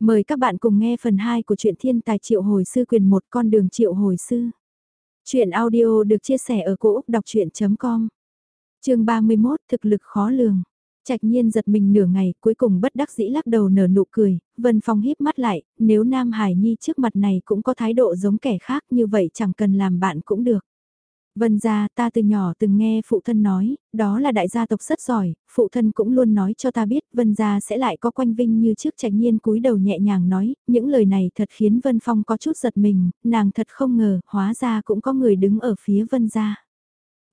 Mời các bạn cùng nghe phần 2 của truyện thiên tài triệu hồi sư quyền một con đường triệu hồi sư. Chuyện audio được chia sẻ ở cỗ đọc chuyện.com Trường 31 thực lực khó lường. Trạch nhiên giật mình nửa ngày cuối cùng bất đắc dĩ lắc đầu nở nụ cười, Vân Phong híp mắt lại, nếu Nam Hải Nhi trước mặt này cũng có thái độ giống kẻ khác như vậy chẳng cần làm bạn cũng được. Vân gia ta từ nhỏ từng nghe phụ thân nói, đó là đại gia tộc rất giỏi, phụ thân cũng luôn nói cho ta biết Vân gia sẽ lại có quanh vinh như trước trạch nhiên cúi đầu nhẹ nhàng nói, những lời này thật khiến Vân Phong có chút giật mình, nàng thật không ngờ, hóa ra cũng có người đứng ở phía Vân gia.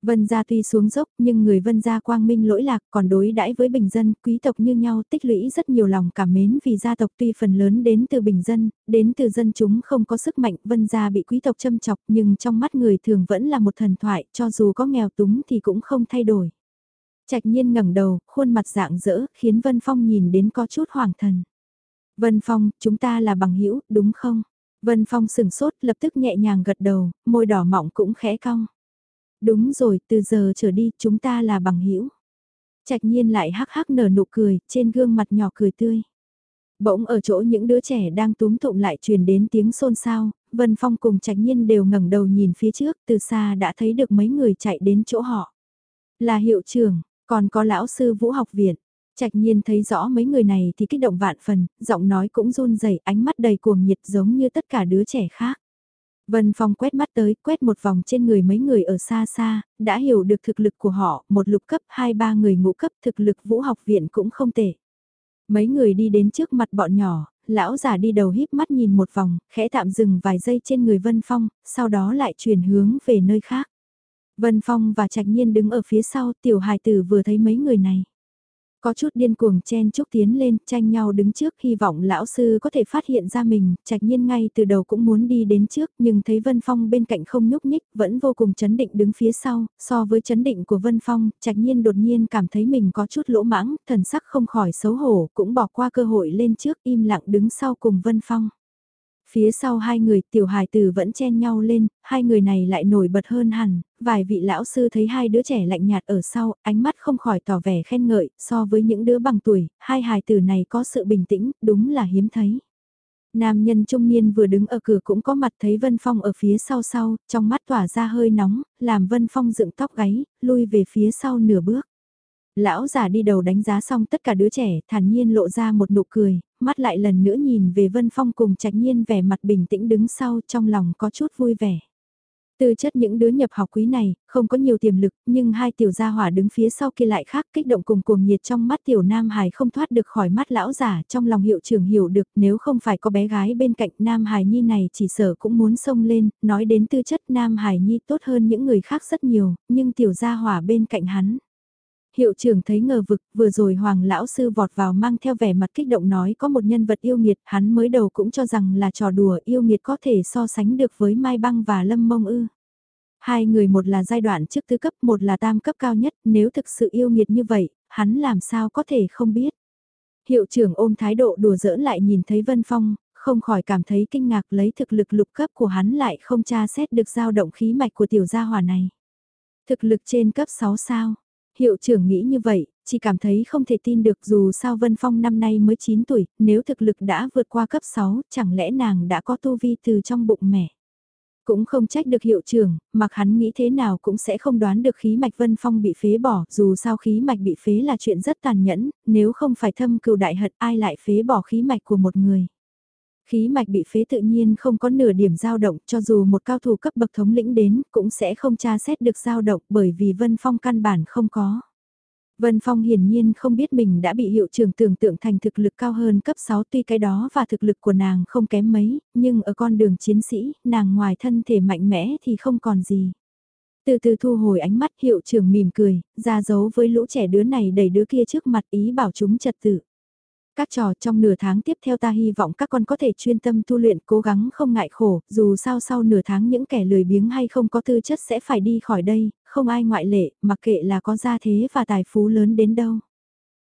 Vân gia tuy xuống dốc nhưng người vân gia quang minh lỗi lạc còn đối đãi với bình dân, quý tộc như nhau tích lũy rất nhiều lòng cảm mến vì gia tộc tuy phần lớn đến từ bình dân, đến từ dân chúng không có sức mạnh, vân gia bị quý tộc châm chọc nhưng trong mắt người thường vẫn là một thần thoại, cho dù có nghèo túng thì cũng không thay đổi. Trạch nhiên ngẩng đầu, khuôn mặt dạng dỡ, khiến Vân Phong nhìn đến có chút hoàng thần. Vân Phong, chúng ta là bằng hữu đúng không? Vân Phong sừng sốt, lập tức nhẹ nhàng gật đầu, môi đỏ mọng cũng khẽ cong. Đúng rồi, từ giờ trở đi, chúng ta là bằng hữu Trạch nhiên lại hắc hắc nở nụ cười, trên gương mặt nhỏ cười tươi. Bỗng ở chỗ những đứa trẻ đang túm tụm lại truyền đến tiếng xôn xao, Vân Phong cùng Trạch Nhiên đều ngẩng đầu nhìn phía trước, từ xa đã thấy được mấy người chạy đến chỗ họ. Là hiệu trưởng, còn có lão sư vũ học viện. Trạch Nhiên thấy rõ mấy người này thì kích động vạn phần, giọng nói cũng run rẩy, ánh mắt đầy cuồng nhiệt giống như tất cả đứa trẻ khác. Vân Phong quét mắt tới, quét một vòng trên người mấy người ở xa xa, đã hiểu được thực lực của họ, một lục cấp, hai ba người ngũ cấp, thực lực vũ học viện cũng không tệ. Mấy người đi đến trước mặt bọn nhỏ, lão già đi đầu híp mắt nhìn một vòng, khẽ tạm dừng vài giây trên người Vân Phong, sau đó lại chuyển hướng về nơi khác. Vân Phong và Trạch Nhiên đứng ở phía sau, tiểu hài tử vừa thấy mấy người này. Có chút điên cuồng chen chúc tiến lên, tranh nhau đứng trước hy vọng lão sư có thể phát hiện ra mình, trạch nhiên ngay từ đầu cũng muốn đi đến trước nhưng thấy Vân Phong bên cạnh không nhúc nhích, vẫn vô cùng chấn định đứng phía sau, so với chấn định của Vân Phong, trạch nhiên đột nhiên cảm thấy mình có chút lỗ mãng, thần sắc không khỏi xấu hổ, cũng bỏ qua cơ hội lên trước im lặng đứng sau cùng Vân Phong. Phía sau hai người tiểu hài tử vẫn chen nhau lên, hai người này lại nổi bật hơn hẳn, vài vị lão sư thấy hai đứa trẻ lạnh nhạt ở sau, ánh mắt không khỏi tỏ vẻ khen ngợi, so với những đứa bằng tuổi, hai hài tử này có sự bình tĩnh, đúng là hiếm thấy. Nam nhân trung niên vừa đứng ở cửa cũng có mặt thấy Vân Phong ở phía sau sau, trong mắt tỏa ra hơi nóng, làm Vân Phong dựng tóc gáy, lui về phía sau nửa bước. Lão già đi đầu đánh giá xong tất cả đứa trẻ, thản nhiên lộ ra một nụ cười, mắt lại lần nữa nhìn về Vân Phong cùng trạch nhiên vẻ mặt bình tĩnh đứng sau trong lòng có chút vui vẻ. Từ chất những đứa nhập học quý này, không có nhiều tiềm lực, nhưng hai tiểu gia hỏa đứng phía sau kia lại khác kích động cùng cuồng nhiệt trong mắt tiểu Nam Hải không thoát được khỏi mắt lão giả, trong lòng hiệu trưởng hiểu được nếu không phải có bé gái bên cạnh Nam Hải Nhi này chỉ sợ cũng muốn xông lên, nói đến tư chất Nam Hải Nhi tốt hơn những người khác rất nhiều, nhưng tiểu gia hỏa bên cạnh hắn. Hiệu trưởng thấy ngờ vực, vừa rồi Hoàng Lão Sư vọt vào mang theo vẻ mặt kích động nói có một nhân vật yêu nghiệt, hắn mới đầu cũng cho rằng là trò đùa yêu nghiệt có thể so sánh được với Mai Băng và Lâm Mông Ư. Hai người một là giai đoạn trước tứ cấp, một là tam cấp cao nhất, nếu thực sự yêu nghiệt như vậy, hắn làm sao có thể không biết. Hiệu trưởng ôm thái độ đùa giỡn lại nhìn thấy Vân Phong, không khỏi cảm thấy kinh ngạc lấy thực lực lục cấp của hắn lại không tra xét được dao động khí mạch của tiểu gia hỏa này. Thực lực trên cấp 6 sao, Hiệu trưởng nghĩ như vậy, chỉ cảm thấy không thể tin được dù sao Vân Phong năm nay mới 9 tuổi, nếu thực lực đã vượt qua cấp 6, chẳng lẽ nàng đã có tu vi từ trong bụng mẹ. Cũng không trách được hiệu trưởng, mặc hắn nghĩ thế nào cũng sẽ không đoán được khí mạch Vân Phong bị phế bỏ, dù sao khí mạch bị phế là chuyện rất tàn nhẫn, nếu không phải thâm cừu đại hận ai lại phế bỏ khí mạch của một người. Khí mạch bị phế tự nhiên không có nửa điểm dao động cho dù một cao thủ cấp bậc thống lĩnh đến cũng sẽ không tra xét được dao động bởi vì Vân Phong căn bản không có. Vân Phong hiển nhiên không biết mình đã bị hiệu trưởng tưởng tượng thành thực lực cao hơn cấp 6 tuy cái đó và thực lực của nàng không kém mấy, nhưng ở con đường chiến sĩ, nàng ngoài thân thể mạnh mẽ thì không còn gì. Từ từ thu hồi ánh mắt hiệu trưởng mỉm cười, ra dấu với lũ trẻ đứa này đẩy đứa kia trước mặt ý bảo chúng trật tự. Các trò trong nửa tháng tiếp theo ta hy vọng các con có thể chuyên tâm tu luyện cố gắng không ngại khổ, dù sao sau nửa tháng những kẻ lười biếng hay không có tư chất sẽ phải đi khỏi đây, không ai ngoại lệ, mặc kệ là có gia thế và tài phú lớn đến đâu.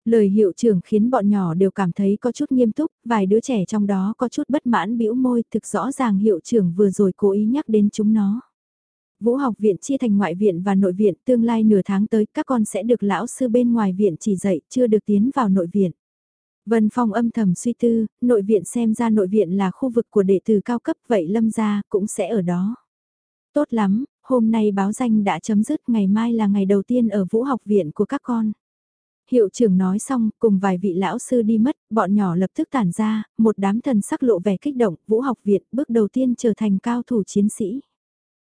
Lời hiệu trưởng khiến bọn nhỏ đều cảm thấy có chút nghiêm túc, vài đứa trẻ trong đó có chút bất mãn bĩu môi, thực rõ ràng hiệu trưởng vừa rồi cố ý nhắc đến chúng nó. Vũ học viện chia thành ngoại viện và nội viện, tương lai nửa tháng tới các con sẽ được lão sư bên ngoài viện chỉ dạy, chưa được tiến vào nội viện. Vân Phong âm thầm suy tư, nội viện xem ra nội viện là khu vực của đệ tử cao cấp vậy lâm gia cũng sẽ ở đó. Tốt lắm, hôm nay báo danh đã chấm dứt ngày mai là ngày đầu tiên ở vũ học viện của các con. Hiệu trưởng nói xong, cùng vài vị lão sư đi mất, bọn nhỏ lập tức tản ra, một đám thần sắc lộ vẻ kích động, vũ học viện bước đầu tiên trở thành cao thủ chiến sĩ.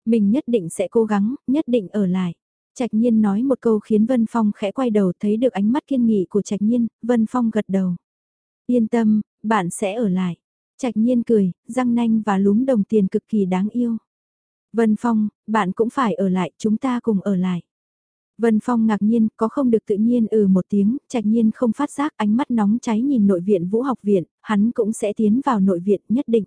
Mình nhất định sẽ cố gắng, nhất định ở lại. Trạch Nhiên nói một câu khiến Vân Phong khẽ quay đầu thấy được ánh mắt kiên nghị của Trạch Nhiên, Vân Phong gật đầu. Yên tâm, bạn sẽ ở lại. Trạch Nhiên cười, răng nanh và lúm đồng tiền cực kỳ đáng yêu. Vân Phong, bạn cũng phải ở lại, chúng ta cùng ở lại. Vân Phong ngạc nhiên, có không được tự nhiên ừ một tiếng, Trạch Nhiên không phát giác ánh mắt nóng cháy nhìn nội viện vũ học viện, hắn cũng sẽ tiến vào nội viện nhất định.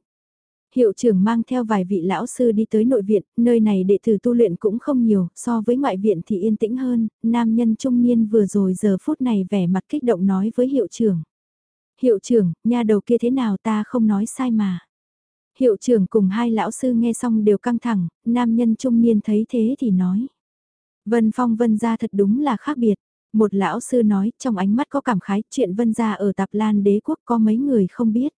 Hiệu trưởng mang theo vài vị lão sư đi tới nội viện, nơi này đệ tử tu luyện cũng không nhiều, so với ngoại viện thì yên tĩnh hơn, nam nhân trung niên vừa rồi giờ phút này vẻ mặt kích động nói với hiệu trưởng. Hiệu trưởng, nhà đầu kia thế nào ta không nói sai mà. Hiệu trưởng cùng hai lão sư nghe xong đều căng thẳng, nam nhân trung niên thấy thế thì nói. Vân Phong Vân gia thật đúng là khác biệt. Một lão sư nói trong ánh mắt có cảm khái chuyện Vân gia ở Tạp Lan đế quốc có mấy người không biết.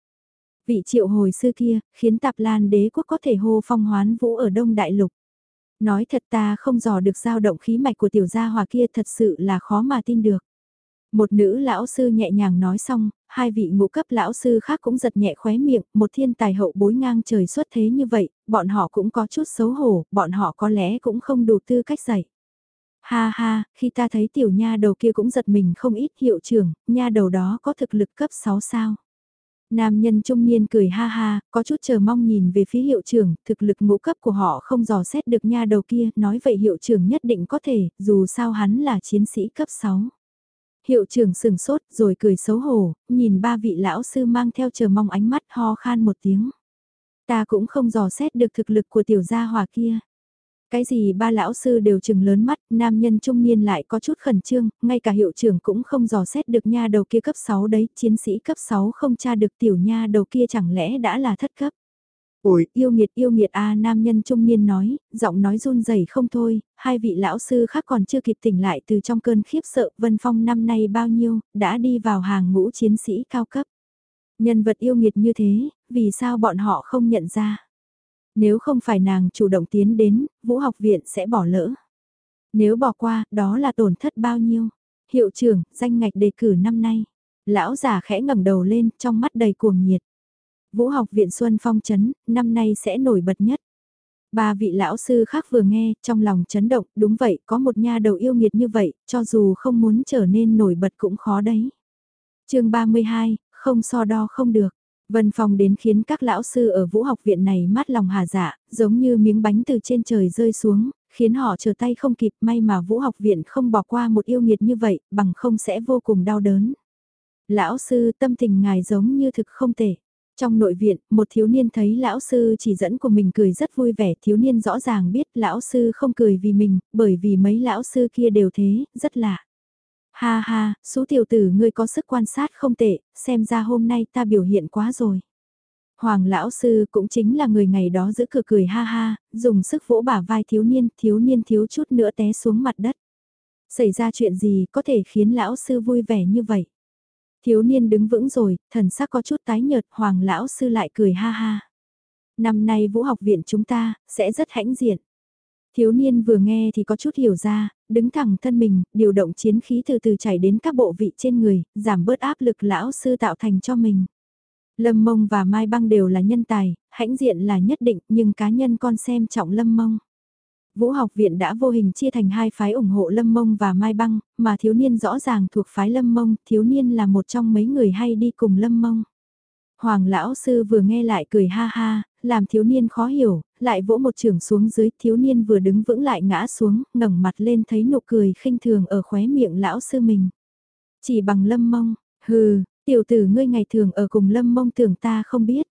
Vị triệu hồi sư kia, khiến tạp lan đế quốc có thể hô phong hoán vũ ở Đông Đại Lục. Nói thật ta không dò được dao động khí mạch của tiểu gia hòa kia thật sự là khó mà tin được. Một nữ lão sư nhẹ nhàng nói xong, hai vị ngũ cấp lão sư khác cũng giật nhẹ khóe miệng, một thiên tài hậu bối ngang trời xuất thế như vậy, bọn họ cũng có chút xấu hổ, bọn họ có lẽ cũng không đủ tư cách dạy. Ha ha, khi ta thấy tiểu nha đầu kia cũng giật mình không ít hiệu trưởng, nha đầu đó có thực lực cấp 6 sao. Nam nhân trung niên cười ha ha, có chút chờ mong nhìn về phía hiệu trưởng, thực lực ngũ cấp của họ không dò xét được nha đầu kia, nói vậy hiệu trưởng nhất định có thể, dù sao hắn là chiến sĩ cấp 6. Hiệu trưởng sừng sốt rồi cười xấu hổ, nhìn ba vị lão sư mang theo chờ mong ánh mắt ho khan một tiếng. Ta cũng không dò xét được thực lực của tiểu gia hòa kia. Cái gì ba lão sư đều chừng lớn mắt, nam nhân trung niên lại có chút khẩn trương, ngay cả hiệu trưởng cũng không dò xét được nha đầu kia cấp 6 đấy, chiến sĩ cấp 6 không tra được tiểu nha đầu kia chẳng lẽ đã là thất cấp. Ôi, yêu nghiệt yêu nghiệt a nam nhân trung niên nói, giọng nói run rẩy không thôi, hai vị lão sư khác còn chưa kịp tỉnh lại từ trong cơn khiếp sợ, Vân Phong năm nay bao nhiêu, đã đi vào hàng ngũ chiến sĩ cao cấp. Nhân vật yêu nghiệt như thế, vì sao bọn họ không nhận ra? Nếu không phải nàng chủ động tiến đến, vũ học viện sẽ bỏ lỡ. Nếu bỏ qua, đó là tổn thất bao nhiêu? Hiệu trưởng, danh ngạch đề cử năm nay. Lão già khẽ ngẩng đầu lên, trong mắt đầy cuồng nhiệt. Vũ học viện Xuân Phong chấn, năm nay sẽ nổi bật nhất. Ba vị lão sư khác vừa nghe, trong lòng chấn động, đúng vậy, có một nha đầu yêu nghiệt như vậy, cho dù không muốn trở nên nổi bật cũng khó đấy. chương 32, không so đo không được. Vân Phong đến khiến các lão sư ở vũ học viện này mát lòng hà dạ, giống như miếng bánh từ trên trời rơi xuống, khiến họ chờ tay không kịp may mà vũ học viện không bỏ qua một yêu nghiệt như vậy, bằng không sẽ vô cùng đau đớn. Lão sư tâm tình ngài giống như thực không tệ. Trong nội viện, một thiếu niên thấy lão sư chỉ dẫn của mình cười rất vui vẻ, thiếu niên rõ ràng biết lão sư không cười vì mình, bởi vì mấy lão sư kia đều thế, rất lạ. Ha ha, số tiểu tử ngươi có sức quan sát không tệ, xem ra hôm nay ta biểu hiện quá rồi. Hoàng lão sư cũng chính là người ngày đó giữ cửa cười ha ha, dùng sức vỗ bả vai thiếu niên, thiếu niên thiếu chút nữa té xuống mặt đất. Xảy ra chuyện gì có thể khiến lão sư vui vẻ như vậy? Thiếu niên đứng vững rồi, thần sắc có chút tái nhợt, hoàng lão sư lại cười ha ha. Năm nay vũ học viện chúng ta, sẽ rất hãnh diện. Thiếu niên vừa nghe thì có chút hiểu ra, đứng thẳng thân mình, điều động chiến khí từ từ chảy đến các bộ vị trên người, giảm bớt áp lực lão sư tạo thành cho mình. Lâm Mông và Mai Băng đều là nhân tài, hãnh diện là nhất định nhưng cá nhân con xem trọng Lâm Mông. Vũ học viện đã vô hình chia thành hai phái ủng hộ Lâm Mông và Mai Băng, mà thiếu niên rõ ràng thuộc phái Lâm Mông, thiếu niên là một trong mấy người hay đi cùng Lâm Mông. Hoàng lão sư vừa nghe lại cười ha ha, làm thiếu niên khó hiểu, lại vỗ một trường xuống dưới, thiếu niên vừa đứng vững lại ngã xuống, ngẩng mặt lên thấy nụ cười khinh thường ở khóe miệng lão sư mình. Chỉ bằng lâm mông, hừ, tiểu tử ngươi ngày thường ở cùng lâm mông tưởng ta không biết.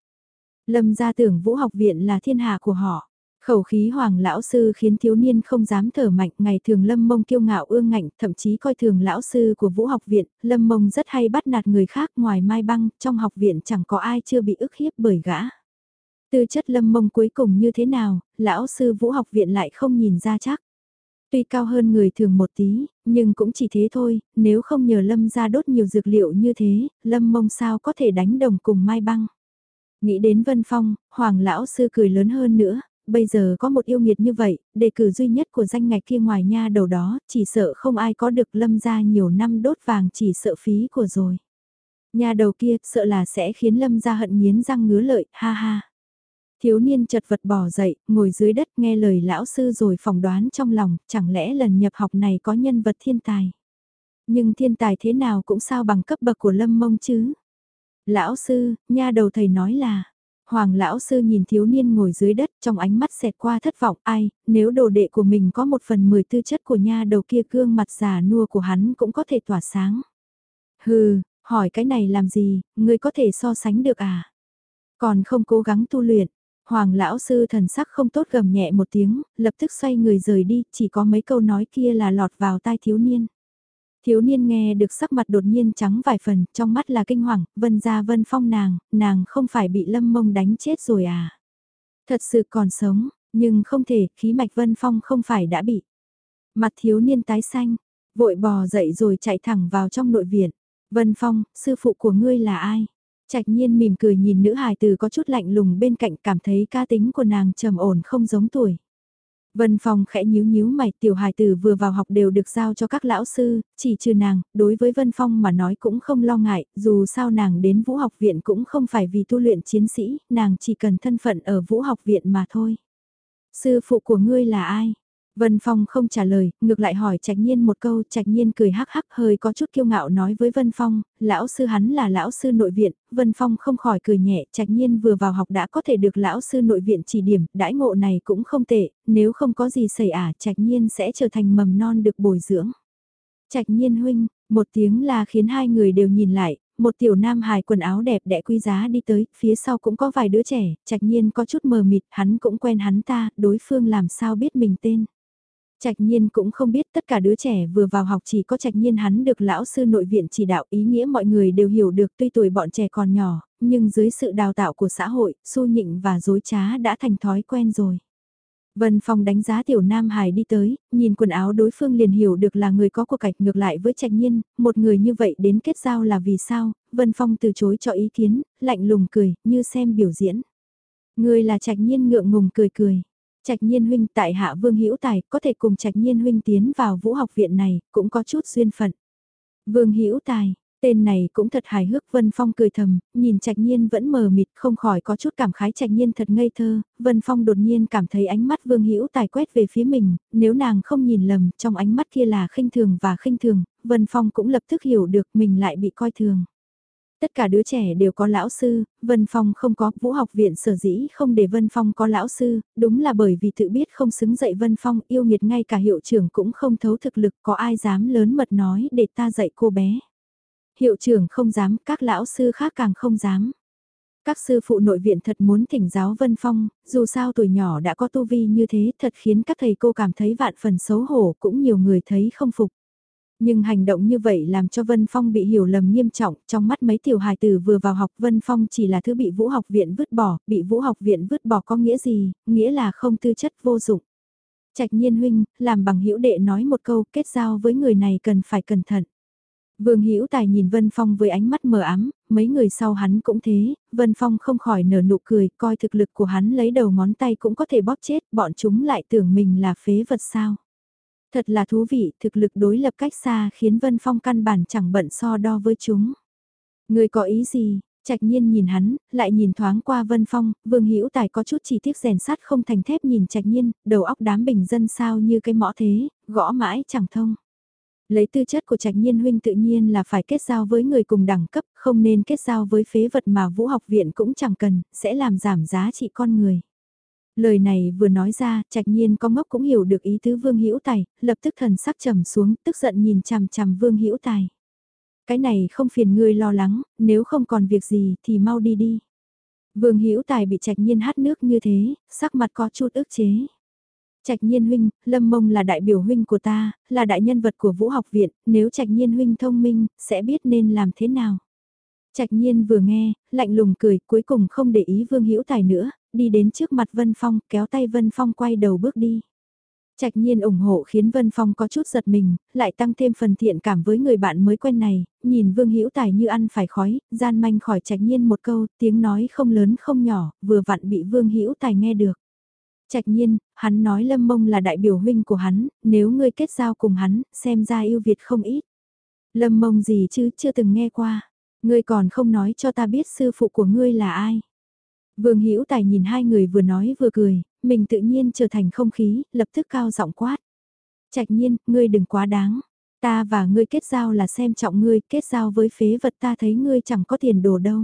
Lâm gia tưởng vũ học viện là thiên hạ của họ. Khẩu khí hoàng lão sư khiến thiếu niên không dám thở mạnh, ngày thường lâm mông kiêu ngạo ương ngạnh, thậm chí coi thường lão sư của vũ học viện, lâm mông rất hay bắt nạt người khác ngoài mai băng, trong học viện chẳng có ai chưa bị ức hiếp bởi gã. Tư chất lâm mông cuối cùng như thế nào, lão sư vũ học viện lại không nhìn ra chắc. Tuy cao hơn người thường một tí, nhưng cũng chỉ thế thôi, nếu không nhờ Lâm ra đốt nhiều dược liệu như thế, Lâm mông sao có thể đánh đồng cùng Mai Băng. Nghĩ đến Vân Phong, Hoàng Lão Sư cười lớn hơn nữa, bây giờ có một yêu nghiệt như vậy, đề cử duy nhất của danh ngạch kia ngoài nha đầu đó, chỉ sợ không ai có được Lâm ra nhiều năm đốt vàng chỉ sợ phí của rồi. Nhà đầu kia sợ là sẽ khiến Lâm ra hận nghiến răng ngứa lợi, ha ha. Thiếu niên chật vật bỏ dậy, ngồi dưới đất nghe lời lão sư rồi phỏng đoán trong lòng, chẳng lẽ lần nhập học này có nhân vật thiên tài. Nhưng thiên tài thế nào cũng sao bằng cấp bậc của Lâm Mông chứ. Lão sư, nha đầu thầy nói là, Hoàng lão sư nhìn thiếu niên ngồi dưới đất trong ánh mắt xẹt qua thất vọng ai, nếu đồ đệ của mình có một phần mười tư chất của nha đầu kia cương mặt già nua của hắn cũng có thể tỏa sáng. Hừ, hỏi cái này làm gì, Ngươi có thể so sánh được à? Còn không cố gắng tu luyện, Hoàng lão sư thần sắc không tốt gầm nhẹ một tiếng, lập tức xoay người rời đi, chỉ có mấy câu nói kia là lọt vào tai thiếu niên. Thiếu niên nghe được sắc mặt đột nhiên trắng vài phần, trong mắt là kinh hoàng, vân ra vân phong nàng, nàng không phải bị lâm mông đánh chết rồi à. Thật sự còn sống, nhưng không thể, khí mạch vân phong không phải đã bị. Mặt thiếu niên tái xanh, vội bò dậy rồi chạy thẳng vào trong nội viện. Vân phong, sư phụ của ngươi là ai? Trạch nhiên mỉm cười nhìn nữ hài từ có chút lạnh lùng bên cạnh cảm thấy ca tính của nàng trầm ổn không giống tuổi. Vân Phong khẽ nhíu nhíu mày tiểu hài tử vừa vào học đều được giao cho các lão sư, chỉ trừ nàng, đối với Vân Phong mà nói cũng không lo ngại, dù sao nàng đến vũ học viện cũng không phải vì tu luyện chiến sĩ, nàng chỉ cần thân phận ở vũ học viện mà thôi. Sư phụ của ngươi là ai? Vân Phong không trả lời, ngược lại hỏi Trạch Nhiên một câu, Trạch Nhiên cười hắc hắc hơi có chút kiêu ngạo nói với Vân Phong, lão sư hắn là lão sư nội viện, Vân Phong không khỏi cười nhẹ, Trạch Nhiên vừa vào học đã có thể được lão sư nội viện chỉ điểm, đãi ngộ này cũng không tệ, nếu không có gì xảy ả, Trạch Nhiên sẽ trở thành mầm non được bồi dưỡng. Trạch Nhiên huynh, một tiếng là khiến hai người đều nhìn lại, một tiểu nam hài quần áo đẹp đẽ quý giá đi tới, phía sau cũng có vài đứa trẻ, Trạch Nhiên có chút mờ mịt, hắn cũng quen hắn ta, đối phương làm sao biết mình tên. Trạch nhiên cũng không biết tất cả đứa trẻ vừa vào học chỉ có trạch nhiên hắn được lão sư nội viện chỉ đạo ý nghĩa mọi người đều hiểu được tuy tuổi bọn trẻ còn nhỏ, nhưng dưới sự đào tạo của xã hội, su nhịn và dối trá đã thành thói quen rồi. Vân Phong đánh giá tiểu Nam Hải đi tới, nhìn quần áo đối phương liền hiểu được là người có cuộc cạch ngược lại với trạch nhiên, một người như vậy đến kết giao là vì sao, Vân Phong từ chối cho ý kiến, lạnh lùng cười, như xem biểu diễn. Người là trạch nhiên ngượng ngùng cười cười. Trạch Nhiên huynh tại hạ Vương Hữu Tài, có thể cùng Trạch Nhiên huynh tiến vào Vũ học viện này, cũng có chút duyên phận. Vương Hữu Tài, tên này cũng thật hài hước Vân Phong cười thầm, nhìn Trạch Nhiên vẫn mờ mịt, không khỏi có chút cảm khái Trạch Nhiên thật ngây thơ, Vân Phong đột nhiên cảm thấy ánh mắt Vương Hữu Tài quét về phía mình, nếu nàng không nhìn lầm, trong ánh mắt kia là khinh thường và khinh thường, Vân Phong cũng lập tức hiểu được mình lại bị coi thường. Tất cả đứa trẻ đều có lão sư, Vân Phong không có, vũ học viện sở dĩ không để Vân Phong có lão sư, đúng là bởi vì tự biết không xứng dạy Vân Phong yêu nghiệt ngay cả hiệu trưởng cũng không thấu thực lực có ai dám lớn mật nói để ta dạy cô bé. Hiệu trưởng không dám, các lão sư khác càng không dám. Các sư phụ nội viện thật muốn thỉnh giáo Vân Phong, dù sao tuổi nhỏ đã có tu vi như thế thật khiến các thầy cô cảm thấy vạn phần xấu hổ cũng nhiều người thấy không phục. Nhưng hành động như vậy làm cho Vân Phong bị hiểu lầm nghiêm trọng, trong mắt mấy tiểu hài tử vừa vào học Vân Phong chỉ là thứ bị vũ học viện vứt bỏ, bị vũ học viện vứt bỏ có nghĩa gì, nghĩa là không tư chất vô dụng. Trạch nhiên huynh, làm bằng hữu đệ nói một câu kết giao với người này cần phải cẩn thận. Vương Hữu Tài nhìn Vân Phong với ánh mắt mờ ám, mấy người sau hắn cũng thế, Vân Phong không khỏi nở nụ cười, coi thực lực của hắn lấy đầu ngón tay cũng có thể bóp chết, bọn chúng lại tưởng mình là phế vật sao. Thật là thú vị, thực lực đối lập cách xa khiến Vân Phong căn bản chẳng bận so đo với chúng. Người có ý gì? Trạch nhiên nhìn hắn, lại nhìn thoáng qua Vân Phong, Vương Hữu Tài có chút chỉ tiếc rèn sắt không thành thép nhìn Trạch nhiên, đầu óc đám bình dân sao như cái mõ thế, gõ mãi chẳng thông. Lấy tư chất của Trạch nhiên huynh tự nhiên là phải kết giao với người cùng đẳng cấp, không nên kết giao với phế vật mà vũ học viện cũng chẳng cần, sẽ làm giảm giá trị con người. Lời này vừa nói ra, trạch nhiên có ngốc cũng hiểu được ý tứ Vương Hữu Tài, lập tức thần sắc trầm xuống, tức giận nhìn chằm chằm Vương Hữu Tài. Cái này không phiền ngươi lo lắng, nếu không còn việc gì thì mau đi đi. Vương Hữu Tài bị Trạch Nhiên hát nước như thế, sắc mặt có chút ức chế. Trạch Nhiên huynh, Lâm Mông là đại biểu huynh của ta, là đại nhân vật của Vũ học viện, nếu Trạch Nhiên huynh thông minh, sẽ biết nên làm thế nào. Trạch Nhiên vừa nghe, lạnh lùng cười, cuối cùng không để ý Vương Hữu Tài nữa, đi đến trước mặt Vân Phong, kéo tay Vân Phong quay đầu bước đi. Trạch nhiên ủng hộ khiến Vân Phong có chút giật mình, lại tăng thêm phần thiện cảm với người bạn mới quen này, nhìn Vương Hữu Tài như ăn phải khói, gian manh khỏi Trạch nhiên một câu, tiếng nói không lớn không nhỏ, vừa vặn bị Vương Hữu Tài nghe được. Trạch nhiên, hắn nói Lâm Mông là đại biểu huynh của hắn, nếu ngươi kết giao cùng hắn, xem ra yêu Việt không ít. Lâm Mông gì chứ, chưa từng nghe qua. Ngươi còn không nói cho ta biết sư phụ của ngươi là ai. Vương Hữu Tài nhìn hai người vừa nói vừa cười, mình tự nhiên trở thành không khí, lập tức cao giọng quát. Trạch nhiên, ngươi đừng quá đáng. Ta và ngươi kết giao là xem trọng ngươi, kết giao với phế vật ta thấy ngươi chẳng có tiền đồ đâu.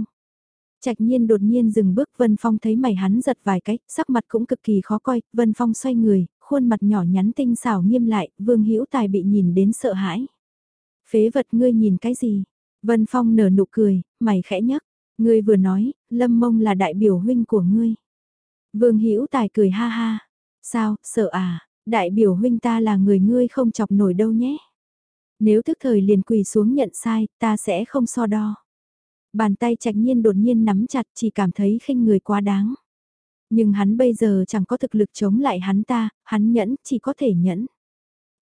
Trạch nhiên đột nhiên dừng bước Vân Phong thấy mày hắn giật vài cái, sắc mặt cũng cực kỳ khó coi, Vân Phong xoay người, khuôn mặt nhỏ nhắn tinh xảo nghiêm lại, Vương Hữu Tài bị nhìn đến sợ hãi. Phế vật ngươi nhìn cái gì? Vân Phong nở nụ cười, mày khẽ nhấc, ngươi vừa nói, Lâm Mông là đại biểu huynh của ngươi. Vương Hữu Tài cười ha ha, sao, sợ à, đại biểu huynh ta là người ngươi không chọc nổi đâu nhé. Nếu thức thời liền quỳ xuống nhận sai, ta sẽ không so đo. Bàn tay trạch nhiên đột nhiên nắm chặt chỉ cảm thấy khinh người quá đáng. Nhưng hắn bây giờ chẳng có thực lực chống lại hắn ta, hắn nhẫn, chỉ có thể nhẫn.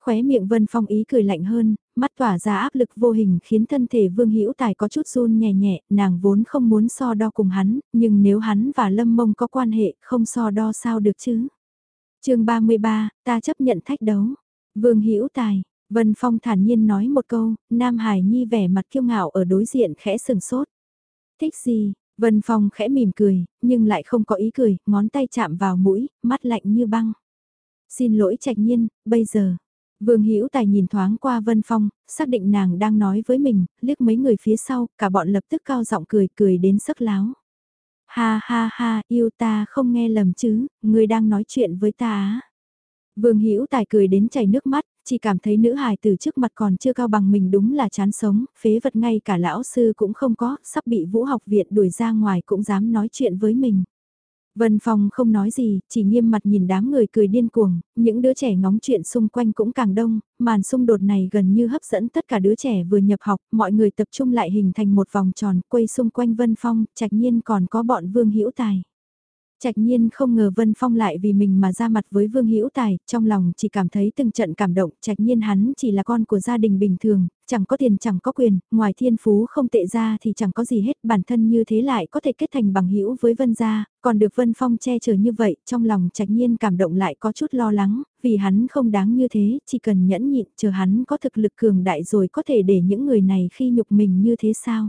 Khóe miệng Vân Phong ý cười lạnh hơn, mắt tỏa ra áp lực vô hình khiến thân thể Vương Hữu Tài có chút run nhẹ nhẹ, nàng vốn không muốn so đo cùng hắn, nhưng nếu hắn và Lâm Mông có quan hệ, không so đo sao được chứ. Chương 33, ta chấp nhận thách đấu. Vương Hữu Tài, Vân Phong thản nhiên nói một câu, Nam Hải Nhi vẻ mặt kiêu ngạo ở đối diện khẽ sừng sốt. Thích gì? Vân Phong khẽ mỉm cười, nhưng lại không có ý cười, ngón tay chạm vào mũi, mắt lạnh như băng. Xin lỗi trạch nhiên, bây giờ. Vương Hữu Tài nhìn thoáng qua Vân Phong, xác định nàng đang nói với mình, liếc mấy người phía sau, cả bọn lập tức cao giọng cười, cười đến sức láo. Ha ha ha, yêu ta không nghe lầm chứ, người đang nói chuyện với ta á. Vương Hữu Tài cười đến chảy nước mắt, chỉ cảm thấy nữ hài từ trước mặt còn chưa cao bằng mình đúng là chán sống, phế vật ngay cả lão sư cũng không có, sắp bị vũ học viện đuổi ra ngoài cũng dám nói chuyện với mình. Vân Phong không nói gì, chỉ nghiêm mặt nhìn đám người cười điên cuồng, những đứa trẻ ngóng chuyện xung quanh cũng càng đông, màn xung đột này gần như hấp dẫn tất cả đứa trẻ vừa nhập học, mọi người tập trung lại hình thành một vòng tròn, quay xung quanh Vân Phong, trạch nhiên còn có bọn Vương Hữu Tài. Trạch nhiên không ngờ Vân Phong lại vì mình mà ra mặt với Vương Hữu Tài, trong lòng chỉ cảm thấy từng trận cảm động, trạch nhiên hắn chỉ là con của gia đình bình thường, chẳng có tiền chẳng có quyền, ngoài thiên phú không tệ ra thì chẳng có gì hết, bản thân như thế lại có thể kết thành bằng hữu với Vân gia, còn được Vân Phong che chở như vậy, trong lòng trạch nhiên cảm động lại có chút lo lắng, vì hắn không đáng như thế, chỉ cần nhẫn nhịn chờ hắn có thực lực cường đại rồi có thể để những người này khi nhục mình như thế sao.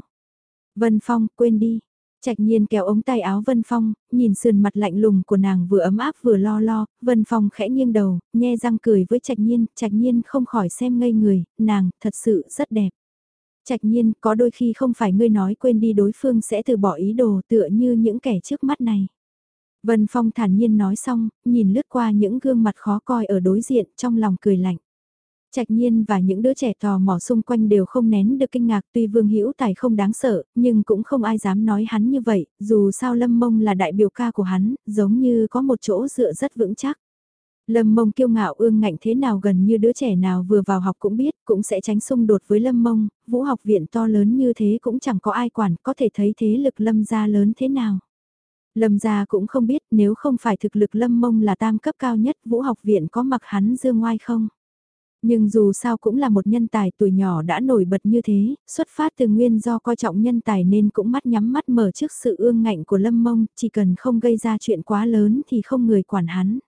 Vân Phong, quên đi, Trạch nhiên kéo ống tay áo Vân Phong, nhìn sườn mặt lạnh lùng của nàng vừa ấm áp vừa lo lo, Vân Phong khẽ nghiêng đầu, nhe răng cười với Trạch nhiên, Trạch nhiên không khỏi xem ngây người, nàng, thật sự rất đẹp. Trạch nhiên, có đôi khi không phải ngươi nói quên đi đối phương sẽ từ bỏ ý đồ tựa như những kẻ trước mắt này. Vân Phong thản nhiên nói xong, nhìn lướt qua những gương mặt khó coi ở đối diện trong lòng cười lạnh. Trạch nhiên và những đứa trẻ tò mò xung quanh đều không nén được kinh ngạc tuy Vương Hữu Tài không đáng sợ, nhưng cũng không ai dám nói hắn như vậy, dù sao Lâm Mông là đại biểu ca của hắn, giống như có một chỗ dựa rất vững chắc. Lâm Mông kiêu ngạo ương ngạnh thế nào gần như đứa trẻ nào vừa vào học cũng biết, cũng sẽ tránh xung đột với Lâm Mông, vũ học viện to lớn như thế cũng chẳng có ai quản, có thể thấy thế lực Lâm gia lớn thế nào. Lâm gia cũng không biết nếu không phải thực lực Lâm Mông là tam cấp cao nhất vũ học viện có mặc hắn dương ngoai không. Nhưng dù sao cũng là một nhân tài tuổi nhỏ đã nổi bật như thế, xuất phát từ nguyên do coi trọng nhân tài nên cũng mắt nhắm mắt mở trước sự ương ngạnh của Lâm Mông, chỉ cần không gây ra chuyện quá lớn thì không người quản hắn.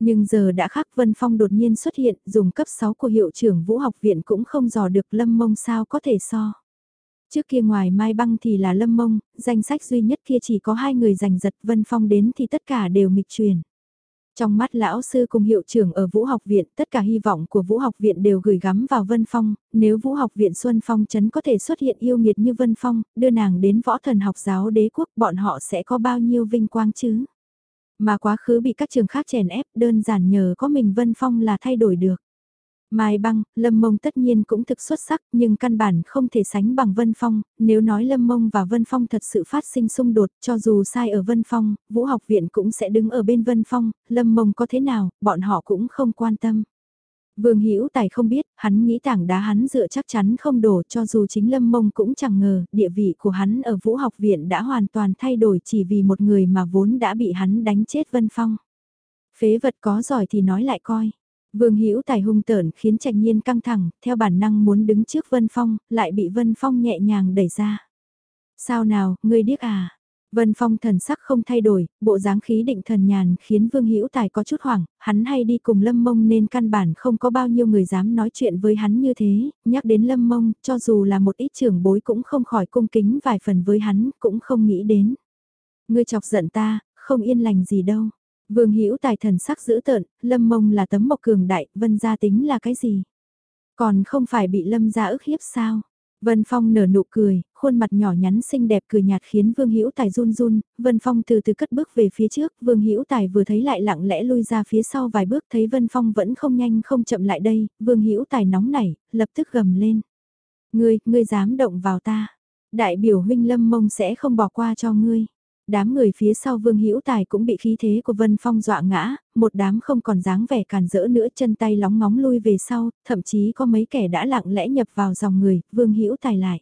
Nhưng giờ đã khắc Vân Phong đột nhiên xuất hiện, dùng cấp 6 của hiệu trưởng Vũ học viện cũng không dò được Lâm Mông sao có thể so. Trước kia ngoài Mai Băng thì là Lâm Mông, danh sách duy nhất kia chỉ có hai người giành giật Vân Phong đến thì tất cả đều nghịch truyền. Trong mắt lão sư cùng hiệu trưởng ở Vũ học viện, tất cả hy vọng của Vũ học viện đều gửi gắm vào Vân Phong, nếu Vũ học viện Xuân Phong chấn có thể xuất hiện yêu nghiệt như Vân Phong, đưa nàng đến võ thần học giáo đế quốc, bọn họ sẽ có bao nhiêu vinh quang chứ? Mà quá khứ bị các trường khác chèn ép đơn giản nhờ có mình Vân Phong là thay đổi được. Mai Băng, Lâm Mông tất nhiên cũng thực xuất sắc nhưng căn bản không thể sánh bằng Vân Phong, nếu nói Lâm Mông và Vân Phong thật sự phát sinh xung đột cho dù sai ở Vân Phong, Vũ học viện cũng sẽ đứng ở bên Vân Phong, Lâm Mông có thế nào, bọn họ cũng không quan tâm. Vương Hữu Tài không biết, hắn nghĩ tảng đá hắn dựa chắc chắn không đổ cho dù chính Lâm Mông cũng chẳng ngờ, địa vị của hắn ở Vũ học viện đã hoàn toàn thay đổi chỉ vì một người mà vốn đã bị hắn đánh chết Vân Phong. Phế vật có giỏi thì nói lại coi. Vương Hữu Tài hung tợn khiến Trạch Nhiên căng thẳng, theo bản năng muốn đứng trước Vân Phong, lại bị Vân Phong nhẹ nhàng đẩy ra. Sao nào, ngươi điếc à? Vân Phong thần sắc không thay đổi, bộ dáng khí định thần nhàn khiến Vương Hữu Tài có chút hoảng, hắn hay đi cùng Lâm Mông nên căn bản không có bao nhiêu người dám nói chuyện với hắn như thế, nhắc đến Lâm Mông, cho dù là một ít trưởng bối cũng không khỏi cung kính vài phần với hắn, cũng không nghĩ đến. Ngươi chọc giận ta, không yên lành gì đâu. Vương Hữu Tài thần sắc dữ tợn, Lâm Mông là tấm mộc cường đại, Vân gia tính là cái gì? Còn không phải bị Lâm gia ức hiếp sao? Vân Phong nở nụ cười, khuôn mặt nhỏ nhắn xinh đẹp cười nhạt khiến Vương Hữu Tài run run, Vân Phong từ từ cất bước về phía trước, Vương Hữu Tài vừa thấy lại lặng lẽ lui ra phía sau vài bước, thấy Vân Phong vẫn không nhanh không chậm lại đây, Vương Hữu Tài nóng nảy, lập tức gầm lên. "Ngươi, ngươi dám động vào ta? Đại biểu huynh Lâm Mông sẽ không bỏ qua cho ngươi." Đám người phía sau Vương Hữu Tài cũng bị khí thế của Vân Phong dọa ngã, một đám không còn dáng vẻ càn rỡ nữa chân tay lóng ngóng lui về sau, thậm chí có mấy kẻ đã lặng lẽ nhập vào dòng người, Vương Hữu Tài lại.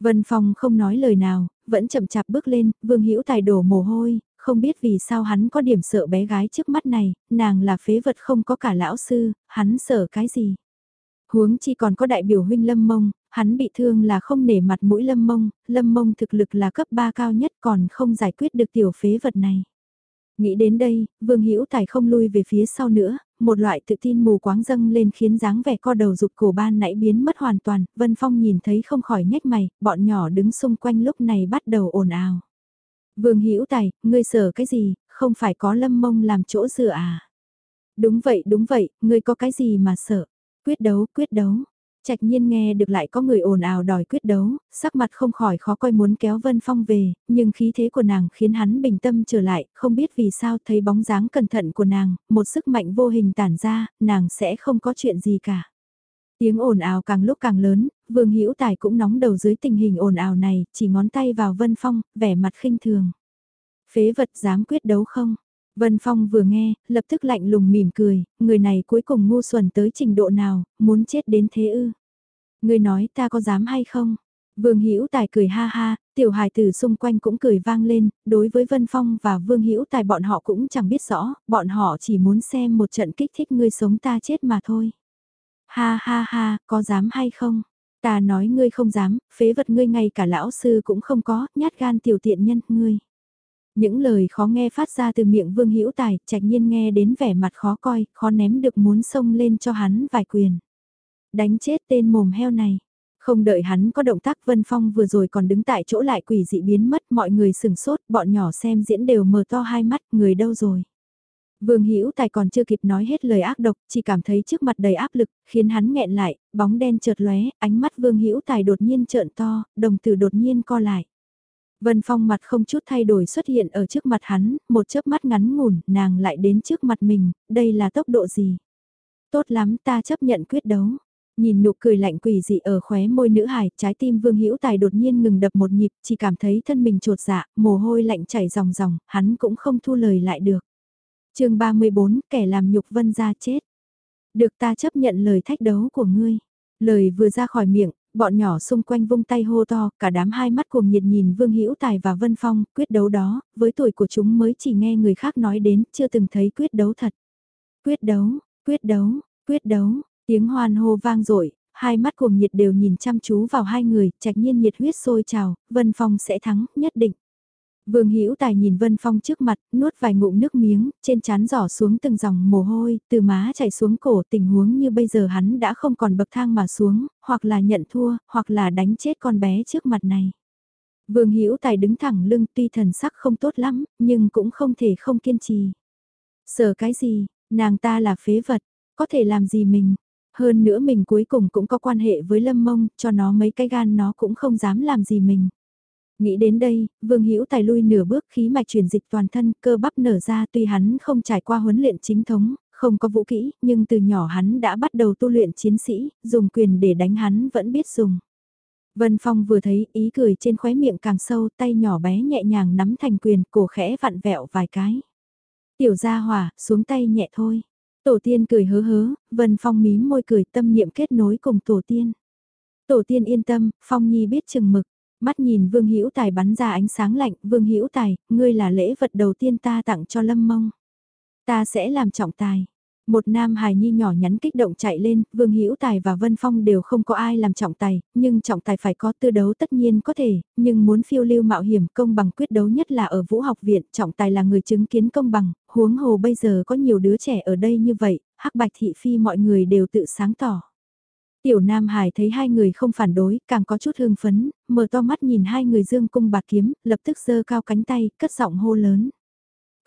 Vân Phong không nói lời nào, vẫn chậm chạp bước lên, Vương Hữu Tài đổ mồ hôi, không biết vì sao hắn có điểm sợ bé gái trước mắt này, nàng là phế vật không có cả lão sư, hắn sợ cái gì. Huống chi còn có đại biểu huynh Lâm Mông, hắn bị thương là không nể mặt mũi Lâm Mông, Lâm Mông thực lực là cấp 3 cao nhất còn không giải quyết được tiểu phế vật này. Nghĩ đến đây, Vương Hữu Tài không lui về phía sau nữa, một loại tự tin mù quáng dâng lên khiến dáng vẻ co đầu rụt cổ ban nãy biến mất hoàn toàn, Vân Phong nhìn thấy không khỏi nhếch mày, bọn nhỏ đứng xung quanh lúc này bắt đầu ồn ào. Vương Hữu Tài, ngươi sợ cái gì, không phải có Lâm Mông làm chỗ dựa à? Đúng vậy, đúng vậy, ngươi có cái gì mà sợ? Quyết đấu, quyết đấu. Trạch nhiên nghe được lại có người ồn ào đòi quyết đấu, sắc mặt không khỏi khó coi muốn kéo Vân Phong về, nhưng khí thế của nàng khiến hắn bình tâm trở lại, không biết vì sao thấy bóng dáng cẩn thận của nàng, một sức mạnh vô hình tản ra, nàng sẽ không có chuyện gì cả. Tiếng ồn ào càng lúc càng lớn, Vương Hữu Tài cũng nóng đầu dưới tình hình ồn ào này, chỉ ngón tay vào Vân Phong, vẻ mặt khinh thường. Phế vật dám quyết đấu không? Vân Phong vừa nghe, lập tức lạnh lùng mỉm cười, người này cuối cùng ngu xuẩn tới trình độ nào, muốn chết đến thế ư. Người nói ta có dám hay không? Vương Hữu Tài cười ha ha, tiểu hài tử xung quanh cũng cười vang lên, đối với Vân Phong và Vương Hữu Tài bọn họ cũng chẳng biết rõ, bọn họ chỉ muốn xem một trận kích thích ngươi sống ta chết mà thôi. Ha ha ha, có dám hay không? Ta nói ngươi không dám, phế vật ngươi ngay cả lão sư cũng không có, nhát gan tiểu tiện nhân, ngươi. Những lời khó nghe phát ra từ miệng Vương Hữu Tài, Trạch Nhiên nghe đến vẻ mặt khó coi, khó ném được muốn xông lên cho hắn vài quyền. Đánh chết tên mồm heo này. Không đợi hắn có động tác Vân Phong vừa rồi còn đứng tại chỗ lại quỷ dị biến mất, mọi người sừng sốt, bọn nhỏ xem diễn đều mở to hai mắt, người đâu rồi. Vương Hữu Tài còn chưa kịp nói hết lời ác độc, chỉ cảm thấy trước mặt đầy áp lực, khiến hắn nghẹn lại, bóng đen chợt lóe, ánh mắt Vương Hữu Tài đột nhiên trợn to, đồng tử đột nhiên co lại. Vân Phong mặt không chút thay đổi xuất hiện ở trước mặt hắn, một chớp mắt ngắn ngủn, nàng lại đến trước mặt mình, đây là tốc độ gì? Tốt lắm ta chấp nhận quyết đấu. Nhìn nụ cười lạnh quỷ dị ở khóe môi nữ hài, trái tim Vương Hữu Tài đột nhiên ngừng đập một nhịp, chỉ cảm thấy thân mình trột dạ, mồ hôi lạnh chảy ròng ròng, hắn cũng không thu lời lại được. Chương 34, kẻ làm nhục Vân gia chết. Được ta chấp nhận lời thách đấu của ngươi. Lời vừa ra khỏi miệng, bọn nhỏ xung quanh vung tay hô to, cả đám hai mắt cuồng nhiệt nhìn Vương Hữu Tài và Vân Phong, quyết đấu đó, với tuổi của chúng mới chỉ nghe người khác nói đến, chưa từng thấy quyết đấu thật. Quyết đấu, quyết đấu, quyết đấu, tiếng hoan hô vang dội hai mắt cuồng nhiệt đều nhìn chăm chú vào hai người, trạch nhiên nhiệt huyết sôi trào, Vân Phong sẽ thắng, nhất định. Vương Hữu Tài nhìn Vân Phong trước mặt, nuốt vài ngụm nước miếng, trên trán giỏ xuống từng dòng mồ hôi, từ má chảy xuống cổ, tình huống như bây giờ hắn đã không còn bậc thang mà xuống, hoặc là nhận thua, hoặc là đánh chết con bé trước mặt này. Vương Hữu Tài đứng thẳng lưng, tuy thần sắc không tốt lắm, nhưng cũng không thể không kiên trì. Sợ cái gì, nàng ta là phế vật, có thể làm gì mình? Hơn nữa mình cuối cùng cũng có quan hệ với Lâm Mông, cho nó mấy cái gan nó cũng không dám làm gì mình. Nghĩ đến đây, Vương Hữu Tài lui nửa bước khí mạch truyền dịch toàn thân, cơ bắp nở ra tuy hắn không trải qua huấn luyện chính thống, không có vũ kỹ, nhưng từ nhỏ hắn đã bắt đầu tu luyện chiến sĩ, dùng quyền để đánh hắn vẫn biết dùng. Vân Phong vừa thấy ý cười trên khóe miệng càng sâu, tay nhỏ bé nhẹ nhàng nắm thành quyền, cổ khẽ vặn vẹo vài cái. Tiểu gia hỏa, xuống tay nhẹ thôi. Tổ tiên cười hớ hớ, Vân Phong mím môi cười tâm niệm kết nối cùng tổ tiên. Tổ tiên yên tâm, Phong Nhi biết chừng mực. Mắt nhìn Vương Hữu Tài bắn ra ánh sáng lạnh, Vương Hữu Tài, ngươi là lễ vật đầu tiên ta tặng cho Lâm Mông. Ta sẽ làm trọng tài. Một nam hài nhi nhỏ nhắn kích động chạy lên, Vương Hữu Tài và Vân Phong đều không có ai làm trọng tài, nhưng trọng tài phải có tư đấu tất nhiên có thể, nhưng muốn phiêu lưu mạo hiểm công bằng quyết đấu nhất là ở Vũ học viện, trọng tài là người chứng kiến công bằng, huống hồ bây giờ có nhiều đứa trẻ ở đây như vậy, hắc bạch thị phi mọi người đều tự sáng tỏ. Tiểu Nam Hải thấy hai người không phản đối, càng có chút hương phấn, mở to mắt nhìn hai người dương cung bạc kiếm, lập tức giơ cao cánh tay, cất giọng hô lớn.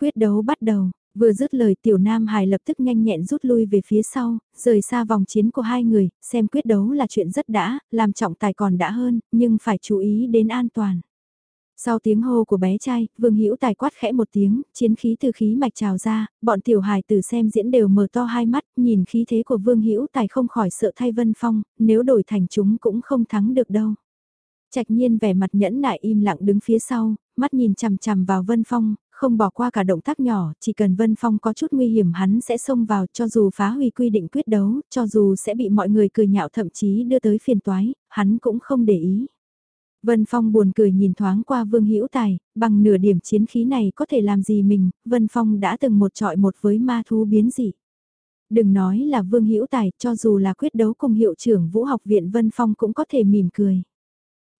Quyết đấu bắt đầu, vừa dứt lời Tiểu Nam Hải lập tức nhanh nhẹn rút lui về phía sau, rời xa vòng chiến của hai người, xem quyết đấu là chuyện rất đã, làm trọng tài còn đã hơn, nhưng phải chú ý đến an toàn. Sau tiếng hô của bé trai, Vương Hữu Tài quát khẽ một tiếng, chiến khí từ khí mạch trào ra, bọn tiểu hài tử xem diễn đều mở to hai mắt, nhìn khí thế của Vương Hữu Tài không khỏi sợ thay Vân Phong, nếu đổi thành chúng cũng không thắng được đâu. Trạch Nhiên vẻ mặt nhẫn nại im lặng đứng phía sau, mắt nhìn chằm chằm vào Vân Phong, không bỏ qua cả động tác nhỏ, chỉ cần Vân Phong có chút nguy hiểm hắn sẽ xông vào cho dù phá hủy quy định quyết đấu, cho dù sẽ bị mọi người cười nhạo thậm chí đưa tới phiền toái, hắn cũng không để ý. Vân Phong buồn cười nhìn thoáng qua Vương Hữu Tài, bằng nửa điểm chiến khí này có thể làm gì mình, Vân Phong đã từng một trọi một với ma thú biến dị. Đừng nói là Vương Hữu Tài, cho dù là quyết đấu cùng hiệu trưởng Vũ học viện Vân Phong cũng có thể mỉm cười.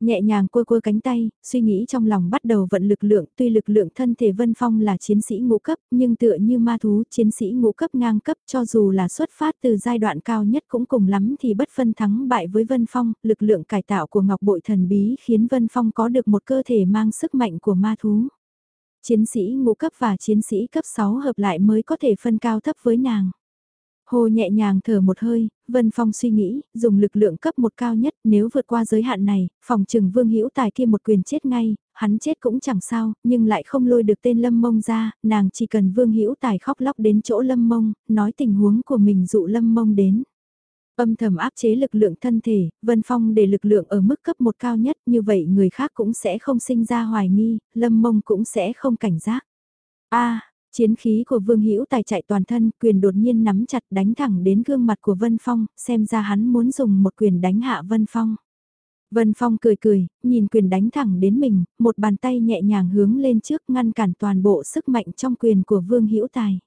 Nhẹ nhàng quơ quơ cánh tay, suy nghĩ trong lòng bắt đầu vận lực lượng, tuy lực lượng thân thể Vân Phong là chiến sĩ ngũ cấp, nhưng tựa như ma thú, chiến sĩ ngũ cấp ngang cấp cho dù là xuất phát từ giai đoạn cao nhất cũng cùng lắm thì bất phân thắng bại với Vân Phong, lực lượng cải tạo của Ngọc Bội Thần Bí khiến Vân Phong có được một cơ thể mang sức mạnh của ma thú. Chiến sĩ ngũ cấp và chiến sĩ cấp 6 hợp lại mới có thể phân cao thấp với nàng. Hồ nhẹ nhàng thở một hơi, Vân Phong suy nghĩ, dùng lực lượng cấp một cao nhất, nếu vượt qua giới hạn này, phòng trừng Vương Hữu Tài kia một quyền chết ngay, hắn chết cũng chẳng sao, nhưng lại không lôi được tên Lâm Mông ra, nàng chỉ cần Vương Hữu Tài khóc lóc đến chỗ Lâm Mông, nói tình huống của mình dụ Lâm Mông đến. Âm thầm áp chế lực lượng thân thể, Vân Phong để lực lượng ở mức cấp một cao nhất, như vậy người khác cũng sẽ không sinh ra hoài nghi, Lâm Mông cũng sẽ không cảnh giác. A, Chiến khí của Vương Hữu Tài chạy toàn thân, quyền đột nhiên nắm chặt đánh thẳng đến gương mặt của Vân Phong, xem ra hắn muốn dùng một quyền đánh hạ Vân Phong. Vân Phong cười cười, nhìn quyền đánh thẳng đến mình, một bàn tay nhẹ nhàng hướng lên trước ngăn cản toàn bộ sức mạnh trong quyền của Vương Hữu Tài.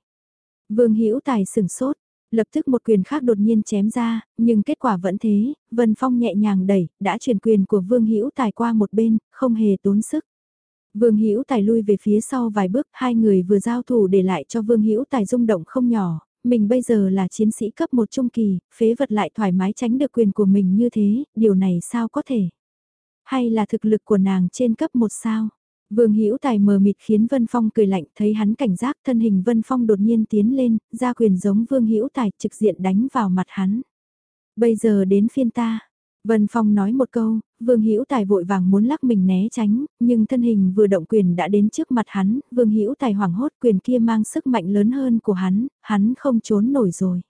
Vương Hữu Tài sừng sốt, lập tức một quyền khác đột nhiên chém ra, nhưng kết quả vẫn thế, Vân Phong nhẹ nhàng đẩy, đã chuyển quyền của Vương Hữu Tài qua một bên, không hề tốn sức. Vương Hữu Tài lui về phía sau vài bước, hai người vừa giao thủ để lại cho Vương Hữu Tài rung động không nhỏ, mình bây giờ là chiến sĩ cấp một trung kỳ, phế vật lại thoải mái tránh được quyền của mình như thế, điều này sao có thể? Hay là thực lực của nàng trên cấp một sao? Vương Hữu Tài mờ mịt khiến Vân Phong cười lạnh, thấy hắn cảnh giác, thân hình Vân Phong đột nhiên tiến lên, ra quyền giống Vương Hữu Tài trực diện đánh vào mặt hắn. Bây giờ đến phiên ta, Vân Phong nói một câu, Vương Hữu Tài vội vàng muốn lắc mình né tránh, nhưng thân hình vừa động quyền đã đến trước mặt hắn, Vương Hữu Tài hoảng hốt quyền kia mang sức mạnh lớn hơn của hắn, hắn không trốn nổi rồi.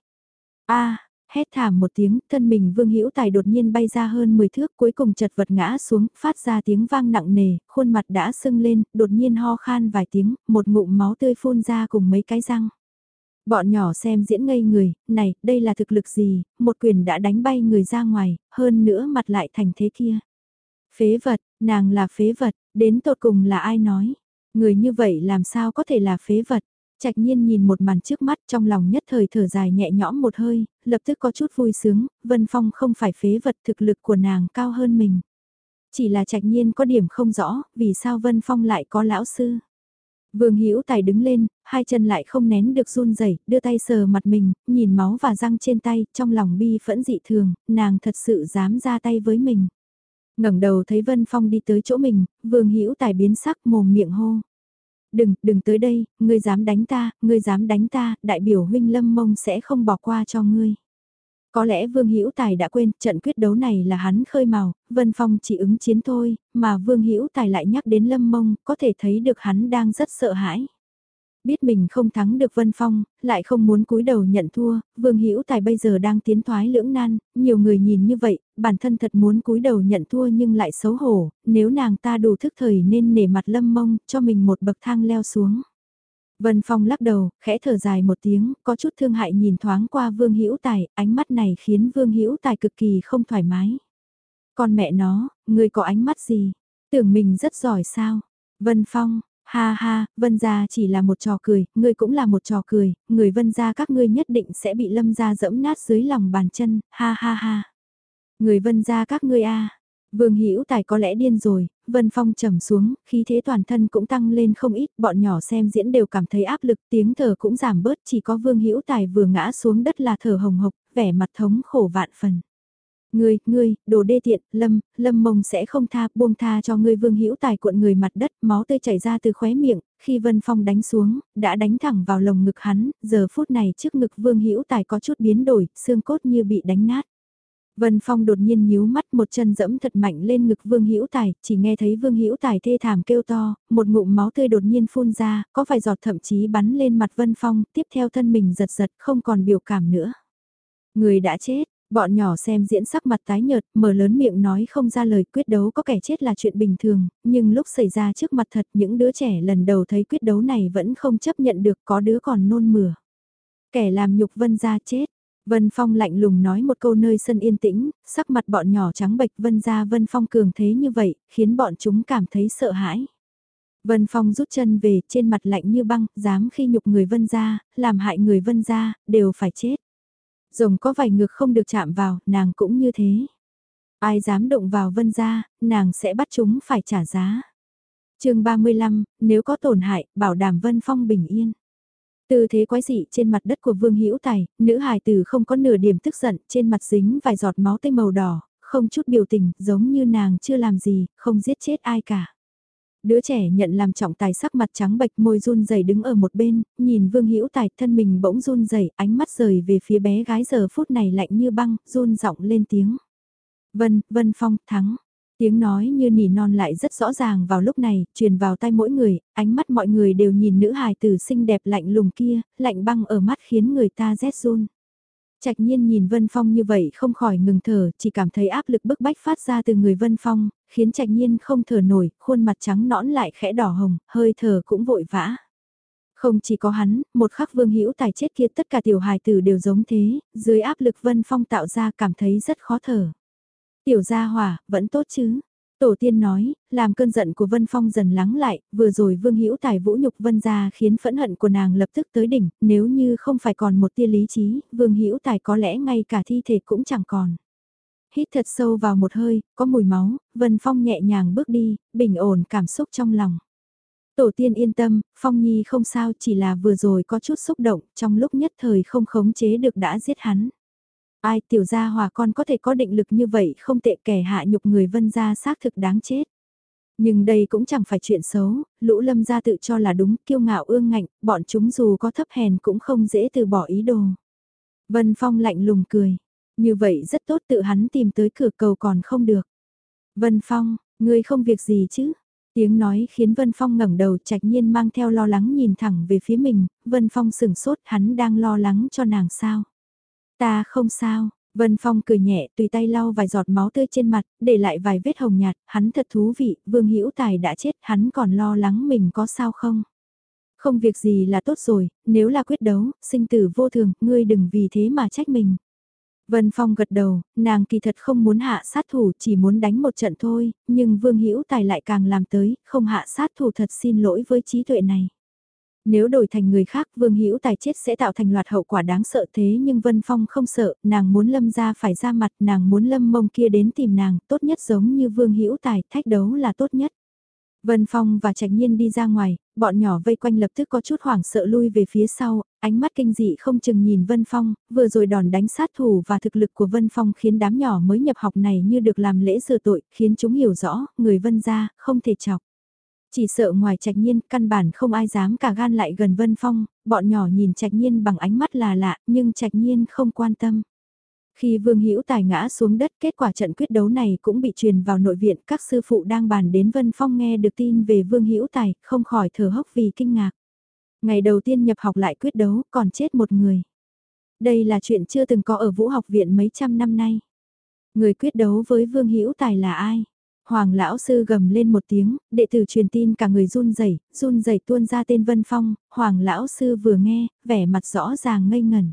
A, hét thảm một tiếng, thân mình Vương Hữu Tài đột nhiên bay ra hơn 10 thước, cuối cùng chật vật ngã xuống, phát ra tiếng vang nặng nề, khuôn mặt đã sưng lên, đột nhiên ho khan vài tiếng, một ngụm máu tươi phun ra cùng mấy cái răng. Bọn nhỏ xem diễn ngây người, này, đây là thực lực gì, một quyền đã đánh bay người ra ngoài, hơn nữa mặt lại thành thế kia. Phế vật, nàng là phế vật, đến tột cùng là ai nói. Người như vậy làm sao có thể là phế vật. Trạch nhiên nhìn một màn trước mắt trong lòng nhất thời thở dài nhẹ nhõm một hơi, lập tức có chút vui sướng, Vân Phong không phải phế vật thực lực của nàng cao hơn mình. Chỉ là trạch nhiên có điểm không rõ, vì sao Vân Phong lại có lão sư. Vương Hữu Tài đứng lên, hai chân lại không nén được run rẩy, đưa tay sờ mặt mình, nhìn máu và răng trên tay, trong lòng bi phẫn dị thường, nàng thật sự dám ra tay với mình. ngẩng đầu thấy Vân Phong đi tới chỗ mình, Vương Hữu Tài biến sắc mồm miệng hô. Đừng, đừng tới đây, ngươi dám đánh ta, ngươi dám đánh ta, đại biểu huynh Lâm Mông sẽ không bỏ qua cho ngươi. Có lẽ Vương Hữu Tài đã quên, trận quyết đấu này là hắn khơi mào, Vân Phong chỉ ứng chiến thôi, mà Vương Hữu Tài lại nhắc đến Lâm Mông, có thể thấy được hắn đang rất sợ hãi. Biết mình không thắng được Vân Phong, lại không muốn cúi đầu nhận thua, Vương Hữu Tài bây giờ đang tiến thoái lưỡng nan, nhiều người nhìn như vậy, bản thân thật muốn cúi đầu nhận thua nhưng lại xấu hổ, nếu nàng ta đủ thức thời nên nể mặt Lâm Mông, cho mình một bậc thang leo xuống. Vân Phong lắc đầu, khẽ thở dài một tiếng, có chút thương hại nhìn thoáng qua Vương Hữu Tài, ánh mắt này khiến Vương Hữu Tài cực kỳ không thoải mái. Con mẹ nó, người có ánh mắt gì? Tưởng mình rất giỏi sao? Vân Phong, Ha ha, vân gia chỉ là một trò cười, ngươi cũng là một trò cười, người vân gia các ngươi nhất định sẽ bị lâm gia dẫm nát dưới lòng bàn chân, ha ha ha. Người vân gia các ngươi a Vương Hữu Tài có lẽ điên rồi, Vân Phong trầm xuống, khí thế toàn thân cũng tăng lên không ít, bọn nhỏ xem diễn đều cảm thấy áp lực, tiếng thở cũng giảm bớt, chỉ có Vương Hữu Tài vừa ngã xuống đất là thở hồng hộc, vẻ mặt thống khổ vạn phần. Ngươi, ngươi, đồ đê tiện, lâm, lâm mông sẽ không tha, buông tha cho ngươi vương hữu tài cuộn người mặt đất, máu tươi chảy ra từ khóe miệng, khi Vân Phong đánh xuống, đã đánh thẳng vào lồng ngực hắn, giờ phút này trước ngực vương hữu tài có chút biến đổi, xương cốt như bị đánh nát. Vân Phong đột nhiên nhíu mắt một chân dẫm thật mạnh lên ngực Vương Hữu Tài, chỉ nghe thấy Vương Hữu Tài thê thảm kêu to, một ngụm máu tươi đột nhiên phun ra, có vài giọt thậm chí bắn lên mặt Vân Phong, tiếp theo thân mình giật giật không còn biểu cảm nữa. Người đã chết, Bọn nhỏ xem diễn sắc mặt tái nhợt, mở lớn miệng nói không ra lời quyết đấu có kẻ chết là chuyện bình thường, nhưng lúc xảy ra trước mặt thật những đứa trẻ lần đầu thấy quyết đấu này vẫn không chấp nhận được có đứa còn nôn mửa. Kẻ làm nhục Vân ra chết. Vân Phong lạnh lùng nói một câu nơi sân yên tĩnh, sắc mặt bọn nhỏ trắng bệch Vân ra Vân Phong cường thế như vậy, khiến bọn chúng cảm thấy sợ hãi. Vân Phong rút chân về, trên mặt lạnh như băng, dám khi nhục người Vân ra, làm hại người Vân ra, đều phải chết. Rồng có vài ngược không được chạm vào, nàng cũng như thế. Ai dám động vào vân gia, nàng sẽ bắt chúng phải trả giá. chương 35, nếu có tổn hại, bảo đảm vân phong bình yên. Tư thế quái dị trên mặt đất của Vương Hữu Tài, nữ hài tử không có nửa điểm tức giận, trên mặt dính vài giọt máu tươi màu đỏ, không chút biểu tình, giống như nàng chưa làm gì, không giết chết ai cả. Đứa trẻ nhận làm trọng tài sắc mặt trắng bệch môi run rẩy đứng ở một bên, nhìn Vương Hữu Tài thân mình bỗng run rẩy, ánh mắt rời về phía bé gái giờ phút này lạnh như băng, run giọng lên tiếng. Vân, Vân Phong, thắng. Tiếng nói như nỉ non lại rất rõ ràng vào lúc này, truyền vào tay mỗi người, ánh mắt mọi người đều nhìn nữ hài tử xinh đẹp lạnh lùng kia, lạnh băng ở mắt khiến người ta rét run. Trạch nhiên nhìn Vân Phong như vậy không khỏi ngừng thở, chỉ cảm thấy áp lực bức bách phát ra từ người Vân Phong, khiến Trạch nhiên không thở nổi, khuôn mặt trắng nõn lại khẽ đỏ hồng, hơi thở cũng vội vã. Không chỉ có hắn, một khắc vương hữu tài chết kia tất cả tiểu hài tử đều giống thế, dưới áp lực Vân Phong tạo ra cảm thấy rất khó thở. Tiểu gia hỏa, vẫn tốt chứ? Tổ tiên nói, làm cơn giận của Vân Phong dần lắng lại, vừa rồi Vương Hữu Tài vũ nhục Vân gia khiến phẫn hận của nàng lập tức tới đỉnh, nếu như không phải còn một tia lý trí, Vương Hữu Tài có lẽ ngay cả thi thể cũng chẳng còn. Hít thật sâu vào một hơi, có mùi máu, Vân Phong nhẹ nhàng bước đi, bình ổn cảm xúc trong lòng. Tổ tiên yên tâm, Phong Nhi không sao chỉ là vừa rồi có chút xúc động, trong lúc nhất thời không khống chế được đã giết hắn. Ai tiểu gia hòa con có thể có định lực như vậy không tệ kẻ hạ nhục người vân gia xác thực đáng chết. Nhưng đây cũng chẳng phải chuyện xấu, lũ lâm gia tự cho là đúng, kiêu ngạo ương ngạnh, bọn chúng dù có thấp hèn cũng không dễ từ bỏ ý đồ. Vân Phong lạnh lùng cười, như vậy rất tốt tự hắn tìm tới cửa cầu còn không được. Vân Phong, ngươi không việc gì chứ? Tiếng nói khiến Vân Phong ngẩng đầu trạch nhiên mang theo lo lắng nhìn thẳng về phía mình, Vân Phong sừng sốt hắn đang lo lắng cho nàng sao. Ta không sao, Vân Phong cười nhẹ tùy tay lau vài giọt máu tươi trên mặt, để lại vài vết hồng nhạt, hắn thật thú vị, Vương Hữu Tài đã chết, hắn còn lo lắng mình có sao không? Không việc gì là tốt rồi, nếu là quyết đấu, sinh tử vô thường, ngươi đừng vì thế mà trách mình. Vân Phong gật đầu, nàng kỳ thật không muốn hạ sát thủ, chỉ muốn đánh một trận thôi, nhưng Vương Hữu Tài lại càng làm tới, không hạ sát thủ thật xin lỗi với trí tuệ này. Nếu đổi thành người khác Vương Hữu Tài chết sẽ tạo thành loạt hậu quả đáng sợ thế nhưng Vân Phong không sợ, nàng muốn Lâm ra phải ra mặt, nàng muốn Lâm mông kia đến tìm nàng, tốt nhất giống như Vương Hữu Tài, thách đấu là tốt nhất. Vân Phong và Trạch Nhiên đi ra ngoài, bọn nhỏ vây quanh lập tức có chút hoảng sợ lui về phía sau, ánh mắt kinh dị không chừng nhìn Vân Phong, vừa rồi đòn đánh sát thủ và thực lực của Vân Phong khiến đám nhỏ mới nhập học này như được làm lễ sửa tội, khiến chúng hiểu rõ, người Vân ra, không thể chọc. Chỉ sợ ngoài trạch nhiên, căn bản không ai dám cả gan lại gần Vân Phong, bọn nhỏ nhìn trạch nhiên bằng ánh mắt là lạ, nhưng trạch nhiên không quan tâm. Khi Vương Hữu Tài ngã xuống đất, kết quả trận quyết đấu này cũng bị truyền vào nội viện, các sư phụ đang bàn đến Vân Phong nghe được tin về Vương Hữu Tài, không khỏi thở hốc vì kinh ngạc. Ngày đầu tiên nhập học lại quyết đấu, còn chết một người. Đây là chuyện chưa từng có ở Vũ học viện mấy trăm năm nay. Người quyết đấu với Vương Hữu Tài là ai? Hoàng lão sư gầm lên một tiếng, đệ tử truyền tin cả người run rẩy, run rẩy tuôn ra tên Vân Phong, Hoàng lão sư vừa nghe, vẻ mặt rõ ràng ngây ngẩn.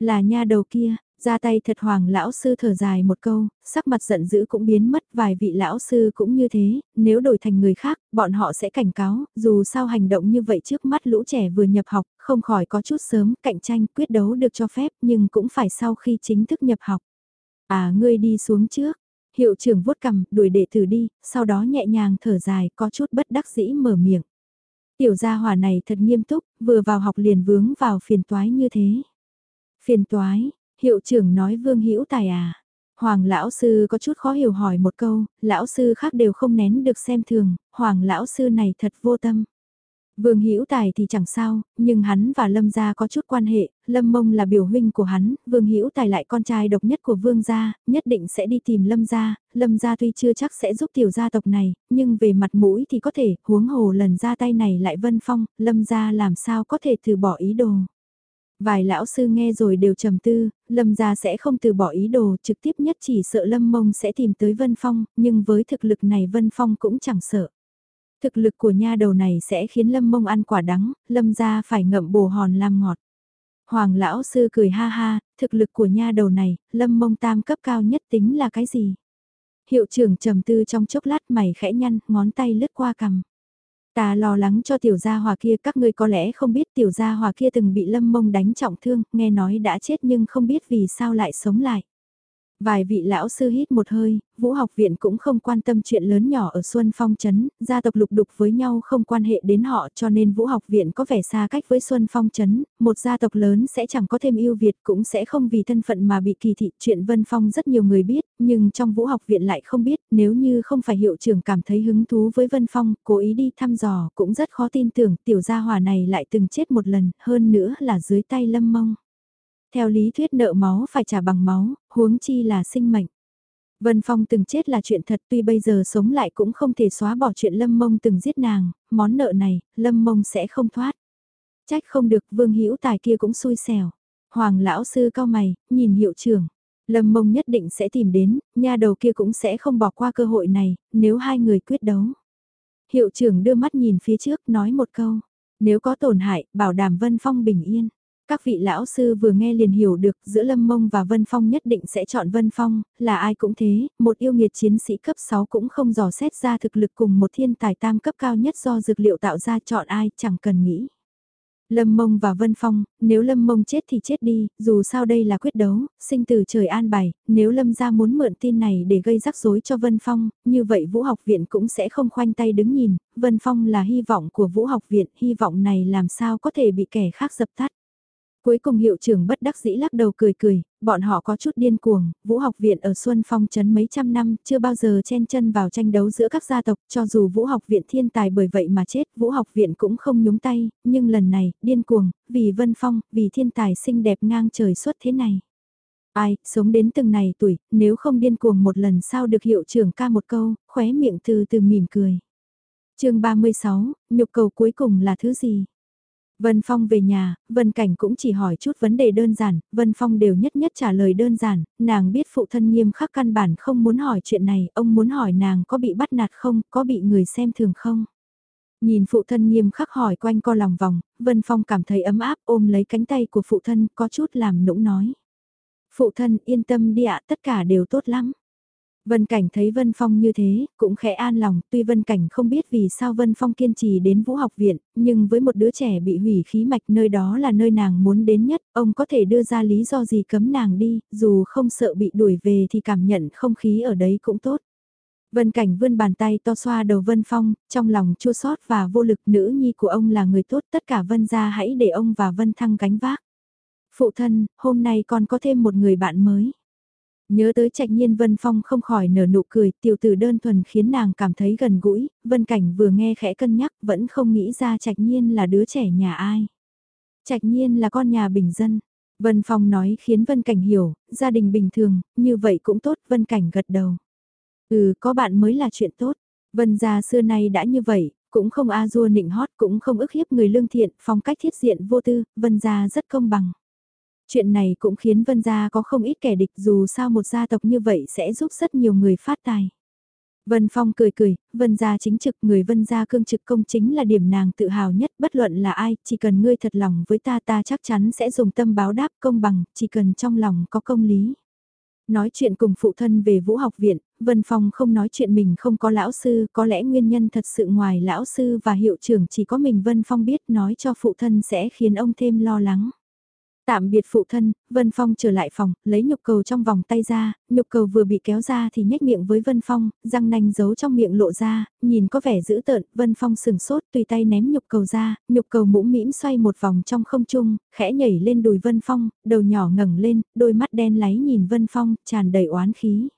Là nha đầu kia, Ra tay thật hoàng lão sư thở dài một câu, sắc mặt giận dữ cũng biến mất vài vị lão sư cũng như thế, nếu đổi thành người khác, bọn họ sẽ cảnh cáo, dù sao hành động như vậy trước mắt lũ trẻ vừa nhập học, không khỏi có chút sớm, cạnh tranh, quyết đấu được cho phép nhưng cũng phải sau khi chính thức nhập học. À ngươi đi xuống trước, hiệu trưởng vuốt cầm, đuổi đệ tử đi, sau đó nhẹ nhàng thở dài, có chút bất đắc dĩ mở miệng. Tiểu gia hỏa này thật nghiêm túc, vừa vào học liền vướng vào phiền toái như thế. Phiền toái, hiệu trưởng nói Vương Hữu Tài à. Hoàng lão sư có chút khó hiểu hỏi một câu, lão sư khác đều không nén được xem thường, hoàng lão sư này thật vô tâm. Vương Hữu Tài thì chẳng sao, nhưng hắn và Lâm gia có chút quan hệ, Lâm Mông là biểu huynh của hắn, Vương Hữu Tài lại con trai độc nhất của Vương gia, nhất định sẽ đi tìm Lâm gia, Lâm gia tuy chưa chắc sẽ giúp tiểu gia tộc này, nhưng về mặt mũi thì có thể, huống hồ lần ra tay này lại Vân Phong, Lâm gia làm sao có thể từ bỏ ý đồ. Vài lão sư nghe rồi đều trầm tư, Lâm gia sẽ không từ bỏ ý đồ, trực tiếp nhất chỉ sợ Lâm Mông sẽ tìm tới Vân Phong, nhưng với thực lực này Vân Phong cũng chẳng sợ. Thực lực của nha đầu này sẽ khiến Lâm Mông ăn quả đắng, Lâm gia phải ngậm bồ hòn làm ngọt. Hoàng lão sư cười ha ha, thực lực của nha đầu này, Lâm Mông tam cấp cao nhất tính là cái gì? Hiệu trưởng trầm tư trong chốc lát mày khẽ nhăn, ngón tay lướt qua cằm. Ta lo lắng cho tiểu gia hòa kia các ngươi có lẽ không biết tiểu gia hòa kia từng bị lâm mông đánh trọng thương, nghe nói đã chết nhưng không biết vì sao lại sống lại. Vài vị lão sư hít một hơi, vũ học viện cũng không quan tâm chuyện lớn nhỏ ở Xuân Phong Trấn, gia tộc lục đục với nhau không quan hệ đến họ cho nên vũ học viện có vẻ xa cách với Xuân Phong Trấn, một gia tộc lớn sẽ chẳng có thêm yêu việt cũng sẽ không vì thân phận mà bị kỳ thị chuyện Vân Phong rất nhiều người biết, nhưng trong vũ học viện lại không biết nếu như không phải hiệu trưởng cảm thấy hứng thú với Vân Phong, cố ý đi thăm dò cũng rất khó tin tưởng tiểu gia hòa này lại từng chết một lần, hơn nữa là dưới tay lâm mông. Theo lý thuyết nợ máu phải trả bằng máu, huống chi là sinh mệnh. Vân Phong từng chết là chuyện thật tuy bây giờ sống lại cũng không thể xóa bỏ chuyện Lâm Mông từng giết nàng, món nợ này, Lâm Mông sẽ không thoát. Trách không được Vương Hữu Tài kia cũng xui xẻo. Hoàng lão sư cao mày, nhìn hiệu trưởng. Lâm Mông nhất định sẽ tìm đến, nha đầu kia cũng sẽ không bỏ qua cơ hội này, nếu hai người quyết đấu. Hiệu trưởng đưa mắt nhìn phía trước nói một câu, nếu có tổn hại, bảo đảm Vân Phong bình yên. Các vị lão sư vừa nghe liền hiểu được giữa Lâm Mông và Vân Phong nhất định sẽ chọn Vân Phong, là ai cũng thế, một yêu nghiệt chiến sĩ cấp 6 cũng không dò xét ra thực lực cùng một thiên tài tam cấp cao nhất do dược liệu tạo ra chọn ai chẳng cần nghĩ. Lâm Mông và Vân Phong, nếu Lâm Mông chết thì chết đi, dù sao đây là quyết đấu, sinh từ trời an bài, nếu Lâm gia muốn mượn tin này để gây rắc rối cho Vân Phong, như vậy Vũ học viện cũng sẽ không khoanh tay đứng nhìn, Vân Phong là hy vọng của Vũ học viện, hy vọng này làm sao có thể bị kẻ khác dập tắt. Cuối cùng hiệu trưởng bất đắc dĩ lắc đầu cười cười, bọn họ có chút điên cuồng, vũ học viện ở Xuân Phong trấn mấy trăm năm chưa bao giờ chen chân vào tranh đấu giữa các gia tộc cho dù vũ học viện thiên tài bởi vậy mà chết, vũ học viện cũng không nhúng tay, nhưng lần này, điên cuồng, vì Vân Phong, vì thiên tài xinh đẹp ngang trời suốt thế này. Ai, sống đến từng này tuổi, nếu không điên cuồng một lần sao được hiệu trưởng ca một câu, khóe miệng từ từ mỉm cười. chương 36, nhục cầu cuối cùng là thứ gì? Vân Phong về nhà, Vân Cảnh cũng chỉ hỏi chút vấn đề đơn giản, Vân Phong đều nhất nhất trả lời đơn giản, nàng biết phụ thân nghiêm khắc căn bản không muốn hỏi chuyện này, ông muốn hỏi nàng có bị bắt nạt không, có bị người xem thường không. Nhìn phụ thân nghiêm khắc hỏi quanh co lòng vòng, Vân Phong cảm thấy ấm áp ôm lấy cánh tay của phụ thân có chút làm nũng nói. Phụ thân yên tâm đi ạ tất cả đều tốt lắm. Vân Cảnh thấy Vân Phong như thế, cũng khẽ an lòng, tuy Vân Cảnh không biết vì sao Vân Phong kiên trì đến vũ học viện, nhưng với một đứa trẻ bị hủy khí mạch nơi đó là nơi nàng muốn đến nhất, ông có thể đưa ra lý do gì cấm nàng đi, dù không sợ bị đuổi về thì cảm nhận không khí ở đấy cũng tốt. Vân Cảnh vươn bàn tay to xoa đầu Vân Phong, trong lòng chua xót và vô lực nữ nhi của ông là người tốt tất cả Vân gia hãy để ông và Vân Thăng gánh vác. Phụ thân, hôm nay con có thêm một người bạn mới. Nhớ tới trạch nhiên Vân Phong không khỏi nở nụ cười, tiểu tử đơn thuần khiến nàng cảm thấy gần gũi, Vân Cảnh vừa nghe khẽ cân nhắc vẫn không nghĩ ra trạch nhiên là đứa trẻ nhà ai. Trạch nhiên là con nhà bình dân. Vân Phong nói khiến Vân Cảnh hiểu, gia đình bình thường, như vậy cũng tốt, Vân Cảnh gật đầu. Ừ, có bạn mới là chuyện tốt. Vân gia xưa nay đã như vậy, cũng không a dua nịnh hót cũng không ức hiếp người lương thiện, phong cách thiết diện vô tư, Vân gia rất công bằng. Chuyện này cũng khiến Vân Gia có không ít kẻ địch dù sao một gia tộc như vậy sẽ giúp rất nhiều người phát tài. Vân Phong cười cười, Vân gia chính trực, người Vân gia cương trực công chính là điểm nàng tự hào nhất, bất luận là ai, chỉ cần ngươi thật lòng với ta ta chắc chắn sẽ dùng tâm báo đáp công bằng, chỉ cần trong lòng có công lý. Nói chuyện cùng phụ thân về vũ học viện, Vân Phong không nói chuyện mình không có lão sư, có lẽ nguyên nhân thật sự ngoài lão sư và hiệu trưởng chỉ có mình Vân Phong biết nói cho phụ thân sẽ khiến ông thêm lo lắng. Tạm biệt phụ thân, Vân Phong trở lại phòng, lấy nhục cầu trong vòng tay ra, nhục cầu vừa bị kéo ra thì nhếch miệng với Vân Phong, răng nanh giấu trong miệng lộ ra, nhìn có vẻ dữ tợn, Vân Phong sừng sốt tùy tay ném nhục cầu ra, nhục cầu mũm mĩm xoay một vòng trong không trung, khẽ nhảy lên đùi Vân Phong, đầu nhỏ ngẩng lên, đôi mắt đen láy nhìn Vân Phong, tràn đầy oán khí.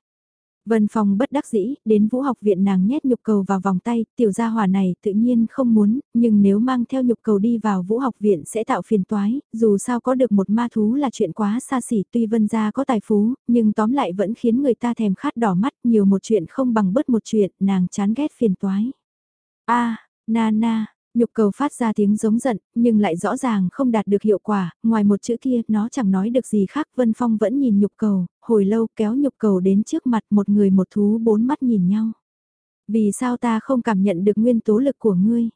Vân Phong bất đắc dĩ, đến vũ học viện nàng nhét nhục cầu vào vòng tay, tiểu gia hỏa này tự nhiên không muốn, nhưng nếu mang theo nhục cầu đi vào vũ học viện sẽ tạo phiền toái, dù sao có được một ma thú là chuyện quá xa xỉ tuy Vân gia có tài phú, nhưng tóm lại vẫn khiến người ta thèm khát đỏ mắt nhiều một chuyện không bằng bớt một chuyện, nàng chán ghét phiền toái. a na na, Nhục cầu phát ra tiếng giống giận, nhưng lại rõ ràng không đạt được hiệu quả, ngoài một chữ kia, nó chẳng nói được gì khác, Vân Phong vẫn nhìn nhục cầu, hồi lâu kéo nhục cầu đến trước mặt một người một thú bốn mắt nhìn nhau. Vì sao ta không cảm nhận được nguyên tố lực của ngươi?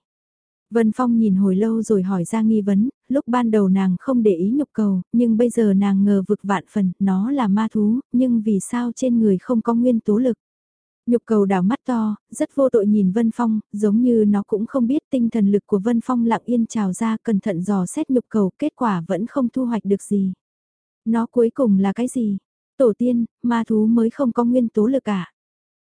Vân Phong nhìn hồi lâu rồi hỏi ra nghi vấn, lúc ban đầu nàng không để ý nhục cầu, nhưng bây giờ nàng ngờ vực vạn phần, nó là ma thú, nhưng vì sao trên người không có nguyên tố lực? Nhục cầu đảo mắt to, rất vô tội nhìn Vân Phong, giống như nó cũng không biết tinh thần lực của Vân Phong lặng yên trào ra cẩn thận dò xét nhục cầu, kết quả vẫn không thu hoạch được gì. Nó cuối cùng là cái gì? Tổ tiên, ma thú mới không có nguyên tố lực cả.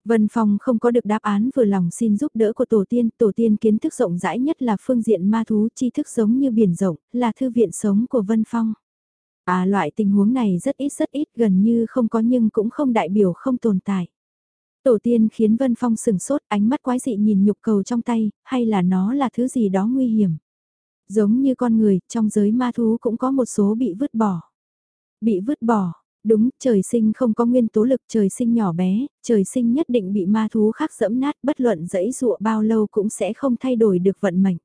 Vân Phong không có được đáp án vừa lòng xin giúp đỡ của tổ tiên, tổ tiên kiến thức rộng rãi nhất là phương diện ma thú tri thức giống như biển rộng, là thư viện sống của Vân Phong. À loại tình huống này rất ít rất ít gần như không có nhưng cũng không đại biểu không tồn tại. Tổ tiên khiến Vân Phong sừng sốt ánh mắt quái dị nhìn nhục cầu trong tay, hay là nó là thứ gì đó nguy hiểm. Giống như con người, trong giới ma thú cũng có một số bị vứt bỏ. Bị vứt bỏ, đúng, trời sinh không có nguyên tố lực, trời sinh nhỏ bé, trời sinh nhất định bị ma thú khác dẫm nát, bất luận dẫy dụa bao lâu cũng sẽ không thay đổi được vận mệnh.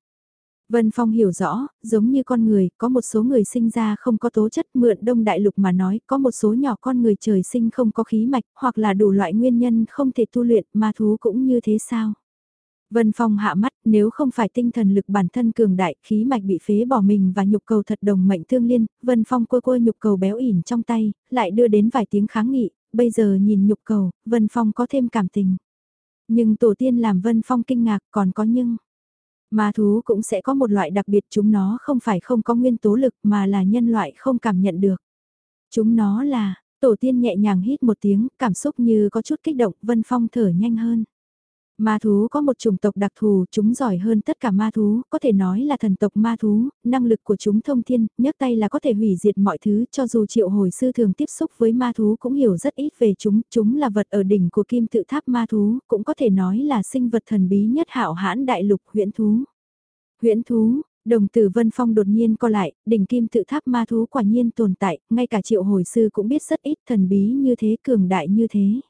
Vân Phong hiểu rõ, giống như con người, có một số người sinh ra không có tố chất mượn đông đại lục mà nói, có một số nhỏ con người trời sinh không có khí mạch, hoặc là đủ loại nguyên nhân không thể tu luyện, ma thú cũng như thế sao? Vân Phong hạ mắt, nếu không phải tinh thần lực bản thân cường đại, khí mạch bị phế bỏ mình và nhục cầu thật đồng mệnh thương liên, Vân Phong quơ quơ nhục cầu béo ỉn trong tay, lại đưa đến vài tiếng kháng nghị, bây giờ nhìn nhục cầu, Vân Phong có thêm cảm tình. Nhưng tổ tiên làm Vân Phong kinh ngạc còn có nhưng. Ma thú cũng sẽ có một loại đặc biệt chúng nó không phải không có nguyên tố lực mà là nhân loại không cảm nhận được. Chúng nó là, tổ tiên nhẹ nhàng hít một tiếng, cảm xúc như có chút kích động, Vân Phong thở nhanh hơn. Ma thú có một chủng tộc đặc thù, chúng giỏi hơn tất cả ma thú, có thể nói là thần tộc ma thú, năng lực của chúng thông thiên, nhấc tay là có thể hủy diệt mọi thứ, cho dù triệu hồi sư thường tiếp xúc với ma thú cũng hiểu rất ít về chúng, chúng là vật ở đỉnh của kim tự tháp ma thú, cũng có thể nói là sinh vật thần bí nhất hạo hãn đại lục huyễn thú. Huyễn thú, Đồng tử Vân Phong đột nhiên co lại, đỉnh kim tự tháp ma thú quả nhiên tồn tại, ngay cả triệu hồi sư cũng biết rất ít thần bí như thế cường đại như thế.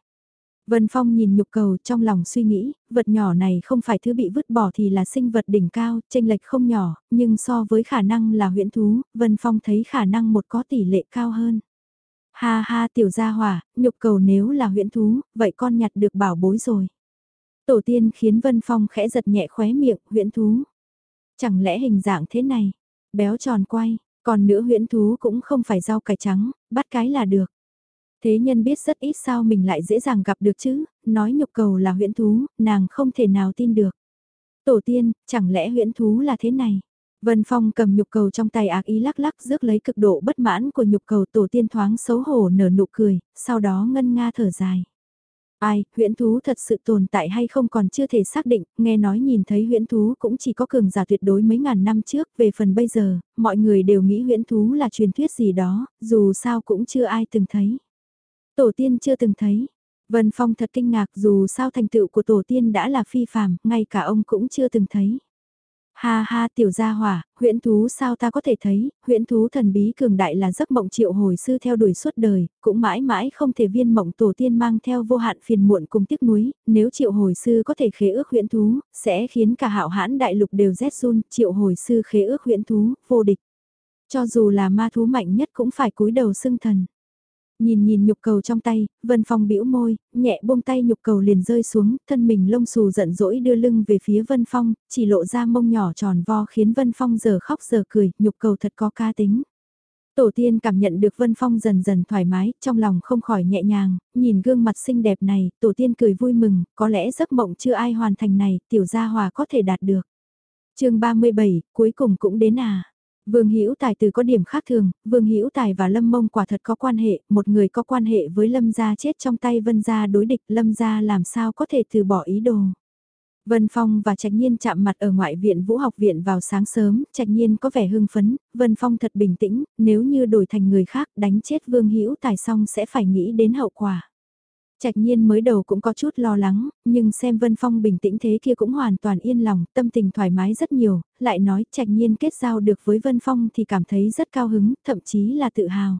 Vân Phong nhìn nhục cầu trong lòng suy nghĩ, vật nhỏ này không phải thứ bị vứt bỏ thì là sinh vật đỉnh cao, tranh lệch không nhỏ, nhưng so với khả năng là huyễn thú, Vân Phong thấy khả năng một có tỷ lệ cao hơn. Ha ha tiểu gia hỏa, nhục cầu nếu là huyễn thú, vậy con nhặt được bảo bối rồi. Tổ tiên khiến Vân Phong khẽ giật nhẹ khóe miệng, huyễn thú. Chẳng lẽ hình dạng thế này, béo tròn quay, còn nữa huyễn thú cũng không phải rau cải trắng, bắt cái là được. Thế nhân biết rất ít sao mình lại dễ dàng gặp được chứ, nói nhục cầu là huyễn thú, nàng không thể nào tin được. Tổ tiên, chẳng lẽ huyễn thú là thế này? Vân Phong cầm nhục cầu trong tay ác ý lắc lắc rước lấy cực độ bất mãn của nhục cầu tổ tiên thoáng xấu hổ nở nụ cười, sau đó ngân nga thở dài. Ai, huyễn thú thật sự tồn tại hay không còn chưa thể xác định, nghe nói nhìn thấy huyễn thú cũng chỉ có cường giả tuyệt đối mấy ngàn năm trước, về phần bây giờ, mọi người đều nghĩ huyễn thú là truyền thuyết gì đó, dù sao cũng chưa ai từng thấy. Tổ tiên chưa từng thấy. Vân Phong thật kinh ngạc dù sao thành tựu của tổ tiên đã là phi phàm, ngay cả ông cũng chưa từng thấy. Ha ha tiểu gia hỏa, huyễn thú sao ta có thể thấy, huyễn thú thần bí cường đại là giấc mộng triệu hồi sư theo đuổi suốt đời, cũng mãi mãi không thể viên mộng tổ tiên mang theo vô hạn phiền muộn cùng tiếc nuối, nếu triệu hồi sư có thể khế ước huyễn thú, sẽ khiến cả hạo hãn đại lục đều rét run, triệu hồi sư khế ước huyễn thú, vô địch. Cho dù là ma thú mạnh nhất cũng phải cúi đầu xưng thần. Nhìn nhìn nhục cầu trong tay, Vân Phong bĩu môi, nhẹ buông tay nhục cầu liền rơi xuống, thân mình lông xù giận dỗi đưa lưng về phía Vân Phong, chỉ lộ ra mông nhỏ tròn vo khiến Vân Phong giờ khóc giờ cười, nhục cầu thật có ca tính. Tổ tiên cảm nhận được Vân Phong dần dần thoải mái, trong lòng không khỏi nhẹ nhàng, nhìn gương mặt xinh đẹp này, tổ tiên cười vui mừng, có lẽ giấc mộng chưa ai hoàn thành này, tiểu gia hòa có thể đạt được. chương 37, cuối cùng cũng đến à. Vương Hữu Tài từ có điểm khác thường, Vương Hữu Tài và Lâm Mông quả thật có quan hệ, một người có quan hệ với Lâm gia chết trong tay Vân gia đối địch, Lâm gia làm sao có thể từ bỏ ý đồ. Vân Phong và Trạch Nhiên chạm mặt ở ngoại viện Vũ học viện vào sáng sớm, Trạch Nhiên có vẻ hưng phấn, Vân Phong thật bình tĩnh, nếu như đổi thành người khác đánh chết Vương Hữu Tài xong sẽ phải nghĩ đến hậu quả. Trạch Nhiên mới đầu cũng có chút lo lắng, nhưng xem Vân Phong bình tĩnh thế kia cũng hoàn toàn yên lòng, tâm tình thoải mái rất nhiều, lại nói Trạch Nhiên kết giao được với Vân Phong thì cảm thấy rất cao hứng, thậm chí là tự hào.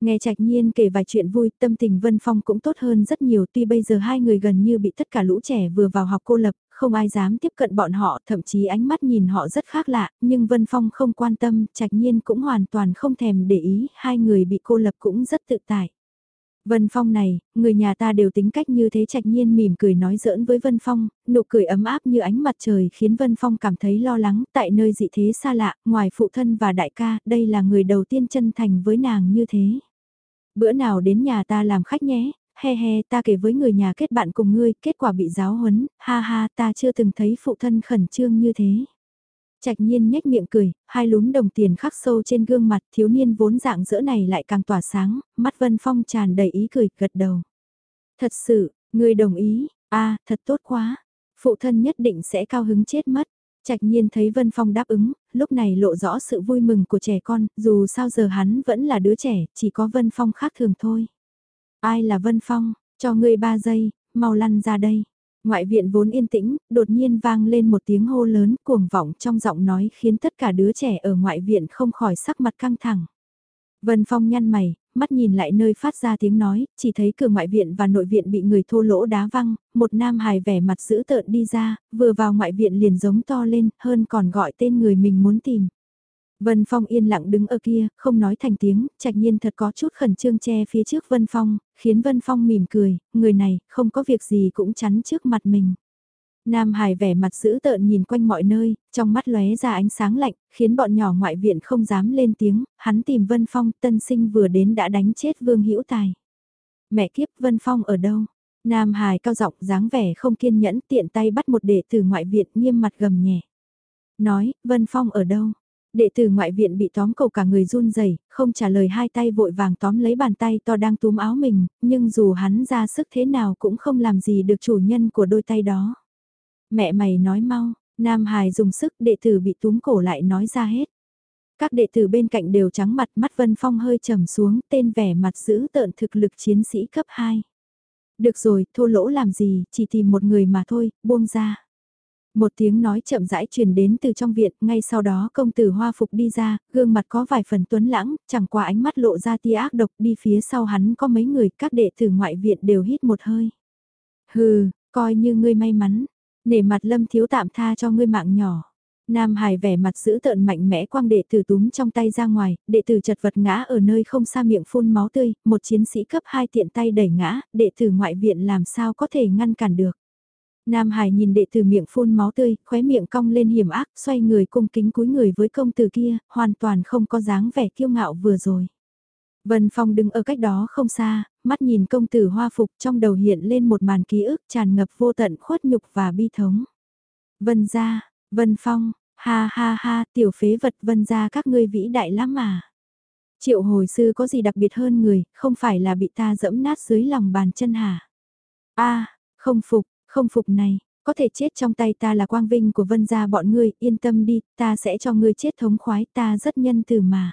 Nghe Trạch Nhiên kể vài chuyện vui, tâm tình Vân Phong cũng tốt hơn rất nhiều tuy bây giờ hai người gần như bị tất cả lũ trẻ vừa vào học cô lập, không ai dám tiếp cận bọn họ, thậm chí ánh mắt nhìn họ rất khác lạ, nhưng Vân Phong không quan tâm, Trạch Nhiên cũng hoàn toàn không thèm để ý, hai người bị cô lập cũng rất tự tại. Vân Phong này, người nhà ta đều tính cách như thế Trạch Nhiên mỉm cười nói giỡn với Vân Phong, nụ cười ấm áp như ánh mặt trời khiến Vân Phong cảm thấy lo lắng tại nơi dị thế xa lạ, ngoài phụ thân và đại ca, đây là người đầu tiên chân thành với nàng như thế. Bữa nào đến nhà ta làm khách nhé, he he ta kể với người nhà kết bạn cùng ngươi, kết quả bị giáo huấn, ha ha ta chưa từng thấy phụ thân khẩn trương như thế. Trạch nhiên nhếch miệng cười, hai lúm đồng tiền khắc sâu trên gương mặt thiếu niên vốn dạng dỡ này lại càng tỏa sáng, mắt Vân Phong tràn đầy ý cười, gật đầu. Thật sự, ngươi đồng ý, a thật tốt quá, phụ thân nhất định sẽ cao hứng chết mất. Trạch nhiên thấy Vân Phong đáp ứng, lúc này lộ rõ sự vui mừng của trẻ con, dù sao giờ hắn vẫn là đứa trẻ, chỉ có Vân Phong khác thường thôi. Ai là Vân Phong, cho ngươi ba giây, mau lăn ra đây. Ngoại viện vốn yên tĩnh, đột nhiên vang lên một tiếng hô lớn cuồng vọng trong giọng nói khiến tất cả đứa trẻ ở ngoại viện không khỏi sắc mặt căng thẳng. Vân Phong nhăn mày, mắt nhìn lại nơi phát ra tiếng nói, chỉ thấy cửa ngoại viện và nội viện bị người thô lỗ đá văng, một nam hài vẻ mặt dữ tợn đi ra, vừa vào ngoại viện liền giống to lên, hơn còn gọi tên người mình muốn tìm. Vân Phong yên lặng đứng ở kia, không nói thành tiếng, trạch nhiên thật có chút khẩn trương che phía trước Vân Phong, khiến Vân Phong mỉm cười, người này không có việc gì cũng chắn trước mặt mình. Nam Hải vẻ mặt dữ tợn nhìn quanh mọi nơi, trong mắt lóe ra ánh sáng lạnh, khiến bọn nhỏ ngoại viện không dám lên tiếng, hắn tìm Vân Phong, tân sinh vừa đến đã đánh chết Vương Hữu Tài. Mẹ kiếp Vân Phong ở đâu? Nam Hải cao giọng dáng vẻ không kiên nhẫn tiện tay bắt một đệ tử ngoại viện nghiêm mặt gầm nhẹ. Nói, Vân Phong ở đâu? Đệ tử ngoại viện bị tóm cầu cả người run rẩy, không trả lời hai tay vội vàng tóm lấy bàn tay to đang túm áo mình, nhưng dù hắn ra sức thế nào cũng không làm gì được chủ nhân của đôi tay đó. Mẹ mày nói mau, Nam Hải dùng sức đệ tử bị túm cổ lại nói ra hết. Các đệ tử bên cạnh đều trắng mặt mắt Vân Phong hơi trầm xuống tên vẻ mặt giữ tợn thực lực chiến sĩ cấp 2. Được rồi, thua lỗ làm gì, chỉ tìm một người mà thôi, buông ra. Một tiếng nói chậm rãi truyền đến từ trong viện, ngay sau đó công tử hoa phục đi ra, gương mặt có vài phần tuấn lãng, chẳng qua ánh mắt lộ ra tia ác độc đi phía sau hắn có mấy người, các đệ tử ngoại viện đều hít một hơi. Hừ, coi như ngươi may mắn, nể mặt lâm thiếu tạm tha cho ngươi mạng nhỏ. Nam Hải vẻ mặt giữ tợn mạnh mẽ quang đệ tử túm trong tay ra ngoài, đệ tử chật vật ngã ở nơi không xa miệng phun máu tươi, một chiến sĩ cấp 2 tiện tay đẩy ngã, đệ tử ngoại viện làm sao có thể ngăn cản được. Nam Hải nhìn đệ tử miệng phun máu tươi, khóe miệng cong lên hiểm ác, xoay người cung kính cúi người với công tử kia, hoàn toàn không có dáng vẻ kiêu ngạo vừa rồi. Vân Phong đứng ở cách đó không xa, mắt nhìn công tử hoa phục trong đầu hiện lên một màn ký ức tràn ngập vô tận khuất nhục và bi thống. Vân ra, Vân Phong, ha ha ha, tiểu phế vật Vân ra các ngươi vĩ đại lắm mà. Triệu hồi sư có gì đặc biệt hơn người, không phải là bị ta dẫm nát dưới lòng bàn chân hả? a không phục, không phục này, có thể chết trong tay ta là quang vinh của vân gia bọn ngươi, yên tâm đi, ta sẽ cho ngươi chết thống khoái, ta rất nhân từ mà.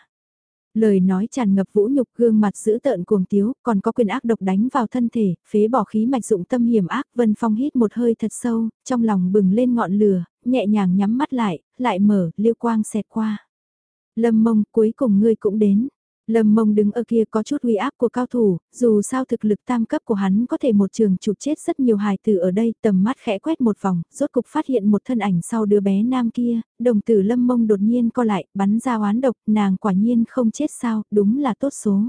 Lời nói tràn ngập vũ nhục gương mặt dữ tợn cuồng tiếu, còn có quyền ác độc đánh vào thân thể, phế bỏ khí mạch dụng tâm hiểm ác, Vân Phong hít một hơi thật sâu, trong lòng bừng lên ngọn lửa, nhẹ nhàng nhắm mắt lại, lại mở, liêu quang xẹt qua. Lâm mông cuối cùng ngươi cũng đến, Lâm mông đứng ở kia có chút uy áp của cao thủ, dù sao thực lực tam cấp của hắn có thể một trường chụp chết rất nhiều hài tử ở đây tầm mắt khẽ quét một vòng, rốt cục phát hiện một thân ảnh sau đứa bé nam kia, đồng tử lâm mông đột nhiên co lại, bắn ra oán độc, nàng quả nhiên không chết sao, đúng là tốt số.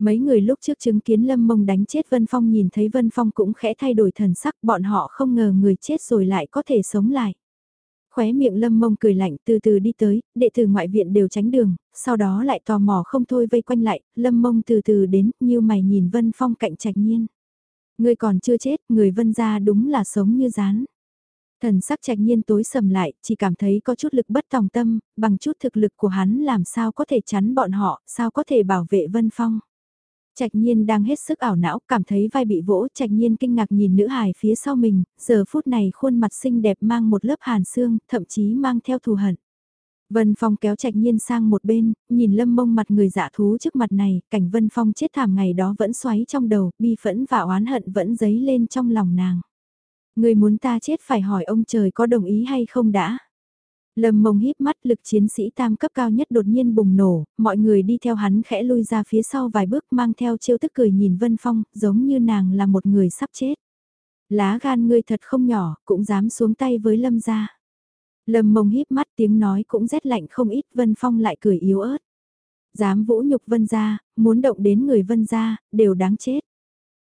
Mấy người lúc trước chứng kiến Lâm Mông đánh chết Vân Phong nhìn thấy Vân Phong cũng khẽ thay đổi thần sắc bọn họ không ngờ người chết rồi lại có thể sống lại. Khóe miệng Lâm Mông cười lạnh từ từ đi tới, đệ tử ngoại viện đều tránh đường, sau đó lại tò mò không thôi vây quanh lại, Lâm Mông từ từ đến như mày nhìn Vân Phong cạnh trạch nhiên. Người còn chưa chết, người Vân gia đúng là sống như rán. Thần sắc trạch nhiên tối sầm lại, chỉ cảm thấy có chút lực bất tòng tâm, bằng chút thực lực của hắn làm sao có thể chắn bọn họ, sao có thể bảo vệ Vân Phong. Trạch Nhiên đang hết sức ảo não, cảm thấy vai bị vỗ, Trạch Nhiên kinh ngạc nhìn nữ hài phía sau mình, giờ phút này khuôn mặt xinh đẹp mang một lớp hàn xương, thậm chí mang theo thù hận. Vân Phong kéo Trạch Nhiên sang một bên, nhìn Lâm Mông mặt người dạ thú trước mặt này, cảnh Vân Phong chết thảm ngày đó vẫn xoáy trong đầu, bi phẫn và oán hận vẫn dấy lên trong lòng nàng. Người muốn ta chết phải hỏi ông trời có đồng ý hay không đã. Lâm mông híp mắt lực chiến sĩ tam cấp cao nhất đột nhiên bùng nổ, mọi người đi theo hắn khẽ lui ra phía sau vài bước mang theo chiêu tức cười nhìn Vân Phong, giống như nàng là một người sắp chết. Lá gan ngươi thật không nhỏ, cũng dám xuống tay với Lâm gia. Lâm mông híp mắt tiếng nói cũng rét lạnh không ít Vân Phong lại cười yếu ớt. Dám vũ nhục Vân gia, muốn động đến người Vân gia, đều đáng chết.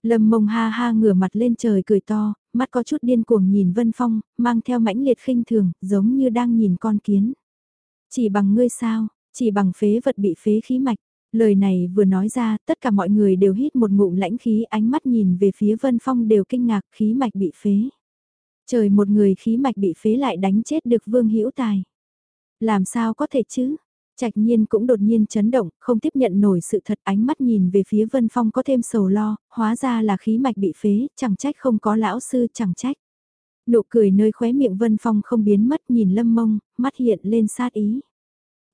Lâm mông ha ha ngửa mặt lên trời cười to, mắt có chút điên cuồng nhìn Vân Phong, mang theo mãnh liệt khinh thường, giống như đang nhìn con kiến. Chỉ bằng ngươi sao, chỉ bằng phế vật bị phế khí mạch. Lời này vừa nói ra, tất cả mọi người đều hít một ngụm lãnh khí ánh mắt nhìn về phía Vân Phong đều kinh ngạc khí mạch bị phế. Trời một người khí mạch bị phế lại đánh chết được Vương Hữu Tài. Làm sao có thể chứ? Trạch nhiên cũng đột nhiên chấn động, không tiếp nhận nổi sự thật ánh mắt nhìn về phía Vân Phong có thêm sầu lo, hóa ra là khí mạch bị phế, chẳng trách không có lão sư chẳng trách. Nụ cười nơi khóe miệng Vân Phong không biến mất nhìn Lâm Mông, mắt hiện lên sát ý.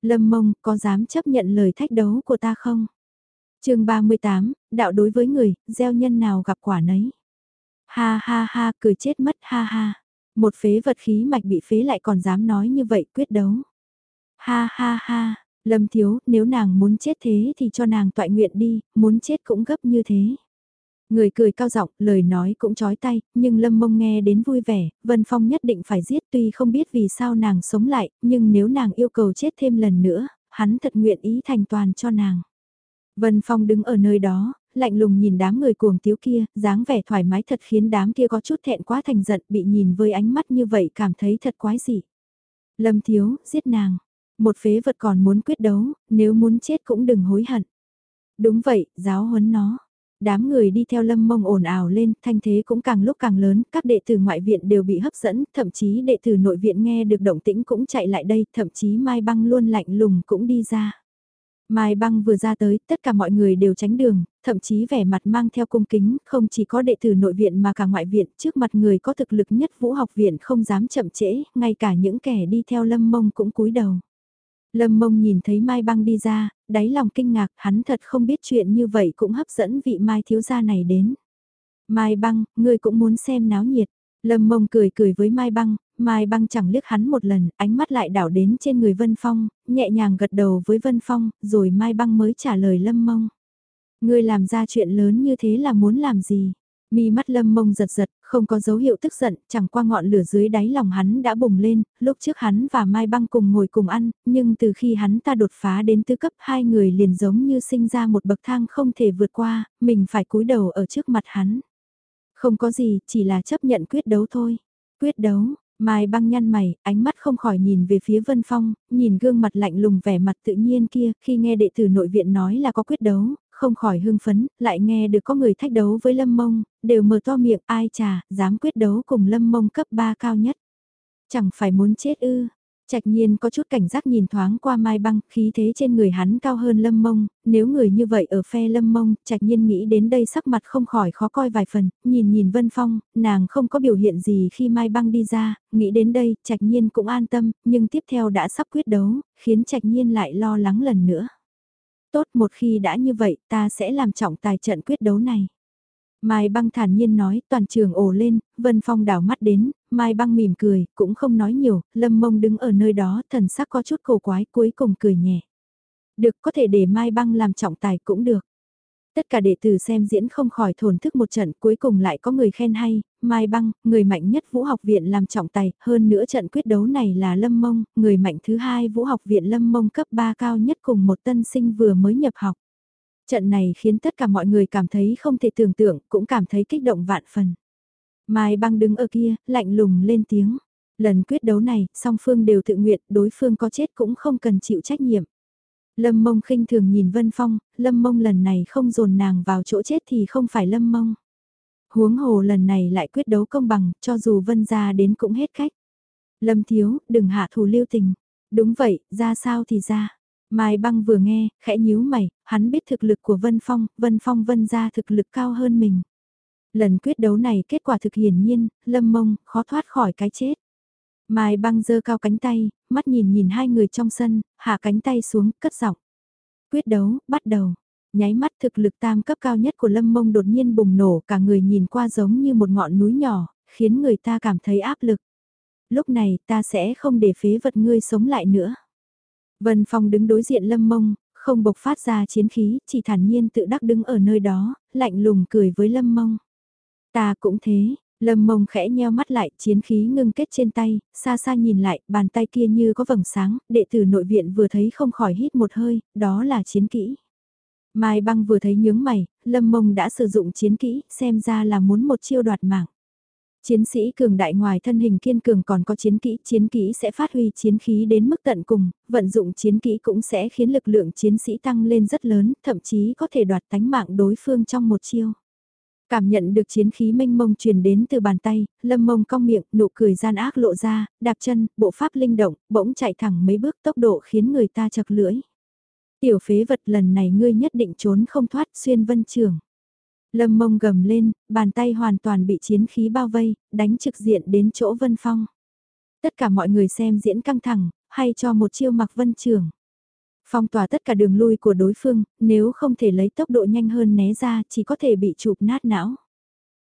Lâm Mông, có dám chấp nhận lời thách đấu của ta không? chương 38, đạo đối với người, gieo nhân nào gặp quả nấy. Ha ha ha, cười chết mất ha ha. Một phế vật khí mạch bị phế lại còn dám nói như vậy quyết đấu. Ha ha ha, Lâm Thiếu, nếu nàng muốn chết thế thì cho nàng toại nguyện đi, muốn chết cũng gấp như thế. Người cười cao giọng, lời nói cũng chói tay, nhưng Lâm Mông nghe đến vui vẻ, Vân Phong nhất định phải giết tuy không biết vì sao nàng sống lại, nhưng nếu nàng yêu cầu chết thêm lần nữa, hắn thật nguyện ý thành toàn cho nàng. Vân Phong đứng ở nơi đó, lạnh lùng nhìn đám người cuồng tiếu kia, dáng vẻ thoải mái thật khiến đám kia có chút thẹn quá thành giận bị nhìn với ánh mắt như vậy cảm thấy thật quái dị. Lâm Thiếu, giết nàng, một phế vật còn muốn quyết đấu, nếu muốn chết cũng đừng hối hận. Đúng vậy, giáo huấn nó. Đám người đi theo lâm mông ồn ào lên, thanh thế cũng càng lúc càng lớn, các đệ tử ngoại viện đều bị hấp dẫn, thậm chí đệ tử nội viện nghe được động tĩnh cũng chạy lại đây, thậm chí Mai Băng luôn lạnh lùng cũng đi ra. Mai Băng vừa ra tới, tất cả mọi người đều tránh đường, thậm chí vẻ mặt mang theo cung kính, không chỉ có đệ tử nội viện mà cả ngoại viện, trước mặt người có thực lực nhất vũ học viện không dám chậm trễ, ngay cả những kẻ đi theo lâm mông cũng cúi đầu. Lâm mông nhìn thấy Mai Băng đi ra, đáy lòng kinh ngạc, hắn thật không biết chuyện như vậy cũng hấp dẫn vị Mai thiếu gia này đến. Mai Băng, ngươi cũng muốn xem náo nhiệt. Lâm mông cười cười với Mai Băng, Mai Băng chẳng liếc hắn một lần, ánh mắt lại đảo đến trên người Vân Phong, nhẹ nhàng gật đầu với Vân Phong, rồi Mai Băng mới trả lời Lâm mông. Ngươi làm ra chuyện lớn như thế là muốn làm gì? Mi mắt lâm mông giật giật, không có dấu hiệu tức giận, chẳng qua ngọn lửa dưới đáy lòng hắn đã bùng lên, lúc trước hắn và Mai Băng cùng ngồi cùng ăn, nhưng từ khi hắn ta đột phá đến tứ cấp hai người liền giống như sinh ra một bậc thang không thể vượt qua, mình phải cúi đầu ở trước mặt hắn. Không có gì, chỉ là chấp nhận quyết đấu thôi. Quyết đấu, Mai băng nhăn mày, ánh mắt không khỏi nhìn về phía Vân Phong, nhìn gương mặt lạnh lùng vẻ mặt tự nhiên kia, khi nghe đệ tử nội viện nói là có quyết đấu, không khỏi hưng phấn, lại nghe được có người thách đấu với Lâm Mông, đều mở to miệng ai chà dám quyết đấu cùng Lâm Mông cấp 3 cao nhất. Chẳng phải muốn chết ư. Trạch nhiên có chút cảnh giác nhìn thoáng qua mai băng, khí thế trên người hắn cao hơn lâm mông, nếu người như vậy ở phe lâm mông, trạch nhiên nghĩ đến đây sắc mặt không khỏi khó coi vài phần, nhìn nhìn vân phong, nàng không có biểu hiện gì khi mai băng đi ra, nghĩ đến đây, trạch nhiên cũng an tâm, nhưng tiếp theo đã sắp quyết đấu, khiến trạch nhiên lại lo lắng lần nữa tốt một khi đã như vậy ta sẽ làm trọng tài trận quyết đấu này. Mai băng thản nhiên nói, toàn trường ồ lên, Vân Phong đảo mắt đến, Mai băng mỉm cười, cũng không nói nhiều, Lâm Mông đứng ở nơi đó, thần sắc có chút cổ quái, cuối cùng cười nhẹ. Được, có thể để Mai băng làm trọng tài cũng được. Tất cả đệ tử xem diễn không khỏi thổn thức một trận cuối cùng lại có người khen hay, Mai Băng, người mạnh nhất Vũ học viện làm trọng tài, hơn nữa trận quyết đấu này là Lâm Mông, người mạnh thứ hai Vũ học viện Lâm Mông cấp 3 cao nhất cùng một tân sinh vừa mới nhập học. Trận này khiến tất cả mọi người cảm thấy không thể tưởng tượng, cũng cảm thấy kích động vạn phần. Mai băng đứng ở kia, lạnh lùng lên tiếng. Lần quyết đấu này, song phương đều tự nguyện, đối phương có chết cũng không cần chịu trách nhiệm. Lâm mông khinh thường nhìn Vân Phong, Lâm mông lần này không dồn nàng vào chỗ chết thì không phải Lâm mông. Huống hồ lần này lại quyết đấu công bằng, cho dù Vân ra đến cũng hết cách. Lâm thiếu, đừng hạ thủ lưu tình. Đúng vậy, ra sao thì ra. Mai băng vừa nghe, khẽ nhíu mày, hắn biết thực lực của Vân Phong, Vân Phong vân ra thực lực cao hơn mình. Lần quyết đấu này kết quả thực hiển nhiên, lâm mông, khó thoát khỏi cái chết. Mai băng dơ cao cánh tay, mắt nhìn nhìn hai người trong sân, hạ cánh tay xuống, cất giọng. Quyết đấu, bắt đầu. Nháy mắt thực lực tam cấp cao nhất của lâm mông đột nhiên bùng nổ cả người nhìn qua giống như một ngọn núi nhỏ, khiến người ta cảm thấy áp lực. Lúc này ta sẽ không để phế vật ngươi sống lại nữa. Vân Phong đứng đối diện lâm mông, không bộc phát ra chiến khí, chỉ thản nhiên tự đắc đứng ở nơi đó, lạnh lùng cười với lâm mông. Ta cũng thế, Lâm mông khẽ nheo mắt lại, chiến khí ngưng kết trên tay, xa xa nhìn lại, bàn tay kia như có vầng sáng, đệ tử nội viện vừa thấy không khỏi hít một hơi, đó là chiến kỹ. Mai băng vừa thấy nhướng mày, lâm mông đã sử dụng chiến kỹ, xem ra là muốn một chiêu đoạt mạng. Chiến sĩ cường đại ngoài thân hình kiên cường còn có chiến kỹ, chiến kỹ sẽ phát huy chiến khí đến mức tận cùng, vận dụng chiến kỹ cũng sẽ khiến lực lượng chiến sĩ tăng lên rất lớn, thậm chí có thể đoạt tánh mạng đối phương trong một chiêu. Cảm nhận được chiến khí mênh mông truyền đến từ bàn tay, lâm mông cong miệng, nụ cười gian ác lộ ra, đạp chân, bộ pháp linh động, bỗng chạy thẳng mấy bước tốc độ khiến người ta chật lưỡi. Tiểu phế vật lần này ngươi nhất định trốn không thoát xuyên vân trường. Lâm mông gầm lên, bàn tay hoàn toàn bị chiến khí bao vây, đánh trực diện đến chỗ vân phong. Tất cả mọi người xem diễn căng thẳng, hay cho một chiêu mặc vân trường. Phong tỏa tất cả đường lui của đối phương, nếu không thể lấy tốc độ nhanh hơn né ra chỉ có thể bị chụp nát não.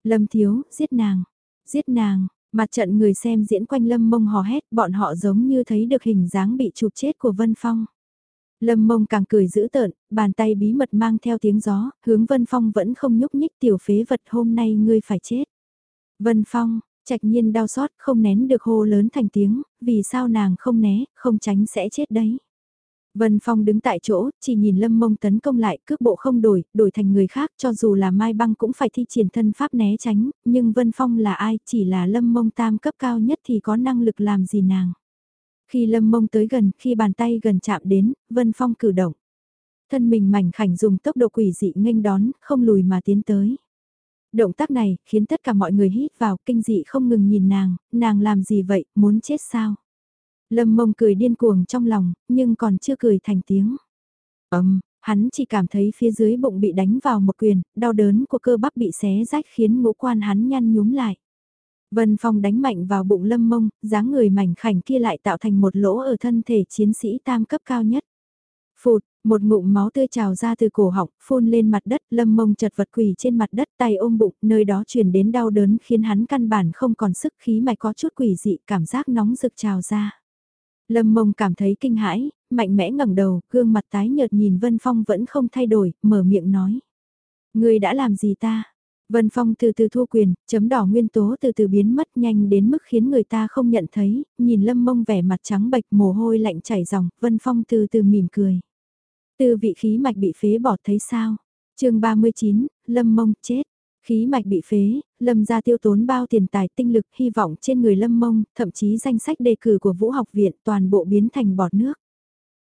Lâm thiếu, giết nàng, giết nàng, mặt trận người xem diễn quanh Lâm mông hò hét bọn họ giống như thấy được hình dáng bị chụp chết của Vân Phong. Lâm mông càng cười dữ tợn, bàn tay bí mật mang theo tiếng gió, hướng Vân Phong vẫn không nhúc nhích tiểu phế vật hôm nay ngươi phải chết. Vân Phong, trạch nhiên đau xót không nén được hô lớn thành tiếng, vì sao nàng không né, không tránh sẽ chết đấy. Vân Phong đứng tại chỗ, chỉ nhìn Lâm Mông tấn công lại, cước bộ không đổi, đổi thành người khác cho dù là Mai Băng cũng phải thi triển thân pháp né tránh, nhưng Vân Phong là ai, chỉ là Lâm Mông tam cấp cao nhất thì có năng lực làm gì nàng. Khi Lâm Mông tới gần, khi bàn tay gần chạm đến, Vân Phong cử động. Thân mình mảnh khảnh dùng tốc độ quỷ dị nghênh đón, không lùi mà tiến tới. Động tác này, khiến tất cả mọi người hít vào, kinh dị không ngừng nhìn nàng, nàng làm gì vậy, muốn chết sao? Lâm mông cười điên cuồng trong lòng, nhưng còn chưa cười thành tiếng. Ấm, hắn chỉ cảm thấy phía dưới bụng bị đánh vào một quyền, đau đớn của cơ bắp bị xé rách khiến ngũ quan hắn nhăn nhúm lại. Vân Phong đánh mạnh vào bụng lâm mông, dáng người mảnh khảnh kia lại tạo thành một lỗ ở thân thể chiến sĩ tam cấp cao nhất. Phụt, một ngụm máu tươi trào ra từ cổ họng, phun lên mặt đất, lâm mông chật vật quỳ trên mặt đất tay ôm bụng, nơi đó truyền đến đau đớn khiến hắn căn bản không còn sức khí mạch có chút quỷ dị, cảm giác nóng rực trào ra. Lâm mông cảm thấy kinh hãi, mạnh mẽ ngẩng đầu, gương mặt tái nhợt nhìn Vân Phong vẫn không thay đổi, mở miệng nói. Người đã làm gì ta? Vân Phong từ từ thua quyền, chấm đỏ nguyên tố từ từ biến mất nhanh đến mức khiến người ta không nhận thấy, nhìn lâm mông vẻ mặt trắng bệch mồ hôi lạnh chảy ròng, Vân Phong từ từ mỉm cười. Từ vị khí mạch bị phế bỏ thấy sao? chương 39, lâm mông chết. Khí mạch bị phế, lâm ra tiêu tốn bao tiền tài tinh lực hy vọng trên người lâm mông, thậm chí danh sách đề cử của vũ học viện toàn bộ biến thành bọt nước.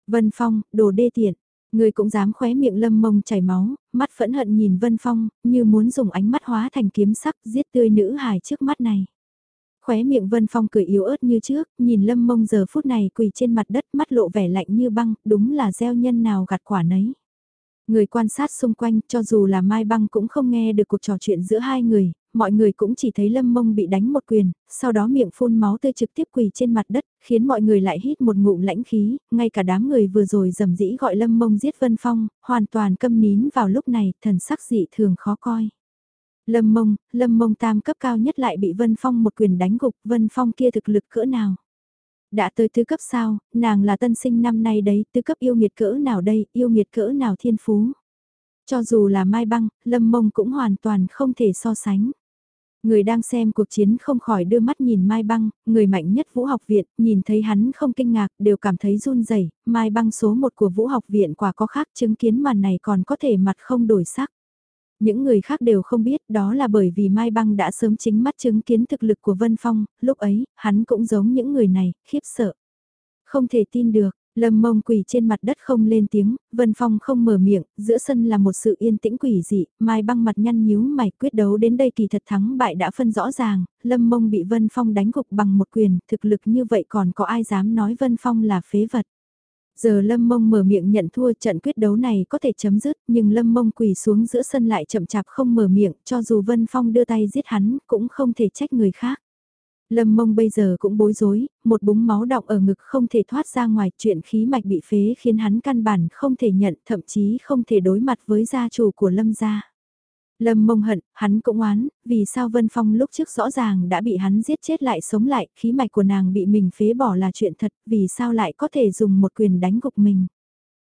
Vân Phong, đồ đê tiện, người cũng dám khóe miệng lâm mông chảy máu, mắt phẫn hận nhìn Vân Phong, như muốn dùng ánh mắt hóa thành kiếm sắc giết tươi nữ hài trước mắt này. Khóe miệng Vân Phong cười yếu ớt như trước, nhìn lâm mông giờ phút này quỳ trên mặt đất mắt lộ vẻ lạnh như băng, đúng là gieo nhân nào gặt quả nấy. Người quan sát xung quanh cho dù là Mai Băng cũng không nghe được cuộc trò chuyện giữa hai người, mọi người cũng chỉ thấy Lâm Mông bị đánh một quyền, sau đó miệng phun máu tươi trực tiếp quỳ trên mặt đất, khiến mọi người lại hít một ngụm lãnh khí, ngay cả đám người vừa rồi dầm dĩ gọi Lâm Mông giết Vân Phong, hoàn toàn câm nín vào lúc này, thần sắc dị thường khó coi. Lâm Mông, Lâm Mông tam cấp cao nhất lại bị Vân Phong một quyền đánh gục, Vân Phong kia thực lực cỡ nào? Đã tới tứ cấp sao, nàng là tân sinh năm nay đấy, tứ cấp yêu nghiệt cỡ nào đây, yêu nghiệt cỡ nào thiên phú. Cho dù là Mai Băng, Lâm Mông cũng hoàn toàn không thể so sánh. Người đang xem cuộc chiến không khỏi đưa mắt nhìn Mai Băng, người mạnh nhất Vũ học viện, nhìn thấy hắn không kinh ngạc, đều cảm thấy run rẩy. Mai Băng số một của Vũ học viện quả có khác chứng kiến màn này còn có thể mặt không đổi sắc. Những người khác đều không biết đó là bởi vì Mai Băng đã sớm chính mắt chứng kiến thực lực của Vân Phong, lúc ấy, hắn cũng giống những người này, khiếp sợ. Không thể tin được, Lâm mông quỳ trên mặt đất không lên tiếng, Vân Phong không mở miệng, giữa sân là một sự yên tĩnh quỷ dị, Mai băng mặt nhăn nhíu mày quyết đấu đến đây kỳ thật thắng bại đã phân rõ ràng, Lâm mông bị Vân Phong đánh gục bằng một quyền, thực lực như vậy còn có ai dám nói Vân Phong là phế vật. Giờ Lâm Mông mở miệng nhận thua trận quyết đấu này có thể chấm dứt nhưng Lâm Mông quỳ xuống giữa sân lại chậm chạp không mở miệng cho dù Vân Phong đưa tay giết hắn cũng không thể trách người khác. Lâm mông bây giờ cũng bối rối, một búng máu đọng ở ngực không thể thoát ra ngoài, chuyện khí mạch bị phế khiến hắn căn bản không thể nhận, thậm chí không thể đối mặt với gia chủ của Lâm gia. Lâm mông hận, hắn cũng oán, vì sao Vân Phong lúc trước rõ ràng đã bị hắn giết chết lại sống lại, khí mạch của nàng bị mình phế bỏ là chuyện thật, vì sao lại có thể dùng một quyền đánh gục mình.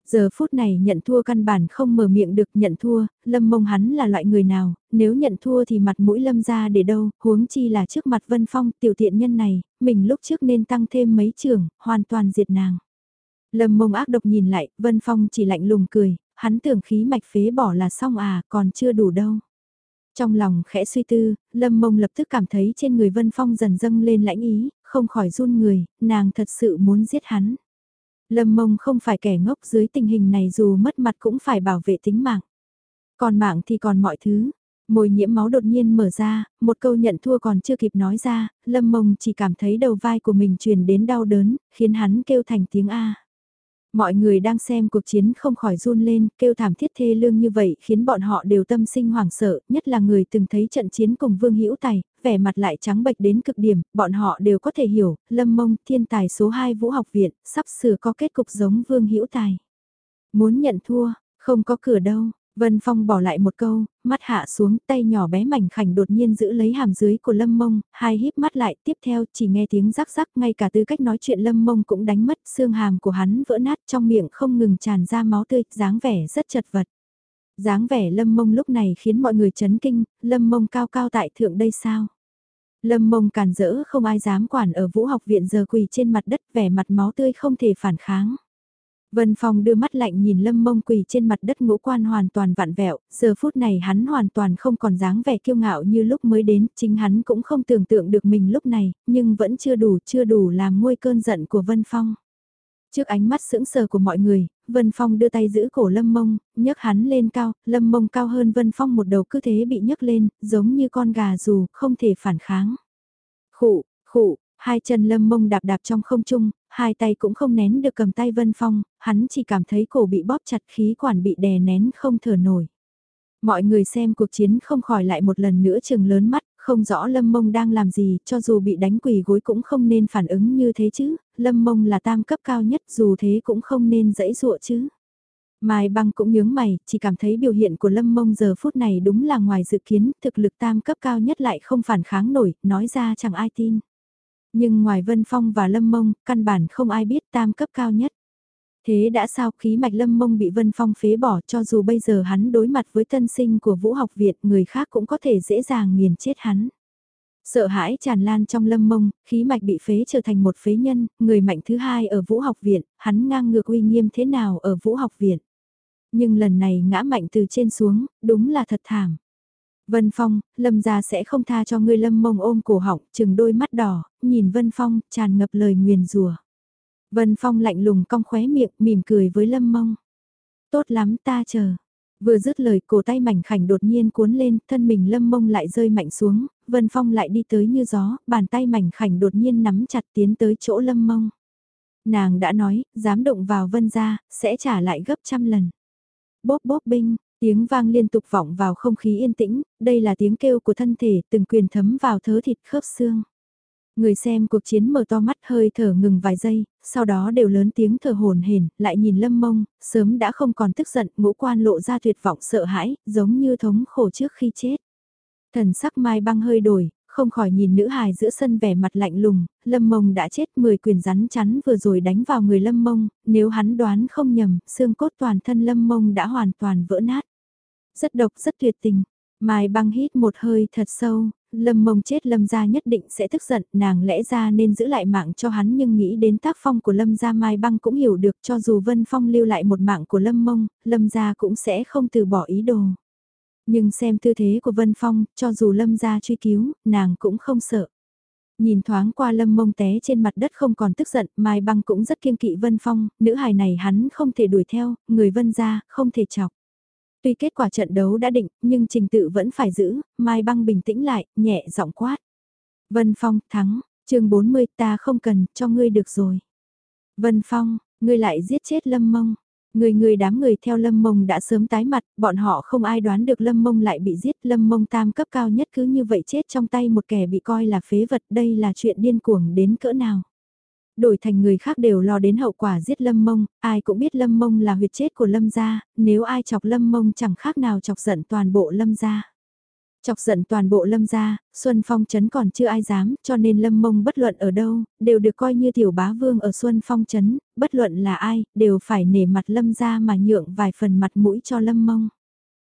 Giờ phút này nhận thua căn bản không mở miệng được nhận thua, lâm mông hắn là loại người nào, nếu nhận thua thì mặt mũi lâm ra để đâu, huống chi là trước mặt vân phong tiểu thiện nhân này, mình lúc trước nên tăng thêm mấy trường, hoàn toàn diệt nàng. Lâm mông ác độc nhìn lại, vân phong chỉ lạnh lùng cười, hắn tưởng khí mạch phế bỏ là xong à, còn chưa đủ đâu. Trong lòng khẽ suy tư, lâm mông lập tức cảm thấy trên người vân phong dần dâng lên lãnh ý, không khỏi run người, nàng thật sự muốn giết hắn. Lâm mông không phải kẻ ngốc dưới tình hình này dù mất mặt cũng phải bảo vệ tính mạng. Còn mạng thì còn mọi thứ. Môi nhiễm máu đột nhiên mở ra, một câu nhận thua còn chưa kịp nói ra, lâm mông chỉ cảm thấy đầu vai của mình truyền đến đau đớn, khiến hắn kêu thành tiếng A. Mọi người đang xem cuộc chiến không khỏi run lên, kêu thảm thiết thê lương như vậy khiến bọn họ đều tâm sinh hoảng sợ, nhất là người từng thấy trận chiến cùng Vương Hữu Tài, vẻ mặt lại trắng bệch đến cực điểm, bọn họ đều có thể hiểu, Lâm Mông, thiên tài số 2 Vũ học viện, sắp sửa có kết cục giống Vương Hữu Tài. Muốn nhận thua, không có cửa đâu, Vân Phong bỏ lại một câu, mắt hạ xuống, tay nhỏ bé mảnh khảnh đột nhiên giữ lấy hàm dưới của Lâm Mông, hai híp mắt lại, tiếp theo chỉ nghe tiếng rắc rắc, ngay cả tư cách nói chuyện Lâm Mông cũng đánh mất, xương hàm của hắn vỡ nát trong miệng không ngừng tràn ra máu tươi, dáng vẻ rất chật vật. dáng vẻ Lâm Mông lúc này khiến mọi người chấn kinh, Lâm Mông cao cao tại thượng đây sao? Lâm Mông càn rỡ không ai dám quản ở vũ học viện giờ quỳ trên mặt đất vẻ mặt máu tươi không thể phản kháng. Vân Phong đưa mắt lạnh nhìn Lâm Mông quỳ trên mặt đất ngũ quan hoàn toàn vặn vẹo, giờ phút này hắn hoàn toàn không còn dáng vẻ kiêu ngạo như lúc mới đến, chính hắn cũng không tưởng tượng được mình lúc này, nhưng vẫn chưa đủ, chưa đủ làm nguôi cơn giận của Vân Phong. Trước ánh mắt sững sờ của mọi người, Vân Phong đưa tay giữ cổ Lâm Mông, nhấc hắn lên cao, Lâm Mông cao hơn Vân Phong một đầu cứ thế bị nhấc lên, giống như con gà dù, không thể phản kháng. Khụ, khụ, hai chân Lâm Mông đạp đạp trong không trung, hai tay cũng không nén được cầm tay Vân Phong, hắn chỉ cảm thấy cổ bị bóp chặt khí quản bị đè nén không thở nổi. Mọi người xem cuộc chiến không khỏi lại một lần nữa chừng lớn mắt, không rõ Lâm Mông đang làm gì, cho dù bị đánh quỳ gối cũng không nên phản ứng như thế chứ, Lâm Mông là tam cấp cao nhất dù thế cũng không nên dãy dụa chứ. Mai băng cũng nhướng mày, chỉ cảm thấy biểu hiện của Lâm Mông giờ phút này đúng là ngoài dự kiến, thực lực tam cấp cao nhất lại không phản kháng nổi, nói ra chẳng ai tin. Nhưng ngoài Vân Phong và Lâm Mông, căn bản không ai biết tam cấp cao nhất. Thế đã sao khí mạch Lâm Mông bị Vân Phong phế bỏ cho dù bây giờ hắn đối mặt với tân sinh của Vũ học Việt người khác cũng có thể dễ dàng nghiền chết hắn. Sợ hãi tràn lan trong lâm mông, khí mạch bị phế trở thành một phế nhân, người mạnh thứ hai ở Vũ học viện, hắn ngang ngược uy nghiêm thế nào ở Vũ học viện. Nhưng lần này ngã mạnh từ trên xuống, đúng là thật thảm. Vân Phong, Lâm gia sẽ không tha cho ngươi Lâm Mông ôm cổ họng, chừng đôi mắt đỏ, nhìn Vân Phong, tràn ngập lời nguyền rủa. Vân Phong lạnh lùng cong khóe miệng, mỉm cười với Lâm Mông. Tốt lắm ta chờ. Vừa dứt lời cổ tay mảnh khảnh đột nhiên cuốn lên, thân mình Lâm Mông lại rơi mạnh xuống, Vân Phong lại đi tới như gió, bàn tay mảnh khảnh đột nhiên nắm chặt tiến tới chỗ Lâm Mông. Nàng đã nói, dám động vào Vân gia, sẽ trả lại gấp trăm lần. Bốp bốp binh, Tiếng vang liên tục vọng vào không khí yên tĩnh, đây là tiếng kêu của thân thể từng quyền thấm vào thớ thịt khớp xương. Người xem cuộc chiến mở to mắt hơi thở ngừng vài giây, sau đó đều lớn tiếng thở hồn hển, lại nhìn lâm mông, sớm đã không còn tức giận, ngũ quan lộ ra tuyệt vọng sợ hãi, giống như thống khổ trước khi chết. Thần sắc mai băng hơi đổi, không khỏi nhìn nữ hài giữa sân vẻ mặt lạnh lùng, lâm mông đã chết 10 quyền rắn chắn vừa rồi đánh vào người lâm mông, nếu hắn đoán không nhầm, xương cốt toàn thân lâm mông đã hoàn toàn vỡ nát. Rất độc rất tuyệt tình. Mai băng hít một hơi thật sâu, Lâm mông chết lâm gia nhất định sẽ tức giận, nàng lẽ ra nên giữ lại mạng cho hắn nhưng nghĩ đến tác phong của lâm gia mai băng cũng hiểu được cho dù vân phong lưu lại một mạng của lâm mông, lâm gia cũng sẽ không từ bỏ ý đồ. Nhưng xem tư thế của vân phong, cho dù lâm gia truy cứu, nàng cũng không sợ. Nhìn thoáng qua lâm mông té trên mặt đất không còn tức giận, mai băng cũng rất kiêng kỵ vân phong, nữ hài này hắn không thể đuổi theo, người vân gia, không thể chọc. Tuy kết quả trận đấu đã định, nhưng trình tự vẫn phải giữ, Mai Băng bình tĩnh lại, nhẹ giọng quát. Vân Phong, thắng, chương 40 ta không cần, cho ngươi được rồi. Vân Phong, ngươi lại giết chết Lâm Mông. Người người đám người theo Lâm Mông đã sớm tái mặt, bọn họ không ai đoán được Lâm Mông lại bị giết. Lâm Mông tam cấp cao nhất cứ như vậy chết trong tay một kẻ bị coi là phế vật. Đây là chuyện điên cuồng đến cỡ nào đổi thành người khác đều lo đến hậu quả giết Lâm Mông, ai cũng biết Lâm Mông là huyệt chết của Lâm gia, nếu ai chọc Lâm Mông chẳng khác nào chọc giận toàn bộ Lâm gia. Chọc giận toàn bộ Lâm gia, Xuân Phong Trấn còn chưa ai dám, cho nên Lâm Mông bất luận ở đâu, đều được coi như tiểu bá vương ở Xuân Phong Trấn, bất luận là ai, đều phải nể mặt Lâm gia mà nhượng vài phần mặt mũi cho Lâm Mông.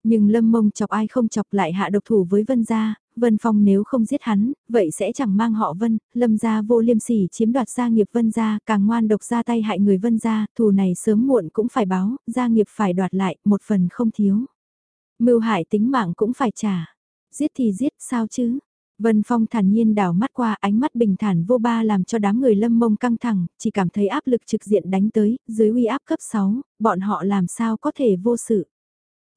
Nhưng Lâm Mông chọc ai không chọc lại hạ độc thủ với Vân gia, Vân Phong nếu không giết hắn, vậy sẽ chẳng mang họ Vân, Lâm gia vô liêm sỉ chiếm đoạt gia nghiệp Vân gia, càng ngoan độc ra tay hại người Vân gia, thù này sớm muộn cũng phải báo, gia nghiệp phải đoạt lại, một phần không thiếu. Mưu hại tính mạng cũng phải trả. Giết thì giết, sao chứ? Vân Phong thản nhiên đảo mắt qua ánh mắt bình thản vô ba làm cho đám người lâm mông căng thẳng, chỉ cảm thấy áp lực trực diện đánh tới, dưới uy áp cấp 6, bọn họ làm sao có thể vô sự.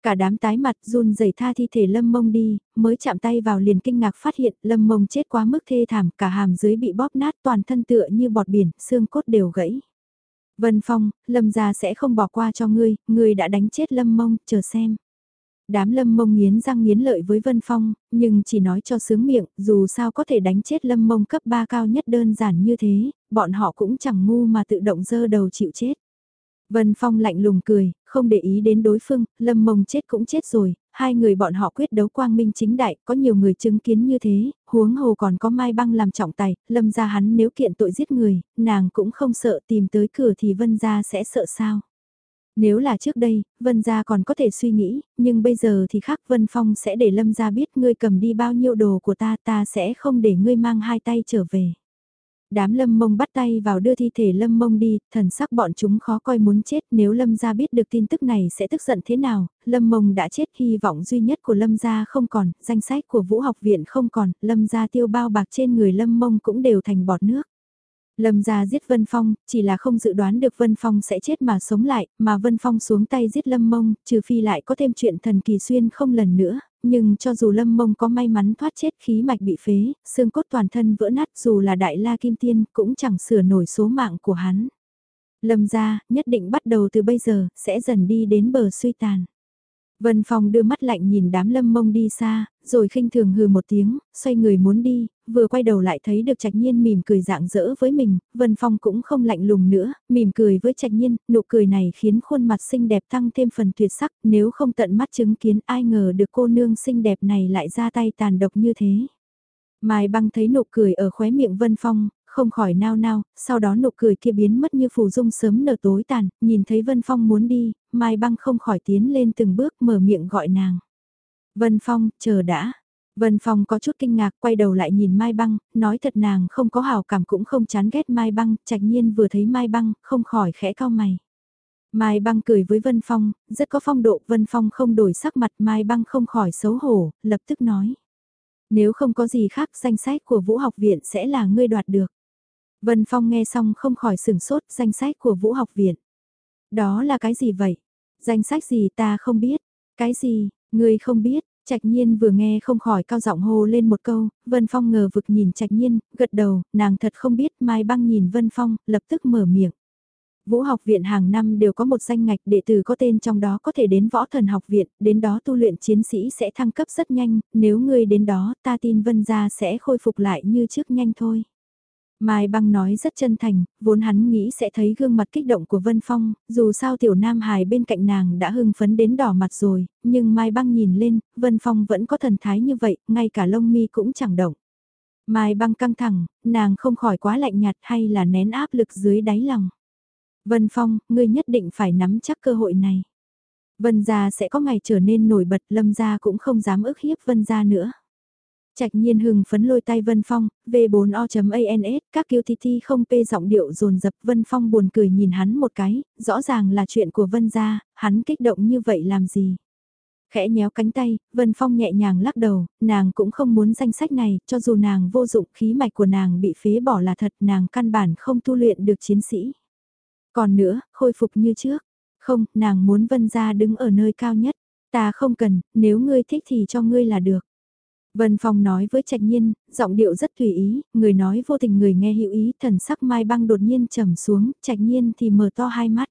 Cả đám tái mặt run rẩy tha thi thể lâm mông đi, mới chạm tay vào liền kinh ngạc phát hiện lâm mông chết quá mức thê thảm, cả hàm dưới bị bóp nát toàn thân tựa như bọt biển, xương cốt đều gãy. Vân Phong, lâm gia sẽ không bỏ qua cho ngươi, ngươi đã đánh chết lâm mông, chờ xem. Đám lâm mông nghiến răng nghiến lợi với Vân Phong, nhưng chỉ nói cho sướng miệng, dù sao có thể đánh chết lâm mông cấp 3 cao nhất đơn giản như thế, bọn họ cũng chẳng ngu mà tự động dơ đầu chịu chết. Vân Phong lạnh lùng cười, không để ý đến đối phương, Lâm Mông chết cũng chết rồi, hai người bọn họ quyết đấu quang minh chính đại, có nhiều người chứng kiến như thế, huống hồ còn có Mai Băng làm trọng tài, Lâm ra hắn nếu kiện tội giết người, nàng cũng không sợ tìm tới cửa thì Vân ra sẽ sợ sao. Nếu là trước đây, Vân Gia còn có thể suy nghĩ, nhưng bây giờ thì khác Vân Phong sẽ để Lâm Gia biết ngươi cầm đi bao nhiêu đồ của ta ta sẽ không để ngươi mang hai tay trở về. Đám lâm mông bắt tay vào đưa thi thể lâm mông đi, thần sắc bọn chúng khó coi muốn chết nếu lâm gia biết được tin tức này sẽ tức giận thế nào, lâm mông đã chết hy vọng duy nhất của lâm gia không còn, danh sách của vũ học viện không còn, lâm gia tiêu bao bạc trên người lâm mông cũng đều thành bọt nước. Lâm gia giết Vân Phong, chỉ là không dự đoán được Vân Phong sẽ chết mà sống lại, mà Vân Phong xuống tay giết Lâm Mông, trừ phi lại có thêm chuyện thần kỳ xuyên không lần nữa, nhưng cho dù Lâm Mông có may mắn thoát chết khí mạch bị phế, xương cốt toàn thân vỡ nát dù là đại la kim tiên cũng chẳng sửa nổi số mạng của hắn. Lâm gia nhất định bắt đầu từ bây giờ, sẽ dần đi đến bờ suy tàn. Vân Phong đưa mắt lạnh nhìn đám lâm mông đi xa, rồi khinh thường hừ một tiếng, xoay người muốn đi, vừa quay đầu lại thấy được Trạch Nhiên mỉm cười dạng dỡ với mình, Vân Phong cũng không lạnh lùng nữa, mỉm cười với Trạch Nhiên, nụ cười này khiến khuôn mặt xinh đẹp tăng thêm phần tuyệt sắc, nếu không tận mắt chứng kiến ai ngờ được cô nương xinh đẹp này lại ra tay tàn độc như thế. Mai băng thấy nụ cười ở khóe miệng Vân Phong, không khỏi nao nao, sau đó nụ cười kia biến mất như phù dung sớm nở tối tàn, nhìn thấy Vân Phong muốn đi, Mai băng không khỏi tiến lên từng bước mở miệng gọi nàng. Vân Phong, chờ đã. Vân Phong có chút kinh ngạc quay đầu lại nhìn Mai Băng, nói thật nàng không có hào cảm cũng không chán ghét Mai Băng, trạch nhiên vừa thấy Mai Băng, không khỏi khẽ cao mày. Mai Băng cười với Vân Phong, rất có phong độ, Vân Phong không đổi sắc mặt Mai Băng không khỏi xấu hổ, lập tức nói. Nếu không có gì khác danh sách của Vũ học viện sẽ là ngươi đoạt được. Vân Phong nghe xong không khỏi sửng sốt danh sách của Vũ học viện. Đó là cái gì vậy? Danh sách gì ta không biết. Cái gì, ngươi không biết, Trạch Nhiên vừa nghe không khỏi cao giọng hô lên một câu, Vân Phong ngờ vực nhìn Trạch Nhiên, gật đầu, nàng thật không biết, Mai Băng nhìn Vân Phong, lập tức mở miệng. Vũ học viện hàng năm đều có một danh ngạch đệ tử có tên trong đó có thể đến võ thần học viện, đến đó tu luyện chiến sĩ sẽ thăng cấp rất nhanh, nếu ngươi đến đó ta tin Vân gia sẽ khôi phục lại như trước nhanh thôi. Mai băng nói rất chân thành, vốn hắn nghĩ sẽ thấy gương mặt kích động của Vân Phong, dù sao tiểu nam hài bên cạnh nàng đã hưng phấn đến đỏ mặt rồi, nhưng Mai băng nhìn lên, Vân Phong vẫn có thần thái như vậy, ngay cả lông mi cũng chẳng động. Mai băng căng thẳng, nàng không khỏi quá lạnh nhạt hay là nén áp lực dưới đáy lòng. Vân Phong, ngươi nhất định phải nắm chắc cơ hội này. Vân gia sẽ có ngày trở nên nổi bật, lâm gia cũng không dám ức hiếp vân gia nữa. Trạch nhiên hừng phấn lôi tay Vân Phong, v4o.ans, các QTT không pê giọng điệu dồn dập Vân Phong buồn cười nhìn hắn một cái, rõ ràng là chuyện của Vân gia, hắn kích động như vậy làm gì. Khẽ nhéo cánh tay, Vân Phong nhẹ nhàng lắc đầu, nàng cũng không muốn danh sách này, cho dù nàng vô dụng khí mạch của nàng bị phế bỏ là thật, nàng căn bản không tu luyện được chiến sĩ. Còn nữa, khôi phục như trước. Không, nàng muốn Vân gia đứng ở nơi cao nhất. Ta không cần, nếu ngươi thích thì cho ngươi là được. Vân Phong nói với Trạch Nhiên, giọng điệu rất tùy ý, người nói vô tình người nghe hữu ý, thần sắc Mai Băng đột nhiên trầm xuống, Trạch Nhiên thì mở to hai mắt.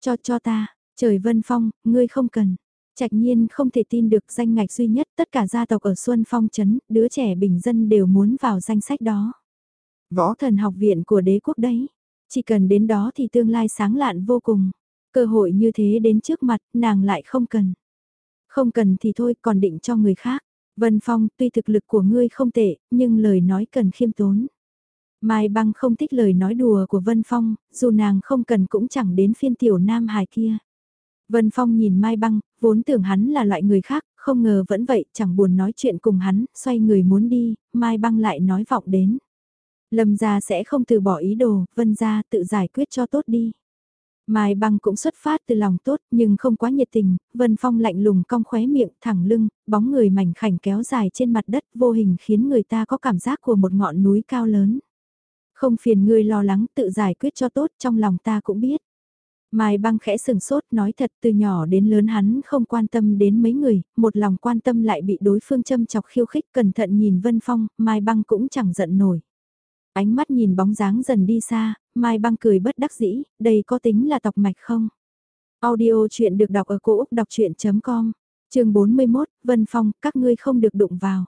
Cho cho ta, trời Vân Phong, ngươi không cần. Trạch Nhiên không thể tin được danh ngạch duy nhất tất cả gia tộc ở Xuân Phong Trấn, đứa trẻ bình dân đều muốn vào danh sách đó. Võ thần học viện của đế quốc đấy, chỉ cần đến đó thì tương lai sáng lạn vô cùng. Cơ hội như thế đến trước mặt, nàng lại không cần. Không cần thì thôi còn định cho người khác. Vân Phong, tuy thực lực của ngươi không tệ, nhưng lời nói cần khiêm tốn. Mai băng không thích lời nói đùa của Vân Phong, dù nàng không cần cũng chẳng đến phiên tiểu nam hài kia. Vân Phong nhìn Mai băng, vốn tưởng hắn là loại người khác, không ngờ vẫn vậy, chẳng buồn nói chuyện cùng hắn, xoay người muốn đi, Mai băng lại nói vọng đến. Lâm gia sẽ không từ bỏ ý đồ, Vân gia tự giải quyết cho tốt đi. Mai băng cũng xuất phát từ lòng tốt nhưng không quá nhiệt tình, Vân Phong lạnh lùng cong khóe miệng thẳng lưng, bóng người mảnh khảnh kéo dài trên mặt đất vô hình khiến người ta có cảm giác của một ngọn núi cao lớn. Không phiền ngươi lo lắng tự giải quyết cho tốt trong lòng ta cũng biết. Mai băng khẽ sừng sốt nói thật từ nhỏ đến lớn hắn không quan tâm đến mấy người, một lòng quan tâm lại bị đối phương châm chọc khiêu khích cẩn thận nhìn Vân Phong, Mai băng cũng chẳng giận nổi. Ánh mắt nhìn bóng dáng dần đi xa, Mai băng cười bất đắc dĩ, đây có tính là tọc mạch không? Audio chuyện được đọc ở cổ Úc đọc chuyện.com, trường 41, Vân Phong, các ngươi không được đụng vào.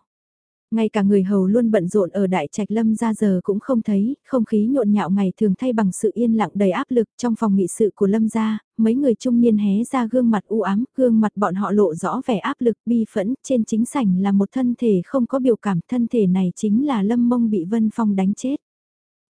Ngay cả người hầu luôn bận rộn ở đại trạch lâm ra giờ cũng không thấy, không khí nhộn nhạo ngày thường thay bằng sự yên lặng đầy áp lực trong phòng nghị sự của lâm gia, mấy người trung niên hé ra gương mặt u ám, gương mặt bọn họ lộ rõ vẻ áp lực bi phẫn, trên chính sảnh là một thân thể không có biểu cảm, thân thể này chính là lâm mông bị Vân Phong đánh chết.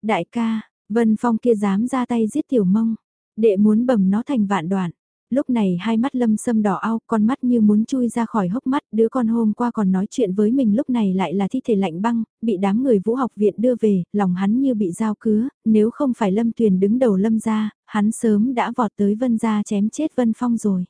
Đại ca, Vân Phong kia dám ra tay giết tiểu mông, đệ muốn bầm nó thành vạn đoạn. Lúc này hai mắt lâm sâm đỏ ao, con mắt như muốn chui ra khỏi hốc mắt, đứa con hôm qua còn nói chuyện với mình lúc này lại là thi thể lạnh băng, bị đám người vũ học viện đưa về, lòng hắn như bị dao cứa, nếu không phải lâm tuyền đứng đầu lâm ra, hắn sớm đã vọt tới vân ra chém chết vân phong rồi.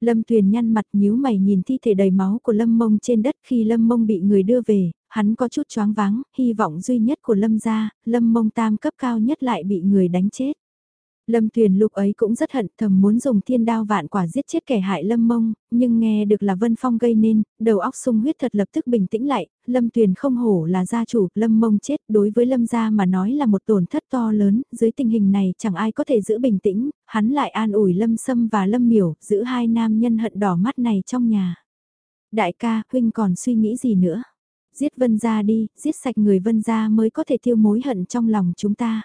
Lâm Tuyền nhăn mặt nhíu mày nhìn thi thể đầy máu của Lâm Mông trên đất khi Lâm Mông bị người đưa về, hắn có chút choáng váng, hy vọng duy nhất của Lâm gia, Lâm Mông tam cấp cao nhất lại bị người đánh chết. Lâm Tuyền lúc ấy cũng rất hận thầm muốn dùng thiên đao vạn quả giết chết kẻ hại Lâm Mông, nhưng nghe được là Vân Phong gây nên, đầu óc sung huyết thật lập tức bình tĩnh lại, Lâm Tuyền không hổ là gia chủ, Lâm Mông chết đối với Lâm gia mà nói là một tổn thất to lớn, dưới tình hình này chẳng ai có thể giữ bình tĩnh, hắn lại an ủi Lâm Sâm và Lâm Miểu, giữ hai nam nhân hận đỏ mắt này trong nhà. Đại ca, huynh còn suy nghĩ gì nữa? Giết Vân gia đi, giết sạch người Vân gia mới có thể tiêu mối hận trong lòng chúng ta.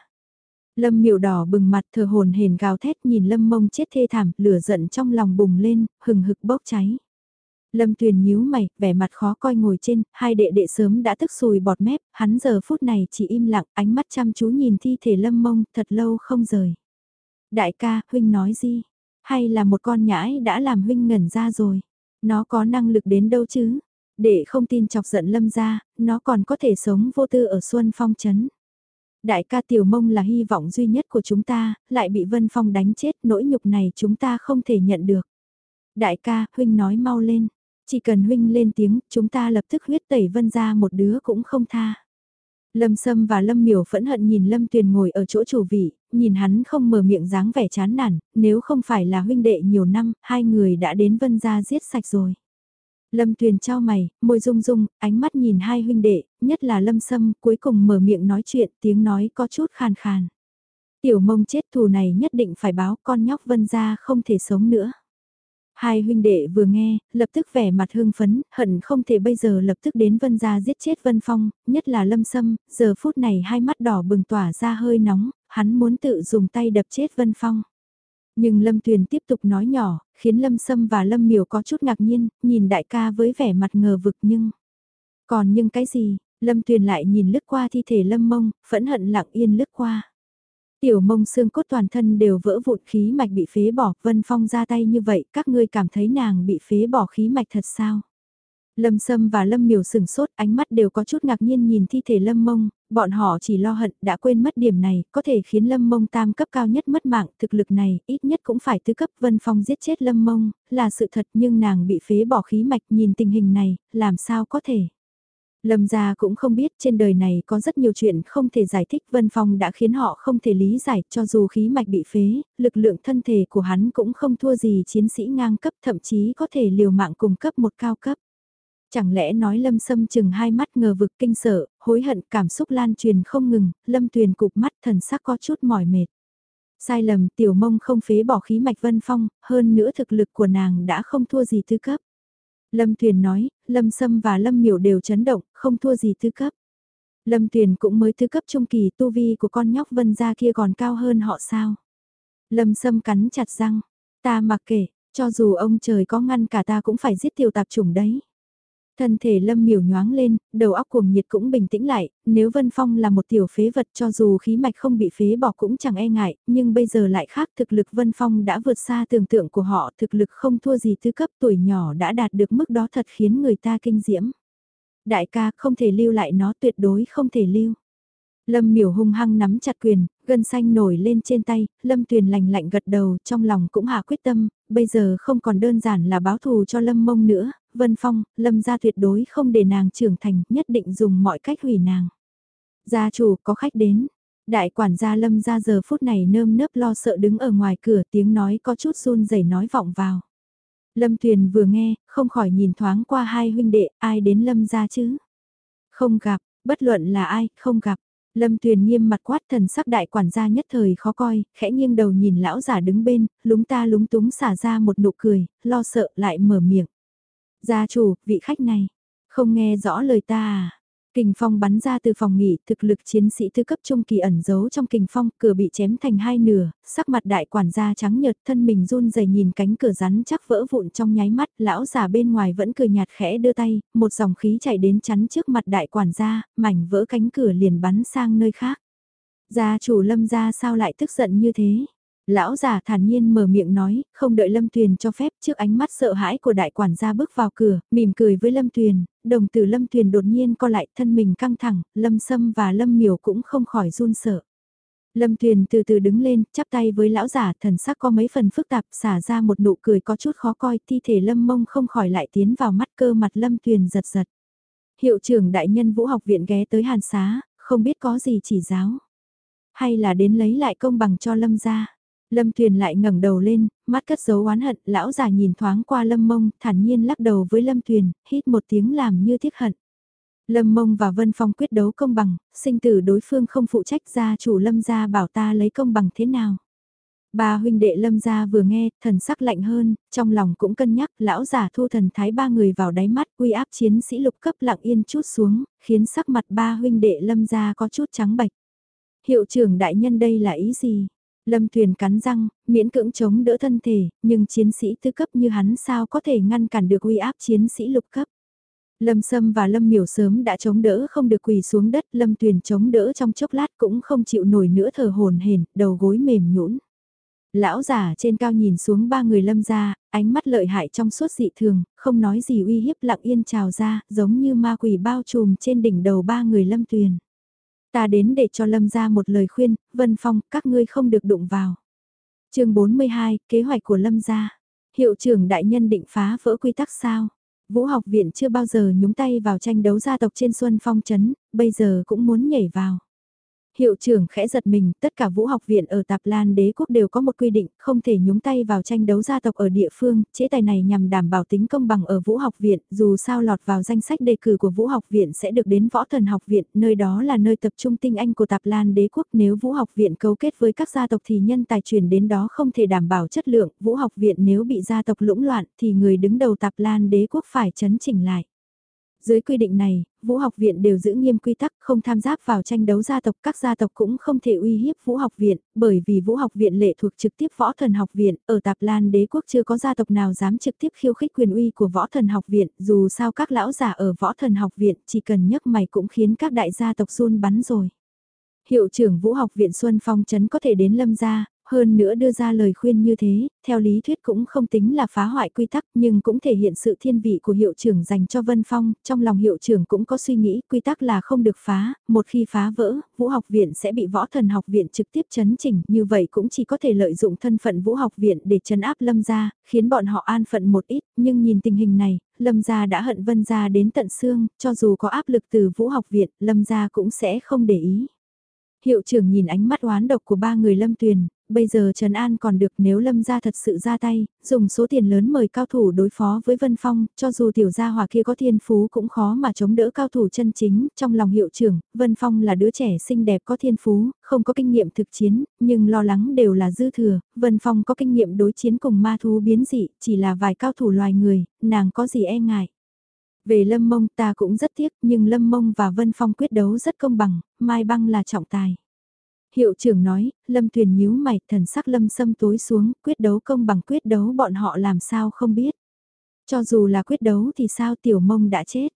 Lâm miệu đỏ bừng mặt thờ hồn hền gào thét nhìn lâm mông chết thê thảm, lửa giận trong lòng bùng lên, hừng hực bốc cháy. Lâm tuyền nhíu mày, vẻ mặt khó coi ngồi trên, hai đệ đệ sớm đã tức sùi bọt mép, hắn giờ phút này chỉ im lặng, ánh mắt chăm chú nhìn thi thể lâm mông, thật lâu không rời. Đại ca, huynh nói gì? Hay là một con nhãi đã làm huynh ngẩn ra rồi? Nó có năng lực đến đâu chứ? Để không tin chọc giận lâm ra, nó còn có thể sống vô tư ở Xuân Phong Trấn. Đại ca Tiểu Mông là hy vọng duy nhất của chúng ta, lại bị Vân Phong đánh chết, nỗi nhục này chúng ta không thể nhận được. Đại ca, huynh nói mau lên, chỉ cần huynh lên tiếng, chúng ta lập tức huyết tẩy Vân ra một đứa cũng không tha. Lâm Sâm và Lâm Miểu phẫn hận nhìn Lâm Tuyền ngồi ở chỗ chủ vị, nhìn hắn không mở miệng dáng vẻ chán nản, nếu không phải là huynh đệ nhiều năm, hai người đã đến Vân gia giết sạch rồi. Lâm Tuyền trao mày, môi rung rung, ánh mắt nhìn hai huynh đệ, nhất là Lâm Sâm, cuối cùng mở miệng nói chuyện, tiếng nói có chút khàn khàn. Tiểu mông chết thù này nhất định phải báo con nhóc vân ra không thể sống nữa. Hai huynh đệ vừa nghe, lập tức vẻ mặt hương phấn, hận không thể bây giờ lập tức đến vân gia giết chết vân phong, nhất là lâm sâm, giờ phút này hai mắt đỏ bừng tỏa ra hơi nóng, hắn muốn tự dùng tay đập chết vân phong. Nhưng Lâm Tuyền tiếp tục nói nhỏ, khiến Lâm Sâm và Lâm Miểu có chút ngạc nhiên, nhìn đại ca với vẻ mặt ngờ vực nhưng... Còn nhưng cái gì, Lâm Tuyền lại nhìn lướt qua thi thể Lâm Mông, phẫn hận lặng yên lướt qua. Tiểu mông xương cốt toàn thân đều vỡ vụn khí mạch bị phế bỏ, Vân Phong ra tay như vậy, các ngươi cảm thấy nàng bị phế bỏ khí mạch thật sao? Lâm Sâm và Lâm Miểu sừng sốt, ánh mắt đều có chút ngạc nhiên nhìn thi thể Lâm Mông, bọn họ chỉ lo hận đã quên mất điểm này, có thể khiến Lâm Mông tam cấp cao nhất mất mạng, thực lực này ít nhất cũng phải tứ cấp Vân Phong giết chết Lâm Mông, là sự thật nhưng nàng bị phế bỏ khí mạch nhìn tình hình này, làm sao có thể. Lâm gia cũng không biết trên đời này có rất nhiều chuyện không thể giải thích Vân Phong đã khiến họ không thể lý giải cho dù khí mạch bị phế, lực lượng thân thể của hắn cũng không thua gì chiến sĩ ngang cấp thậm chí có thể liều mạng cùng cấp một cao cấp. Chẳng lẽ nói Lâm Sâm chừng hai mắt ngờ vực kinh sợ, hối hận cảm xúc lan truyền không ngừng, Lâm Tuyền cụp mắt thần sắc có chút mỏi mệt. Sai lầm tiểu mông không phế bỏ khí mạch Vân Phong, hơn nữa thực lực của nàng đã không thua gì tư cấp. Lâm Tuyền nói, Lâm Sâm và Lâm Miểu đều chấn động, không thua gì tư cấp. Lâm Tuyền cũng mới tư cấp trung kỳ tu vi của con nhóc Vân gia kia còn cao hơn họ sao. Lâm Sâm cắn chặt răng, ta mặc kệ, cho dù ông trời có ngăn cả ta cũng phải giết tiểu tạp chủng đấy. Thân thể lâm miểu nhoáng lên, đầu óc cuồng nhiệt cũng bình tĩnh lại, nếu Vân Phong là một tiểu phế vật cho dù khí mạch không bị phế bỏ cũng chẳng e ngại, nhưng bây giờ lại khác thực lực Vân Phong đã vượt xa tưởng tượng của họ, thực lực không thua gì thứ cấp tuổi nhỏ đã đạt được mức đó thật khiến người ta kinh diễm. Đại ca không thể lưu lại nó tuyệt đối không thể lưu. Lâm miểu hung hăng nắm chặt quyền, gân xanh nổi lên trên tay, Lâm Tuyền lành lạnh gật đầu, trong lòng cũng hạ quyết tâm, bây giờ không còn đơn giản là báo thù cho Lâm mông nữa, Vân Phong, Lâm gia tuyệt đối không để nàng trưởng thành, nhất định dùng mọi cách hủy nàng. Gia chủ có khách đến, đại quản gia Lâm gia giờ phút này nơm nớp lo sợ đứng ở ngoài cửa tiếng nói có chút run rẩy nói vọng vào. Lâm Tuyền vừa nghe, không khỏi nhìn thoáng qua hai huynh đệ, ai đến Lâm gia chứ? Không gặp, bất luận là ai, không gặp. Lâm Tuyền nghiêm mặt quát thần sắc đại quản gia nhất thời khó coi, khẽ nghiêng đầu nhìn lão giả đứng bên, lúng ta lúng túng xả ra một nụ cười, lo sợ lại mở miệng. Gia chủ, vị khách này, không nghe rõ lời ta à? Kình phong bắn ra từ phòng nghỉ, thực lực chiến sĩ thứ cấp trung kỳ ẩn giấu trong kình phong, cửa bị chém thành hai nửa, sắc mặt đại quản gia trắng nhợt, thân mình run rẩy nhìn cánh cửa rắn chắc vỡ vụn trong nháy mắt, lão già bên ngoài vẫn cười nhạt khẽ đưa tay, một dòng khí chạy đến chắn trước mặt đại quản gia, mảnh vỡ cánh cửa liền bắn sang nơi khác. Gia chủ lâm gia sao lại tức giận như thế? Lão già thản nhiên mở miệng nói, không đợi Lâm Tuyền cho phép trước ánh mắt sợ hãi của đại quản gia bước vào cửa, mỉm cười với Lâm Tuyền, đồng tử Lâm Tuyền đột nhiên co lại thân mình căng thẳng, Lâm Sâm và Lâm Miểu cũng không khỏi run sợ. Lâm Tuyền từ từ đứng lên, chắp tay với lão giả, thần sắc có mấy phần phức tạp, xả ra một nụ cười có chút khó coi, thi thể Lâm Mông không khỏi lại tiến vào mắt cơ mặt Lâm Tuyền giật giật. Hiệu trưởng đại nhân vũ học viện ghé tới hàn xá, không biết có gì chỉ giáo. Hay là đến lấy lại công bằng cho Lâm gia. Lâm Tuyền lại ngẩng đầu lên, mắt cất dấu oán hận, lão già nhìn thoáng qua Lâm Mông, thản nhiên lắc đầu với Lâm Tuyền, hít một tiếng làm như tiếc hận. Lâm Mông và Vân Phong quyết đấu công bằng, sinh tử đối phương không phụ trách gia chủ Lâm gia bảo ta lấy công bằng thế nào. Ba huynh đệ Lâm gia vừa nghe, thần sắc lạnh hơn, trong lòng cũng cân nhắc, lão giả thu thần thái ba người vào đáy mắt, uy áp chiến sĩ lục cấp lặng yên chút xuống, khiến sắc mặt ba huynh đệ Lâm gia có chút trắng bệch. Hiệu trưởng đại nhân đây là ý gì? Lâm Tuyền cắn răng, miễn cưỡng chống đỡ thân thể, nhưng chiến sĩ tư cấp như hắn sao có thể ngăn cản được uy áp chiến sĩ lục cấp. Lâm Sâm và Lâm Miểu sớm đã chống đỡ không được quỳ xuống đất, Lâm Tuyền chống đỡ trong chốc lát cũng không chịu nổi nữa thở hồn hển, đầu gối mềm nhũn. Lão giả trên cao nhìn xuống ba người Lâm ra, ánh mắt lợi hại trong suốt dị thường, không nói gì uy hiếp lặng yên trào ra, giống như ma quỷ bao trùm trên đỉnh đầu ba người Lâm Tuyền. Ta đến để cho Lâm ra một lời khuyên, Vân Phong, các ngươi không được đụng vào. chương 42, kế hoạch của Lâm ra. Hiệu trưởng đại nhân định phá vỡ quy tắc sao? Vũ học viện chưa bao giờ nhúng tay vào tranh đấu gia tộc trên Xuân Phong Trấn, bây giờ cũng muốn nhảy vào. Hiệu trưởng khẽ giật mình, tất cả vũ học viện ở Tạp Lan đế quốc đều có một quy định, không thể nhúng tay vào tranh đấu gia tộc ở địa phương, chế tài này nhằm đảm bảo tính công bằng ở vũ học viện, dù sao lọt vào danh sách đề cử của vũ học viện sẽ được đến võ thần học viện, nơi đó là nơi tập trung tinh anh của Tạp Lan đế quốc, nếu vũ học viện cấu kết với các gia tộc thì nhân tài truyền đến đó không thể đảm bảo chất lượng, vũ học viện nếu bị gia tộc lũng loạn thì người đứng đầu Tạp Lan đế quốc phải chấn chỉnh lại. Dưới quy định này, vũ học viện đều giữ nghiêm quy tắc không tham giáp vào tranh đấu gia tộc. Các gia tộc cũng không thể uy hiếp vũ học viện, bởi vì vũ học viện lệ thuộc trực tiếp võ thần học viện. Ở Tạp Lan đế quốc chưa có gia tộc nào dám trực tiếp khiêu khích quyền uy của võ thần học viện. Dù sao các lão giả ở võ thần học viện chỉ cần nhấc mày cũng khiến các đại gia tộc run bắn rồi. Hiệu trưởng Vũ học viện Xuân Phong Trấn có thể đến Lâm gia, hơn nữa đưa ra lời khuyên như thế, theo lý thuyết cũng không tính là phá hoại quy tắc nhưng cũng thể hiện sự thiên vị của hiệu trưởng dành cho Vân Phong, trong lòng hiệu trưởng cũng có suy nghĩ quy tắc là không được phá, một khi phá vỡ, vũ học viện sẽ bị võ thần học viện trực tiếp chấn chỉnh, như vậy cũng chỉ có thể lợi dụng thân phận vũ học viện để chấn áp lâm gia, khiến bọn họ an phận một ít, nhưng nhìn tình hình này, lâm gia đã hận vân gia đến tận xương, cho dù có áp lực từ vũ học viện, lâm gia cũng sẽ không để ý. Hiệu trưởng nhìn ánh mắt oán độc của ba người lâm tuyền, bây giờ Trần An còn được nếu Lâm gia thật sự ra tay, dùng số tiền lớn mời cao thủ đối phó với Vân Phong, cho dù tiểu gia hòa kia có thiên phú cũng khó mà chống đỡ cao thủ chân chính, trong lòng hiệu trưởng, Vân Phong là đứa trẻ xinh đẹp có thiên phú, không có kinh nghiệm thực chiến, nhưng lo lắng đều là dư thừa, Vân Phong có kinh nghiệm đối chiến cùng ma thú biến dị, chỉ là vài cao thủ loài người, nàng có gì e ngại. Về Lâm Mông ta cũng rất tiếc, nhưng Lâm Mông và Vân Phong quyết đấu rất công bằng, Mai Băng là trọng tài. Hiệu trưởng nói, Lâm Tuyền nhíu mày, thần sắc Lâm Sâm tối xuống, quyết đấu công bằng quyết đấu bọn họ làm sao không biết. Cho dù là quyết đấu thì sao tiểu mông đã chết.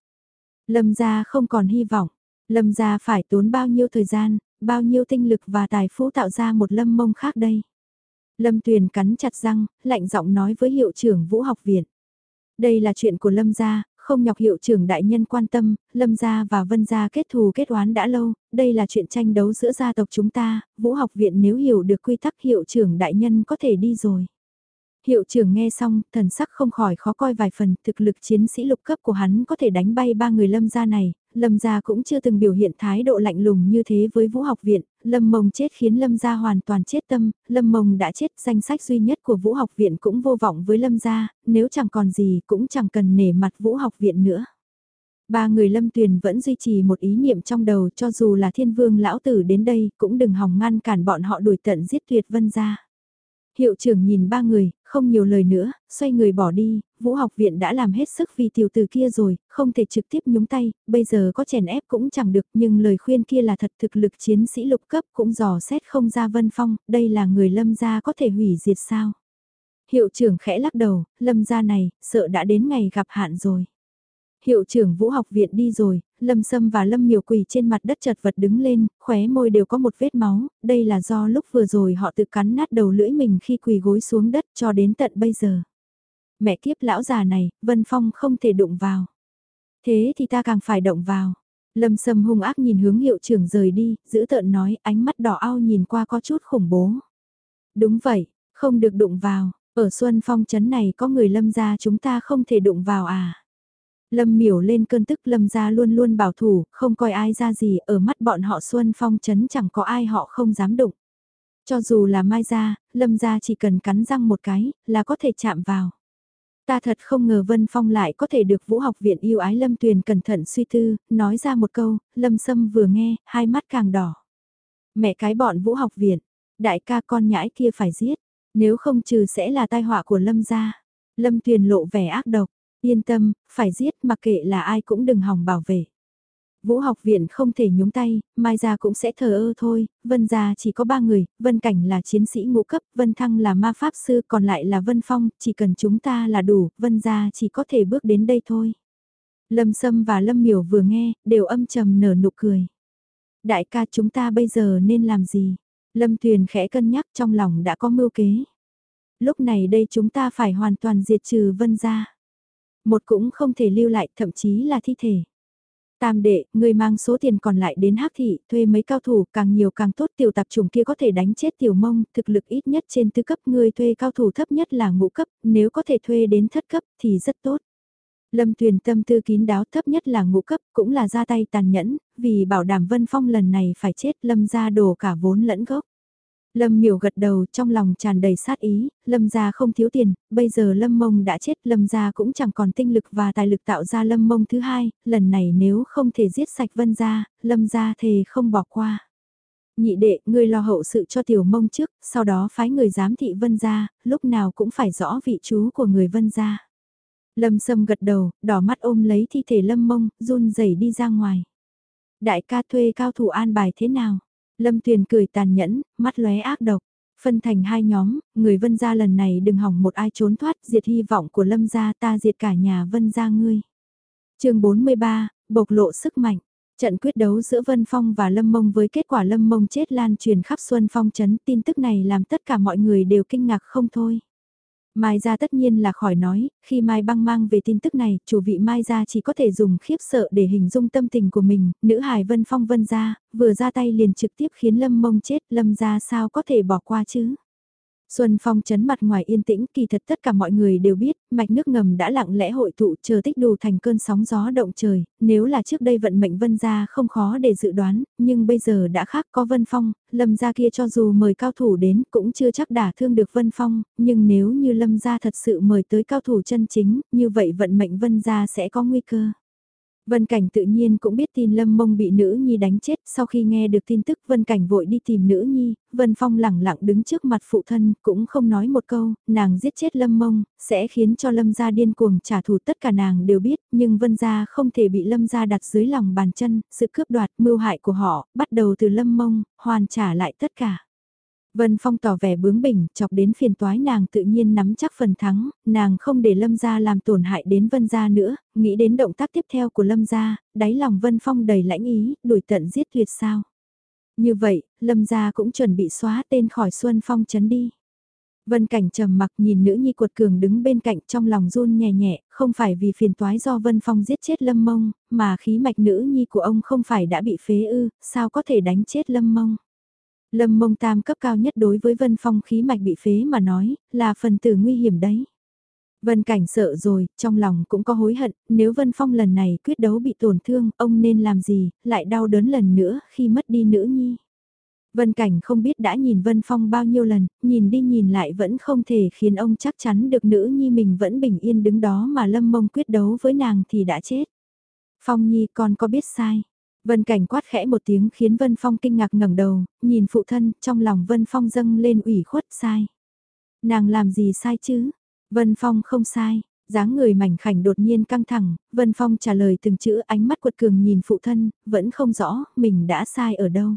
Lâm gia không còn hy vọng. Lâm gia phải tốn bao nhiêu thời gian, bao nhiêu tinh lực và tài phú tạo ra một lâm mông khác đây. Lâm Tuyền cắn chặt răng, lạnh giọng nói với hiệu trưởng Vũ học viện. Đây là chuyện của Lâm gia, không nhọc hiệu trưởng đại nhân quan tâm, Lâm gia và Vân gia kết thù kết oán đã lâu, đây là chuyện tranh đấu giữa gia tộc chúng ta, Vũ học viện nếu hiểu được quy tắc hiệu trưởng đại nhân có thể đi rồi. Hiệu trưởng nghe xong, thần sắc không khỏi khó coi vài phần, thực lực chiến sĩ lục cấp của hắn có thể đánh bay ba người lâm gia này, lâm gia cũng chưa từng biểu hiện thái độ lạnh lùng như thế với vũ học viện, lâm mông chết khiến lâm gia hoàn toàn chết tâm, lâm mông đã chết danh sách duy nhất của vũ học viện cũng vô vọng với lâm gia, nếu chẳng còn gì cũng chẳng cần nể mặt vũ học viện nữa. Ba người lâm tuyền vẫn duy trì một ý niệm trong đầu cho dù là thiên vương lão tử đến đây cũng đừng hòng ngăn cản bọn họ đuổi tận giết tuyệt vân gia. Hiệu trưởng nhìn ba người, không nhiều lời nữa, xoay người bỏ đi, vũ học viện đã làm hết sức vì tiểu từ kia rồi, không thể trực tiếp nhúng tay, bây giờ có chèn ép cũng chẳng được nhưng lời khuyên kia là thật thực lực chiến sĩ lục cấp cũng dò xét không ra vân phong, đây là người lâm gia có thể hủy diệt sao. Hiệu trưởng khẽ lắc đầu, lâm gia này, sợ đã đến ngày gặp hạn rồi. Hiệu trưởng vũ học viện đi rồi, Lâm Sâm và Lâm Miều quỳ trên mặt đất chật vật đứng lên, khóe môi đều có một vết máu, đây là do lúc vừa rồi họ tự cắn nát đầu lưỡi mình khi quỳ gối xuống đất cho đến tận bây giờ. Mẹ kiếp lão già này, Vân Phong không thể đụng vào. Thế thì ta càng phải động vào. Lâm Sâm hung ác nhìn hướng hiệu trưởng rời đi, giữ tợn nói ánh mắt đỏ ao nhìn qua có chút khủng bố. Đúng vậy, không được đụng vào, ở Xuân Phong chấn này có người lâm gia chúng ta không thể đụng vào à. Lâm miểu lên cơn tức lâm gia luôn luôn bảo thủ, không coi ai ra gì, ở mắt bọn họ Xuân Phong chấn chẳng có ai họ không dám đụng. Cho dù là mai gia, lâm gia chỉ cần cắn răng một cái, là có thể chạm vào. Ta thật không ngờ Vân Phong lại có thể được Vũ học viện yêu ái Lâm Tuyền cẩn thận suy tư, nói ra một câu, Lâm Sâm vừa nghe, hai mắt càng đỏ. Mẹ cái bọn Vũ học viện, đại ca con nhãi kia phải giết, nếu không trừ sẽ là tai họa của Lâm gia. Lâm Tuyền lộ vẻ ác độc, Yên tâm, phải giết mặc kệ là ai cũng đừng hòng bảo vệ. Vũ học viện không thể nhúng tay, Mai Gia cũng sẽ thờ ơ thôi, Vân Gia chỉ có ba người, Vân Cảnh là chiến sĩ ngũ cấp, Vân Thăng là ma pháp sư, còn lại là Vân Phong, chỉ cần chúng ta là đủ, Vân Gia chỉ có thể bước đến đây thôi. Lâm Sâm và Lâm Miểu vừa nghe, đều âm trầm nở nụ cười. Đại ca chúng ta bây giờ nên làm gì? Lâm Tuyền khẽ cân nhắc trong lòng đã có mưu kế. Lúc này đây chúng ta phải hoàn toàn diệt trừ Vân Gia. Một cũng không thể lưu lại, thậm chí là thi thể. Tam đệ, người mang số tiền còn lại đến hắc thị, thuê mấy cao thủ, càng nhiều càng tốt tiểu tạp chủng kia có thể đánh chết tiểu mông, thực lực ít nhất trên tứ cấp người thuê cao thủ thấp nhất là ngũ cấp, nếu có thể thuê đến thất cấp thì rất tốt. Lâm Tuyền tâm tư kín đáo thấp nhất là ngũ cấp, cũng là ra tay tàn nhẫn, vì bảo đảm Vân Phong lần này phải chết Lâm ra đổ cả vốn lẫn gốc. Lâm miểu gật đầu trong lòng tràn đầy sát ý, Lâm gia không thiếu tiền, bây giờ Lâm mông đã chết Lâm gia cũng chẳng còn tinh lực và tài lực tạo ra Lâm mông thứ hai, lần này nếu không thể giết sạch Vân gia, Lâm gia thề không bỏ qua. Nhị đệ, ngươi lo hậu sự cho tiểu mông trước, sau đó phái người giám thị Vân gia, lúc nào cũng phải rõ vị chú của người Vân gia. Lâm sâm gật đầu, đỏ mắt ôm lấy thi thể Lâm mông, run rẩy đi ra ngoài. Đại ca thuê cao thủ an bài thế nào? Lâm Tuyền cười tàn nhẫn, mắt lóe ác độc. Phân thành hai nhóm, người vân gia lần này đừng hỏng một ai trốn thoát, diệt hy vọng của lâm gia ta diệt cả nhà vân gia ngươi. chương 43, bộc lộ sức mạnh. Trận quyết đấu giữa Vân Phong và Lâm Mông với kết quả Lâm Mông chết lan truyền khắp Xuân Phong Trấn. tin tức này làm tất cả mọi người đều kinh ngạc không thôi. Mai gia tất nhiên là khỏi nói, khi Mai băng mang về tin tức này, chủ vị Mai gia chỉ có thể dùng khiếp sợ để hình dung tâm tình của mình, nữ hài Vân Phong Vân gia, vừa ra tay liền trực tiếp khiến Lâm mông chết, Lâm gia sao có thể bỏ qua chứ. Xuân Phong chấn mặt ngoài yên tĩnh, kỳ thật tất cả mọi người đều biết, mạch nước ngầm đã lặng lẽ hội tụ chờ tích đủ thành cơn sóng gió động trời, nếu là trước đây vận mệnh Vân gia không khó để dự đoán, nhưng bây giờ đã khác có Vân Phong, Lâm gia kia cho dù mời cao thủ đến cũng chưa chắc đả thương được Vân Phong, nhưng nếu như Lâm gia thật sự mời tới cao thủ chân chính, như vậy vận mệnh Vân gia sẽ có nguy cơ. Vân Cảnh tự nhiên cũng biết tin Lâm Mông bị nữ nhi đánh chết, sau khi nghe được tin tức Vân Cảnh vội đi tìm nữ nhi, Vân Phong lẳng lặng đứng trước mặt phụ thân, cũng không nói một câu, nàng giết chết Lâm Mông, sẽ khiến cho Lâm gia điên cuồng trả thù tất cả nàng đều biết, nhưng Vân gia không thể bị Lâm gia đặt dưới lòng bàn chân, sự cướp đoạt mưu hại của họ, bắt đầu từ Lâm Mông, hoàn trả lại tất cả. Vân Phong tỏ vẻ bướng bỉnh, chọc đến phiền toái nàng tự nhiên nắm chắc phần thắng, nàng không để Lâm gia làm tổn hại đến Vân gia nữa, nghĩ đến động tác tiếp theo của Lâm gia, đáy lòng Vân Phong đầy lãnh ý, đuổi tận giết tuyệt sao. Như vậy, Lâm gia cũng chuẩn bị xóa tên khỏi Xuân Phong chấn đi. Vân Cảnh trầm mặc nhìn nữ nhi cuột cường đứng bên cạnh trong lòng run nhẹ nhẹ, không phải vì phiền toái do Vân Phong giết chết Lâm Mông, mà khí mạch nữ nhi của ông không phải đã bị phế ư, sao có thể đánh chết Lâm Mông. Lâm mông tam cấp cao nhất đối với Vân Phong khí mạch bị phế mà nói, là phần tử nguy hiểm đấy. Vân Cảnh sợ rồi, trong lòng cũng có hối hận, nếu Vân Phong lần này quyết đấu bị tổn thương, ông nên làm gì, lại đau đớn lần nữa khi mất đi nữ nhi. Vân Cảnh không biết đã nhìn Vân Phong bao nhiêu lần, nhìn đi nhìn lại vẫn không thể khiến ông chắc chắn được nữ nhi mình vẫn bình yên đứng đó mà Lâm Mông quyết đấu với nàng thì đã chết. Phong Nhi con có biết sai. Vân Cảnh quát khẽ một tiếng khiến Vân Phong kinh ngạc ngẩng đầu, nhìn phụ thân, trong lòng Vân Phong dâng lên ủy khuất sai. Nàng làm gì sai chứ? Vân Phong không sai, dáng người mảnh khảnh đột nhiên căng thẳng, Vân Phong trả lời từng chữ ánh mắt quật cường nhìn phụ thân, vẫn không rõ, mình đã sai ở đâu.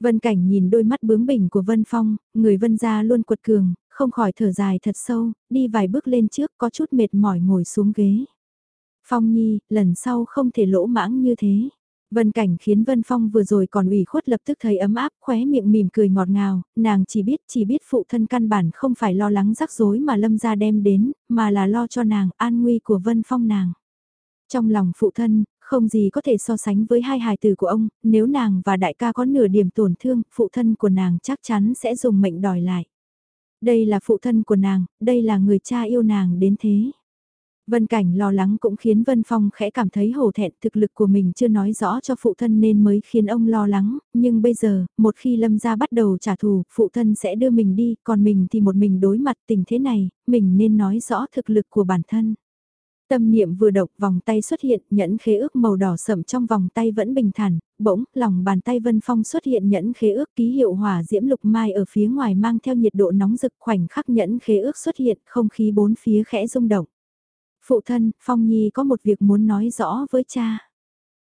Vân Cảnh nhìn đôi mắt bướng bỉnh của Vân Phong, người Vân gia luôn quật cường, không khỏi thở dài thật sâu, đi vài bước lên trước có chút mệt mỏi ngồi xuống ghế. Phong Nhi, lần sau không thể lỗ mãng như thế. Vân Cảnh khiến Vân Phong vừa rồi còn ủy khuất lập tức thấy ấm áp, khóe miệng mỉm cười ngọt ngào, nàng chỉ biết chỉ biết phụ thân căn bản không phải lo lắng rắc rối mà Lâm gia đem đến, mà là lo cho nàng, an nguy của Vân Phong nàng. Trong lòng phụ thân, không gì có thể so sánh với hai hài tử của ông, nếu nàng và đại ca có nửa điểm tổn thương, phụ thân của nàng chắc chắn sẽ dùng mệnh đòi lại. Đây là phụ thân của nàng, đây là người cha yêu nàng đến thế. Vân Cảnh lo lắng cũng khiến Vân Phong khẽ cảm thấy hổ thẹn thực lực của mình chưa nói rõ cho phụ thân nên mới khiến ông lo lắng, nhưng bây giờ, một khi Lâm gia bắt đầu trả thù, phụ thân sẽ đưa mình đi, còn mình thì một mình đối mặt tình thế này, mình nên nói rõ thực lực của bản thân. Tâm niệm vừa độc vòng tay xuất hiện, nhẫn khế ước màu đỏ sậm trong vòng tay vẫn bình thản, bỗng, lòng bàn tay Vân Phong xuất hiện nhẫn khế ước ký hiệu hỏa diễm lục mai ở phía ngoài mang theo nhiệt độ nóng rực khoảnh khắc nhẫn khế ước xuất hiện, không khí bốn phía khẽ rung động. Phụ thân, Phong Nhi có một việc muốn nói rõ với cha.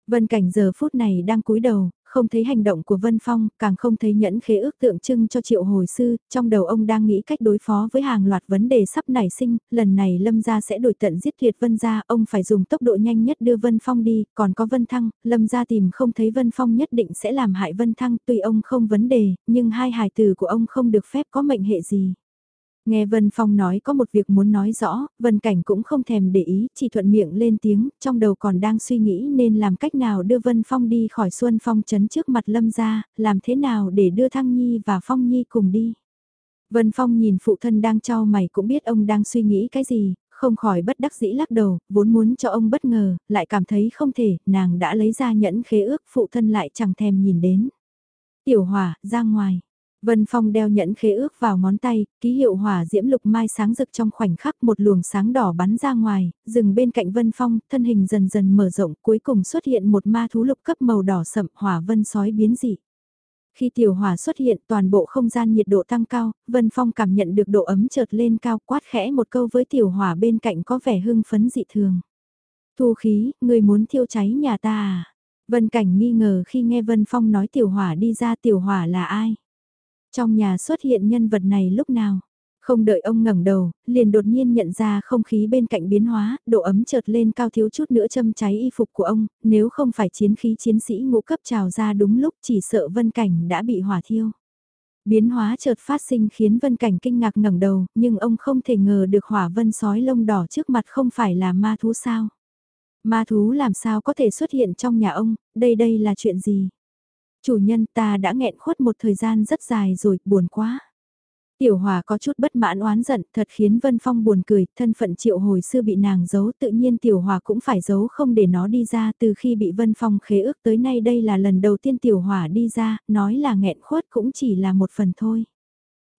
Vân Cảnh giờ phút này đang cúi đầu, không thấy hành động của Vân Phong, càng không thấy nhẫn khế ước tượng trưng cho triệu hồi sư, trong đầu ông đang nghĩ cách đối phó với hàng loạt vấn đề sắp nảy sinh, lần này Lâm gia sẽ đổi tận giết tuyệt Vân gia, ông phải dùng tốc độ nhanh nhất đưa Vân Phong đi, còn có Vân Thăng, Lâm gia tìm không thấy Vân Phong nhất định sẽ làm hại Vân Thăng, tuy ông không vấn đề, nhưng hai hài tử của ông không được phép có mệnh hệ gì. Nghe Vân Phong nói có một việc muốn nói rõ, Vân Cảnh cũng không thèm để ý, chỉ thuận miệng lên tiếng, trong đầu còn đang suy nghĩ nên làm cách nào đưa Vân Phong đi khỏi Xuân Phong chấn trước mặt Lâm ra, làm thế nào để đưa Thăng Nhi và Phong Nhi cùng đi. Vân Phong nhìn phụ thân đang trao mày cũng biết ông đang suy nghĩ cái gì, không khỏi bất đắc dĩ lắc đầu, vốn muốn cho ông bất ngờ, lại cảm thấy không thể, nàng đã lấy ra nhẫn khế ước phụ thân lại chẳng thèm nhìn đến. Tiểu hỏa, ra ngoài. Vân Phong đeo nhẫn khế ước vào ngón tay, ký hiệu hỏa diễm lục mai sáng rực trong khoảnh khắc một luồng sáng đỏ bắn ra ngoài, dừng bên cạnh Vân Phong, thân hình dần dần mở rộng, cuối cùng xuất hiện một ma thú lục cấp màu đỏ sậm hỏa vân sói biến dị. Khi tiểu hỏa xuất hiện toàn bộ không gian nhiệt độ tăng cao, Vân Phong cảm nhận được độ ấm chợt lên cao quát khẽ một câu với tiểu hỏa bên cạnh có vẻ hưng phấn dị thường. Thu khí, người muốn thiêu cháy nhà ta à? Vân Cảnh nghi ngờ khi nghe Vân Phong nói tiểu hỏa đi ra tiểu hỏa là ai? Trong nhà xuất hiện nhân vật này lúc nào? Không đợi ông ngẩng đầu, liền đột nhiên nhận ra không khí bên cạnh biến hóa, độ ấm chợt lên cao thiếu chút nữa châm cháy y phục của ông, nếu không phải chiến khí chiến sĩ ngũ cấp trào ra đúng lúc chỉ sợ vân cảnh đã bị hỏa thiêu. Biến hóa chợt phát sinh khiến vân cảnh kinh ngạc ngẩng đầu, nhưng ông không thể ngờ được hỏa vân sói lông đỏ trước mặt không phải là ma thú sao. Ma thú làm sao có thể xuất hiện trong nhà ông, đây đây là chuyện gì? Chủ nhân ta đã nghẹn khuất một thời gian rất dài rồi, buồn quá. Tiểu Hòa có chút bất mãn oán giận, thật khiến Vân Phong buồn cười, thân phận triệu hồi xưa bị nàng giấu tự nhiên Tiểu Hòa cũng phải giấu không để nó đi ra từ khi bị Vân Phong khế ước tới nay đây là lần đầu tiên Tiểu Hòa đi ra, nói là nghẹn khuất cũng chỉ là một phần thôi.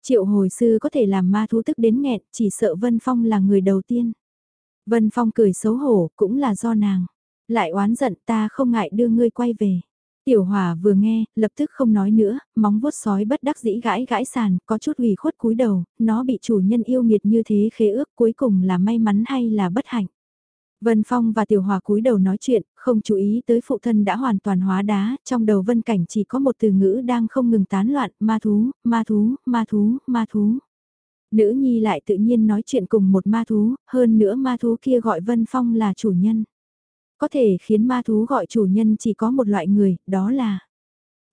Triệu hồi sư có thể làm ma thú tức đến nghẹn, chỉ sợ Vân Phong là người đầu tiên. Vân Phong cười xấu hổ, cũng là do nàng. Lại oán giận ta không ngại đưa ngươi quay về. Tiểu Hòa vừa nghe, lập tức không nói nữa, móng vuốt sói bất đắc dĩ gãi gãi sàn, có chút ủy khuất cúi đầu, nó bị chủ nhân yêu nghiệt như thế khế ước cuối cùng là may mắn hay là bất hạnh. Vân Phong và Tiểu Hòa cúi đầu nói chuyện, không chú ý tới phụ thân đã hoàn toàn hóa đá, trong đầu Vân Cảnh chỉ có một từ ngữ đang không ngừng tán loạn, ma thú, ma thú, ma thú, ma thú. Nữ nhi lại tự nhiên nói chuyện cùng một ma thú, hơn nữa ma thú kia gọi Vân Phong là chủ nhân. Có thể khiến ma thú gọi chủ nhân chỉ có một loại người, đó là...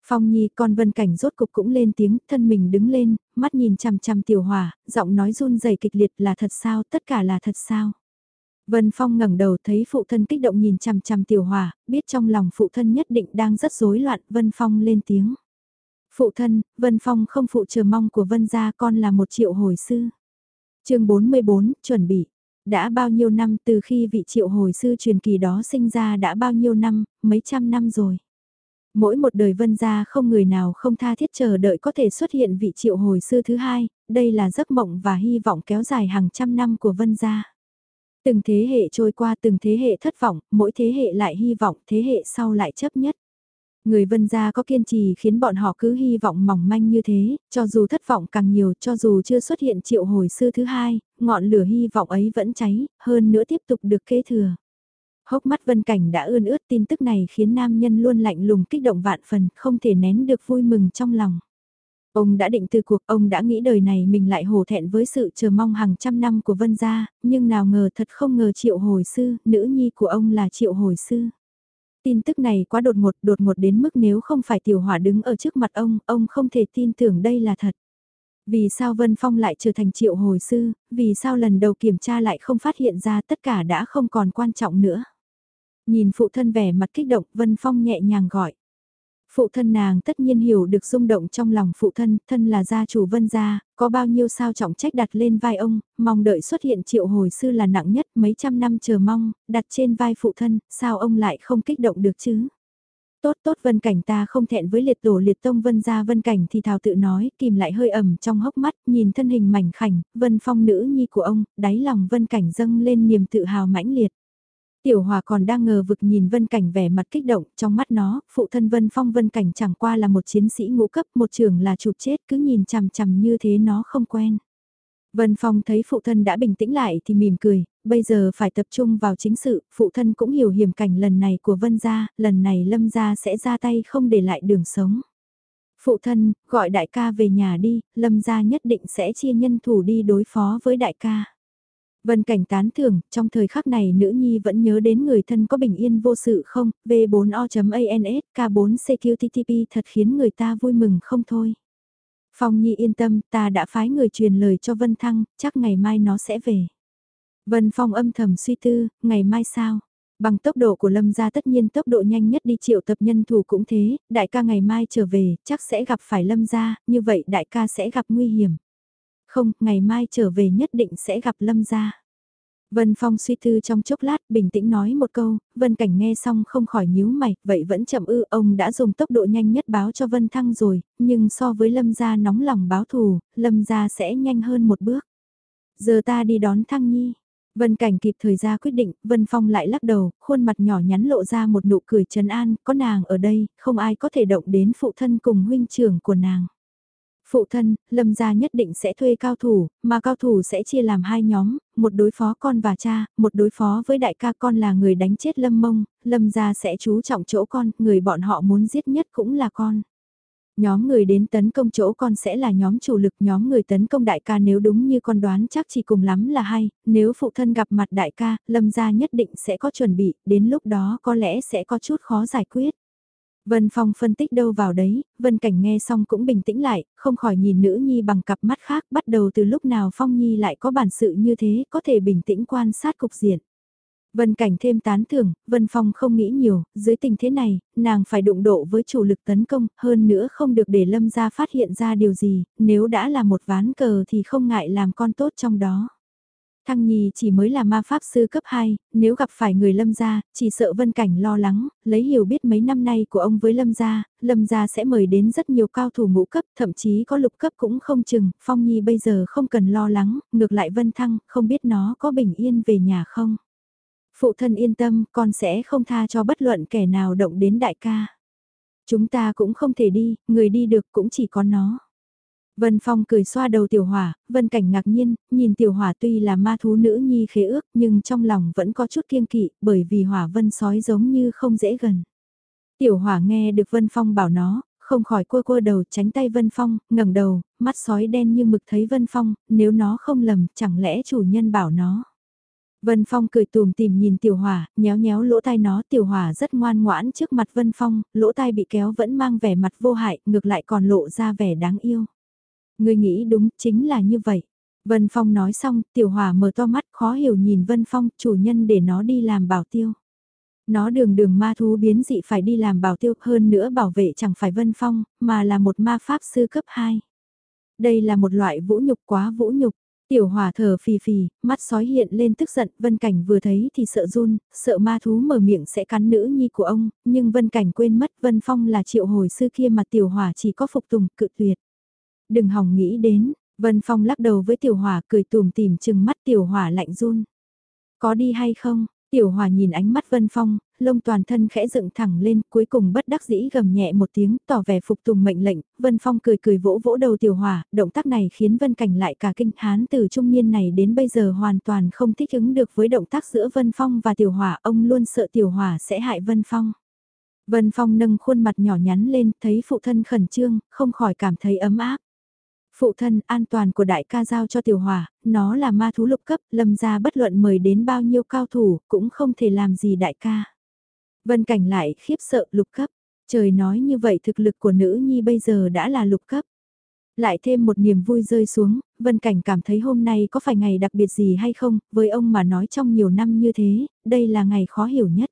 Phong Nhi con Vân Cảnh rốt cục cũng lên tiếng, thân mình đứng lên, mắt nhìn chằm chằm Tiểu Hòa, giọng nói run rẩy kịch liệt là thật sao, tất cả là thật sao. Vân Phong ngẩng đầu thấy phụ thân kích động nhìn chằm chằm Tiểu Hòa, biết trong lòng phụ thân nhất định đang rất rối loạn, Vân Phong lên tiếng. Phụ thân, Vân Phong không phụ chờ mong của Vân gia con là một triệu hồi sư. chương 44, chuẩn bị. Đã bao nhiêu năm từ khi vị triệu hồi sư truyền kỳ đó sinh ra đã bao nhiêu năm, mấy trăm năm rồi. Mỗi một đời vân gia không người nào không tha thiết chờ đợi có thể xuất hiện vị triệu hồi sư thứ hai, đây là giấc mộng và hy vọng kéo dài hàng trăm năm của vân gia. Từng thế hệ trôi qua từng thế hệ thất vọng, mỗi thế hệ lại hy vọng, thế hệ sau lại chấp nhất. Người vân gia có kiên trì khiến bọn họ cứ hy vọng mỏng manh như thế, cho dù thất vọng càng nhiều, cho dù chưa xuất hiện triệu hồi sư thứ hai, ngọn lửa hy vọng ấy vẫn cháy, hơn nữa tiếp tục được kế thừa. Hốc mắt vân cảnh đã ươn ướt tin tức này khiến nam nhân luôn lạnh lùng kích động vạn phần, không thể nén được vui mừng trong lòng. Ông đã định từ cuộc, ông đã nghĩ đời này mình lại hổ thẹn với sự chờ mong hàng trăm năm của vân gia, nhưng nào ngờ thật không ngờ triệu hồi sư, nữ nhi của ông là triệu hồi sư. Tin tức này quá đột ngột, đột ngột đến mức nếu không phải tiểu hỏa đứng ở trước mặt ông, ông không thể tin tưởng đây là thật. Vì sao Vân Phong lại trở thành triệu hồi sư, vì sao lần đầu kiểm tra lại không phát hiện ra tất cả đã không còn quan trọng nữa. Nhìn phụ thân vẻ mặt kích động, Vân Phong nhẹ nhàng gọi. Phụ thân nàng tất nhiên hiểu được rung động trong lòng phụ thân, thân là gia chủ vân gia, có bao nhiêu sao trọng trách đặt lên vai ông, mong đợi xuất hiện triệu hồi sư là nặng nhất mấy trăm năm chờ mong, đặt trên vai phụ thân, sao ông lại không kích động được chứ? Tốt tốt vân cảnh ta không thẹn với liệt tổ liệt tông vân gia vân cảnh thì thào tự nói, kìm lại hơi ẩm trong hốc mắt, nhìn thân hình mảnh khảnh, vân phong nữ nhi của ông, đáy lòng vân cảnh dâng lên niềm tự hào mãnh liệt. Tiểu Hòa còn đang ngờ vực nhìn Vân Cảnh vẻ mặt kích động, trong mắt nó, phụ thân Vân Phong Vân Cảnh chẳng qua là một chiến sĩ ngũ cấp, một trường là chụp chết, cứ nhìn chằm chằm như thế nó không quen. Vân Phong thấy phụ thân đã bình tĩnh lại thì mỉm cười, bây giờ phải tập trung vào chính sự, phụ thân cũng hiểu hiểm cảnh lần này của Vân gia, lần này Lâm gia sẽ ra tay không để lại đường sống. Phụ thân, gọi đại ca về nhà đi, Lâm gia nhất định sẽ chia nhân thủ đi đối phó với đại ca. Vân cảnh tán thưởng, trong thời khắc này nữ nhi vẫn nhớ đến người thân có bình yên vô sự không, v4o.ans, k4 CQTTP thật khiến người ta vui mừng không thôi. Phong Nhi yên tâm, ta đã phái người truyền lời cho Vân Thăng, chắc ngày mai nó sẽ về. Vân Phong âm thầm suy tư, ngày mai sao? Bằng tốc độ của Lâm gia tất nhiên tốc độ nhanh nhất đi triệu tập nhân thủ cũng thế, đại ca ngày mai trở về, chắc sẽ gặp phải Lâm gia, như vậy đại ca sẽ gặp nguy hiểm. Không, ngày mai trở về nhất định sẽ gặp Lâm gia. Vân Phong suy tư trong chốc lát, bình tĩnh nói một câu, Vân Cảnh nghe xong không khỏi nhíu mày, vậy vẫn chậm ư, ông đã dùng tốc độ nhanh nhất báo cho Vân Thăng rồi, nhưng so với Lâm gia nóng lòng báo thù, Lâm gia sẽ nhanh hơn một bước. Giờ ta đi đón Thăng Nhi. Vân Cảnh kịp thời ra quyết định, Vân Phong lại lắc đầu, khuôn mặt nhỏ nhắn lộ ra một nụ cười trấn an, có nàng ở đây, không ai có thể động đến phụ thân cùng huynh trưởng của nàng. Phụ thân, Lâm gia nhất định sẽ thuê cao thủ, mà cao thủ sẽ chia làm hai nhóm, một đối phó con và cha, một đối phó với đại ca con là người đánh chết Lâm Mông, Lâm gia sẽ chú trọng chỗ con, người bọn họ muốn giết nhất cũng là con. Nhóm người đến tấn công chỗ con sẽ là nhóm chủ lực nhóm người tấn công đại ca nếu đúng như con đoán chắc chỉ cùng lắm là hay, nếu phụ thân gặp mặt đại ca, lâm gia nhất định sẽ có chuẩn bị, đến lúc đó có lẽ sẽ có chút khó giải quyết. Vân Phong phân tích đâu vào đấy, Vân Cảnh nghe xong cũng bình tĩnh lại, không khỏi nhìn nữ nhi bằng cặp mắt khác bắt đầu từ lúc nào Phong Nhi lại có bản sự như thế, có thể bình tĩnh quan sát cục diện. Vân Cảnh thêm tán thưởng, Vân Phong không nghĩ nhiều, dưới tình thế này, nàng phải đụng độ với chủ lực tấn công, hơn nữa không được để Lâm gia phát hiện ra điều gì, nếu đã là một ván cờ thì không ngại làm con tốt trong đó. Thăng Nhi chỉ mới là ma pháp sư cấp 2, nếu gặp phải người Lâm gia, chỉ sợ Vân Cảnh lo lắng, lấy hiểu biết mấy năm nay của ông với Lâm gia, Lâm gia sẽ mời đến rất nhiều cao thủ ngũ cấp, thậm chí có lục cấp cũng không chừng, Phong Nhi bây giờ không cần lo lắng, ngược lại Vân Thăng, không biết nó có bình yên về nhà không. Phụ thân yên tâm, con sẽ không tha cho bất luận kẻ nào động đến đại ca. Chúng ta cũng không thể đi, người đi được cũng chỉ có nó. Vân Phong cười xoa đầu tiểu hỏa, Vân Cảnh ngạc nhiên, nhìn tiểu hỏa tuy là ma thú nữ nhi khế ước nhưng trong lòng vẫn có chút kiêng kỵ bởi vì hỏa vân sói giống như không dễ gần. Tiểu hỏa nghe được Vân Phong bảo nó, không khỏi cua cua đầu tránh tay Vân Phong, ngẩng đầu, mắt sói đen như mực thấy Vân Phong, nếu nó không lầm chẳng lẽ chủ nhân bảo nó. Vân Phong cười tùm tìm nhìn tiểu hỏa, nhéo nhéo lỗ tai nó tiểu hỏa rất ngoan ngoãn trước mặt Vân Phong, lỗ tai bị kéo vẫn mang vẻ mặt vô hại, ngược lại còn lộ ra vẻ đáng yêu ngươi nghĩ đúng, chính là như vậy. Vân Phong nói xong, tiểu hỏa mở to mắt khó hiểu nhìn Vân Phong, chủ nhân để nó đi làm bảo tiêu. Nó đường đường ma thú biến dị phải đi làm bảo tiêu hơn nữa bảo vệ chẳng phải Vân Phong, mà là một ma pháp sư cấp 2. Đây là một loại vũ nhục quá vũ nhục. Tiểu hỏa thở phì phì, mắt sói hiện lên tức giận, Vân Cảnh vừa thấy thì sợ run, sợ ma thú mở miệng sẽ cắn nữ nhi của ông, nhưng Vân Cảnh quên mất Vân Phong là triệu hồi sư kia mà tiểu hỏa chỉ có phục tùng, cự tuyệt. Đừng hỏng nghĩ đến, Vân Phong lắc đầu với tiểu hỏa cười tùm tìm chừng mắt tiểu hỏa lạnh run. Có đi hay không? Tiểu hỏa nhìn ánh mắt Vân Phong, lông toàn thân khẽ dựng thẳng lên, cuối cùng bất đắc dĩ gầm nhẹ một tiếng, tỏ vẻ phục tùng mệnh lệnh, Vân Phong cười cười vỗ vỗ đầu tiểu hỏa, động tác này khiến Vân Cảnh lại cả kinh hán từ trung niên này đến bây giờ hoàn toàn không thích ứng được với động tác giữa Vân Phong và tiểu hỏa, ông luôn sợ tiểu hỏa sẽ hại Vân Phong. Vân Phong nâng khuôn mặt nhỏ nhắn lên, thấy phụ thân khẩn trương, không khỏi cảm thấy ấm áp. Phụ thân an toàn của đại ca giao cho tiểu hỏa, nó là ma thú lục cấp, lâm ra bất luận mời đến bao nhiêu cao thủ, cũng không thể làm gì đại ca. Vân cảnh lại khiếp sợ lục cấp, trời nói như vậy thực lực của nữ nhi bây giờ đã là lục cấp. Lại thêm một niềm vui rơi xuống, Vân Cảnh cảm thấy hôm nay có phải ngày đặc biệt gì hay không, với ông mà nói trong nhiều năm như thế, đây là ngày khó hiểu nhất.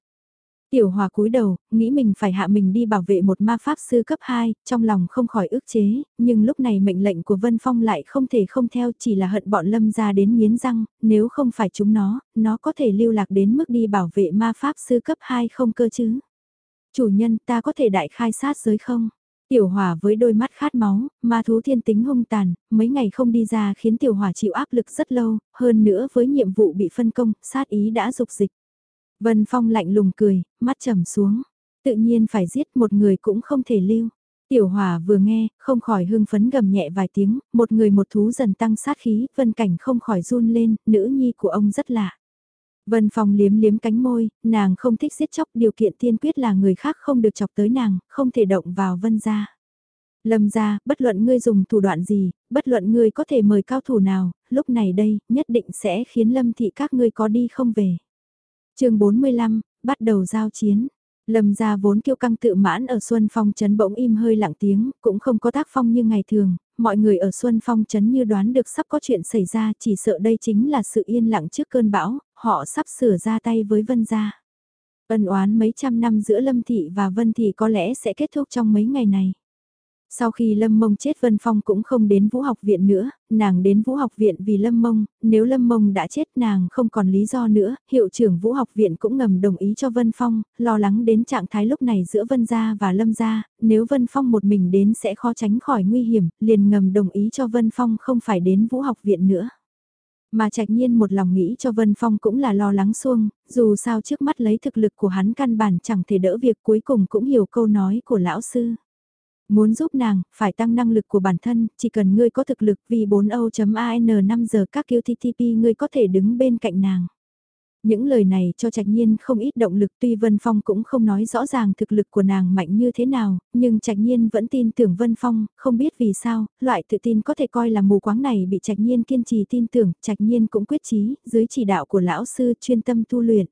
Tiểu hòa cúi đầu, nghĩ mình phải hạ mình đi bảo vệ một ma pháp sư cấp 2, trong lòng không khỏi ức chế, nhưng lúc này mệnh lệnh của Vân Phong lại không thể không theo chỉ là hận bọn lâm ra đến miến răng, nếu không phải chúng nó, nó có thể lưu lạc đến mức đi bảo vệ ma pháp sư cấp 2 không cơ chứ. Chủ nhân ta có thể đại khai sát giới không? Tiểu hỏa với đôi mắt khát máu, ma thú thiên tính hung tàn, mấy ngày không đi ra khiến tiểu hỏa chịu áp lực rất lâu, hơn nữa với nhiệm vụ bị phân công, sát ý đã dục dịch. Vân Phong lạnh lùng cười, mắt trầm xuống. Tự nhiên phải giết một người cũng không thể lưu. Tiểu Hòa vừa nghe, không khỏi hưng phấn gầm nhẹ vài tiếng, một người một thú dần tăng sát khí, Vân Cảnh không khỏi run lên, nữ nhi của ông rất lạ. Vân Phong liếm liếm cánh môi, nàng không thích giết chóc, điều kiện tiên quyết là người khác không được chọc tới nàng, không thể động vào Vân gia. Lâm gia, bất luận ngươi dùng thủ đoạn gì, bất luận ngươi có thể mời cao thủ nào, lúc này đây, nhất định sẽ khiến Lâm thị các ngươi có đi không về chương 45, bắt đầu giao chiến. Lâm gia vốn kiêu căng tự mãn ở Xuân Phong Trấn bỗng im hơi lặng tiếng, cũng không có tác phong như ngày thường, mọi người ở Xuân Phong Trấn như đoán được sắp có chuyện xảy ra chỉ sợ đây chính là sự yên lặng trước cơn bão, họ sắp sửa ra tay với Vân gia. Ân oán mấy trăm năm giữa Lâm Thị và Vân Thị có lẽ sẽ kết thúc trong mấy ngày này. Sau khi Lâm Mông chết Vân Phong cũng không đến Vũ học viện nữa, nàng đến Vũ học viện vì Lâm Mông, nếu Lâm Mông đã chết nàng không còn lý do nữa, hiệu trưởng Vũ học viện cũng ngầm đồng ý cho Vân Phong, lo lắng đến trạng thái lúc này giữa Vân Gia và Lâm Gia, nếu Vân Phong một mình đến sẽ khó tránh khỏi nguy hiểm, liền ngầm đồng ý cho Vân Phong không phải đến Vũ học viện nữa. Mà trạch nhiên một lòng nghĩ cho Vân Phong cũng là lo lắng xuông, dù sao trước mắt lấy thực lực của hắn căn bản chẳng thể đỡ việc cuối cùng cũng hiểu câu nói của lão sư. Muốn giúp nàng, phải tăng năng lực của bản thân, chỉ cần ngươi có thực lực vì 4 Âu.an 5 giờ các QTTP ngươi có thể đứng bên cạnh nàng. Những lời này cho Trạch Nhiên không ít động lực tuy Vân Phong cũng không nói rõ ràng thực lực của nàng mạnh như thế nào, nhưng Trạch Nhiên vẫn tin tưởng Vân Phong, không biết vì sao, loại tự tin có thể coi là mù quáng này bị Trạch Nhiên kiên trì tin tưởng, Trạch Nhiên cũng quyết chí, dưới chỉ đạo của lão sư chuyên tâm tu luyện.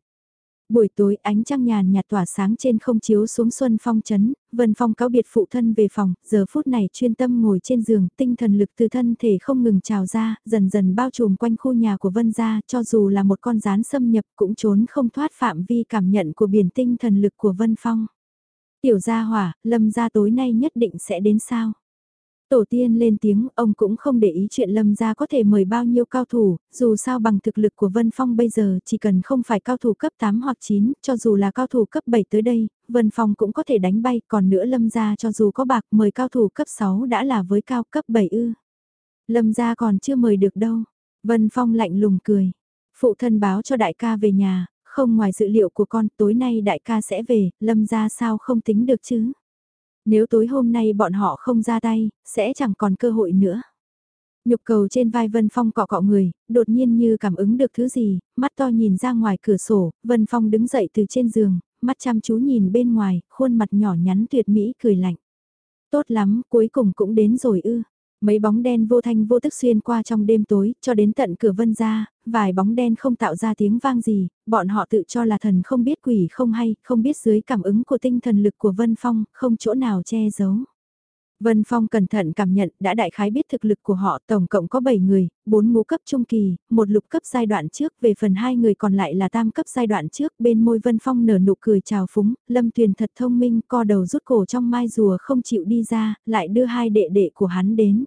Buổi tối ánh trăng nhàn nhạt tỏa sáng trên không chiếu xuống xuân phong chấn, Vân Phong cáo biệt phụ thân về phòng, giờ phút này chuyên tâm ngồi trên giường, tinh thần lực từ thân thể không ngừng trào ra, dần dần bao trùm quanh khu nhà của Vân gia, cho dù là một con rán xâm nhập cũng trốn không thoát phạm vi cảm nhận của biển tinh thần lực của Vân Phong. Tiểu gia hỏa, lâm gia tối nay nhất định sẽ đến sao? Tổ tiên lên tiếng, ông cũng không để ý chuyện lâm gia có thể mời bao nhiêu cao thủ, dù sao bằng thực lực của Vân Phong bây giờ chỉ cần không phải cao thủ cấp 8 hoặc 9, cho dù là cao thủ cấp 7 tới đây, Vân Phong cũng có thể đánh bay, còn nữa lâm gia cho dù có bạc mời cao thủ cấp 6 đã là với cao cấp 7 ư. Lâm gia còn chưa mời được đâu. Vân Phong lạnh lùng cười. Phụ thân báo cho đại ca về nhà, không ngoài dự liệu của con, tối nay đại ca sẽ về, lâm gia sao không tính được chứ? Nếu tối hôm nay bọn họ không ra tay, sẽ chẳng còn cơ hội nữa. Nhục cầu trên vai Vân Phong cọ cọ người, đột nhiên như cảm ứng được thứ gì, mắt to nhìn ra ngoài cửa sổ, Vân Phong đứng dậy từ trên giường, mắt chăm chú nhìn bên ngoài, khuôn mặt nhỏ nhắn tuyệt mỹ cười lạnh. Tốt lắm, cuối cùng cũng đến rồi ư. Mấy bóng đen vô thanh vô tức xuyên qua trong đêm tối, cho đến tận cửa vân ra, vài bóng đen không tạo ra tiếng vang gì, bọn họ tự cho là thần không biết quỷ không hay, không biết dưới cảm ứng của tinh thần lực của Vân Phong, không chỗ nào che giấu. Vân Phong cẩn thận cảm nhận đã đại khái biết thực lực của họ tổng cộng có 7 người, 4 ngũ cấp trung kỳ, một lục cấp giai đoạn trước về phần hai người còn lại là tam cấp giai đoạn trước bên môi Vân Phong nở nụ cười chào phúng, Lâm Tuyền thật thông minh co đầu rút cổ trong mai rùa không chịu đi ra, lại đưa hai đệ đệ của hắn đến.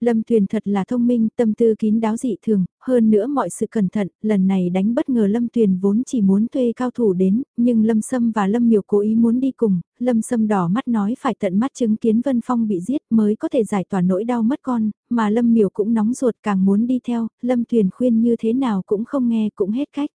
Lâm Tuyền thật là thông minh, tâm tư kín đáo dị thường, hơn nữa mọi sự cẩn thận, lần này đánh bất ngờ Lâm Tuyền vốn chỉ muốn thuê cao thủ đến, nhưng Lâm Sâm và Lâm Miểu cố ý muốn đi cùng, Lâm Sâm đỏ mắt nói phải tận mắt chứng kiến Vân Phong bị giết mới có thể giải tỏa nỗi đau mất con, mà Lâm Miểu cũng nóng ruột càng muốn đi theo, Lâm Tuyền khuyên như thế nào cũng không nghe cũng hết cách.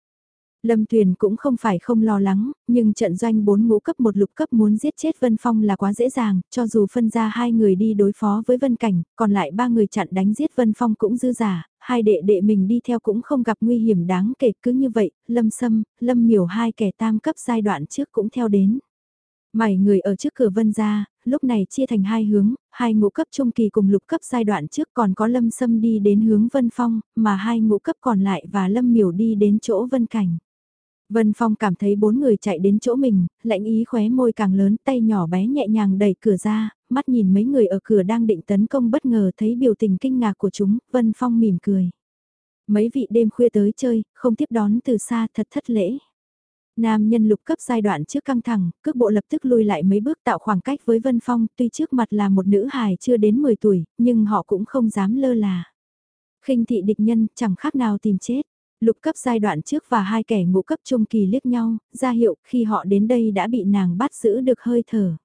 Lâm Tuyền cũng không phải không lo lắng, nhưng trận doanh bốn ngũ cấp một lục cấp muốn giết chết Vân Phong là quá dễ dàng, cho dù phân ra hai người đi đối phó với Vân Cảnh, còn lại ba người chặn đánh giết Vân Phong cũng dư giả, hai đệ đệ mình đi theo cũng không gặp nguy hiểm đáng kể cứ như vậy, Lâm Sâm, Lâm Miểu hai kẻ tam cấp giai đoạn trước cũng theo đến. Mày người ở trước cửa Vân ra, lúc này chia thành hai hướng, hai ngũ cấp trung kỳ cùng lục cấp giai đoạn trước còn có Lâm Sâm đi đến hướng Vân Phong, mà hai ngũ cấp còn lại và Lâm Miểu đi đến chỗ Vân Cảnh. Vân Phong cảm thấy bốn người chạy đến chỗ mình, lạnh ý khóe môi càng lớn, tay nhỏ bé nhẹ nhàng đẩy cửa ra, mắt nhìn mấy người ở cửa đang định tấn công bất ngờ thấy biểu tình kinh ngạc của chúng, Vân Phong mỉm cười. Mấy vị đêm khuya tới chơi, không tiếp đón từ xa thật thất lễ. Nam nhân lục cấp giai đoạn trước căng thẳng, cước bộ lập tức lui lại mấy bước tạo khoảng cách với Vân Phong, tuy trước mặt là một nữ hài chưa đến 10 tuổi, nhưng họ cũng không dám lơ là. khinh thị địch nhân chẳng khác nào tìm chết. Lục cấp giai đoạn trước và hai kẻ ngũ cấp trung kỳ liếc nhau, ra hiệu khi họ đến đây đã bị nàng bắt giữ được hơi thở.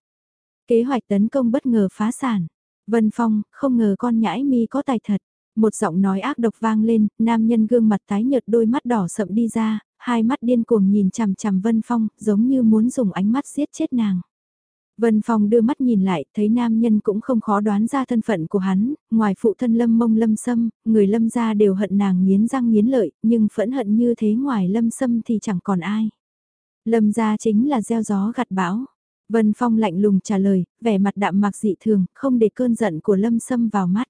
Kế hoạch tấn công bất ngờ phá sản. Vân Phong, không ngờ con nhãi mi có tài thật. Một giọng nói ác độc vang lên, nam nhân gương mặt tái nhợt đôi mắt đỏ sậm đi ra, hai mắt điên cuồng nhìn chằm chằm Vân Phong, giống như muốn dùng ánh mắt giết chết nàng. Vân Phong đưa mắt nhìn lại, thấy nam nhân cũng không khó đoán ra thân phận của hắn, ngoài phụ thân lâm mông lâm sâm, người lâm gia đều hận nàng nghiến răng nghiến lợi, nhưng phẫn hận như thế ngoài lâm sâm thì chẳng còn ai. Lâm gia chính là gieo gió gặt bão. Vân Phong lạnh lùng trả lời, vẻ mặt đạm mạc dị thường, không để cơn giận của lâm sâm vào mắt.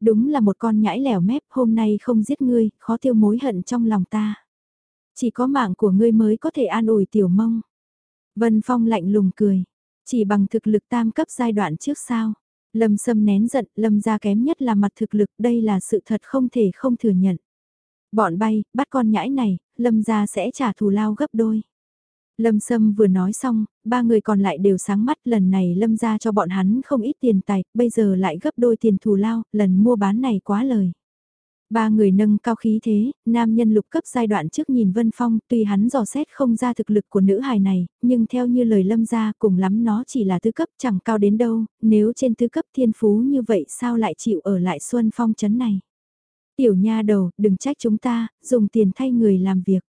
Đúng là một con nhãi lẻo mép, hôm nay không giết ngươi, khó tiêu mối hận trong lòng ta. Chỉ có mạng của ngươi mới có thể an ủi tiểu mông. Vân Phong lạnh lùng cười chỉ bằng thực lực tam cấp giai đoạn trước sao? Lâm Sâm nén giận, Lâm gia kém nhất là mặt thực lực, đây là sự thật không thể không thừa nhận. Bọn bay, bắt con nhãi này, Lâm gia sẽ trả thù lao gấp đôi. Lâm Sâm vừa nói xong, ba người còn lại đều sáng mắt lần này Lâm gia cho bọn hắn không ít tiền tài, bây giờ lại gấp đôi tiền thù lao, lần mua bán này quá lời. Ba người nâng cao khí thế, nam nhân lục cấp giai đoạn trước nhìn Vân Phong, tuy hắn dò xét không ra thực lực của nữ hài này, nhưng theo như lời lâm gia cùng lắm nó chỉ là tứ cấp chẳng cao đến đâu, nếu trên tứ cấp thiên phú như vậy sao lại chịu ở lại Xuân Phong chấn này. Tiểu nha đầu, đừng trách chúng ta, dùng tiền thay người làm việc.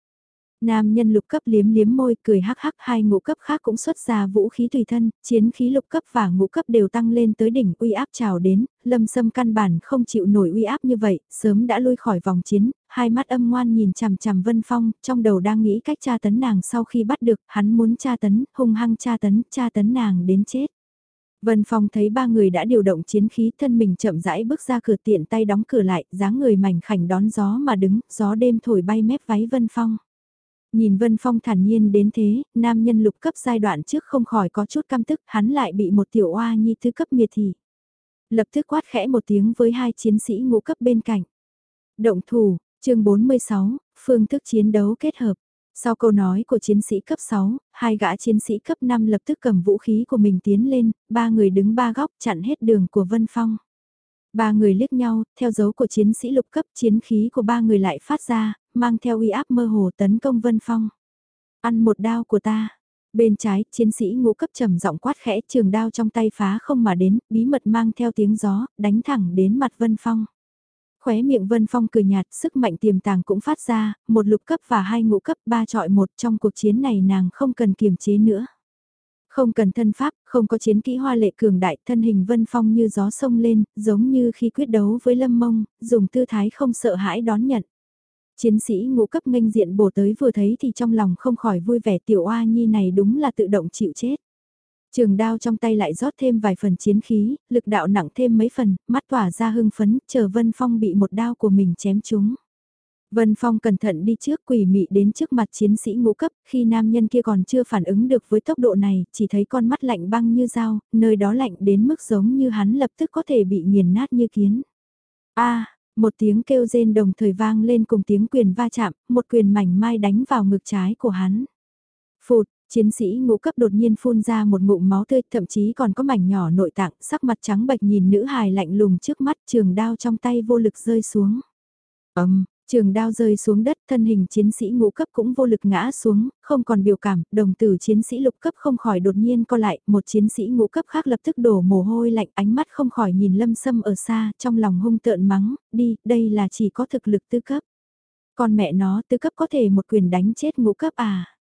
Nam nhân lục cấp liếm liếm môi cười hắc hắc hai ngũ cấp khác cũng xuất ra vũ khí tùy thân, chiến khí lục cấp và ngũ cấp đều tăng lên tới đỉnh uy áp trào đến, lâm sâm căn bản không chịu nổi uy áp như vậy, sớm đã lui khỏi vòng chiến, hai mắt âm ngoan nhìn chằm chằm Vân Phong, trong đầu đang nghĩ cách tra tấn nàng sau khi bắt được, hắn muốn tra tấn, hung hăng tra tấn, tra tấn nàng đến chết. Vân Phong thấy ba người đã điều động chiến khí thân mình chậm rãi bước ra cửa tiện tay đóng cửa lại, dáng người mảnh khảnh đón gió mà đứng, gió đêm thổi bay mép váy Vân Phong. Nhìn Vân Phong thản nhiên đến thế, nam nhân lục cấp giai đoạn trước không khỏi có chút căm tức, hắn lại bị một tiểu oa nhi thứ cấp miệt thị. Lập tức quát khẽ một tiếng với hai chiến sĩ ngũ cấp bên cạnh. Động thủ, chương 46, phương thức chiến đấu kết hợp. Sau câu nói của chiến sĩ cấp 6, hai gã chiến sĩ cấp 5 lập tức cầm vũ khí của mình tiến lên, ba người đứng ba góc chặn hết đường của Vân Phong. Ba người liếc nhau, theo dấu của chiến sĩ lục cấp chiến khí của ba người lại phát ra, mang theo uy áp mơ hồ tấn công Vân Phong. Ăn một đao của ta. Bên trái, chiến sĩ ngũ cấp trầm giọng quát khẽ trường đao trong tay phá không mà đến, bí mật mang theo tiếng gió, đánh thẳng đến mặt Vân Phong. Khóe miệng Vân Phong cười nhạt, sức mạnh tiềm tàng cũng phát ra, một lục cấp và hai ngũ cấp ba trọi một trong cuộc chiến này nàng không cần kiềm chế nữa. Không cần thân pháp, không có chiến kỹ hoa lệ cường đại, thân hình Vân Phong như gió sông lên, giống như khi quyết đấu với Lâm Mông, dùng tư thái không sợ hãi đón nhận. Chiến sĩ ngũ cấp nghênh diện bổ tới vừa thấy thì trong lòng không khỏi vui vẻ tiểu oa nhi này đúng là tự động chịu chết. Trường đao trong tay lại rót thêm vài phần chiến khí, lực đạo nặng thêm mấy phần, mắt tỏa ra hưng phấn, chờ Vân Phong bị một đao của mình chém trúng. Vân Phong cẩn thận đi trước quỷ mị đến trước mặt chiến sĩ ngũ cấp, khi nam nhân kia còn chưa phản ứng được với tốc độ này, chỉ thấy con mắt lạnh băng như dao, nơi đó lạnh đến mức giống như hắn lập tức có thể bị nghiền nát như kiến. a một tiếng kêu rên đồng thời vang lên cùng tiếng quyền va chạm, một quyền mảnh mai đánh vào ngực trái của hắn. Phụt, chiến sĩ ngũ cấp đột nhiên phun ra một ngụm máu tươi, thậm chí còn có mảnh nhỏ nội tạng, sắc mặt trắng bệch nhìn nữ hài lạnh lùng trước mắt, trường đao trong tay vô lực rơi xuống. Ầm, Trường đao rơi xuống đất, thân hình chiến sĩ ngũ cấp cũng vô lực ngã xuống, không còn biểu cảm, đồng tử chiến sĩ lục cấp không khỏi đột nhiên co lại, một chiến sĩ ngũ cấp khác lập tức đổ mồ hôi lạnh, ánh mắt không khỏi nhìn lâm sâm ở xa, trong lòng hung tợn mắng, đi, đây là chỉ có thực lực tư cấp. Còn mẹ nó tư cấp có thể một quyền đánh chết ngũ cấp à?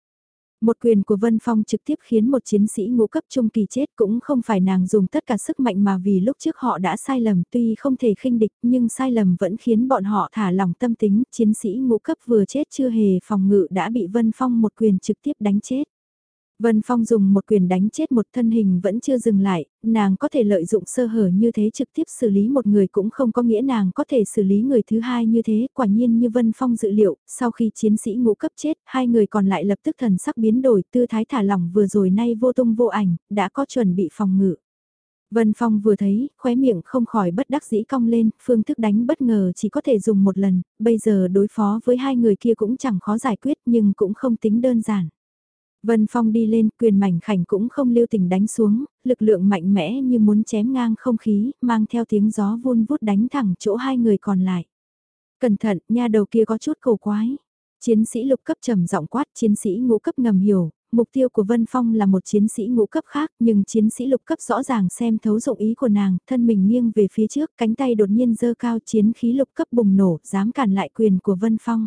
Một quyền của Vân Phong trực tiếp khiến một chiến sĩ ngũ cấp trung kỳ chết cũng không phải nàng dùng tất cả sức mạnh mà vì lúc trước họ đã sai lầm tuy không thể khinh địch nhưng sai lầm vẫn khiến bọn họ thả lòng tâm tính, chiến sĩ ngũ cấp vừa chết chưa hề phòng ngự đã bị Vân Phong một quyền trực tiếp đánh chết. Vân Phong dùng một quyền đánh chết một thân hình vẫn chưa dừng lại, nàng có thể lợi dụng sơ hở như thế trực tiếp xử lý một người cũng không có nghĩa nàng có thể xử lý người thứ hai như thế, quả nhiên như Vân Phong dự liệu, sau khi chiến sĩ ngũ cấp chết, hai người còn lại lập tức thần sắc biến đổi, tư thái thả lỏng vừa rồi nay vô tung vô ảnh, đã có chuẩn bị phòng ngự. Vân Phong vừa thấy, khóe miệng không khỏi bất đắc dĩ cong lên, phương thức đánh bất ngờ chỉ có thể dùng một lần, bây giờ đối phó với hai người kia cũng chẳng khó giải quyết nhưng cũng không tính đơn giản. Vân Phong đi lên, quyền mảnh khảnh cũng không lưu tình đánh xuống, lực lượng mạnh mẽ như muốn chém ngang không khí, mang theo tiếng gió vun vút đánh thẳng chỗ hai người còn lại. Cẩn thận, nha đầu kia có chút cầu quái. Chiến sĩ lục cấp trầm giọng quát, chiến sĩ ngũ cấp ngầm hiểu, mục tiêu của Vân Phong là một chiến sĩ ngũ cấp khác, nhưng chiến sĩ lục cấp rõ ràng xem thấu dụng ý của nàng, thân mình nghiêng về phía trước, cánh tay đột nhiên dơ cao chiến khí lục cấp bùng nổ, dám cản lại quyền của Vân Phong.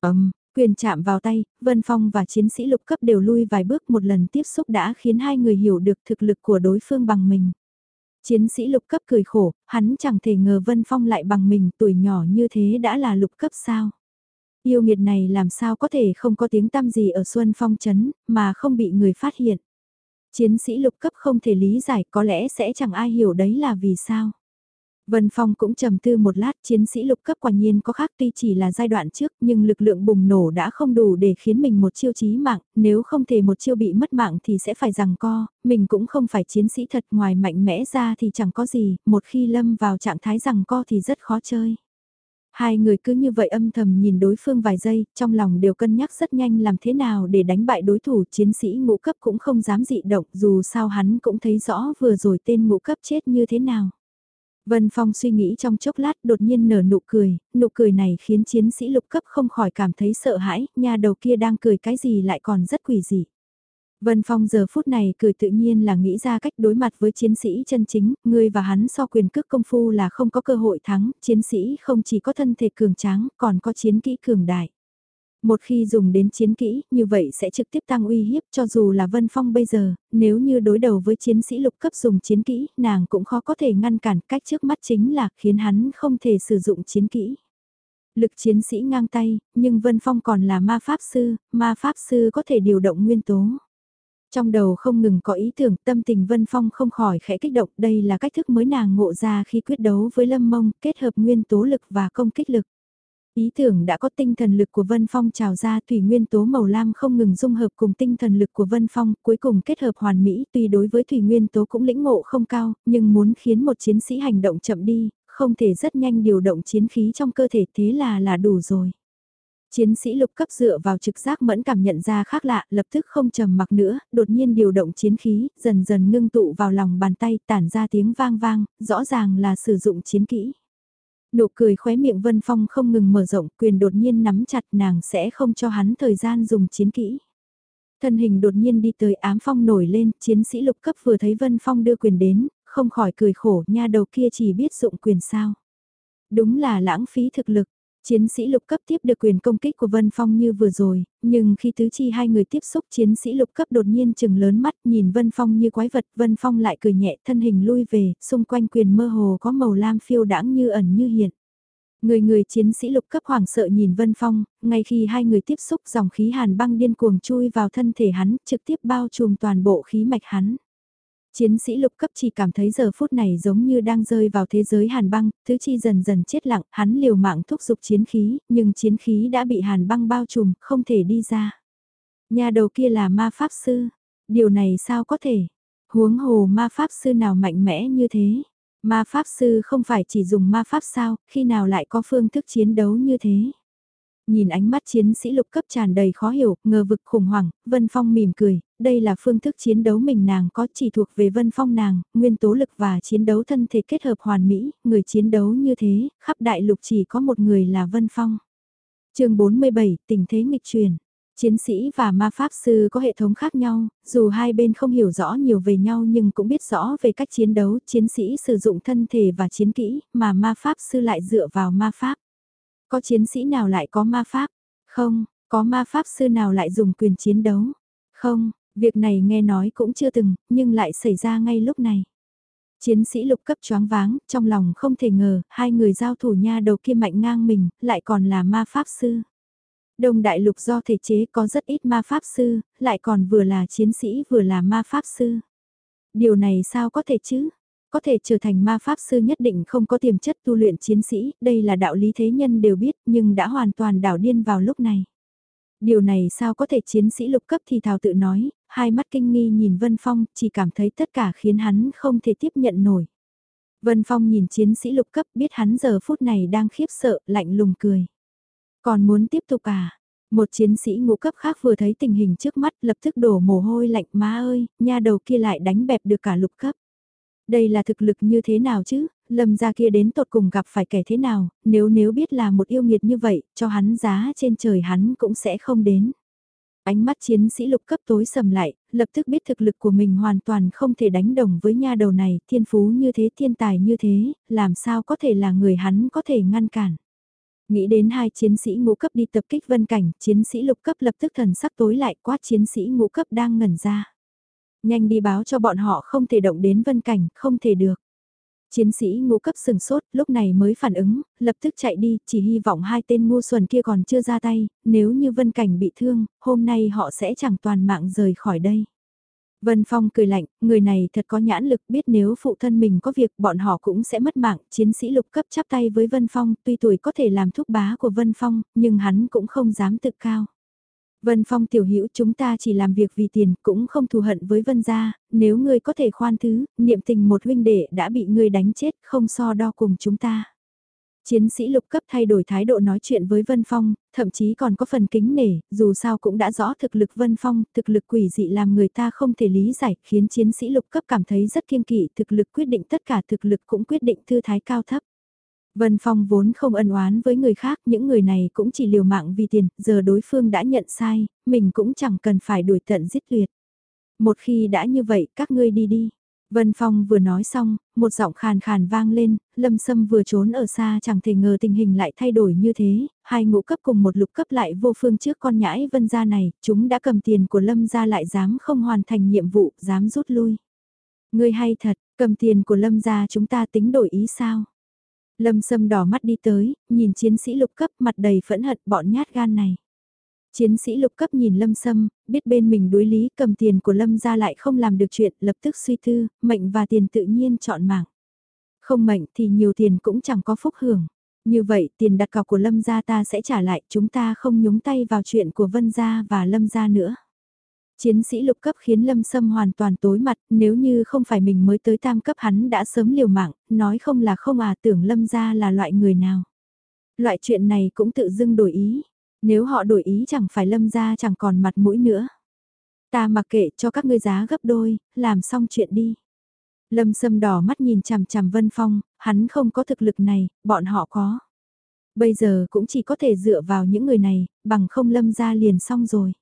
Ầm, Quyền chạm vào tay, Vân Phong và chiến sĩ lục cấp đều lui vài bước một lần tiếp xúc đã khiến hai người hiểu được thực lực của đối phương bằng mình. Chiến sĩ lục cấp cười khổ, hắn chẳng thể ngờ Vân Phong lại bằng mình tuổi nhỏ như thế đã là lục cấp sao. Yêu nghiệt này làm sao có thể không có tiếng tăm gì ở Xuân Phong Trấn, mà không bị người phát hiện. Chiến sĩ lục cấp không thể lý giải có lẽ sẽ chẳng ai hiểu đấy là vì sao. Vân Phong cũng trầm tư một lát chiến sĩ lục cấp quả nhiên có khác tuy chỉ là giai đoạn trước nhưng lực lượng bùng nổ đã không đủ để khiến mình một chiêu chí mạng, nếu không thể một chiêu bị mất mạng thì sẽ phải rằng co, mình cũng không phải chiến sĩ thật ngoài mạnh mẽ ra thì chẳng có gì, một khi lâm vào trạng thái rằng co thì rất khó chơi. Hai người cứ như vậy âm thầm nhìn đối phương vài giây, trong lòng đều cân nhắc rất nhanh làm thế nào để đánh bại đối thủ chiến sĩ ngũ cấp cũng không dám dị động dù sao hắn cũng thấy rõ vừa rồi tên ngũ cấp chết như thế nào. Vân Phong suy nghĩ trong chốc lát đột nhiên nở nụ cười, nụ cười này khiến chiến sĩ lục cấp không khỏi cảm thấy sợ hãi, nhà đầu kia đang cười cái gì lại còn rất quỷ dị. Vân Phong giờ phút này cười tự nhiên là nghĩ ra cách đối mặt với chiến sĩ chân chính, người và hắn so quyền cước công phu là không có cơ hội thắng, chiến sĩ không chỉ có thân thể cường tráng, còn có chiến kỹ cường đại. Một khi dùng đến chiến kỹ, như vậy sẽ trực tiếp tăng uy hiếp cho dù là Vân Phong bây giờ, nếu như đối đầu với chiến sĩ lục cấp dùng chiến kỹ, nàng cũng khó có thể ngăn cản cách trước mắt chính là khiến hắn không thể sử dụng chiến kỹ. Lực chiến sĩ ngang tay, nhưng Vân Phong còn là ma pháp sư, ma pháp sư có thể điều động nguyên tố. Trong đầu không ngừng có ý tưởng tâm tình Vân Phong không khỏi khẽ kích động đây là cách thức mới nàng ngộ ra khi quyết đấu với Lâm Mông kết hợp nguyên tố lực và công kích lực. Ý tưởng đã có tinh thần lực của Vân Phong trào ra tùy nguyên tố màu lam không ngừng dung hợp cùng tinh thần lực của Vân Phong, cuối cùng kết hợp hoàn mỹ tuy đối với thủy nguyên tố cũng lĩnh ngộ không cao, nhưng muốn khiến một chiến sĩ hành động chậm đi, không thể rất nhanh điều động chiến khí trong cơ thể thế là là đủ rồi. Chiến sĩ lục cấp dựa vào trực giác mẫn cảm nhận ra khác lạ, lập tức không trầm mặc nữa, đột nhiên điều động chiến khí, dần dần ngưng tụ vào lòng bàn tay, tản ra tiếng vang vang, rõ ràng là sử dụng chiến kỹ. Nụ cười khóe miệng Vân Phong không ngừng mở rộng, quyền đột nhiên nắm chặt nàng sẽ không cho hắn thời gian dùng chiến kỹ. Thân hình đột nhiên đi tới ám phong nổi lên, chiến sĩ lục cấp vừa thấy Vân Phong đưa quyền đến, không khỏi cười khổ, nha đầu kia chỉ biết dụng quyền sao. Đúng là lãng phí thực lực, Chiến sĩ lục cấp tiếp được quyền công kích của Vân Phong như vừa rồi, nhưng khi tứ chi hai người tiếp xúc chiến sĩ lục cấp đột nhiên chừng lớn mắt nhìn Vân Phong như quái vật, Vân Phong lại cười nhẹ thân hình lui về, xung quanh quyền mơ hồ có màu lam phiêu đãng như ẩn như hiện. Người người chiến sĩ lục cấp hoảng sợ nhìn Vân Phong, ngay khi hai người tiếp xúc dòng khí hàn băng điên cuồng chui vào thân thể hắn, trực tiếp bao trùm toàn bộ khí mạch hắn. Chiến sĩ lục cấp chỉ cảm thấy giờ phút này giống như đang rơi vào thế giới hàn băng, thứ chi dần dần chết lặng, hắn liều mạng thúc giục chiến khí, nhưng chiến khí đã bị hàn băng bao trùm, không thể đi ra. Nhà đầu kia là ma pháp sư, điều này sao có thể? Huống hồ ma pháp sư nào mạnh mẽ như thế? Ma pháp sư không phải chỉ dùng ma pháp sao, khi nào lại có phương thức chiến đấu như thế? Nhìn ánh mắt chiến sĩ lục cấp tràn đầy khó hiểu, ngờ vực khủng hoảng, Vân Phong mỉm cười, đây là phương thức chiến đấu mình nàng có chỉ thuộc về Vân Phong nàng, nguyên tố lực và chiến đấu thân thể kết hợp hoàn mỹ, người chiến đấu như thế, khắp đại lục chỉ có một người là Vân Phong. chương 47, tình thế nghịch truyền. Chiến sĩ và ma pháp sư có hệ thống khác nhau, dù hai bên không hiểu rõ nhiều về nhau nhưng cũng biết rõ về cách chiến đấu, chiến sĩ sử dụng thân thể và chiến kỹ, mà ma pháp sư lại dựa vào ma pháp. Có chiến sĩ nào lại có ma pháp? Không, có ma pháp sư nào lại dùng quyền chiến đấu? Không, việc này nghe nói cũng chưa từng, nhưng lại xảy ra ngay lúc này. Chiến sĩ lục cấp choáng váng, trong lòng không thể ngờ, hai người giao thủ nha đầu kia mạnh ngang mình, lại còn là ma pháp sư. Đông đại lục do thể chế có rất ít ma pháp sư, lại còn vừa là chiến sĩ vừa là ma pháp sư. Điều này sao có thể chứ? Có thể trở thành ma pháp sư nhất định không có tiềm chất tu luyện chiến sĩ, đây là đạo lý thế nhân đều biết nhưng đã hoàn toàn đảo điên vào lúc này. Điều này sao có thể chiến sĩ lục cấp thì thào tự nói, hai mắt kinh nghi nhìn Vân Phong, chỉ cảm thấy tất cả khiến hắn không thể tiếp nhận nổi. Vân Phong nhìn chiến sĩ lục cấp biết hắn giờ phút này đang khiếp sợ, lạnh lùng cười. Còn muốn tiếp tục à? Một chiến sĩ ngũ cấp khác vừa thấy tình hình trước mắt lập tức đổ mồ hôi lạnh má ơi, nha đầu kia lại đánh bẹp được cả lục cấp. Đây là thực lực như thế nào chứ, lâm gia kia đến tột cùng gặp phải kẻ thế nào, nếu nếu biết là một yêu nghiệt như vậy, cho hắn giá trên trời hắn cũng sẽ không đến. Ánh mắt chiến sĩ lục cấp tối sầm lại, lập tức biết thực lực của mình hoàn toàn không thể đánh đồng với nha đầu này, thiên phú như thế, thiên tài như thế, làm sao có thể là người hắn có thể ngăn cản. Nghĩ đến hai chiến sĩ ngũ cấp đi tập kích vân cảnh, chiến sĩ lục cấp lập tức thần sắc tối lại quát chiến sĩ ngũ cấp đang ngẩn ra. Nhanh đi báo cho bọn họ không thể động đến vân cảnh, không thể được. Chiến sĩ ngũ cấp sừng sốt, lúc này mới phản ứng, lập tức chạy đi, chỉ hy vọng hai tên ngu xuẩn kia còn chưa ra tay, nếu như vân cảnh bị thương, hôm nay họ sẽ chẳng toàn mạng rời khỏi đây. Vân Phong cười lạnh, người này thật có nhãn lực biết nếu phụ thân mình có việc bọn họ cũng sẽ mất mạng, chiến sĩ lục cấp chắp tay với Vân Phong, tuy tuổi có thể làm thúc bá của Vân Phong, nhưng hắn cũng không dám tự cao. Vân Phong tiểu hữu chúng ta chỉ làm việc vì tiền, cũng không thù hận với Vân gia, nếu ngươi có thể khoan thứ, niệm tình một huynh đệ đã bị ngươi đánh chết, không so đo cùng chúng ta. Chiến sĩ lục cấp thay đổi thái độ nói chuyện với Vân Phong, thậm chí còn có phần kính nể, dù sao cũng đã rõ thực lực Vân Phong, thực lực quỷ dị làm người ta không thể lý giải, khiến chiến sĩ lục cấp cảm thấy rất kiên kỵ, thực lực quyết định tất cả thực lực cũng quyết định thư thái cao thấp. Vân Phong vốn không ân oán với người khác, những người này cũng chỉ liều mạng vì tiền, giờ đối phương đã nhận sai, mình cũng chẳng cần phải đuổi tận giết tuyệt. Một khi đã như vậy, các ngươi đi đi. Vân Phong vừa nói xong, một giọng khàn khàn vang lên, Lâm Sâm vừa trốn ở xa chẳng thể ngờ tình hình lại thay đổi như thế, hai ngũ cấp cùng một lục cấp lại vô phương trước con nhãi Vân gia này, chúng đã cầm tiền của Lâm gia lại dám không hoàn thành nhiệm vụ, dám rút lui. Ngươi hay thật, cầm tiền của Lâm gia chúng ta tính đổi ý sao? Lâm Sâm đỏ mắt đi tới, nhìn chiến sĩ lục cấp mặt đầy phẫn hận bọn nhát gan này. Chiến sĩ lục cấp nhìn Lâm Sâm, biết bên mình đối lý cầm tiền của Lâm ra lại không làm được chuyện, lập tức suy tư, mệnh và tiền tự nhiên chọn mạng. Không mệnh thì nhiều tiền cũng chẳng có phúc hưởng. Như vậy tiền đặt cọc của Lâm gia ta sẽ trả lại, chúng ta không nhúng tay vào chuyện của Vân gia và Lâm gia nữa. Chiến sĩ lục cấp khiến Lâm Sâm hoàn toàn tối mặt, nếu như không phải mình mới tới tam cấp hắn đã sớm liều mạng, nói không là không à tưởng Lâm gia là loại người nào. Loại chuyện này cũng tự dưng đổi ý, nếu họ đổi ý chẳng phải lâm ra chẳng còn mặt mũi nữa. Ta mặc kệ cho các ngươi giá gấp đôi, làm xong chuyện đi. Lâm sâm đỏ mắt nhìn chằm chằm Vân Phong, hắn không có thực lực này, bọn họ có. Bây giờ cũng chỉ có thể dựa vào những người này, bằng không lâm ra liền xong rồi.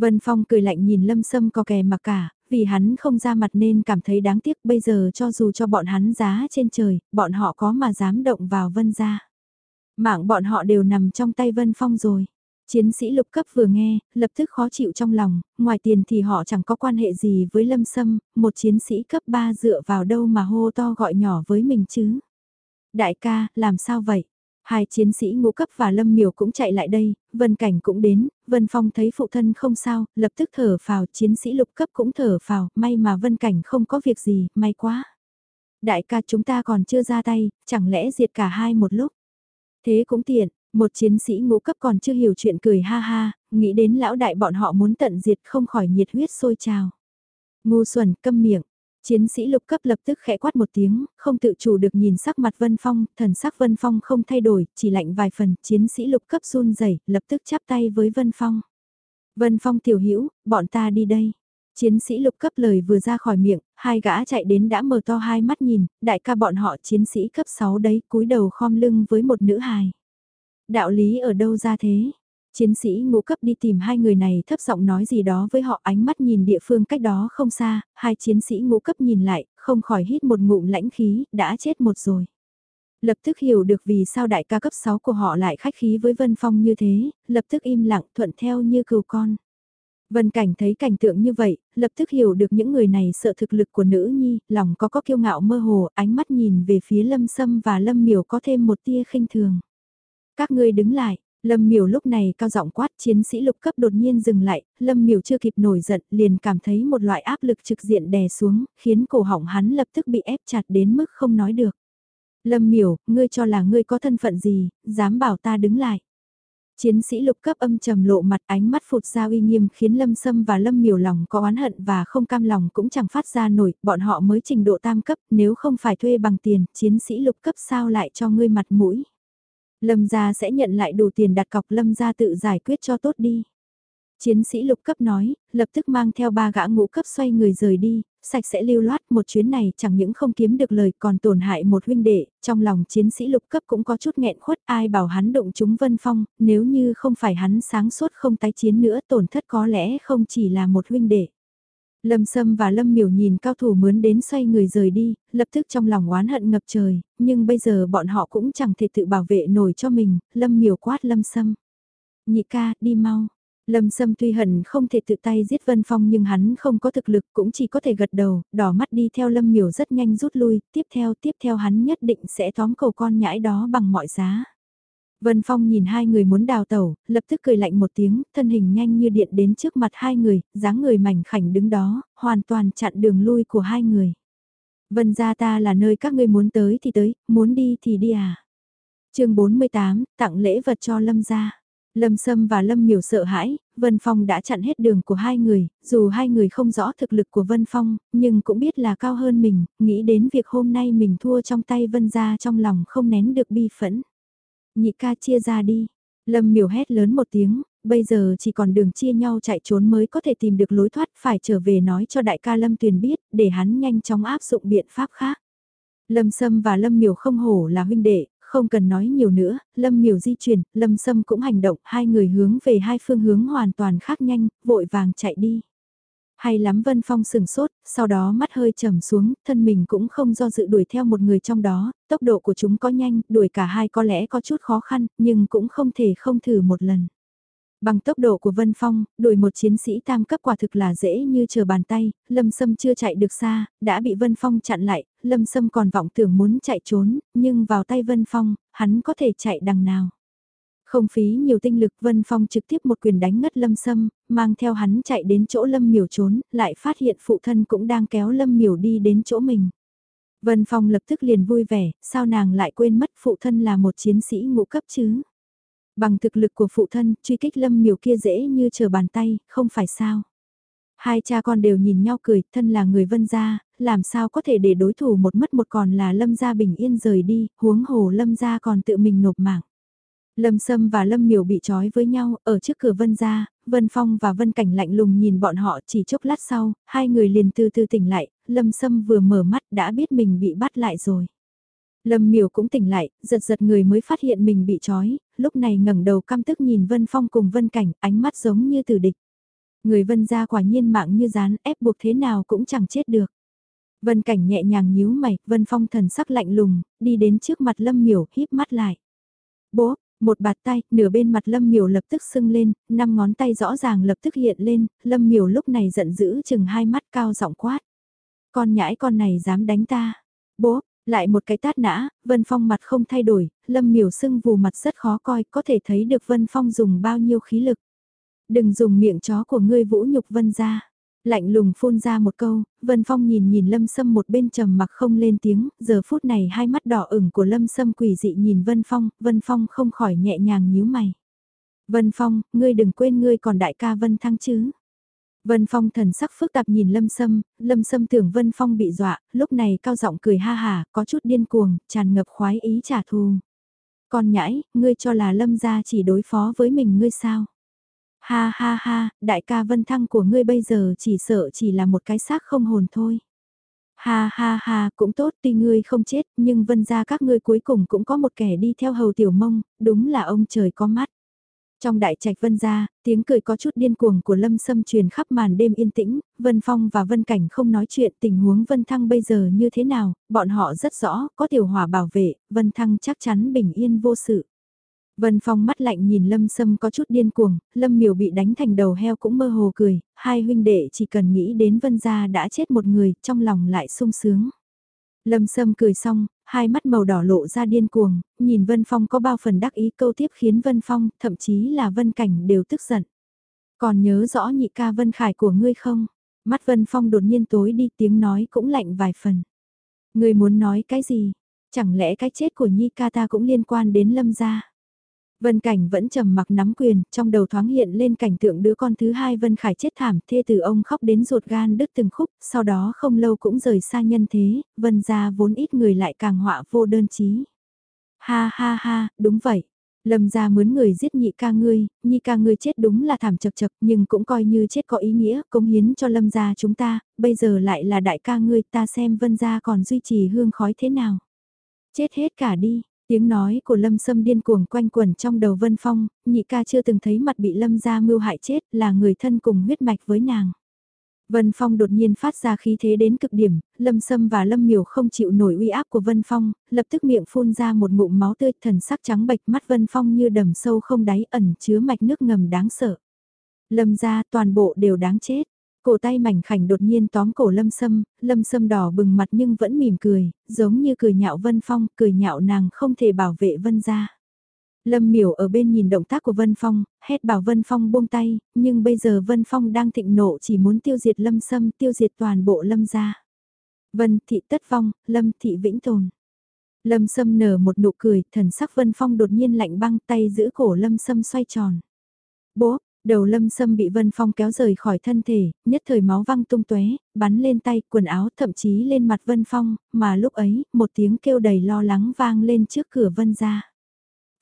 Vân Phong cười lạnh nhìn lâm sâm có kè mà cả, vì hắn không ra mặt nên cảm thấy đáng tiếc bây giờ cho dù cho bọn hắn giá trên trời, bọn họ có mà dám động vào vân ra. Mạng bọn họ đều nằm trong tay Vân Phong rồi. Chiến sĩ lục cấp vừa nghe, lập tức khó chịu trong lòng, ngoài tiền thì họ chẳng có quan hệ gì với Lâm Sâm, một chiến sĩ cấp 3 dựa vào đâu mà hô to gọi nhỏ với mình chứ. Đại ca, làm sao vậy? Hai chiến sĩ ngũ cấp và Lâm Miểu cũng chạy lại đây, Vân Cảnh cũng đến, Vân Phong thấy phụ thân không sao, lập tức thở phào, chiến sĩ lục cấp cũng thở phào, may mà Vân Cảnh không có việc gì, may quá. Đại ca chúng ta còn chưa ra tay, chẳng lẽ diệt cả hai một lúc? Thế cũng tiện, một chiến sĩ ngũ cấp còn chưa hiểu chuyện cười ha ha, nghĩ đến lão đại bọn họ muốn tận diệt không khỏi nhiệt huyết sôi trào. Ngu xuẩn, câm miệng. Chiến sĩ lục cấp lập tức khẽ quát một tiếng, không tự chủ được nhìn sắc mặt Vân Phong, thần sắc Vân Phong không thay đổi, chỉ lạnh vài phần, chiến sĩ lục cấp run rẩy, lập tức chắp tay với Vân Phong. Vân Phong tiểu hữu bọn ta đi đây. Chiến sĩ lục cấp lời vừa ra khỏi miệng, hai gã chạy đến đã mở to hai mắt nhìn, đại ca bọn họ chiến sĩ cấp 6 đấy cúi đầu khom lưng với một nữ hài. Đạo lý ở đâu ra thế? Chiến sĩ ngũ cấp đi tìm hai người này thấp giọng nói gì đó với họ ánh mắt nhìn địa phương cách đó không xa, hai chiến sĩ ngũ cấp nhìn lại, không khỏi hít một ngụm lãnh khí, đã chết một rồi. Lập tức hiểu được vì sao đại ca cấp 6 của họ lại khách khí với Vân Phong như thế, lập tức im lặng thuận theo như cừu con. Vân Cảnh thấy cảnh tượng như vậy, lập tức hiểu được những người này sợ thực lực của nữ nhi, lòng có có kiêu ngạo mơ hồ, ánh mắt nhìn về phía Lâm Sâm và Lâm Miểu có thêm một tia khinh thường. Các ngươi đứng lại, Lâm Miểu lúc này cao giọng quát chiến sĩ lục cấp đột nhiên dừng lại, Lâm Miểu chưa kịp nổi giận liền cảm thấy một loại áp lực trực diện đè xuống, khiến cổ họng hắn lập tức bị ép chặt đến mức không nói được. Lâm Miểu, ngươi cho là ngươi có thân phận gì, dám bảo ta đứng lại. Chiến sĩ lục cấp âm trầm lộ mặt ánh mắt phụt ra uy nghiêm khiến Lâm Sâm và Lâm miểu lòng có oán hận và không cam lòng cũng chẳng phát ra nổi, bọn họ mới trình độ tam cấp, nếu không phải thuê bằng tiền, chiến sĩ lục cấp sao lại cho ngươi mặt mũi. Lâm gia sẽ nhận lại đủ tiền đặt cọc Lâm gia tự giải quyết cho tốt đi. Chiến sĩ lục cấp nói, lập tức mang theo ba gã ngũ cấp xoay người rời đi, sạch sẽ lưu loát một chuyến này chẳng những không kiếm được lời còn tổn hại một huynh đệ, trong lòng chiến sĩ lục cấp cũng có chút nghẹn khuất ai bảo hắn động chúng vân phong, nếu như không phải hắn sáng suốt không tái chiến nữa tổn thất có lẽ không chỉ là một huynh đệ. Lâm Sâm và Lâm Miểu nhìn cao thủ mướn đến xoay người rời đi, lập tức trong lòng oán hận ngập trời, nhưng bây giờ bọn họ cũng chẳng thể tự bảo vệ nổi cho mình, Lâm Miểu quát Lâm Sâm. Nhị ca, đi mau. Lâm Sâm tuy hận không thể tự tay giết Vân Phong nhưng hắn không có thực lực cũng chỉ có thể gật đầu, đỏ mắt đi theo Lâm Miểu rất nhanh rút lui, tiếp theo tiếp theo hắn nhất định sẽ tóm cầu con nhãi đó bằng mọi giá. Vân Phong nhìn hai người muốn đào tẩu, lập tức cười lạnh một tiếng, thân hình nhanh như điện đến trước mặt hai người, dáng người mảnh khảnh đứng đó, hoàn toàn chặn đường lui của hai người. Vân gia ta là nơi các ngươi muốn tới thì tới, muốn đi thì đi à. chương 48, tặng lễ vật cho Lâm gia. Lâm Sâm và Lâm Miểu sợ hãi, Vân Phong đã chặn hết đường của hai người, dù hai người không rõ thực lực của Vân Phong, nhưng cũng biết là cao hơn mình, nghĩ đến việc hôm nay mình thua trong tay Vân gia trong lòng không nén được bi phẫn. Nhị ca chia ra đi, Lâm Miểu hét lớn một tiếng, bây giờ chỉ còn đường chia nhau chạy trốn mới có thể tìm được lối thoát phải trở về nói cho đại ca Lâm Tuyền biết, để hắn nhanh chóng áp dụng biện pháp khác. Lâm Sâm và Lâm Miểu không hổ là huynh đệ, không cần nói nhiều nữa, Lâm Miểu di chuyển, Lâm Sâm cũng hành động, hai người hướng về hai phương hướng hoàn toàn khác nhanh, vội vàng chạy đi. Hay lắm Vân Phong sừng sốt, sau đó mắt hơi trầm xuống, thân mình cũng không do dự đuổi theo một người trong đó, tốc độ của chúng có nhanh, đuổi cả hai có lẽ có chút khó khăn, nhưng cũng không thể không thử một lần. Bằng tốc độ của Vân Phong, đuổi một chiến sĩ tam cấp quả thực là dễ như chờ bàn tay, Lâm Sâm chưa chạy được xa, đã bị Vân Phong chặn lại, Lâm Sâm còn vọng tưởng muốn chạy trốn, nhưng vào tay Vân Phong, hắn có thể chạy đằng nào. Không phí nhiều tinh lực Vân Phong trực tiếp một quyền đánh ngất Lâm Sâm, mang theo hắn chạy đến chỗ Lâm Miểu trốn, lại phát hiện phụ thân cũng đang kéo Lâm Miểu đi đến chỗ mình. Vân Phong lập tức liền vui vẻ, sao nàng lại quên mất phụ thân là một chiến sĩ ngũ cấp chứ? Bằng thực lực của phụ thân, truy kích Lâm Miểu kia dễ như trở bàn tay, không phải sao? Hai cha con đều nhìn nhau cười, thân là người vân gia, làm sao có thể để đối thủ một mất một còn là lâm gia bình yên rời đi, huống hồ lâm gia còn tự mình nộp mạng. Lâm Sâm và Lâm Miểu bị trói với nhau, ở trước cửa Vân gia, Vân Phong và Vân Cảnh lạnh lùng nhìn bọn họ chỉ chốc lát sau, hai người liền từ từ tỉnh lại, Lâm Sâm vừa mở mắt đã biết mình bị bắt lại rồi. Lâm Miểu cũng tỉnh lại, giật giật người mới phát hiện mình bị trói, lúc này ngẩng đầu căm tức nhìn Vân Phong cùng Vân Cảnh, ánh mắt giống như tử địch. Người Vân gia quả nhiên mạng như rán, ép buộc thế nào cũng chẳng chết được. Vân Cảnh nhẹ nhàng nhíu mày, Vân Phong thần sắc lạnh lùng, đi đến trước mặt Lâm Miểu, híp mắt lại. Bố, một bạt tay, nửa bên mặt Lâm Miểu lập tức sưng lên, năm ngón tay rõ ràng lập tức hiện lên, Lâm Miểu lúc này giận dữ chừng hai mắt cao giọng quát. Con nhãi con này dám đánh ta. Bố, lại một cái tát nã, Vân Phong mặt không thay đổi, Lâm Miểu sưng vù mặt rất khó coi, có thể thấy được Vân Phong dùng bao nhiêu khí lực. Đừng dùng miệng chó của ngươi vũ nhục Vân ra. Lạnh lùng phun ra một câu, Vân Phong nhìn nhìn Lâm Sâm một bên trầm mặc không lên tiếng, giờ phút này hai mắt đỏ ửng của Lâm Sâm quỷ dị nhìn Vân Phong, Vân Phong không khỏi nhẹ nhàng nhíu mày. Vân Phong, ngươi đừng quên ngươi còn đại ca Vân Thăng chứ. Vân Phong thần sắc phức tạp nhìn Lâm Sâm, Lâm Sâm tưởng Vân Phong bị dọa, lúc này cao giọng cười ha hà, có chút điên cuồng, tràn ngập khoái ý trả thù. Con nhãi, ngươi cho là Lâm gia chỉ đối phó với mình ngươi sao? Ha ha ha, đại ca Vân Thăng của ngươi bây giờ chỉ sợ chỉ là một cái xác không hồn thôi. Ha ha ha, cũng tốt tuy ngươi không chết, nhưng vân gia các ngươi cuối cùng cũng có một kẻ đi theo hầu tiểu mông, đúng là ông trời có mắt. Trong đại trạch vân gia, tiếng cười có chút điên cuồng của lâm sâm truyền khắp màn đêm yên tĩnh, vân phong và vân cảnh không nói chuyện tình huống vân thăng bây giờ như thế nào, bọn họ rất rõ, có tiểu hỏa bảo vệ, vân thăng chắc chắn bình yên vô sự. Vân Phong mắt lạnh nhìn Lâm Sâm có chút điên cuồng, Lâm Miểu bị đánh thành đầu heo cũng mơ hồ cười, hai huynh đệ chỉ cần nghĩ đến Vân gia đã chết một người, trong lòng lại sung sướng. Lâm Sâm cười xong, hai mắt màu đỏ lộ ra điên cuồng, nhìn Vân Phong có bao phần đắc ý câu tiếp khiến Vân Phong, thậm chí là Vân Cảnh đều tức giận. Còn nhớ rõ nhị ca Vân Khải của ngươi không? Mắt Vân Phong đột nhiên tối đi tiếng nói cũng lạnh vài phần. Ngươi muốn nói cái gì? Chẳng lẽ cái chết của Nhi ca ta cũng liên quan đến Lâm gia? Vân Cảnh vẫn trầm mặc nắm quyền, trong đầu thoáng hiện lên cảnh tượng đứa con thứ hai Vân Khải chết thảm, thê từ ông khóc đến ruột gan đứt từng khúc, sau đó không lâu cũng rời xa nhân thế, Vân gia vốn ít người lại càng họa vô đơn chí. Ha ha ha, đúng vậy. Lâm gia mướn người giết nhị ca ngươi, nhị ca ngươi chết đúng là thảm chật chật nhưng cũng coi như chết có ý nghĩa, công hiến cho lâm gia chúng ta, bây giờ lại là đại ca ngươi ta xem vân gia còn duy trì hương khói thế nào. Chết hết cả đi, Tiếng nói của Lâm Sâm điên cuồng quanh quẩn trong đầu Vân Phong, nhị ca chưa từng thấy mặt bị Lâm gia mưu hại chết là người thân cùng huyết mạch với nàng. Vân Phong đột nhiên phát ra khí thế đến cực điểm, Lâm Sâm và Lâm Miểu không chịu nổi uy áp của Vân Phong, lập tức miệng phun ra một ngụm máu tươi thần sắc trắng bệch mắt Vân Phong như đầm sâu không đáy ẩn chứa mạch nước ngầm đáng sợ. Lâm gia toàn bộ đều đáng chết. Cổ tay mảnh khảnh đột nhiên tóm cổ lâm sâm, lâm sâm đỏ bừng mặt nhưng vẫn mỉm cười, giống như cười nhạo Vân Phong, cười nhạo nàng không thể bảo vệ Vân ra. Lâm miểu ở bên nhìn động tác của Vân Phong, hét bảo Vân Phong buông tay, nhưng bây giờ Vân Phong đang thịnh nộ chỉ muốn tiêu diệt lâm sâm, tiêu diệt toàn bộ lâm gia. Vân thị tất vong, lâm thị vĩnh tồn. Lâm sâm nở một nụ cười, thần sắc Vân Phong đột nhiên lạnh băng tay giữ cổ lâm sâm xoay tròn. Bố, Đầu lâm sâm bị Vân Phong kéo rời khỏi thân thể, nhất thời máu văng tung tóe bắn lên tay, quần áo thậm chí lên mặt Vân Phong, mà lúc ấy, một tiếng kêu đầy lo lắng vang lên trước cửa Vân ra.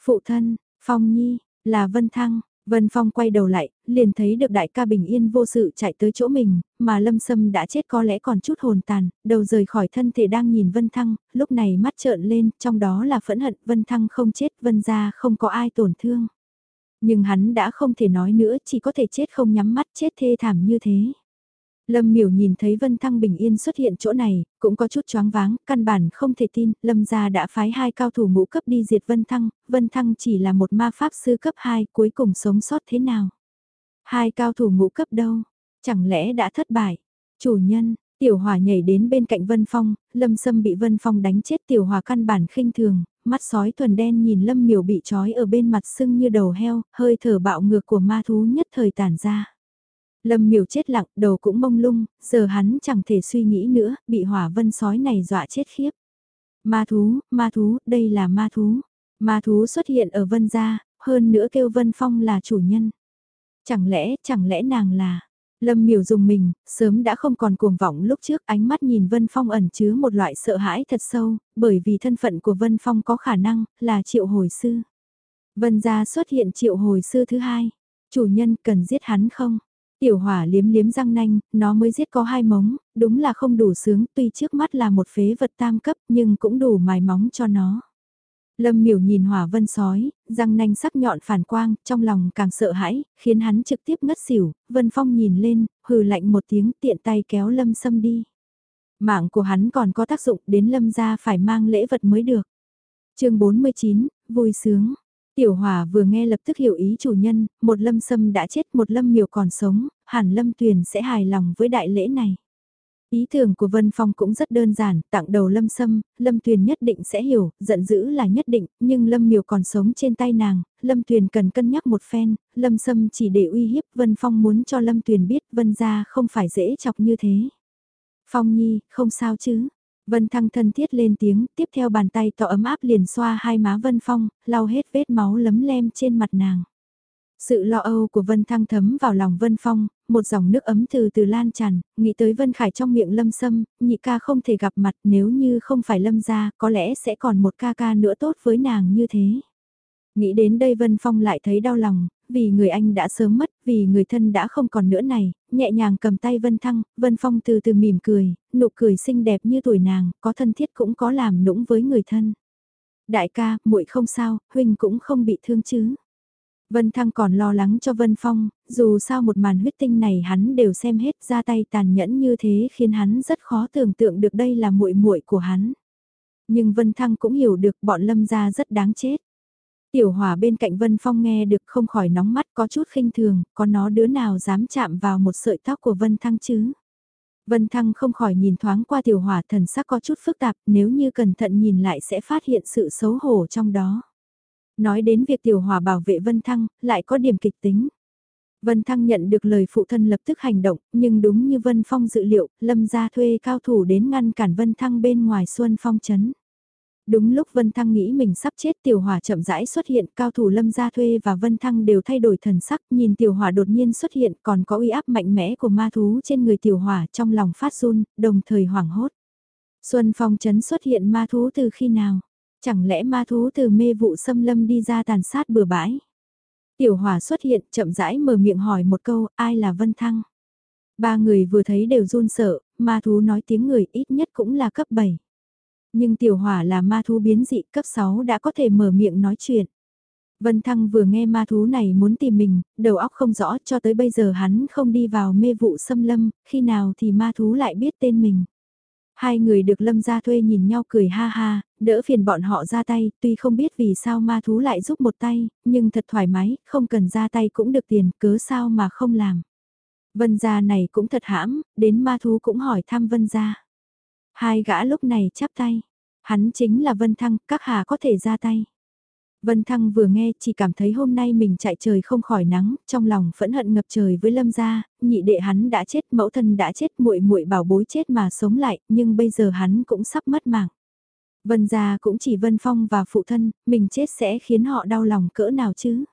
Phụ thân, Phong Nhi, là Vân Thăng, Vân Phong quay đầu lại, liền thấy được đại ca bình yên vô sự chạy tới chỗ mình, mà Lâm Sâm đã chết có lẽ còn chút hồn tàn, đầu rời khỏi thân thể đang nhìn Vân Thăng, lúc này mắt trợn lên, trong đó là phẫn hận Vân Thăng không chết, Vân ra không có ai tổn thương. Nhưng hắn đã không thể nói nữa, chỉ có thể chết không nhắm mắt chết thê thảm như thế. Lâm miểu nhìn thấy Vân Thăng bình yên xuất hiện chỗ này, cũng có chút choáng váng, căn bản không thể tin, Lâm gia đã phái hai cao thủ ngũ cấp đi diệt Vân Thăng, Vân Thăng chỉ là một ma pháp sư cấp 2 cuối cùng sống sót thế nào. Hai cao thủ ngũ cấp đâu, chẳng lẽ đã thất bại. Chủ nhân, Tiểu Hòa nhảy đến bên cạnh Vân Phong, Lâm Sâm bị Vân Phong đánh chết Tiểu Hòa căn bản khinh thường, mắt sói thuần đen nhìn Lâm Miểu bị trói ở bên mặt sưng như đầu heo, hơi thở bạo ngược của ma thú nhất thời tản ra. Lâm miểu chết lặng, đầu cũng mông lung, giờ hắn chẳng thể suy nghĩ nữa, bị hỏa vân sói này dọa chết khiếp. Ma thú, ma thú, đây là ma thú. Ma thú xuất hiện ở vân gia, hơn nữa kêu vân phong là chủ nhân. Chẳng lẽ, chẳng lẽ nàng là... Lâm miểu dùng mình, sớm đã không còn cuồng vọng lúc trước ánh mắt nhìn Vân Phong ẩn chứa một loại sợ hãi thật sâu, bởi vì thân phận của Vân Phong có khả năng là triệu hồi sư. Vân gia xuất hiện triệu hồi sư thứ hai, chủ nhân cần giết hắn không? Tiểu hỏa liếm liếm răng nanh, nó mới giết có hai móng, đúng là không đủ sướng, tuy trước mắt là một phế vật tam cấp nhưng cũng đủ mài móng cho nó. Lâm miểu nhìn hỏa vân sói, răng nanh sắc nhọn phản quang, trong lòng càng sợ hãi, khiến hắn trực tiếp ngất xỉu, vân phong nhìn lên, hừ lạnh một tiếng tiện tay kéo lâm xâm đi. Mạng của hắn còn có tác dụng đến lâm ra phải mang lễ vật mới được. chương 49, vui sướng. Tiểu hỏa vừa nghe lập tức hiểu ý chủ nhân, một lâm sâm đã chết một lâm Miểu còn sống, hẳn lâm tuyền sẽ hài lòng với đại lễ này. Ý tưởng của Vân Phong cũng rất đơn giản, tặng đầu Lâm Sâm, Lâm Tuyền nhất định sẽ hiểu, giận dữ là nhất định, nhưng Lâm Miều còn sống trên tay nàng, Lâm Tuyền cần cân nhắc một phen, Lâm Sâm chỉ để uy hiếp Vân Phong muốn cho Lâm Tuyền biết Vân ra không phải dễ chọc như thế. Phong Nhi, không sao chứ, Vân Thăng thân thiết lên tiếng, tiếp theo bàn tay to ấm áp liền xoa hai má Vân Phong, lau hết vết máu lấm lem trên mặt nàng. Sự lo âu của Vân Thăng thấm vào lòng Vân Phong, một dòng nước ấm từ từ lan tràn, nghĩ tới Vân Khải trong miệng Lâm Sâm, nhị ca không thể gặp mặt nếu như không phải Lâm gia, có lẽ sẽ còn một ca ca nữa tốt với nàng như thế. Nghĩ đến đây Vân Phong lại thấy đau lòng, vì người anh đã sớm mất, vì người thân đã không còn nữa này, nhẹ nhàng cầm tay Vân Thăng, Vân Phong từ từ mỉm cười, nụ cười xinh đẹp như tuổi nàng, có thân thiết cũng có làm nũng với người thân. Đại ca, muội không sao, huynh cũng không bị thương chứ. Vân Thăng còn lo lắng cho Vân Phong, dù sao một màn huyết tinh này hắn đều xem hết ra tay tàn nhẫn như thế khiến hắn rất khó tưởng tượng được đây là muội muội của hắn. Nhưng Vân Thăng cũng hiểu được bọn lâm gia rất đáng chết. Tiểu hỏa bên cạnh Vân Phong nghe được không khỏi nóng mắt có chút khinh thường, có nó đứa nào dám chạm vào một sợi tóc của Vân Thăng chứ. Vân Thăng không khỏi nhìn thoáng qua tiểu hỏa thần sắc có chút phức tạp, nếu như cẩn thận nhìn lại sẽ phát hiện sự xấu hổ trong đó. Nói đến việc tiểu Hòa bảo vệ Vân Thăng, lại có điểm kịch tính. Vân Thăng nhận được lời phụ thân lập tức hành động, nhưng đúng như Vân Phong dự liệu, Lâm gia thuê cao thủ đến ngăn cản Vân Thăng bên ngoài Xuân Phong chấn. Đúng lúc Vân Thăng nghĩ mình sắp chết tiểu hỏa chậm rãi xuất hiện, cao thủ Lâm gia thuê và Vân Thăng đều thay đổi thần sắc, nhìn tiểu hỏa đột nhiên xuất hiện, còn có uy áp mạnh mẽ của ma thú trên người tiểu hỏa trong lòng phát run, đồng thời hoảng hốt. Xuân Phong chấn xuất hiện ma thú từ khi nào? Chẳng lẽ ma thú từ mê vụ xâm lâm đi ra tàn sát bừa bãi? Tiểu hỏa xuất hiện chậm rãi mở miệng hỏi một câu, ai là Vân Thăng? Ba người vừa thấy đều run sợ, ma thú nói tiếng người ít nhất cũng là cấp 7. Nhưng tiểu hỏa là ma thú biến dị cấp 6 đã có thể mở miệng nói chuyện. Vân Thăng vừa nghe ma thú này muốn tìm mình, đầu óc không rõ cho tới bây giờ hắn không đi vào mê vụ xâm lâm, khi nào thì ma thú lại biết tên mình. Hai người được lâm ra thuê nhìn nhau cười ha ha, đỡ phiền bọn họ ra tay, tuy không biết vì sao ma thú lại giúp một tay, nhưng thật thoải mái, không cần ra tay cũng được tiền, cớ sao mà không làm. Vân gia này cũng thật hãm, đến ma thú cũng hỏi thăm vân gia. Hai gã lúc này chắp tay, hắn chính là Vân Thăng, các hà có thể ra tay. Vân Thăng vừa nghe chỉ cảm thấy hôm nay mình chạy trời không khỏi nắng, trong lòng phẫn hận ngập trời với Lâm gia, nhị đệ hắn đã chết, mẫu thân đã chết, muội muội bảo bối chết mà sống lại, nhưng bây giờ hắn cũng sắp mất mạng. Vân gia cũng chỉ Vân Phong và phụ thân, mình chết sẽ khiến họ đau lòng cỡ nào chứ?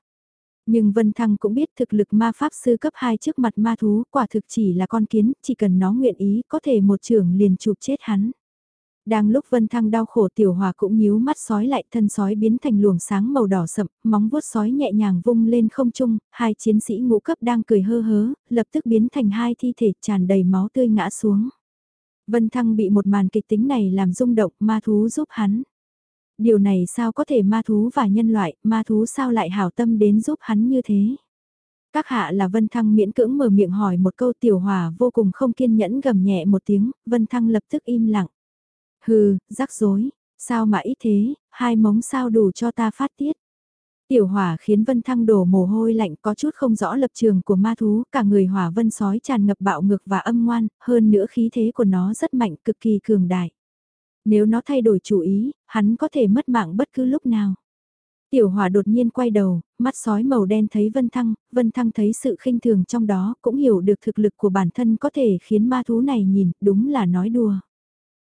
Nhưng Vân Thăng cũng biết thực lực ma pháp sư cấp 2 trước mặt ma thú quả thực chỉ là con kiến, chỉ cần nó nguyện ý có thể một trường liền chụp chết hắn. Đang lúc Vân Thăng đau khổ tiểu hòa cũng nhíu mắt sói lại thân sói biến thành luồng sáng màu đỏ sậm, móng vuốt sói nhẹ nhàng vung lên không trung, hai chiến sĩ ngũ cấp đang cười hơ hớ, lập tức biến thành hai thi thể tràn đầy máu tươi ngã xuống. Vân Thăng bị một màn kịch tính này làm rung động ma thú giúp hắn. Điều này sao có thể ma thú và nhân loại, ma thú sao lại hảo tâm đến giúp hắn như thế? Các hạ là Vân Thăng miễn cưỡng mở miệng hỏi một câu tiểu hòa vô cùng không kiên nhẫn gầm nhẹ một tiếng, Vân Thăng lập tức im lặng. Hừ, rắc rối, sao mà ít thế, hai móng sao đủ cho ta phát tiết. Tiểu hỏa khiến Vân Thăng đổ mồ hôi lạnh có chút không rõ lập trường của ma thú, cả người hỏa vân sói tràn ngập bạo ngược và âm ngoan, hơn nữa khí thế của nó rất mạnh cực kỳ cường đại. Nếu nó thay đổi chủ ý, hắn có thể mất mạng bất cứ lúc nào. Tiểu hỏa đột nhiên quay đầu, mắt sói màu đen thấy Vân Thăng, Vân Thăng thấy sự khinh thường trong đó, cũng hiểu được thực lực của bản thân có thể khiến ma thú này nhìn, đúng là nói đùa.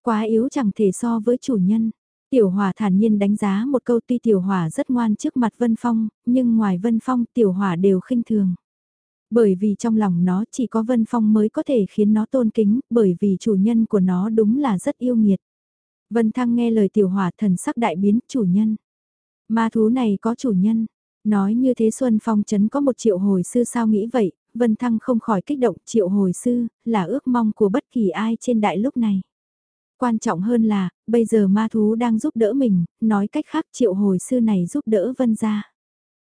Quá yếu chẳng thể so với chủ nhân. Tiểu Hòa thản nhiên đánh giá một câu tuy Tiểu Hòa rất ngoan trước mặt Vân Phong, nhưng ngoài Vân Phong Tiểu Hòa đều khinh thường. Bởi vì trong lòng nó chỉ có Vân Phong mới có thể khiến nó tôn kính, bởi vì chủ nhân của nó đúng là rất yêu nghiệt. Vân Thăng nghe lời Tiểu Hòa thần sắc đại biến, chủ nhân. Ma thú này có chủ nhân. Nói như thế Xuân Phong chấn có một triệu hồi sư sao nghĩ vậy, Vân Thăng không khỏi kích động triệu hồi sư, là ước mong của bất kỳ ai trên đại lúc này. Quan trọng hơn là, bây giờ ma thú đang giúp đỡ mình, nói cách khác triệu hồi sư này giúp đỡ Vân ra.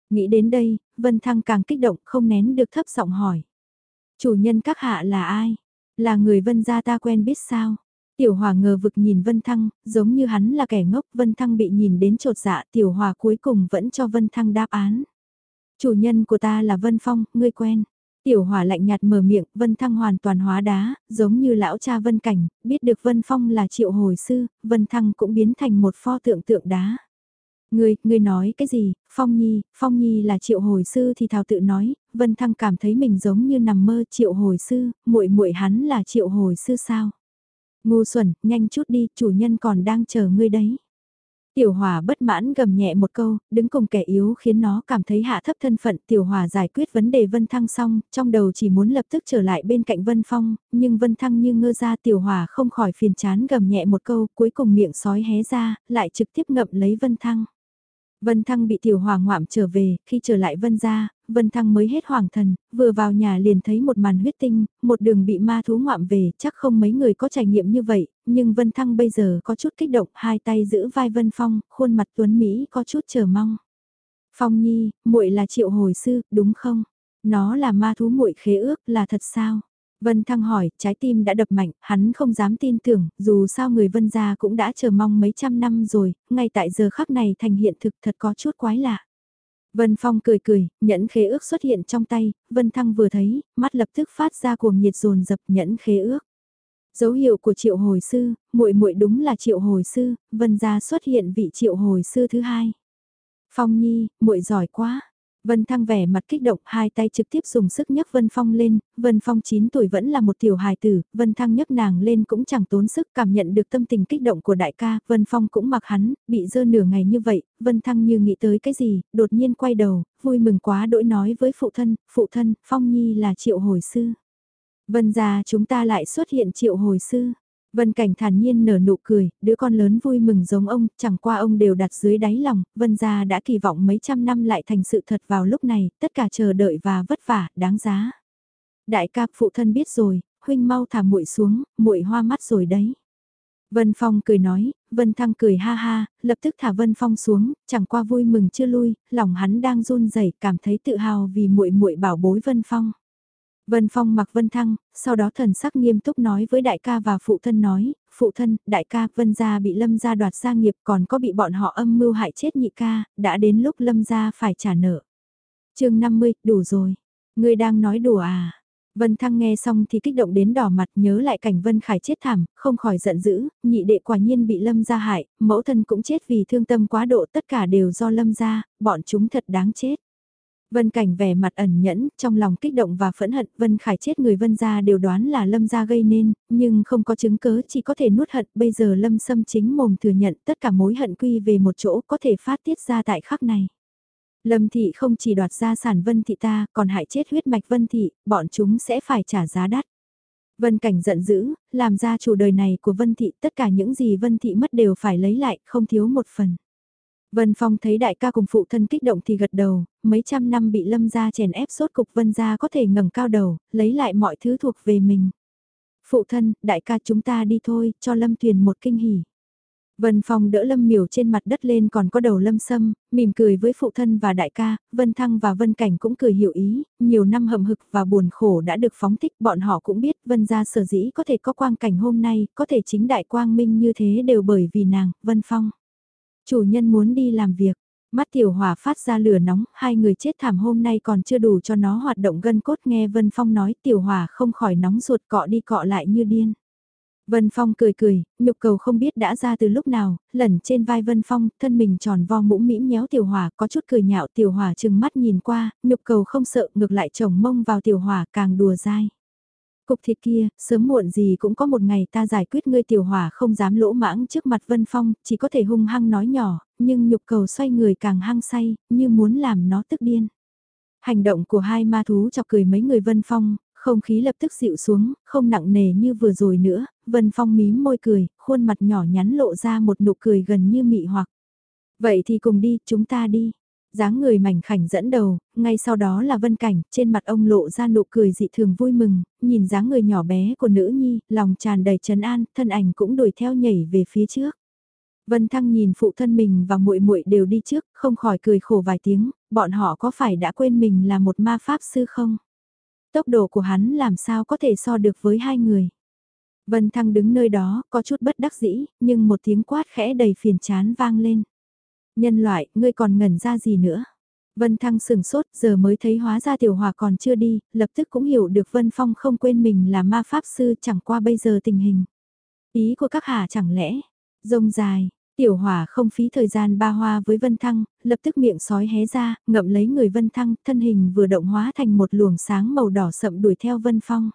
Nghĩ đến đây, Vân Thăng càng kích động không nén được thấp giọng hỏi. Chủ nhân các hạ là ai? Là người Vân gia ta quen biết sao? Tiểu Hòa ngờ vực nhìn Vân Thăng, giống như hắn là kẻ ngốc, Vân Thăng bị nhìn đến trột dạ, Tiểu Hòa cuối cùng vẫn cho Vân Thăng đáp án. Chủ nhân của ta là Vân Phong, ngươi quen. Tiểu Hòa lạnh nhạt mở miệng, Vân Thăng hoàn toàn hóa đá, giống như lão cha Vân Cảnh, biết được Vân Phong là triệu hồi sư, Vân Thăng cũng biến thành một pho tượng tượng đá. Ngươi, ngươi nói cái gì, Phong Nhi, Phong Nhi là triệu hồi sư thì thảo tự nói, Vân Thăng cảm thấy mình giống như nằm mơ triệu hồi sư, muội muội hắn là triệu hồi sư sao? Ngu xuẩn, nhanh chút đi, chủ nhân còn đang chờ ngươi đấy. Tiểu Hòa bất mãn gầm nhẹ một câu, đứng cùng kẻ yếu khiến nó cảm thấy hạ thấp thân phận. Tiểu Hòa giải quyết vấn đề Vân Thăng xong, trong đầu chỉ muốn lập tức trở lại bên cạnh Vân Phong, nhưng Vân Thăng như ngơ ra Tiểu Hòa không khỏi phiền chán gầm nhẹ một câu, cuối cùng miệng sói hé ra, lại trực tiếp ngậm lấy Vân Thăng. Vân Thăng bị Tiểu Hòa ngoạm trở về, khi trở lại Vân ra, Vân Thăng mới hết hoàng thần, vừa vào nhà liền thấy một màn huyết tinh, một đường bị ma thú ngoạm về, chắc không mấy người có trải nghiệm như vậy, nhưng Vân Thăng bây giờ có chút kích động, hai tay giữ vai Vân Phong, khuôn mặt tuấn Mỹ có chút chờ mong. Phong Nhi, muội là triệu hồi sư, đúng không? Nó là ma thú muội khế ước, là thật sao? Vân Thăng hỏi, trái tim đã đập mạnh, hắn không dám tin tưởng, dù sao người Vân gia cũng đã chờ mong mấy trăm năm rồi, ngay tại giờ khắc này thành hiện thực thật có chút quái lạ. Vân Phong cười cười, nhẫn khế ước xuất hiện trong tay, Vân Thăng vừa thấy, mắt lập tức phát ra cuồng nhiệt dồn dập nhẫn khế ước. Dấu hiệu của triệu hồi sư, muội muội đúng là triệu hồi sư, Vân gia xuất hiện vị triệu hồi sư thứ hai. Phong Nhi, muội giỏi quá, Vân Thăng vẻ mặt kích động, hai tay trực tiếp dùng sức nhấc Vân Phong lên, Vân Phong 9 tuổi vẫn là một tiểu hài tử, Vân Thăng nhấc nàng lên cũng chẳng tốn sức cảm nhận được tâm tình kích động của đại ca, Vân Phong cũng mặc hắn, bị dơ nửa ngày như vậy, Vân Thăng như nghĩ tới cái gì, đột nhiên quay đầu, vui mừng quá đỗi nói với phụ thân, phụ thân, Phong Nhi là triệu hồi sư. Vân gia chúng ta lại xuất hiện triệu hồi sư. Vân Cảnh thản nhiên nở nụ cười, đứa con lớn vui mừng giống ông, chẳng qua ông đều đặt dưới đáy lòng, Vân gia đã kỳ vọng mấy trăm năm lại thành sự thật vào lúc này, tất cả chờ đợi và vất vả, đáng giá. Đại ca phụ thân biết rồi, huynh mau thả muội xuống, muội hoa mắt rồi đấy. Vân Phong cười nói, Vân Thăng cười ha ha, lập tức thả Vân Phong xuống, chẳng qua vui mừng chưa lui, lòng hắn đang run rẩy, cảm thấy tự hào vì muội muội bảo bối Vân Phong. Vân Phong mặc Vân Thăng, sau đó thần sắc nghiêm túc nói với đại ca và phụ thân nói, phụ thân, đại ca, Vân gia bị Lâm gia đoạt gia nghiệp còn có bị bọn họ âm mưu hại chết nhị ca, đã đến lúc Lâm gia phải trả nợ. chương 50, đủ rồi. Ngươi đang nói đùa à? Vân Thăng nghe xong thì kích động đến đỏ mặt nhớ lại cảnh Vân Khải chết thảm, không khỏi giận dữ, nhị đệ quả nhiên bị Lâm gia hại, mẫu thân cũng chết vì thương tâm quá độ tất cả đều do Lâm gia, bọn chúng thật đáng chết. Vân Cảnh vẻ mặt ẩn nhẫn, trong lòng kích động và phẫn hận, Vân Khải chết người Vân gia đều đoán là Lâm gia gây nên, nhưng không có chứng cứ chỉ có thể nuốt hận, bây giờ Lâm Sâm chính mồm thừa nhận tất cả mối hận quy về một chỗ có thể phát tiết ra tại khắc này. Lâm thị không chỉ đoạt gia sản Vân thị ta, còn hại chết huyết mạch Vân thị, bọn chúng sẽ phải trả giá đắt. Vân Cảnh giận dữ, làm ra chủ đời này của Vân thị, tất cả những gì Vân thị mất đều phải lấy lại, không thiếu một phần. Vân Phong thấy đại ca cùng phụ thân kích động thì gật đầu, mấy trăm năm bị lâm gia chèn ép sốt cục vân gia có thể ngẩng cao đầu, lấy lại mọi thứ thuộc về mình. Phụ thân, đại ca chúng ta đi thôi, cho lâm tuyền một kinh hỉ. Vân Phong đỡ Lâm Miểu trên mặt đất lên còn có đầu Lâm Sâm, mỉm cười với phụ thân và đại ca, Vân Thăng và Vân Cảnh cũng cười hiểu ý, nhiều năm hầm hực và buồn khổ đã được phóng thích, bọn họ cũng biết Vân gia sở dĩ có thể có quang cảnh hôm nay, có thể chính đại quang minh như thế đều bởi vì nàng, Vân Phong. Chủ nhân muốn đi làm việc, mắt tiểu hỏa phát ra lửa nóng, hai người chết thảm hôm nay còn chưa đủ cho nó hoạt động gân cốt nghe Vân Phong nói tiểu hỏa không khỏi nóng ruột cọ đi cọ lại như điên. Vân Phong cười cười, nhục cầu không biết đã ra từ lúc nào, lẩn trên vai Vân Phong, thân mình tròn vo mũm mĩm nhéo tiểu hỏa, có chút cười nhạo tiểu hỏa chừng mắt nhìn qua, nhục cầu không sợ ngược lại chồng mông vào tiểu hỏa càng đùa dai. Cục thịt kia, sớm muộn gì cũng có một ngày ta giải quyết ngươi tiểu hỏa không dám lỗ mãng trước mặt Vân Phong, chỉ có thể hung hăng nói nhỏ, nhưng nhục cầu xoay người càng hăng say, như muốn làm nó tức điên. Hành động của hai ma thú chọc cười mấy người Vân Phong, không khí lập tức dịu xuống, không nặng nề như vừa rồi nữa, Vân Phong mím môi cười, khuôn mặt nhỏ nhắn lộ ra một nụ cười gần như mị hoặc. Vậy thì cùng đi, chúng ta đi dáng người mảnh khảnh dẫn đầu, ngay sau đó là Vân Cảnh, trên mặt ông lộ ra nụ cười dị thường vui mừng, nhìn dáng người nhỏ bé của nữ nhi, lòng tràn đầy trấn an, thân ảnh cũng đuổi theo nhảy về phía trước. Vân Thăng nhìn phụ thân mình và muội muội đều đi trước, không khỏi cười khổ vài tiếng, bọn họ có phải đã quên mình là một ma pháp sư không? Tốc độ của hắn làm sao có thể so được với hai người. Vân Thăng đứng nơi đó, có chút bất đắc dĩ, nhưng một tiếng quát khẽ đầy phiền chán vang lên. Nhân loại, ngươi còn ngẩn ra gì nữa? Vân Thăng sừng sốt, giờ mới thấy hóa ra tiểu hòa còn chưa đi, lập tức cũng hiểu được Vân Phong không quên mình là ma pháp sư chẳng qua bây giờ tình hình. Ý của các hạ chẳng lẽ, rông dài, Tiểu hòa không phí thời gian ba hoa với Vân Thăng, lập tức miệng sói hé ra, ngậm lấy người Vân Thăng, thân hình vừa động hóa thành một luồng sáng màu đỏ sậm đuổi theo Vân Phong.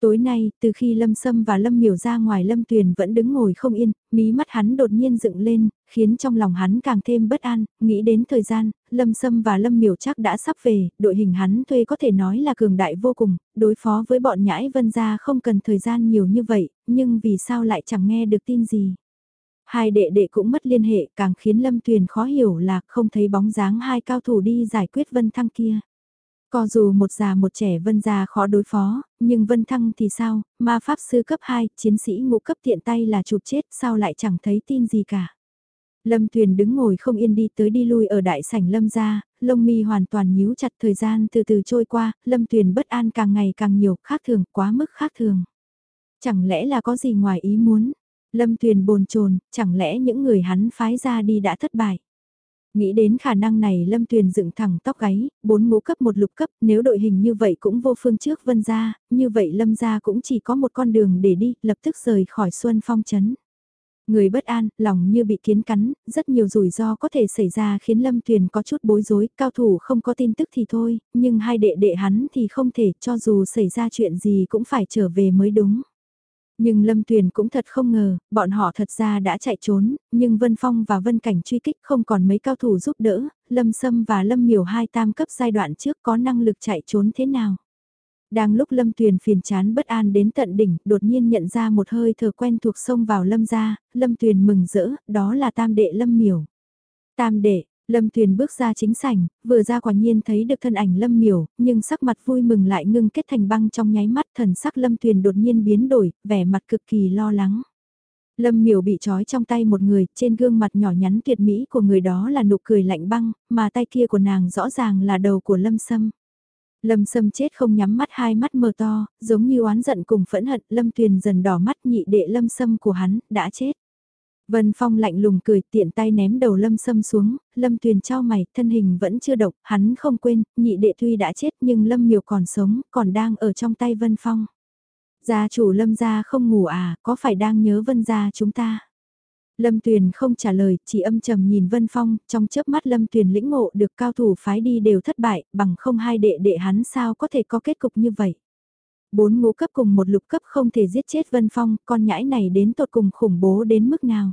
Tối nay, từ khi Lâm Sâm và Lâm Miểu ra ngoài Lâm Tuyền vẫn đứng ngồi không yên, mí mắt hắn đột nhiên dựng lên, khiến trong lòng hắn càng thêm bất an, nghĩ đến thời gian, Lâm Sâm và Lâm Miểu chắc đã sắp về, đội hình hắn thuê có thể nói là cường đại vô cùng, đối phó với bọn nhãi vân gia không cần thời gian nhiều như vậy, nhưng vì sao lại chẳng nghe được tin gì. Hai đệ đệ cũng mất liên hệ càng khiến Lâm Tuyền khó hiểu là không thấy bóng dáng hai cao thủ đi giải quyết Vân Thăng kia. Có dù một già một trẻ Vân già khó đối phó, nhưng Vân Thăng thì sao, ma pháp sư cấp 2, chiến sĩ ngũ cấp tiện tay là chụp chết sao lại chẳng thấy tin gì cả. Lâm Tuyền đứng ngồi không yên đi tới đi lui ở đại sảnh Lâm gia, lông mi hoàn toàn nhíu chặt thời gian từ từ trôi qua, Lâm Tuyền bất an càng ngày càng nhiều, khác thường, quá mức khác thường. Chẳng lẽ là có gì ngoài ý muốn? Lâm Tuyền bồn chồn, chẳng lẽ những người hắn phái ra đi đã thất bại. Nghĩ đến khả năng này Lâm Tuyền dựng thẳng tóc gáy, bốn ngũ cấp một lục cấp, nếu đội hình như vậy cũng vô phương trước vân ra, như vậy Lâm ra cũng chỉ có một con đường để đi, lập tức rời khỏi Xuân Phong Trấn. Người bất an, lòng như bị kiến cắn, rất nhiều rủi ro có thể xảy ra khiến Lâm Tuyền có chút bối rối, cao thủ không có tin tức thì thôi, nhưng hai đệ đệ hắn thì không thể, cho dù xảy ra chuyện gì cũng phải trở về mới đúng. Nhưng Lâm Tuyền cũng thật không ngờ, bọn họ thật ra đã chạy trốn, nhưng Vân Phong và Vân Cảnh truy kích không còn mấy cao thủ giúp đỡ, Lâm Sâm và Lâm Miểu hai tam cấp giai đoạn trước có năng lực chạy trốn thế nào. Đang lúc Lâm Tuyền phiền chán bất an đến tận đỉnh, đột nhiên nhận ra một hơi thở quen thuộc sông vào Lâm gia, Lâm Tuyền mừng rỡ, đó là tam đệ Lâm Miểu. Tam đệ, Lâm Tuyền bước ra chính sảnh, vừa ra quả nhiên thấy được thân ảnh Lâm Miểu, nhưng sắc mặt vui mừng lại ngưng kết thành băng trong nháy mắt thần sắc Lâm Tuyền đột nhiên biến đổi, vẻ mặt cực kỳ lo lắng. Lâm Miểu bị trói trong tay một người, trên gương mặt nhỏ nhắn tuyệt mỹ của người đó là nụ cười lạnh băng, mà tay kia của nàng rõ ràng là đầu của Lâm Sâm. Lâm Sâm chết không nhắm mắt hai mắt mờ to, giống như oán giận cùng phẫn hận, Lâm Tuyền dần đỏ mắt nhị đệ Lâm Sâm của hắn, đã chết. Vân Phong lạnh lùng cười tiện tay ném đầu Lâm Sâm xuống, Lâm Tuyền trao mày, thân hình vẫn chưa độc, hắn không quên, nhị đệ tuy đã chết nhưng Lâm Miều còn sống, còn đang ở trong tay Vân Phong. Gia chủ Lâm gia không ngủ à, có phải đang nhớ Vân gia chúng ta? Lâm Tuyền không trả lời, chỉ âm trầm nhìn Vân Phong, trong chớp mắt Lâm Tuyền lĩnh ngộ được cao thủ phái đi đều thất bại, bằng không hai đệ đệ hắn sao có thể có kết cục như vậy bốn ngũ cấp cùng một lục cấp không thể giết chết Vân Phong, con nhãi này đến tột cùng khủng bố đến mức nào.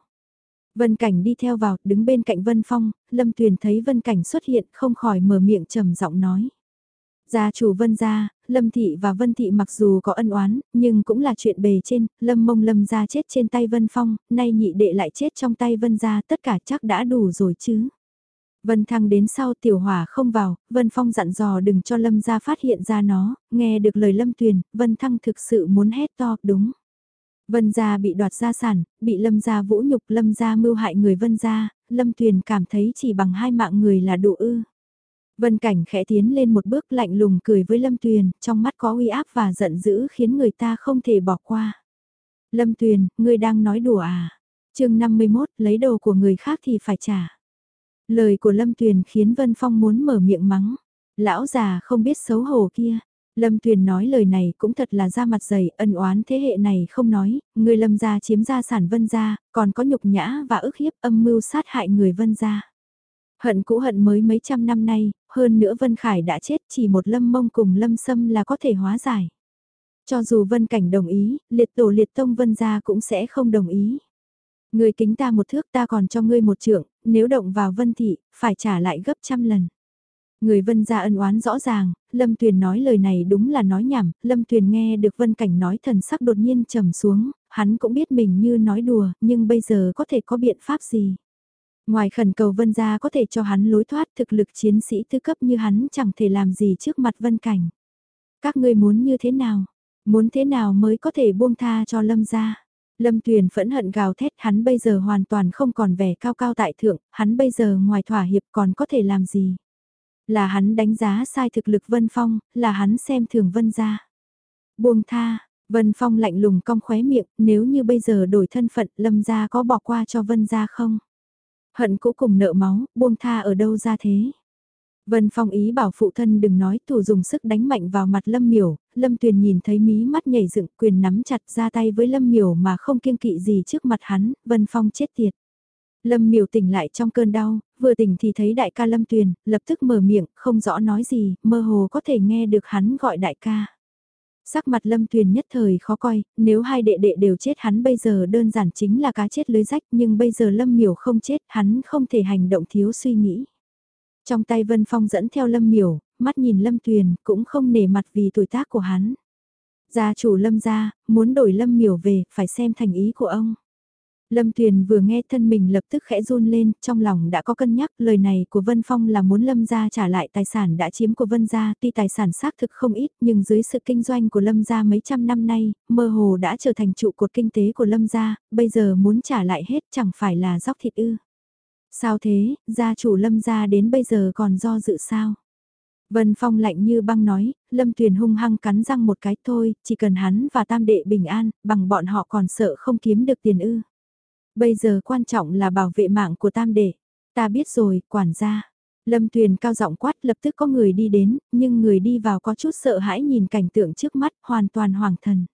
Vân Cảnh đi theo vào, đứng bên cạnh Vân Phong, Lâm Tuyền thấy Vân Cảnh xuất hiện không khỏi mở miệng trầm giọng nói. Gia chủ Vân gia, Lâm Thị và Vân Thị mặc dù có ân oán, nhưng cũng là chuyện bề trên, Lâm mông Lâm gia chết trên tay Vân Phong, nay nhị đệ lại chết trong tay Vân gia tất cả chắc đã đủ rồi chứ. Vân Thăng đến sau tiểu hỏa không vào, Vân Phong dặn dò đừng cho Lâm gia phát hiện ra nó, nghe được lời Lâm Tuyền, Vân Thăng thực sự muốn hét to, đúng. Vân gia bị đoạt gia sản, bị lâm gia vũ nhục lâm gia mưu hại người vân gia, lâm tuyền cảm thấy chỉ bằng hai mạng người là đủ ư. Vân cảnh khẽ tiến lên một bước lạnh lùng cười với lâm tuyền, trong mắt có uy áp và giận dữ khiến người ta không thể bỏ qua. Lâm tuyền, ngươi đang nói đùa à? chương 51, lấy đồ của người khác thì phải trả. Lời của Lâm Tuyền khiến Vân Phong muốn mở miệng mắng. Lão già không biết xấu hổ kia. Lâm Tuyền nói lời này cũng thật là ra mặt dày, ân oán thế hệ này không nói, người Lâm gia chiếm gia sản Vân gia, còn có nhục nhã và ức hiếp âm mưu sát hại người Vân gia. Hận cũ hận mới mấy trăm năm nay, hơn nữa Vân Khải đã chết chỉ một Lâm Mông cùng Lâm Sâm là có thể hóa giải. Cho dù Vân Cảnh đồng ý, liệt tổ liệt tông Vân gia cũng sẽ không đồng ý. Người kính ta một thước ta còn cho ngươi một trượng, nếu động vào Vân Thị, phải trả lại gấp trăm lần. Người Vân gia ân oán rõ ràng, Lâm Tuyền nói lời này đúng là nói nhảm, Lâm Tuyền nghe được Vân Cảnh nói thần sắc đột nhiên trầm xuống, hắn cũng biết mình như nói đùa, nhưng bây giờ có thể có biện pháp gì. Ngoài khẩn cầu Vân gia có thể cho hắn lối thoát thực lực chiến sĩ tư cấp như hắn chẳng thể làm gì trước mặt Vân Cảnh. Các ngươi muốn như thế nào? Muốn thế nào mới có thể buông tha cho Lâm gia? Lâm Tuyền phẫn hận gào thét hắn bây giờ hoàn toàn không còn vẻ cao cao tại thượng, hắn bây giờ ngoài thỏa hiệp còn có thể làm gì. Là hắn đánh giá sai thực lực Vân Phong, là hắn xem thường Vân gia. Buông tha, Vân Phong lạnh lùng cong khóe miệng, nếu như bây giờ đổi thân phận Lâm gia có bỏ qua cho Vân gia không? Hận cũ cùng nợ máu, buông tha ở đâu ra thế? Vân Phong ý bảo phụ thân đừng nói thủ dùng sức đánh mạnh vào mặt Lâm Miểu, Lâm Tuyền nhìn thấy mí mắt nhảy dựng quyền nắm chặt ra tay với Lâm Miểu mà không kiêng kỵ gì trước mặt hắn, Vân Phong chết tiệt. Lâm Miểu tỉnh lại trong cơn đau, vừa tỉnh thì thấy đại ca Lâm Tuyền, lập tức mở miệng, không rõ nói gì, mơ hồ có thể nghe được hắn gọi đại ca. Sắc mặt Lâm Tuyền nhất thời khó coi, nếu hai đệ đệ đều chết hắn bây giờ đơn giản chính là cá chết lưới rách nhưng bây giờ Lâm Miểu không chết hắn không thể hành động thiếu suy nghĩ. Trong tay Vân Phong dẫn theo Lâm Miểu, mắt nhìn Lâm Tuyền cũng không nể mặt vì tuổi tác của hắn. Gia chủ Lâm gia, muốn đổi Lâm Miểu về, phải xem thành ý của ông. Lâm Tuyền vừa nghe thân mình lập tức khẽ run lên, trong lòng đã có cân nhắc lời này của Vân Phong là muốn Lâm gia trả lại tài sản đã chiếm của Vân gia, tuy tài sản xác thực không ít nhưng dưới sự kinh doanh của Lâm gia mấy trăm năm nay, mơ hồ đã trở thành trụ cột kinh tế của Lâm gia, bây giờ muốn trả lại hết chẳng phải là dóc thịt ư. Sao thế, gia chủ lâm gia đến bây giờ còn do dự sao? Vân Phong lạnh như băng nói, Lâm Tuyền hung hăng cắn răng một cái thôi, chỉ cần hắn và tam đệ bình an, bằng bọn họ còn sợ không kiếm được tiền ư. Bây giờ quan trọng là bảo vệ mạng của tam đệ. Ta biết rồi, quản gia. Lâm Tuyền cao giọng quát lập tức có người đi đến, nhưng người đi vào có chút sợ hãi nhìn cảnh tượng trước mắt, hoàn toàn hoàng thần.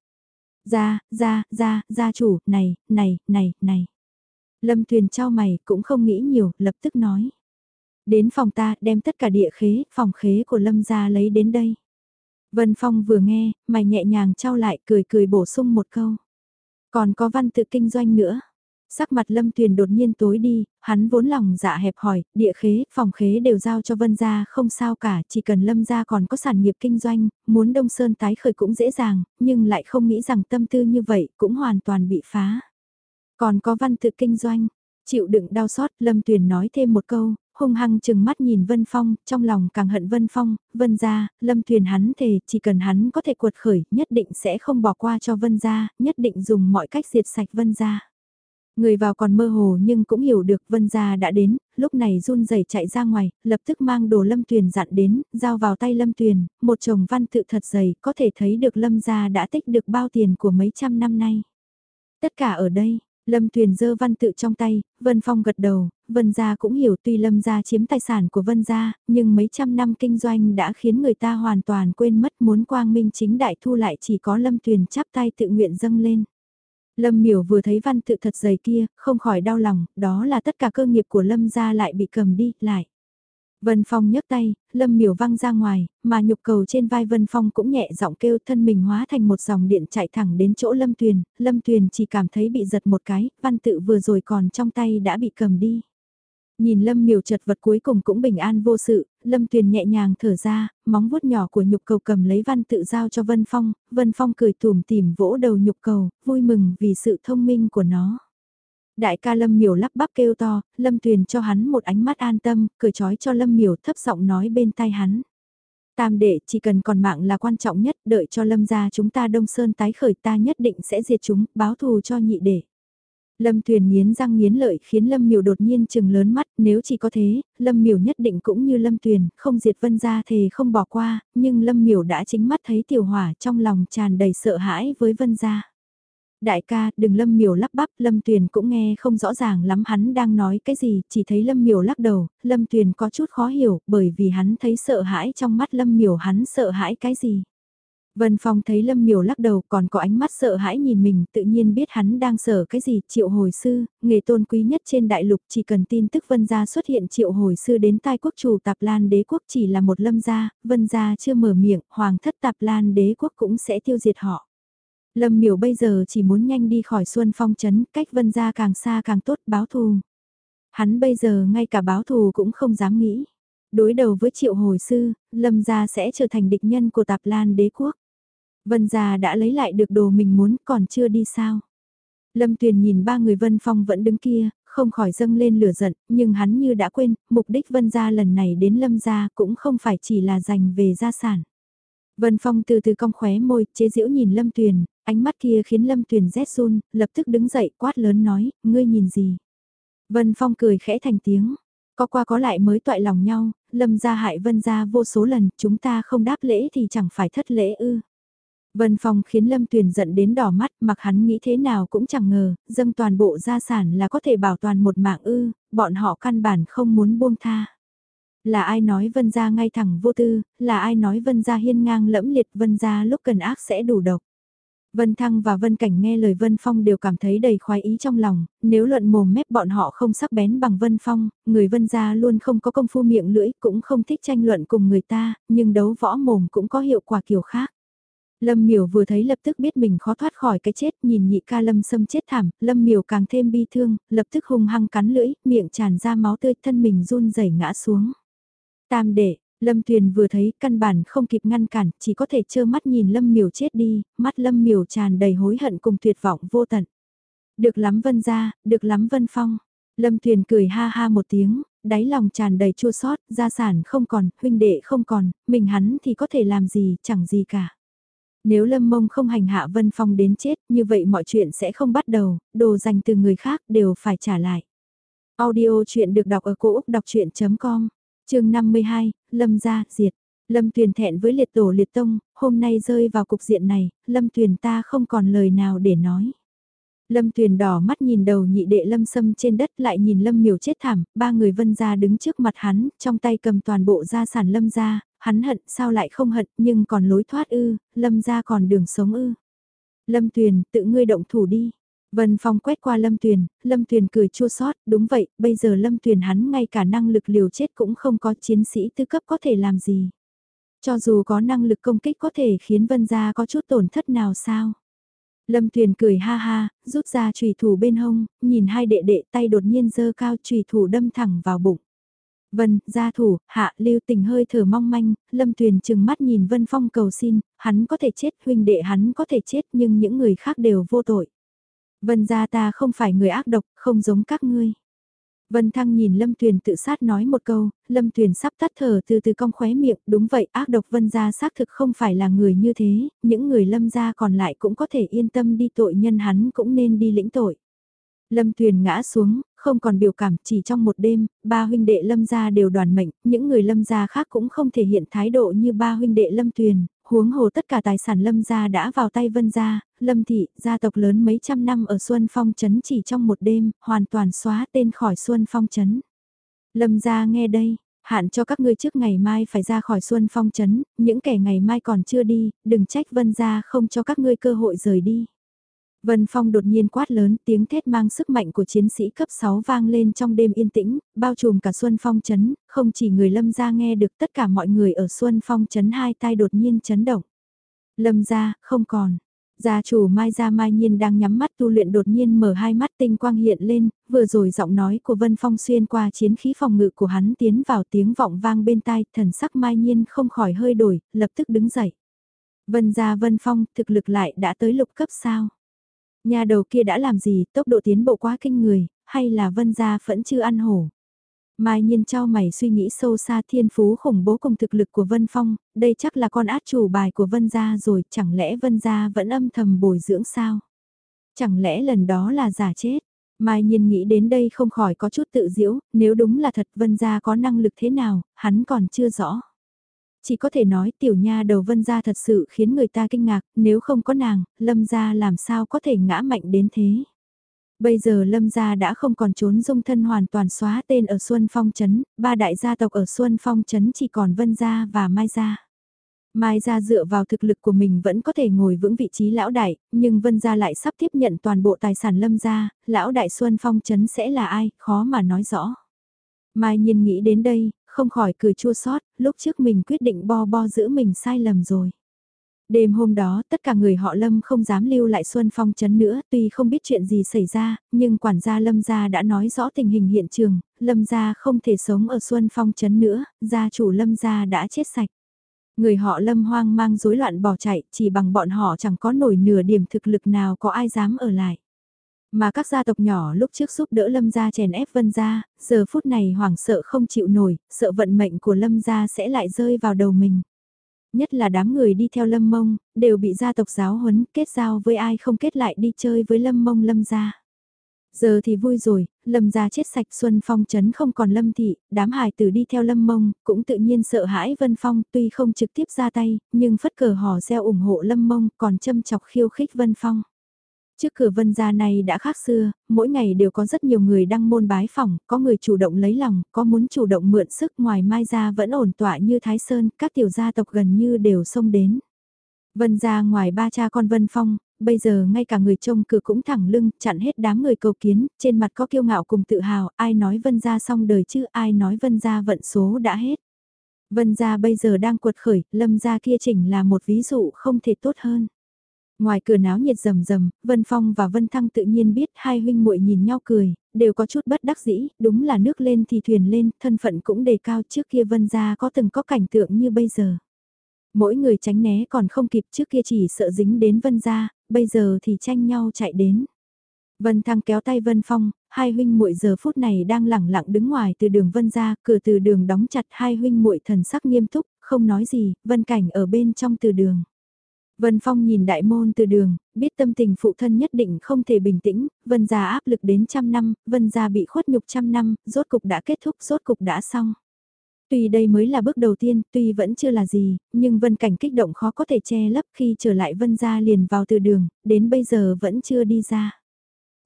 ra ra ra gia chủ, này, này, này, này. Lâm Tuyền trao mày cũng không nghĩ nhiều, lập tức nói. Đến phòng ta đem tất cả địa khế, phòng khế của Lâm ra lấy đến đây. Vân Phong vừa nghe, mày nhẹ nhàng trao lại cười cười bổ sung một câu. Còn có văn tự kinh doanh nữa. Sắc mặt Lâm Tuyền đột nhiên tối đi, hắn vốn lòng dạ hẹp hỏi, địa khế, phòng khế đều giao cho Vân gia không sao cả, chỉ cần Lâm gia còn có sản nghiệp kinh doanh, muốn Đông Sơn tái khởi cũng dễ dàng, nhưng lại không nghĩ rằng tâm tư như vậy cũng hoàn toàn bị phá. Còn có văn tự kinh doanh, chịu đựng đau xót, Lâm Tuyền nói thêm một câu, hung hăng chừng mắt nhìn Vân Phong, trong lòng càng hận Vân Phong, Vân gia, Lâm Tuyền hắn thề, chỉ cần hắn có thể cuột khởi, nhất định sẽ không bỏ qua cho Vân gia, nhất định dùng mọi cách diệt sạch Vân gia. Người vào còn mơ hồ nhưng cũng hiểu được Vân gia đã đến, lúc này run rẩy chạy ra ngoài, lập tức mang đồ Lâm Tuyền dặn đến, giao vào tay Lâm Tuyền, một chồng văn tự thật dày, có thể thấy được Lâm gia đã tích được bao tiền của mấy trăm năm nay. Tất cả ở đây, Lâm Tuyền dơ văn tự trong tay, Vân Phong gật đầu, Vân Gia cũng hiểu tuy Lâm Gia chiếm tài sản của Vân Gia, nhưng mấy trăm năm kinh doanh đã khiến người ta hoàn toàn quên mất muốn quang minh chính đại thu lại chỉ có Lâm Tuyền chắp tay tự nguyện dâng lên. Lâm Miểu vừa thấy văn tự thật dày kia, không khỏi đau lòng, đó là tất cả cơ nghiệp của Lâm Gia lại bị cầm đi, lại. Vân Phong nhấc tay, Lâm Miểu văng ra ngoài, mà nhục cầu trên vai Vân Phong cũng nhẹ giọng kêu thân mình hóa thành một dòng điện chạy thẳng đến chỗ Lâm Tuyền, Lâm Tuyền chỉ cảm thấy bị giật một cái, văn tự vừa rồi còn trong tay đã bị cầm đi. Nhìn Lâm Miểu chật vật cuối cùng cũng bình an vô sự, Lâm Tuyền nhẹ nhàng thở ra, móng vuốt nhỏ của nhục cầu cầm lấy văn tự giao cho Vân Phong, Vân Phong cười tủm tìm vỗ đầu nhục cầu, vui mừng vì sự thông minh của nó. Đại ca Lâm Miểu lắp bắp kêu to, Lâm Tuyền cho hắn một ánh mắt an tâm, cười chói cho Lâm Miểu thấp giọng nói bên tai hắn. Tam đệ chỉ cần còn mạng là quan trọng nhất, đợi cho lâm gia chúng ta đông sơn tái khởi ta nhất định sẽ diệt chúng, báo thù cho nhị đệ. Lâm Tuyền nghiến răng nghiến lợi khiến Lâm Miểu đột nhiên chừng lớn mắt, nếu chỉ có thế, Lâm Miểu nhất định cũng như Lâm Tuyền, không diệt vân gia thề không bỏ qua, nhưng Lâm Miểu đã chính mắt thấy tiểu hỏa trong lòng tràn đầy sợ hãi với vân gia. Đại ca, đừng Lâm Miểu lắp bắp, Lâm Tuyền cũng nghe không rõ ràng lắm hắn đang nói cái gì, chỉ thấy Lâm Miểu lắc đầu, Lâm Tuyền có chút khó hiểu, bởi vì hắn thấy sợ hãi trong mắt Lâm Miểu hắn sợ hãi cái gì. Vân Phong thấy Lâm Miểu lắc đầu còn có ánh mắt sợ hãi nhìn mình tự nhiên biết hắn đang sợ cái gì triệu hồi sư, nghề tôn quý nhất trên đại lục chỉ cần tin tức Vân Gia xuất hiện triệu hồi sư đến tai quốc chủ Tạp Lan đế quốc chỉ là một lâm gia, Vân Gia chưa mở miệng, hoàng thất Tạp Lan đế quốc cũng sẽ tiêu diệt họ. Lâm miểu bây giờ chỉ muốn nhanh đi khỏi Xuân Phong Trấn, cách Vân Gia càng xa càng tốt báo thù. Hắn bây giờ ngay cả báo thù cũng không dám nghĩ. Đối đầu với triệu hồi sư, Lâm Gia sẽ trở thành địch nhân của Tạp Lan đế quốc. Vân Gia đã lấy lại được đồ mình muốn còn chưa đi sao. Lâm Tuyền nhìn ba người Vân Phong vẫn đứng kia, không khỏi dâng lên lửa giận, nhưng hắn như đã quên, mục đích Vân Gia lần này đến Lâm Gia cũng không phải chỉ là dành về gia sản. Vân Phong từ từ cong khóe môi, chế giễu nhìn Lâm Tuyền, ánh mắt kia khiến Lâm Tuyền rét run, lập tức đứng dậy quát lớn nói, ngươi nhìn gì? Vân Phong cười khẽ thành tiếng, có qua có lại mới toại lòng nhau, Lâm gia hại Vân gia vô số lần, chúng ta không đáp lễ thì chẳng phải thất lễ ư. Vân Phong khiến Lâm Tuyền giận đến đỏ mắt, mặc hắn nghĩ thế nào cũng chẳng ngờ, dâng toàn bộ gia sản là có thể bảo toàn một mạng ư, bọn họ căn bản không muốn buông tha. Là ai nói Vân Gia ngay thẳng vô tư, là ai nói Vân Gia hiên ngang lẫm liệt Vân Gia lúc cần ác sẽ đủ độc. Vân Thăng và Vân Cảnh nghe lời Vân Phong đều cảm thấy đầy khoái ý trong lòng, nếu luận mồm mép bọn họ không sắc bén bằng Vân Phong, người Vân gia luôn không có công phu miệng lưỡi, cũng không thích tranh luận cùng người ta, nhưng đấu võ mồm cũng có hiệu quả kiểu khác. Lâm Miểu vừa thấy lập tức biết mình khó thoát khỏi cái chết, nhìn nhị ca Lâm Sâm chết thảm, Lâm Miểu càng thêm bi thương, lập tức hung hăng cắn lưỡi, miệng tràn ra máu tươi, thân mình run rẩy ngã xuống. Tam đệ, Lâm Tuyền vừa thấy căn bản không kịp ngăn cản, chỉ có thể trơ mắt nhìn Lâm Miểu chết đi, mắt Lâm Miểu tràn đầy hối hận cùng tuyệt vọng vô tận. Được lắm Vân gia, được lắm Vân Phong. Lâm Tuyền cười ha ha một tiếng, đáy lòng tràn đầy chua xót, gia sản không còn, huynh đệ không còn, mình hắn thì có thể làm gì, chẳng gì cả. Nếu Lâm Mông không hành hạ Vân Phong đến chết, như vậy mọi chuyện sẽ không bắt đầu, đồ dành từ người khác đều phải trả lại. Audio chuyện được đọc ở cổ Úc đọc chuyện.com, chương 52, Lâm gia diệt. Lâm Tuyền thẹn với liệt tổ liệt tông, hôm nay rơi vào cục diện này, Lâm Tuyền ta không còn lời nào để nói. Lâm Tuyền đỏ mắt nhìn đầu nhị đệ Lâm Sâm trên đất lại nhìn Lâm Miểu chết thảm, ba người vân gia đứng trước mặt hắn, trong tay cầm toàn bộ gia sản Lâm gia, hắn hận sao lại không hận nhưng còn lối thoát ư, Lâm gia còn đường sống ư. Lâm Tuyền, tự ngươi động thủ đi. Vân Phong quét qua Lâm Tuyền, Lâm Tuyền cười chua xót, đúng vậy, bây giờ Lâm Tuyền hắn ngay cả năng lực liều chết cũng không có chiến sĩ tư cấp có thể làm gì. Cho dù có năng lực công kích có thể khiến Vân gia có chút tổn thất nào sao. Lâm Tuyền cười ha ha, rút ra trùy thủ bên hông, nhìn hai đệ đệ tay đột nhiên dơ cao trùy thủ đâm thẳng vào bụng. Vân, gia thủ, hạ, lưu tình hơi thở mong manh, Lâm Tuyền chừng mắt nhìn Vân Phong cầu xin, hắn có thể chết, huynh đệ hắn có thể chết nhưng những người khác đều vô tội. Vân gia ta không phải người ác độc, không giống các ngươi. Vân Thăng nhìn Lâm Tuyền tự sát nói một câu, Lâm Tuyền sắp tắt thở từ từ cong khóe miệng, đúng vậy ác độc Vân gia xác thực không phải là người như thế, những người Lâm gia còn lại cũng có thể yên tâm đi tội nhân hắn cũng nên đi lĩnh tội. Lâm Tuyền ngã xuống, không còn biểu cảm, chỉ trong một đêm, ba huynh đệ Lâm gia đều đoàn mệnh, những người Lâm gia khác cũng không thể hiện thái độ như ba huynh đệ Lâm Tuyền, huống hồ tất cả tài sản Lâm gia đã vào tay Vân gia, Lâm thị, gia tộc lớn mấy trăm năm ở Xuân Phong trấn chỉ trong một đêm, hoàn toàn xóa tên khỏi Xuân Phong trấn. Lâm gia nghe đây, hạn cho các ngươi trước ngày mai phải ra khỏi Xuân Phong trấn, những kẻ ngày mai còn chưa đi, đừng trách Vân gia không cho các ngươi cơ hội rời đi. Vân Phong đột nhiên quát lớn tiếng thét mang sức mạnh của chiến sĩ cấp 6 vang lên trong đêm yên tĩnh, bao trùm cả Xuân Phong chấn, không chỉ người lâm gia nghe được tất cả mọi người ở Xuân Phong chấn hai tai đột nhiên chấn động. Lâm gia, không còn. Gia chủ Mai Gia Mai Nhiên đang nhắm mắt tu luyện đột nhiên mở hai mắt tinh quang hiện lên, vừa rồi giọng nói của Vân Phong xuyên qua chiến khí phòng ngự của hắn tiến vào tiếng vọng vang bên tai, thần sắc Mai Nhiên không khỏi hơi đổi, lập tức đứng dậy. Vân Gia Vân Phong thực lực lại đã tới lục cấp sao? Nhà đầu kia đã làm gì, tốc độ tiến bộ quá kinh người, hay là vân gia vẫn chưa ăn hổ. Mai Nhiên trao mày suy nghĩ sâu xa thiên phú khủng bố cùng thực lực của Vân Phong, đây chắc là con át chủ bài của Vân Gia rồi, chẳng lẽ Vân Gia vẫn âm thầm bồi dưỡng sao? Chẳng lẽ lần đó là giả chết? Mai Nhiên nghĩ đến đây không khỏi có chút tự diễu, nếu đúng là thật Vân Gia có năng lực thế nào, hắn còn chưa rõ. Chỉ có thể nói tiểu nha đầu Vân Gia thật sự khiến người ta kinh ngạc, nếu không có nàng, Lâm Gia làm sao có thể ngã mạnh đến thế. Bây giờ Lâm Gia đã không còn trốn dung thân hoàn toàn xóa tên ở Xuân Phong Trấn, ba đại gia tộc ở Xuân Phong Trấn chỉ còn Vân Gia và Mai Gia. Mai Gia dựa vào thực lực của mình vẫn có thể ngồi vững vị trí lão đại, nhưng Vân Gia lại sắp tiếp nhận toàn bộ tài sản Lâm Gia, lão đại Xuân Phong Trấn sẽ là ai, khó mà nói rõ. Mai Nhiên nghĩ đến đây, không khỏi cười chua xót lúc trước mình quyết định bo bo giữ mình sai lầm rồi. Đêm hôm đó tất cả người họ Lâm không dám lưu lại Xuân Phong Trấn nữa tuy không biết chuyện gì xảy ra, nhưng quản gia Lâm gia đã nói rõ tình hình hiện trường, Lâm gia không thể sống ở Xuân Phong Trấn nữa, gia chủ Lâm gia đã chết sạch. Người họ Lâm hoang mang rối loạn bỏ chạy, chỉ bằng bọn họ chẳng có nổi nửa điểm thực lực nào có ai dám ở lại. Mà các gia tộc nhỏ lúc trước giúp đỡ Lâm gia chèn ép Vân gia, giờ phút này hoảng sợ không chịu nổi, sợ vận mệnh của Lâm gia sẽ lại rơi vào đầu mình. Nhất là đám người đi theo Lâm Mông, đều bị gia tộc giáo huấn, kết giao với ai không kết lại đi chơi với Lâm Mông Lâm gia. Giờ thì vui rồi, Lâm gia chết sạch Xuân Phong chấn không còn Lâm thị, đám hài tử đi theo Lâm Mông, cũng tự nhiên sợ hãi Vân Phong, tuy không trực tiếp ra tay, nhưng phất cờ hò reo ủng hộ Lâm Mông, còn châm chọc khiêu khích Vân Phong. Trước cửa vân gia này đã khác xưa, mỗi ngày đều có rất nhiều người đăng môn bái phỏng, có người chủ động lấy lòng, có muốn chủ động mượn sức ngoài mai gia vẫn ổn tọa như Thái Sơn, các tiểu gia tộc gần như đều xông đến. Vân gia ngoài ba cha con Vân Phong, bây giờ ngay cả người trông cửa cũng thẳng lưng, chặn hết đám người cầu kiến, trên mặt có kiêu ngạo cùng tự hào, ai nói Vân gia xong đời chứ ai nói Vân gia vận số đã hết. Vân gia bây giờ đang cuột khởi, lâm gia kia chỉnh là một ví dụ không thể tốt hơn. Ngoài cửa náo nhiệt rầm rầm, Vân Phong và Vân Thăng tự nhiên biết hai huynh muội nhìn nhau cười, đều có chút bất đắc dĩ, đúng là nước lên thì thuyền lên, thân phận cũng đề cao trước kia Vân gia có từng có cảnh tượng như bây giờ. Mỗi người tránh né còn không kịp trước kia chỉ sợ dính đến Vân gia, bây giờ thì tranh nhau chạy đến. Vân Thăng kéo tay Vân Phong, hai huynh muội giờ phút này đang lẳng lặng đứng ngoài từ đường Vân gia, cửa từ đường đóng chặt hai huynh muội thần sắc nghiêm túc, không nói gì, Vân Cảnh ở bên trong từ đường. Vân Phong nhìn đại môn từ đường, biết tâm tình phụ thân nhất định không thể bình tĩnh, Vân gia áp lực đến trăm năm, Vân gia bị khuất nhục trăm năm, rốt cục đã kết thúc, rốt cục đã xong. Tuy đây mới là bước đầu tiên, tuy vẫn chưa là gì, nhưng Vân Cảnh kích động khó có thể che lấp khi trở lại Vân gia liền vào từ đường, đến bây giờ vẫn chưa đi ra.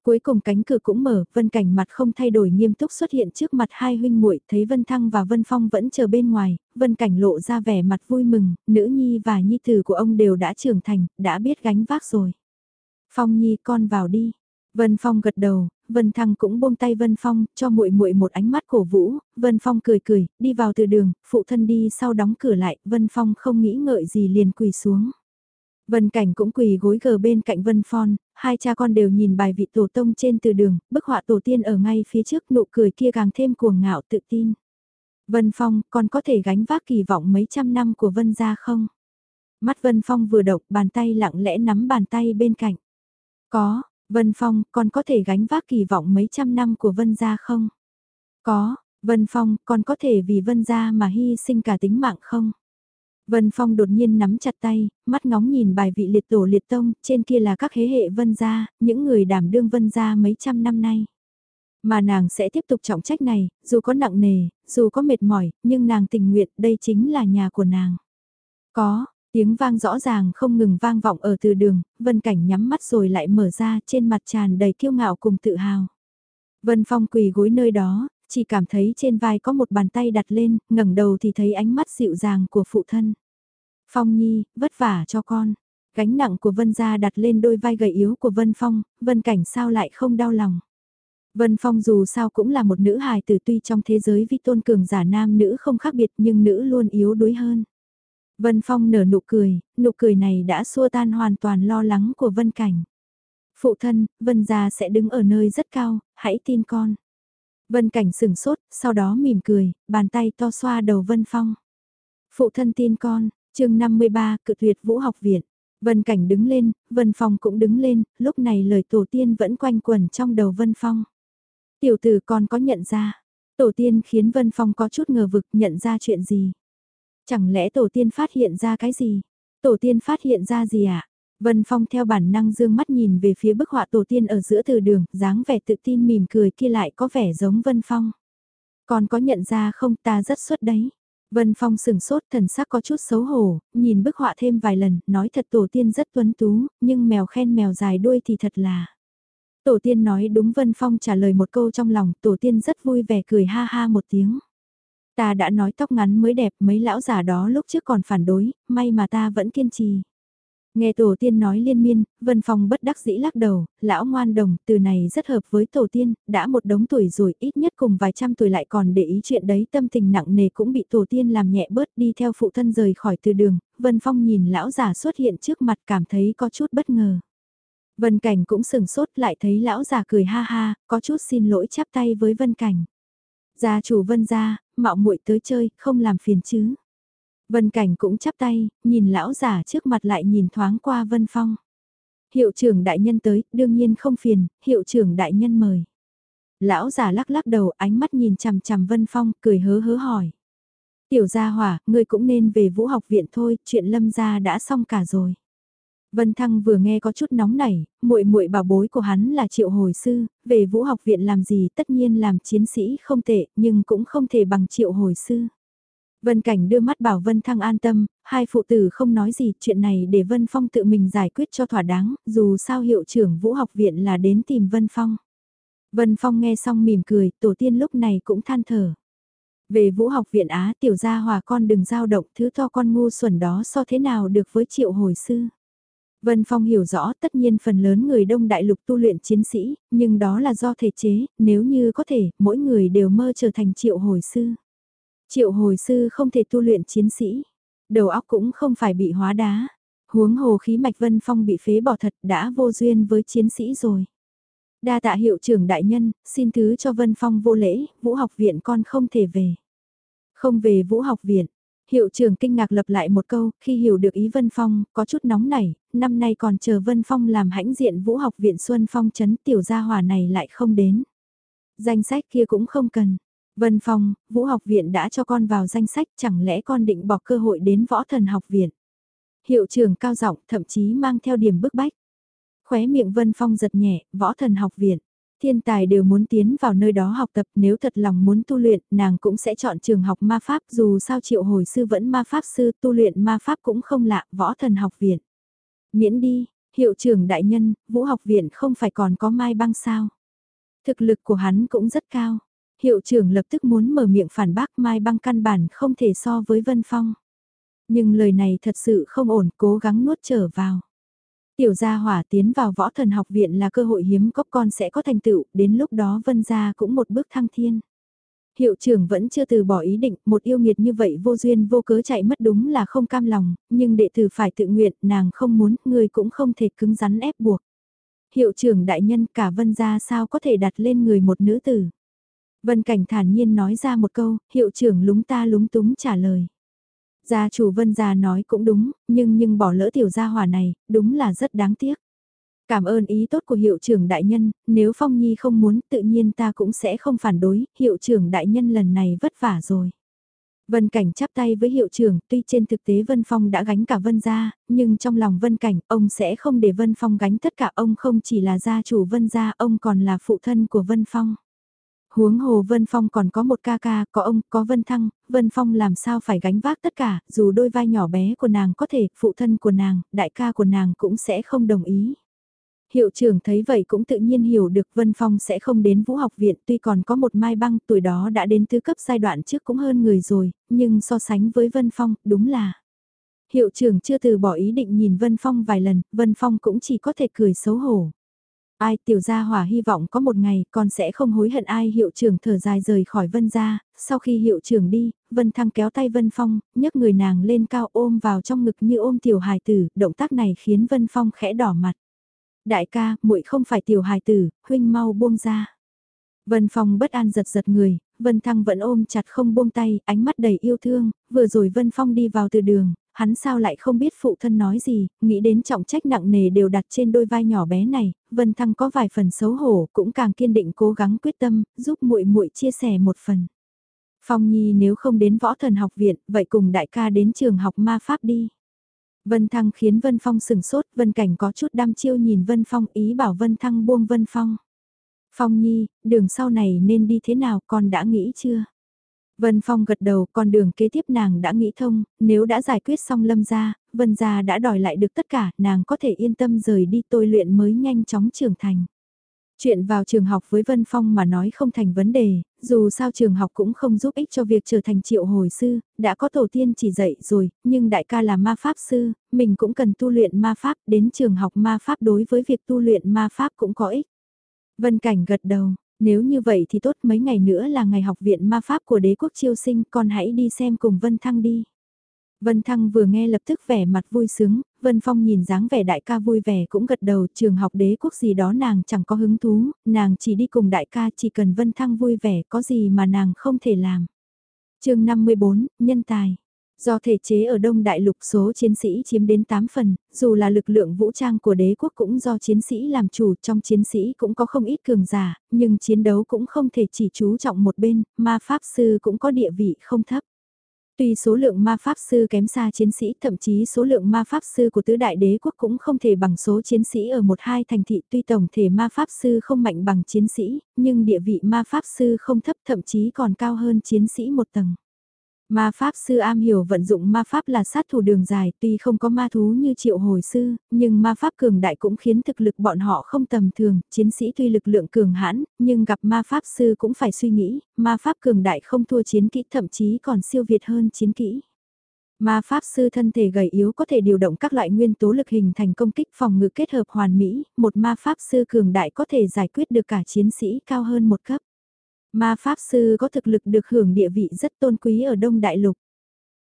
Cuối cùng cánh cửa cũng mở, Vân Cảnh mặt không thay đổi nghiêm túc xuất hiện trước mặt hai huynh muội, thấy Vân Thăng và Vân Phong vẫn chờ bên ngoài, Vân Cảnh lộ ra vẻ mặt vui mừng, nữ nhi và nhi tử của ông đều đã trưởng thành, đã biết gánh vác rồi. Phong nhi con vào đi. Vân Phong gật đầu, Vân Thăng cũng buông tay Vân Phong, cho muội muội một ánh mắt cổ vũ, Vân Phong cười cười, đi vào từ đường, phụ thân đi sau đóng cửa lại, Vân Phong không nghĩ ngợi gì liền quỳ xuống. Vân Cảnh cũng quỳ gối gờ bên cạnh Vân Phong, hai cha con đều nhìn bài vị tổ tông trên từ đường, bức họa tổ tiên ở ngay phía trước nụ cười kia càng thêm cuồng ngạo tự tin. Vân Phong, con có thể gánh vác kỳ vọng mấy trăm năm của Vân gia không? Mắt Vân Phong vừa độc, bàn tay lặng lẽ nắm bàn tay bên cạnh. Có, Vân Phong, con có thể gánh vác kỳ vọng mấy trăm năm của Vân gia không? Có, Vân Phong, con có thể vì Vân gia mà hy sinh cả tính mạng không? Vân Phong đột nhiên nắm chặt tay, mắt ngóng nhìn bài vị liệt tổ liệt tông, trên kia là các thế hệ Vân gia, những người đảm đương Vân gia mấy trăm năm nay. Mà nàng sẽ tiếp tục trọng trách này, dù có nặng nề, dù có mệt mỏi, nhưng nàng tình nguyện, đây chính là nhà của nàng. Có, tiếng vang rõ ràng không ngừng vang vọng ở từ đường, Vân Cảnh nhắm mắt rồi lại mở ra trên mặt tràn đầy kiêu ngạo cùng tự hào. Vân Phong quỳ gối nơi đó, chỉ cảm thấy trên vai có một bàn tay đặt lên, ngẩng đầu thì thấy ánh mắt dịu dàng của phụ thân. Phong Nhi, vất vả cho con. Gánh nặng của Vân gia đặt lên đôi vai gầy yếu của Vân Phong, Vân Cảnh sao lại không đau lòng. Vân Phong dù sao cũng là một nữ hài tử tuy trong thế giới vi tôn cường giả nam nữ không khác biệt nhưng nữ luôn yếu đuối hơn. Vân Phong nở nụ cười, nụ cười này đã xua tan hoàn toàn lo lắng của Vân Cảnh. Phụ thân, Vân gia sẽ đứng ở nơi rất cao, hãy tin con. Vân Cảnh sừng sốt, sau đó mỉm cười, bàn tay to xoa đầu Vân Phong. Phụ thân tin con, chương 53 cự tuyệt vũ học viện. Vân Cảnh đứng lên, Vân Phong cũng đứng lên, lúc này lời tổ tiên vẫn quanh quẩn trong đầu Vân Phong. Tiểu tử con có nhận ra, Tổ tiên khiến Vân Phong có chút ngờ vực nhận ra chuyện gì. Chẳng lẽ tổ tiên phát hiện ra cái gì? Tổ tiên phát hiện ra gì ạ? À? Vân Phong theo bản năng dương mắt nhìn về phía bức họa tổ tiên ở giữa từ đường, dáng vẻ tự tin mỉm cười kia lại có vẻ giống Vân Phong. Còn có nhận ra không ta rất xuất đấy. Vân Phong sừng sốt thần sắc có chút xấu hổ, nhìn bức họa thêm vài lần, nói thật tổ tiên rất tuấn tú, nhưng mèo khen mèo dài đuôi thì thật là. Tổ tiên nói đúng Vân Phong trả lời một câu trong lòng, tổ tiên rất vui vẻ cười ha ha một tiếng. Ta đã nói tóc ngắn mới đẹp mấy lão già đó lúc trước còn phản đối, may mà ta vẫn kiên trì. Nghe tổ tiên nói liên miên, Vân Phong bất đắc dĩ lắc đầu, lão ngoan đồng, từ này rất hợp với tổ tiên, đã một đống tuổi rồi, ít nhất cùng vài trăm tuổi lại còn để ý chuyện đấy tâm tình nặng nề cũng bị tổ tiên làm nhẹ bớt đi theo phụ thân rời khỏi từ đường, Vân Phong nhìn lão già xuất hiện trước mặt cảm thấy có chút bất ngờ. Vân Cảnh cũng sừng sốt lại thấy lão già cười ha ha, có chút xin lỗi chắp tay với Vân Cảnh. Gia chủ Vân gia, mạo muội tới chơi, không làm phiền chứ. Vân Cảnh cũng chắp tay, nhìn lão già trước mặt lại nhìn thoáng qua Vân Phong. Hiệu trưởng đại nhân tới, đương nhiên không phiền, hiệu trưởng đại nhân mời. Lão già lắc lắc đầu ánh mắt nhìn chằm chằm Vân Phong, cười hớ hớ hỏi. Tiểu gia hỏa, ngươi cũng nên về vũ học viện thôi, chuyện lâm gia đã xong cả rồi. Vân Thăng vừa nghe có chút nóng nảy, muội muội bảo bối của hắn là Triệu Hồi sư, về Vũ học viện làm gì, tất nhiên làm chiến sĩ không tệ, nhưng cũng không thể bằng Triệu Hồi sư. Vân Cảnh đưa mắt bảo Vân Thăng an tâm, hai phụ tử không nói gì, chuyện này để Vân Phong tự mình giải quyết cho thỏa đáng, dù sao hiệu trưởng Vũ học viện là đến tìm Vân Phong. Vân Phong nghe xong mỉm cười, tổ tiên lúc này cũng than thở. Về Vũ học viện Á tiểu gia hòa con đừng giao động thứ to con ngu xuẩn đó so thế nào được với triệu hồi sư. Vân Phong hiểu rõ tất nhiên phần lớn người đông đại lục tu luyện chiến sĩ, nhưng đó là do thể chế, nếu như có thể, mỗi người đều mơ trở thành triệu hồi sư. Triệu hồi sư không thể tu luyện chiến sĩ, đầu óc cũng không phải bị hóa đá. Huống hồ khí mạch Vân Phong bị phế bỏ thật đã vô duyên với chiến sĩ rồi. Đa tạ hiệu trưởng đại nhân, xin thứ cho Vân Phong vô lễ, vũ học viện con không thể về. Không về vũ học viện, Hiệu trưởng kinh ngạc lập lại một câu, khi hiểu được ý Vân Phong, có chút nóng nảy, năm nay còn chờ Vân Phong làm hãnh diện vũ học viện Xuân Phong chấn tiểu gia hỏa này lại không đến. Danh sách kia cũng không cần. Vân Phong, vũ học viện đã cho con vào danh sách chẳng lẽ con định bỏ cơ hội đến võ thần học viện. Hiệu trưởng cao giọng thậm chí mang theo điểm bức bách. Khóe miệng Vân Phong giật nhẹ, võ thần học viện. Thiên tài đều muốn tiến vào nơi đó học tập nếu thật lòng muốn tu luyện, nàng cũng sẽ chọn trường học ma pháp dù sao triệu hồi sư vẫn ma pháp sư tu luyện ma pháp cũng không lạ, võ thần học viện. Miễn đi, hiệu trưởng đại nhân, vũ học viện không phải còn có mai băng sao. Thực lực của hắn cũng rất cao. Hiệu trưởng lập tức muốn mở miệng phản bác mai băng căn bản không thể so với Vân Phong. Nhưng lời này thật sự không ổn, cố gắng nuốt trở vào. Tiểu gia hỏa tiến vào võ thần học viện là cơ hội hiếm có con sẽ có thành tựu, đến lúc đó vân gia cũng một bước thăng thiên. Hiệu trưởng vẫn chưa từ bỏ ý định, một yêu nghiệt như vậy vô duyên vô cớ chạy mất đúng là không cam lòng, nhưng đệ tử phải tự nguyện, nàng không muốn, người cũng không thể cứng rắn ép buộc. Hiệu trưởng đại nhân cả vân gia sao có thể đặt lên người một nữ tử. Vân Cảnh thản nhiên nói ra một câu, hiệu trưởng lúng ta lúng túng trả lời. Gia chủ vân gia nói cũng đúng, nhưng nhưng bỏ lỡ tiểu gia hỏa này, đúng là rất đáng tiếc. Cảm ơn ý tốt của hiệu trưởng đại nhân, nếu Phong Nhi không muốn tự nhiên ta cũng sẽ không phản đối, hiệu trưởng đại nhân lần này vất vả rồi. Vân Cảnh chắp tay với hiệu trưởng, tuy trên thực tế Vân Phong đã gánh cả Vân gia, nhưng trong lòng Vân Cảnh, ông sẽ không để Vân Phong gánh tất cả ông không chỉ là gia chủ Vân gia, ông còn là phụ thân của Vân Phong. Huống hồ Vân Phong còn có một ca ca, có ông, có Vân Thăng, Vân Phong làm sao phải gánh vác tất cả, dù đôi vai nhỏ bé của nàng có thể, phụ thân của nàng, đại ca của nàng cũng sẽ không đồng ý. Hiệu trưởng thấy vậy cũng tự nhiên hiểu được Vân Phong sẽ không đến vũ học viện tuy còn có một mai băng tuổi đó đã đến thứ cấp giai đoạn trước cũng hơn người rồi, nhưng so sánh với Vân Phong, đúng là. Hiệu trưởng chưa từ bỏ ý định nhìn Vân Phong vài lần, Vân Phong cũng chỉ có thể cười xấu hổ. Ai tiểu gia hỏa hy vọng có một ngày con sẽ không hối hận ai hiệu trưởng thở dài rời khỏi vân gia, sau khi hiệu trưởng đi, vân thăng kéo tay vân phong, nhấc người nàng lên cao ôm vào trong ngực như ôm tiểu hài tử, động tác này khiến vân phong khẽ đỏ mặt. Đại ca, muội không phải tiểu hài tử, huynh mau buông ra. Vân phong bất an giật giật người, Vân Thăng vẫn ôm chặt không buông tay, ánh mắt đầy yêu thương, vừa rồi Vân Phong đi vào từ đường, hắn sao lại không biết phụ thân nói gì, nghĩ đến trọng trách nặng nề đều đặt trên đôi vai nhỏ bé này, Vân Thăng có vài phần xấu hổ, cũng càng kiên định cố gắng quyết tâm, giúp muội muội chia sẻ một phần. Phong Nhi nếu không đến võ thần học viện, vậy cùng đại ca đến trường học ma pháp đi. Vân Thăng khiến Vân Phong sừng sốt, Vân Cảnh có chút đam chiêu nhìn Vân Phong ý bảo Vân Thăng buông Vân Phong. Phong Nhi, đường sau này nên đi thế nào con đã nghĩ chưa? Vân Phong gật đầu, con đường kế tiếp nàng đã nghĩ thông, nếu đã giải quyết xong lâm gia, Vân gia đã đòi lại được tất cả, nàng có thể yên tâm rời đi tôi luyện mới nhanh chóng trưởng thành. Chuyện vào trường học với Vân Phong mà nói không thành vấn đề, dù sao trường học cũng không giúp ích cho việc trở thành triệu hồi sư, đã có tổ tiên chỉ dạy rồi, nhưng đại ca là ma pháp sư, mình cũng cần tu luyện ma pháp, đến trường học ma pháp đối với việc tu luyện ma pháp cũng có ích. Vân Cảnh gật đầu, nếu như vậy thì tốt mấy ngày nữa là ngày học viện ma pháp của đế quốc chiêu sinh, con hãy đi xem cùng Vân Thăng đi. Vân Thăng vừa nghe lập tức vẻ mặt vui sướng, Vân Phong nhìn dáng vẻ đại ca vui vẻ cũng gật đầu trường học đế quốc gì đó nàng chẳng có hứng thú, nàng chỉ đi cùng đại ca chỉ cần Vân Thăng vui vẻ có gì mà nàng không thể làm. chương 54, Nhân tài Do thể chế ở Đông Đại Lục số chiến sĩ chiếm đến 8 phần, dù là lực lượng vũ trang của đế quốc cũng do chiến sĩ làm chủ, trong chiến sĩ cũng có không ít cường giả, nhưng chiến đấu cũng không thể chỉ chú trọng một bên, ma pháp sư cũng có địa vị không thấp. Tuy số lượng ma pháp sư kém xa chiến sĩ, thậm chí số lượng ma pháp sư của tứ đại đế quốc cũng không thể bằng số chiến sĩ ở một hai thành thị, tuy tổng thể ma pháp sư không mạnh bằng chiến sĩ, nhưng địa vị ma pháp sư không thấp thậm chí còn cao hơn chiến sĩ một tầng. Ma pháp sư am hiểu vận dụng ma pháp là sát thủ đường dài, tuy không có ma thú như triệu hồi sư, nhưng ma pháp cường đại cũng khiến thực lực bọn họ không tầm thường, chiến sĩ tuy lực lượng cường hãn, nhưng gặp ma pháp sư cũng phải suy nghĩ, ma pháp cường đại không thua chiến kỹ thậm chí còn siêu việt hơn chiến kỹ. Ma pháp sư thân thể gầy yếu có thể điều động các loại nguyên tố lực hình thành công kích phòng ngự kết hợp hoàn mỹ, một ma pháp sư cường đại có thể giải quyết được cả chiến sĩ cao hơn một cấp. Ma Pháp Sư có thực lực được hưởng địa vị rất tôn quý ở Đông Đại Lục.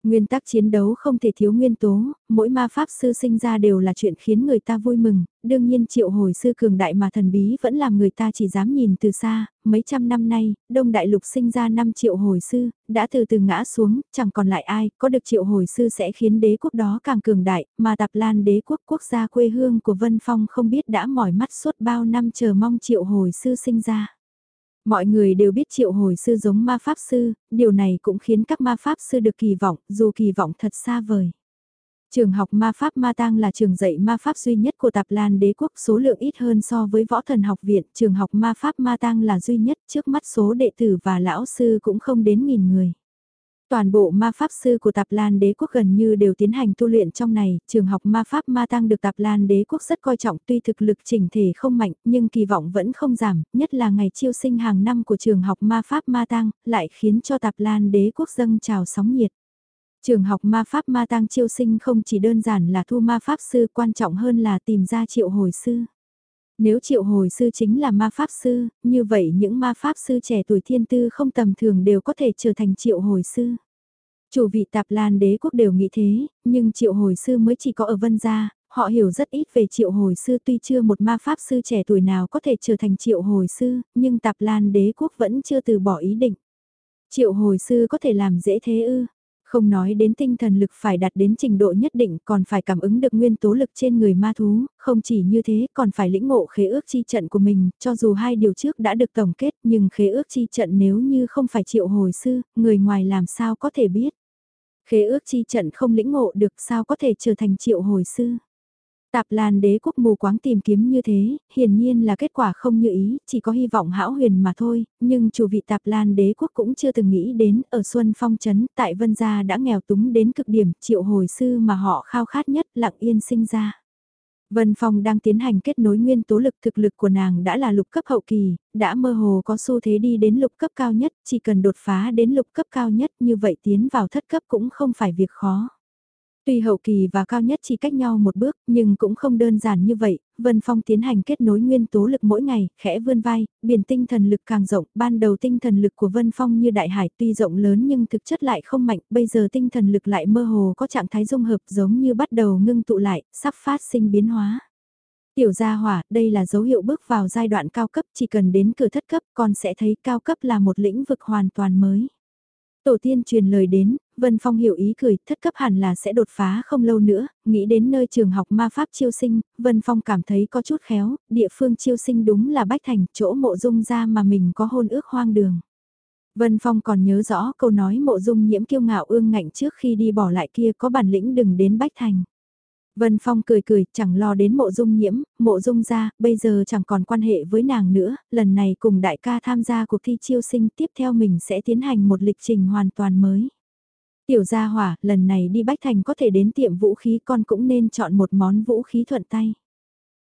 Nguyên tắc chiến đấu không thể thiếu nguyên tố, mỗi ma pháp sư sinh ra đều là chuyện khiến người ta vui mừng, đương nhiên triệu hồi sư cường đại mà thần bí vẫn làm người ta chỉ dám nhìn từ xa, mấy trăm năm nay, đông đại lục sinh ra năm triệu hồi sư, đã từ từ ngã xuống, chẳng còn lại ai, có được triệu hồi sư sẽ khiến đế quốc đó càng cường đại, mà tạp lan đế quốc quốc gia quê hương của Vân Phong không biết đã mỏi mắt suốt bao năm chờ mong triệu hồi sư sinh ra. Mọi người đều biết triệu hồi sư giống ma pháp sư, điều này cũng khiến các ma pháp sư được kỳ vọng, dù kỳ vọng thật xa vời. Trường học ma pháp ma tang là trường dạy ma pháp duy nhất của Tạp Lan đế quốc số lượng ít hơn so với võ thần học viện. Trường học ma pháp ma tang là duy nhất trước mắt số đệ tử và lão sư cũng không đến nghìn người. Toàn bộ ma pháp sư của Tạp Lan đế quốc gần như đều tiến hành tu luyện trong này, trường học ma pháp ma tăng được Tạp Lan đế quốc rất coi trọng tuy thực lực chỉnh thể không mạnh nhưng kỳ vọng vẫn không giảm, nhất là ngày chiêu sinh hàng năm của trường học ma pháp ma tăng, lại khiến cho Tạp Lan đế quốc dâng trào sóng nhiệt. Trường học ma pháp ma tăng chiêu sinh không chỉ đơn giản là thu ma pháp sư quan trọng hơn là tìm ra triệu hồi sư. Nếu triệu hồi sư chính là ma pháp sư, như vậy những ma pháp sư trẻ tuổi thiên tư không tầm thường đều có thể trở thành triệu hồi sư. Chủ vị tạp lan đế quốc đều nghĩ thế, nhưng triệu hồi sư mới chỉ có ở vân gia, họ hiểu rất ít về triệu hồi sư tuy chưa một ma pháp sư trẻ tuổi nào có thể trở thành triệu hồi sư, nhưng tạp lan đế quốc vẫn chưa từ bỏ ý định. Triệu hồi sư có thể làm dễ thế ư, không nói đến tinh thần lực phải đạt đến trình độ nhất định còn phải cảm ứng được nguyên tố lực trên người ma thú, không chỉ như thế còn phải lĩnh ngộ khế ước chi trận của mình, cho dù hai điều trước đã được tổng kết nhưng khế ước chi trận nếu như không phải triệu hồi sư, người ngoài làm sao có thể biết. Khế ước chi trận không lĩnh ngộ được sao có thể trở thành triệu hồi sư. Tạp Lan đế quốc mù quáng tìm kiếm như thế, hiển nhiên là kết quả không như ý, chỉ có hy vọng hão huyền mà thôi, nhưng chủ vị Tạp Lan đế quốc cũng chưa từng nghĩ đến ở Xuân Phong Trấn, tại Vân Gia đã nghèo túng đến cực điểm, triệu hồi sư mà họ khao khát nhất lặng yên sinh ra. Vân Phong đang tiến hành kết nối nguyên tố lực thực lực của nàng đã là lục cấp hậu kỳ, đã mơ hồ có xu thế đi đến lục cấp cao nhất, chỉ cần đột phá đến lục cấp cao nhất như vậy tiến vào thất cấp cũng không phải việc khó. Tuy hậu kỳ và cao nhất chỉ cách nhau một bước, nhưng cũng không đơn giản như vậy, Vân Phong tiến hành kết nối nguyên tố lực mỗi ngày, khẽ vươn vai, biển tinh thần lực càng rộng, ban đầu tinh thần lực của Vân Phong như đại hải tuy rộng lớn nhưng thực chất lại không mạnh, bây giờ tinh thần lực lại mơ hồ có trạng thái dung hợp giống như bắt đầu ngưng tụ lại, sắp phát sinh biến hóa. Tiểu gia hỏa, đây là dấu hiệu bước vào giai đoạn cao cấp, chỉ cần đến cửa thất cấp con sẽ thấy cao cấp là một lĩnh vực hoàn toàn mới. Tổ tiên truyền lời đến, Vân Phong hiểu ý cười, thất cấp hẳn là sẽ đột phá không lâu nữa, nghĩ đến nơi trường học ma pháp chiêu sinh, Vân Phong cảm thấy có chút khéo, địa phương chiêu sinh đúng là Bách Thành, chỗ mộ dung ra mà mình có hôn ước hoang đường. Vân Phong còn nhớ rõ câu nói mộ dung nhiễm kiêu ngạo ương ngạnh trước khi đi bỏ lại kia có bản lĩnh đừng đến Bách Thành. Vân Phong cười cười, chẳng lo đến mộ dung nhiễm, mộ dung ra, bây giờ chẳng còn quan hệ với nàng nữa, lần này cùng đại ca tham gia cuộc thi chiêu sinh tiếp theo mình sẽ tiến hành một lịch trình hoàn toàn mới. Tiểu gia hỏa, lần này đi Bách Thành có thể đến tiệm vũ khí con cũng nên chọn một món vũ khí thuận tay.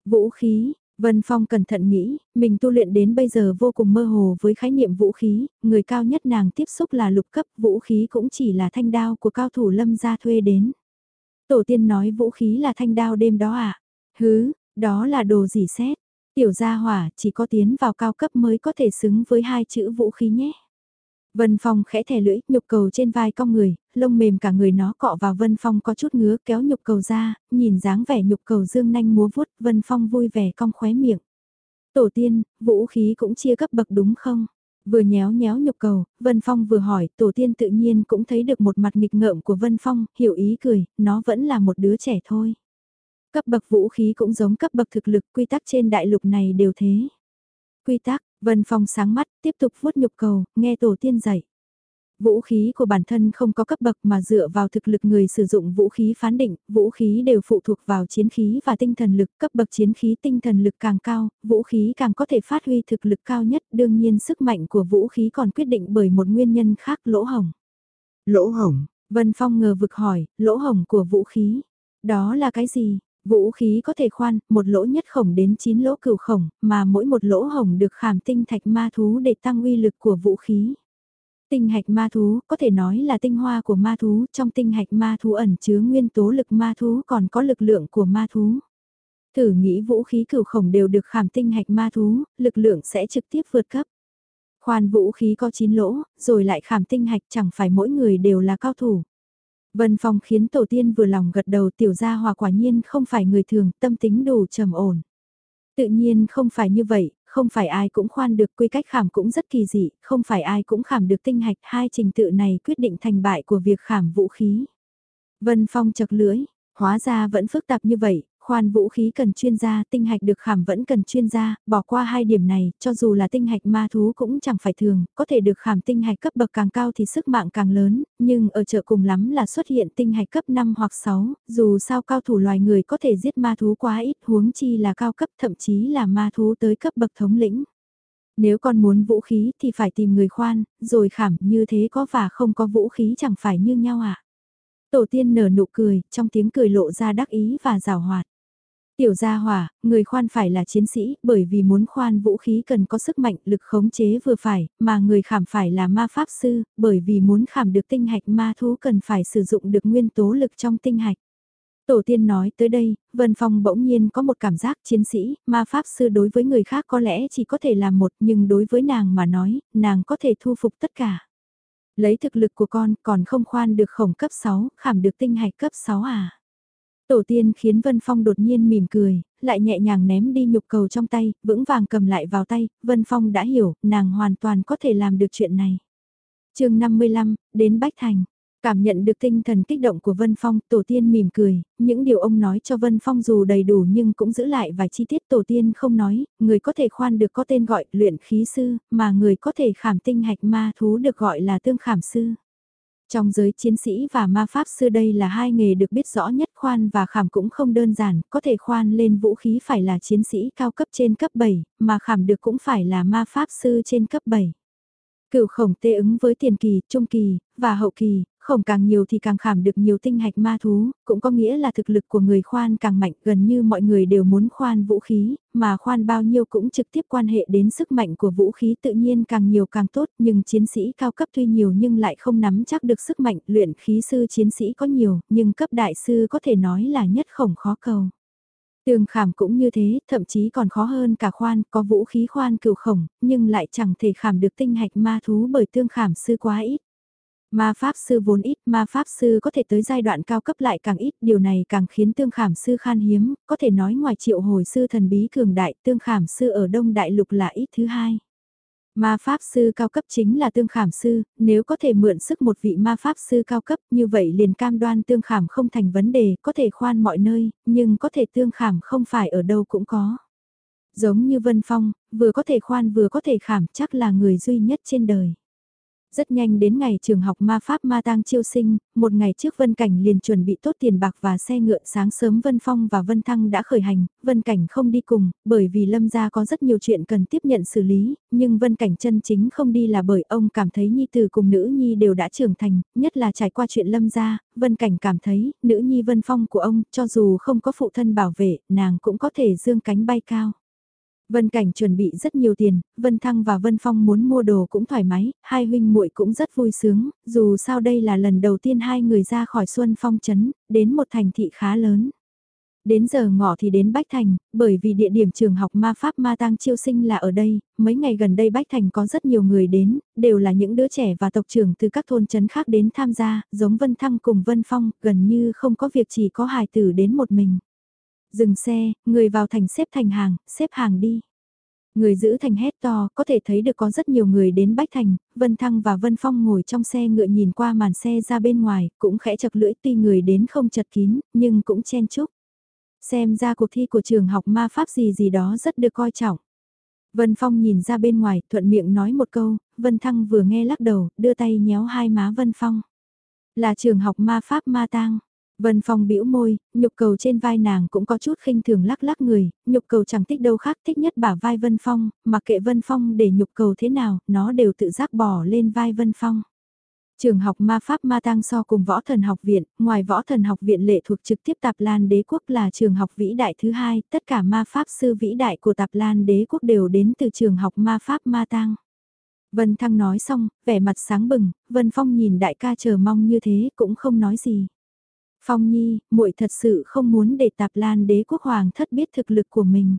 Vũ khí, Vân Phong cẩn thận nghĩ, mình tu luyện đến bây giờ vô cùng mơ hồ với khái niệm vũ khí, người cao nhất nàng tiếp xúc là lục cấp, vũ khí cũng chỉ là thanh đao của cao thủ lâm gia thuê đến. Tổ tiên nói vũ khí là thanh đao đêm đó à? Hứ, đó là đồ gì xét? Tiểu gia hỏa chỉ có tiến vào cao cấp mới có thể xứng với hai chữ vũ khí nhé. Vân Phong khẽ thè lưỡi, nhục cầu trên vai cong người, lông mềm cả người nó cọ vào Vân Phong có chút ngứa kéo nhục cầu ra, nhìn dáng vẻ nhục cầu dương nanh múa vuốt, Vân Phong vui vẻ cong khóe miệng. Tổ tiên, vũ khí cũng chia cấp bậc đúng không? Vừa nhéo nhéo nhục cầu, Vân Phong vừa hỏi, tổ tiên tự nhiên cũng thấy được một mặt nghịch ngợm của Vân Phong, hiểu ý cười, nó vẫn là một đứa trẻ thôi. Cấp bậc vũ khí cũng giống cấp bậc thực lực, quy tắc trên đại lục này đều thế. Quy tắc, Vân Phong sáng mắt, tiếp tục vuốt nhục cầu, nghe tổ tiên dạy. Vũ khí của bản thân không có cấp bậc mà dựa vào thực lực người sử dụng vũ khí phán định, vũ khí đều phụ thuộc vào chiến khí và tinh thần lực, cấp bậc chiến khí tinh thần lực càng cao, vũ khí càng có thể phát huy thực lực cao nhất, đương nhiên sức mạnh của vũ khí còn quyết định bởi một nguyên nhân khác lỗ hồng. Lỗ hồng, Vân Phong ngờ vực hỏi, lỗ hồng của vũ khí, đó là cái gì? Vũ khí có thể khoan, một lỗ nhất khổng đến 9 lỗ cửu khổng, mà mỗi một lỗ hồng được khảm tinh thạch ma thú để tăng uy lực của vũ khí. Tinh hạch ma thú có thể nói là tinh hoa của ma thú, trong tinh hạch ma thú ẩn chứa nguyên tố lực ma thú còn có lực lượng của ma thú. Thử nghĩ vũ khí cửu khổng đều được khảm tinh hạch ma thú, lực lượng sẽ trực tiếp vượt cấp. Khoan vũ khí có 9 lỗ, rồi lại khảm tinh hạch chẳng phải mỗi người đều là cao thủ. Vân Phong khiến tổ tiên vừa lòng gật đầu tiểu gia hòa quả nhiên không phải người thường, tâm tính đủ trầm ổn. Tự nhiên không phải như vậy, không phải ai cũng khoan được quy cách khảm cũng rất kỳ dị, không phải ai cũng khảm được tinh hạch, hai trình tự này quyết định thành bại của việc khảm vũ khí. Vân Phong chật lưỡi, hóa ra vẫn phức tạp như vậy, khoan vũ khí cần chuyên gia, tinh hạch được khảm vẫn cần chuyên gia, bỏ qua hai điểm này, cho dù là tinh hạch ma thú cũng chẳng phải thường, có thể được khảm tinh hạch cấp bậc càng cao thì sức mạng càng lớn, nhưng ở chợ cùng lắm là xuất hiện tinh hạch cấp 5 hoặc 6, dù sao cao thủ loài người có thể giết ma thú quá ít huống chi là cao cấp thậm chí là ma thú tới cấp bậc thống lĩnh. Nếu con muốn vũ khí thì phải tìm người khoan, rồi khảm như thế có và không có vũ khí chẳng phải như nhau ạ. À? Tổ tiên nở nụ cười, trong tiếng cười lộ ra đắc ý và rào hoạt. Tiểu gia hỏa, người khoan phải là chiến sĩ, bởi vì muốn khoan vũ khí cần có sức mạnh, lực khống chế vừa phải, mà người khảm phải là ma pháp sư, bởi vì muốn khảm được tinh hạch ma thú cần phải sử dụng được nguyên tố lực trong tinh hạch. Tổ tiên nói tới đây, Vân Phong bỗng nhiên có một cảm giác chiến sĩ, ma pháp sư đối với người khác có lẽ chỉ có thể là một nhưng đối với nàng mà nói, nàng có thể thu phục tất cả. Lấy thực lực của con còn không khoan được khổng cấp 6, khảm được tinh hạch cấp 6 à. Tổ tiên khiến Vân Phong đột nhiên mỉm cười, lại nhẹ nhàng ném đi nhục cầu trong tay, vững vàng cầm lại vào tay, Vân Phong đã hiểu, nàng hoàn toàn có thể làm được chuyện này. chương 55, đến Bách Thành. Cảm nhận được tinh thần kích động của Vân Phong, tổ tiên mỉm cười, những điều ông nói cho Vân Phong dù đầy đủ nhưng cũng giữ lại vài chi tiết tổ tiên không nói, người có thể khoan được có tên gọi luyện khí sư, mà người có thể khảm tinh hạch ma thú được gọi là tương khảm sư. Trong giới chiến sĩ và ma pháp sư đây là hai nghề được biết rõ nhất khoan và khảm cũng không đơn giản, có thể khoan lên vũ khí phải là chiến sĩ cao cấp trên cấp 7, mà khảm được cũng phải là ma pháp sư trên cấp 7. Cựu khổng tê ứng với tiền kỳ, trung kỳ, và hậu kỳ, khổng càng nhiều thì càng khảm được nhiều tinh hạch ma thú, cũng có nghĩa là thực lực của người khoan càng mạnh, gần như mọi người đều muốn khoan vũ khí, mà khoan bao nhiêu cũng trực tiếp quan hệ đến sức mạnh của vũ khí tự nhiên càng nhiều càng tốt, nhưng chiến sĩ cao cấp tuy nhiều nhưng lại không nắm chắc được sức mạnh, luyện khí sư chiến sĩ có nhiều, nhưng cấp đại sư có thể nói là nhất khổng khó cầu. Tường khảm cũng như thế, thậm chí còn khó hơn cả khoan, có vũ khí khoan cựu khổng, nhưng lại chẳng thể khảm được tinh hạch ma thú bởi tương khảm sư quá ít. Ma pháp sư vốn ít, ma pháp sư có thể tới giai đoạn cao cấp lại càng ít, điều này càng khiến tương khảm sư khan hiếm, có thể nói ngoài triệu hồi sư thần bí cường đại, tương khảm sư ở Đông Đại Lục là ít thứ hai. Ma pháp sư cao cấp chính là tương khảm sư, nếu có thể mượn sức một vị ma pháp sư cao cấp như vậy liền cam đoan tương khảm không thành vấn đề, có thể khoan mọi nơi, nhưng có thể tương khảm không phải ở đâu cũng có. Giống như Vân Phong, vừa có thể khoan vừa có thể khảm chắc là người duy nhất trên đời. Rất nhanh đến ngày trường học ma pháp ma tang chiêu sinh, một ngày trước Vân Cảnh liền chuẩn bị tốt tiền bạc và xe ngựa sáng sớm Vân Phong và Vân Thăng đã khởi hành, Vân Cảnh không đi cùng, bởi vì Lâm gia có rất nhiều chuyện cần tiếp nhận xử lý, nhưng Vân Cảnh chân chính không đi là bởi ông cảm thấy Nhi Tử cùng nữ Nhi đều đã trưởng thành, nhất là trải qua chuyện Lâm gia, Vân Cảnh cảm thấy, nữ Nhi Vân Phong của ông, cho dù không có phụ thân bảo vệ, nàng cũng có thể dương cánh bay cao. Vân Cảnh chuẩn bị rất nhiều tiền, Vân Thăng và Vân Phong muốn mua đồ cũng thoải mái, hai huynh muội cũng rất vui sướng, dù sao đây là lần đầu tiên hai người ra khỏi Xuân Phong Trấn, đến một thành thị khá lớn. Đến giờ ngọ thì đến Bách Thành, bởi vì địa điểm trường học ma pháp ma tang chiêu sinh là ở đây, mấy ngày gần đây Bách Thành có rất nhiều người đến, đều là những đứa trẻ và tộc trưởng từ các thôn trấn khác đến tham gia, giống Vân Thăng cùng Vân Phong, gần như không có việc chỉ có hài tử đến một mình. Dừng xe, người vào thành xếp thành hàng, xếp hàng đi. Người giữ thành hét to, có thể thấy được có rất nhiều người đến Bách Thành, Vân Thăng và Vân Phong ngồi trong xe ngựa nhìn qua màn xe ra bên ngoài, cũng khẽ chật lưỡi tuy người đến không chật kín, nhưng cũng chen chúc. Xem ra cuộc thi của trường học ma pháp gì gì đó rất được coi trọng. Vân Phong nhìn ra bên ngoài, thuận miệng nói một câu, Vân Thăng vừa nghe lắc đầu, đưa tay nhéo hai má Vân Phong. Là trường học ma pháp ma tang. Vân Phong bĩu môi, nhục cầu trên vai nàng cũng có chút khinh thường lắc lắc người, nhục cầu chẳng thích đâu khác thích nhất bả vai Vân Phong, mà kệ Vân Phong để nhục cầu thế nào, nó đều tự giác bỏ lên vai Vân Phong. Trường học ma pháp ma tang so cùng võ thần học viện, ngoài võ thần học viện lệ thuộc trực tiếp Tạp Lan đế quốc là trường học vĩ đại thứ hai, tất cả ma pháp sư vĩ đại của Tạp Lan đế quốc đều đến từ trường học ma pháp ma tang. Vân Thăng nói xong, vẻ mặt sáng bừng, Vân Phong nhìn đại ca chờ mong như thế cũng không nói gì. Phong Nhi, muội thật sự không muốn để Tạp Lan đế quốc hoàng thất biết thực lực của mình.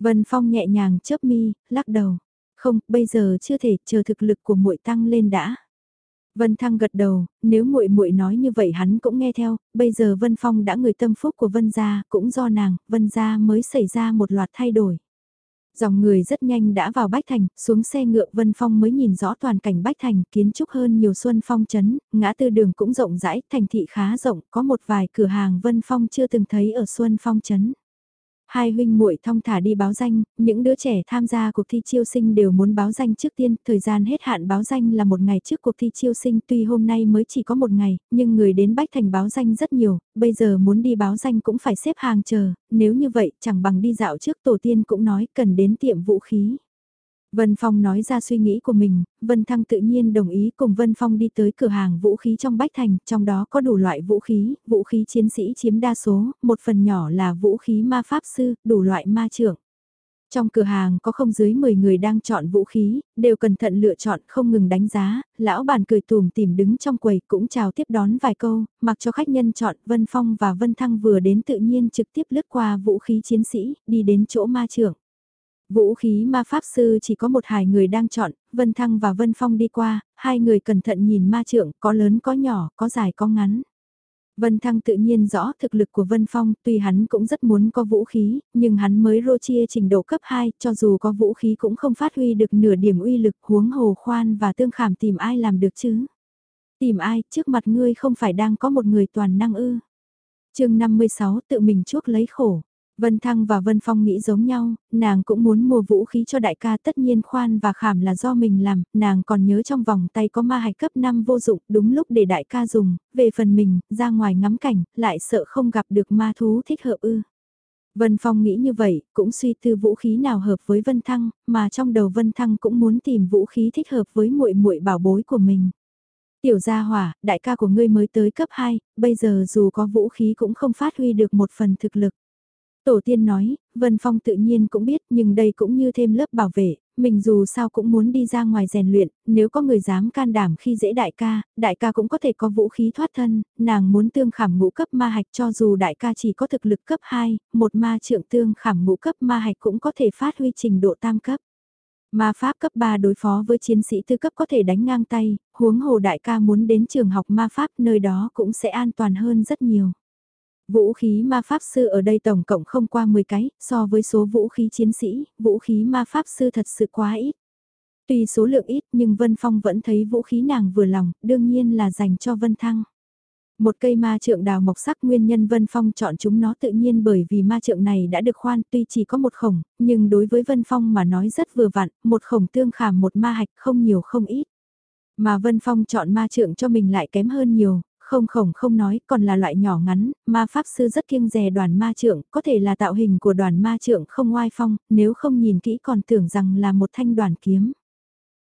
Vân Phong nhẹ nhàng chớp mi, lắc đầu. Không, bây giờ chưa thể, chờ thực lực của muội tăng lên đã. Vân Thăng gật đầu, nếu muội muội nói như vậy hắn cũng nghe theo, bây giờ Vân Phong đã người tâm phúc của Vân gia, cũng do nàng, Vân gia mới xảy ra một loạt thay đổi. Dòng người rất nhanh đã vào Bách Thành, xuống xe ngựa Vân Phong mới nhìn rõ toàn cảnh Bách Thành, kiến trúc hơn nhiều xuân phong chấn, ngã tư đường cũng rộng rãi, thành thị khá rộng, có một vài cửa hàng Vân Phong chưa từng thấy ở xuân phong chấn. Hai huynh muội thong thả đi báo danh, những đứa trẻ tham gia cuộc thi chiêu sinh đều muốn báo danh trước tiên, thời gian hết hạn báo danh là một ngày trước cuộc thi chiêu sinh tuy hôm nay mới chỉ có một ngày, nhưng người đến Bách Thành báo danh rất nhiều, bây giờ muốn đi báo danh cũng phải xếp hàng chờ, nếu như vậy chẳng bằng đi dạo trước tổ tiên cũng nói cần đến tiệm vũ khí. Vân Phong nói ra suy nghĩ của mình, Vân Thăng tự nhiên đồng ý cùng Vân Phong đi tới cửa hàng vũ khí trong Bách Thành, trong đó có đủ loại vũ khí, vũ khí chiến sĩ chiếm đa số, một phần nhỏ là vũ khí ma pháp sư, đủ loại ma trưởng. Trong cửa hàng có không dưới 10 người đang chọn vũ khí, đều cẩn thận lựa chọn không ngừng đánh giá, lão bàn cười tùm tìm đứng trong quầy cũng chào tiếp đón vài câu, mặc cho khách nhân chọn Vân Phong và Vân Thăng vừa đến tự nhiên trực tiếp lướt qua vũ khí chiến sĩ, đi đến chỗ ma trưởng. Vũ khí ma pháp sư chỉ có một hai người đang chọn, Vân Thăng và Vân Phong đi qua, hai người cẩn thận nhìn ma trượng, có lớn có nhỏ, có dài có ngắn. Vân Thăng tự nhiên rõ thực lực của Vân Phong, tuy hắn cũng rất muốn có vũ khí, nhưng hắn mới rô chia trình độ cấp 2, cho dù có vũ khí cũng không phát huy được nửa điểm uy lực huống hồ khoan và tương khảm tìm ai làm được chứ. Tìm ai, trước mặt ngươi không phải đang có một người toàn năng ư. chương 56 tự mình chuốc lấy khổ. Vân Thăng và Vân Phong nghĩ giống nhau, nàng cũng muốn mua vũ khí cho đại ca tất nhiên khoan và khảm là do mình làm, nàng còn nhớ trong vòng tay có ma hạch cấp 5 vô dụng đúng lúc để đại ca dùng, về phần mình, ra ngoài ngắm cảnh, lại sợ không gặp được ma thú thích hợp ư. Vân Phong nghĩ như vậy, cũng suy tư vũ khí nào hợp với Vân Thăng, mà trong đầu Vân Thăng cũng muốn tìm vũ khí thích hợp với muội muội bảo bối của mình. Tiểu gia hỏa, đại ca của ngươi mới tới cấp 2, bây giờ dù có vũ khí cũng không phát huy được một phần thực lực. Tổ tiên nói, Vân Phong tự nhiên cũng biết nhưng đây cũng như thêm lớp bảo vệ, mình dù sao cũng muốn đi ra ngoài rèn luyện, nếu có người dám can đảm khi dễ đại ca, đại ca cũng có thể có vũ khí thoát thân, nàng muốn tương khảm ngũ cấp ma hạch cho dù đại ca chỉ có thực lực cấp 2, một ma trượng tương khảm ngũ cấp ma hạch cũng có thể phát huy trình độ tam cấp. Ma pháp cấp 3 đối phó với chiến sĩ tư cấp có thể đánh ngang tay, huống hồ đại ca muốn đến trường học ma pháp nơi đó cũng sẽ an toàn hơn rất nhiều. Vũ khí ma pháp sư ở đây tổng cộng không qua 10 cái, so với số vũ khí chiến sĩ, vũ khí ma pháp sư thật sự quá ít. Tuy số lượng ít nhưng Vân Phong vẫn thấy vũ khí nàng vừa lòng, đương nhiên là dành cho Vân Thăng. Một cây ma trượng đào mộc sắc nguyên nhân Vân Phong chọn chúng nó tự nhiên bởi vì ma trượng này đã được khoan tuy chỉ có một khổng, nhưng đối với Vân Phong mà nói rất vừa vặn, một khổng tương khảm một ma hạch không nhiều không ít. Mà Vân Phong chọn ma trượng cho mình lại kém hơn nhiều, không khổng không nói, còn là loại nhỏ ngắn, ma pháp sư rất kiêng rè đoàn ma trượng, có thể là tạo hình của đoàn ma trượng không oai phong, nếu không nhìn kỹ còn tưởng rằng là một thanh đoàn kiếm.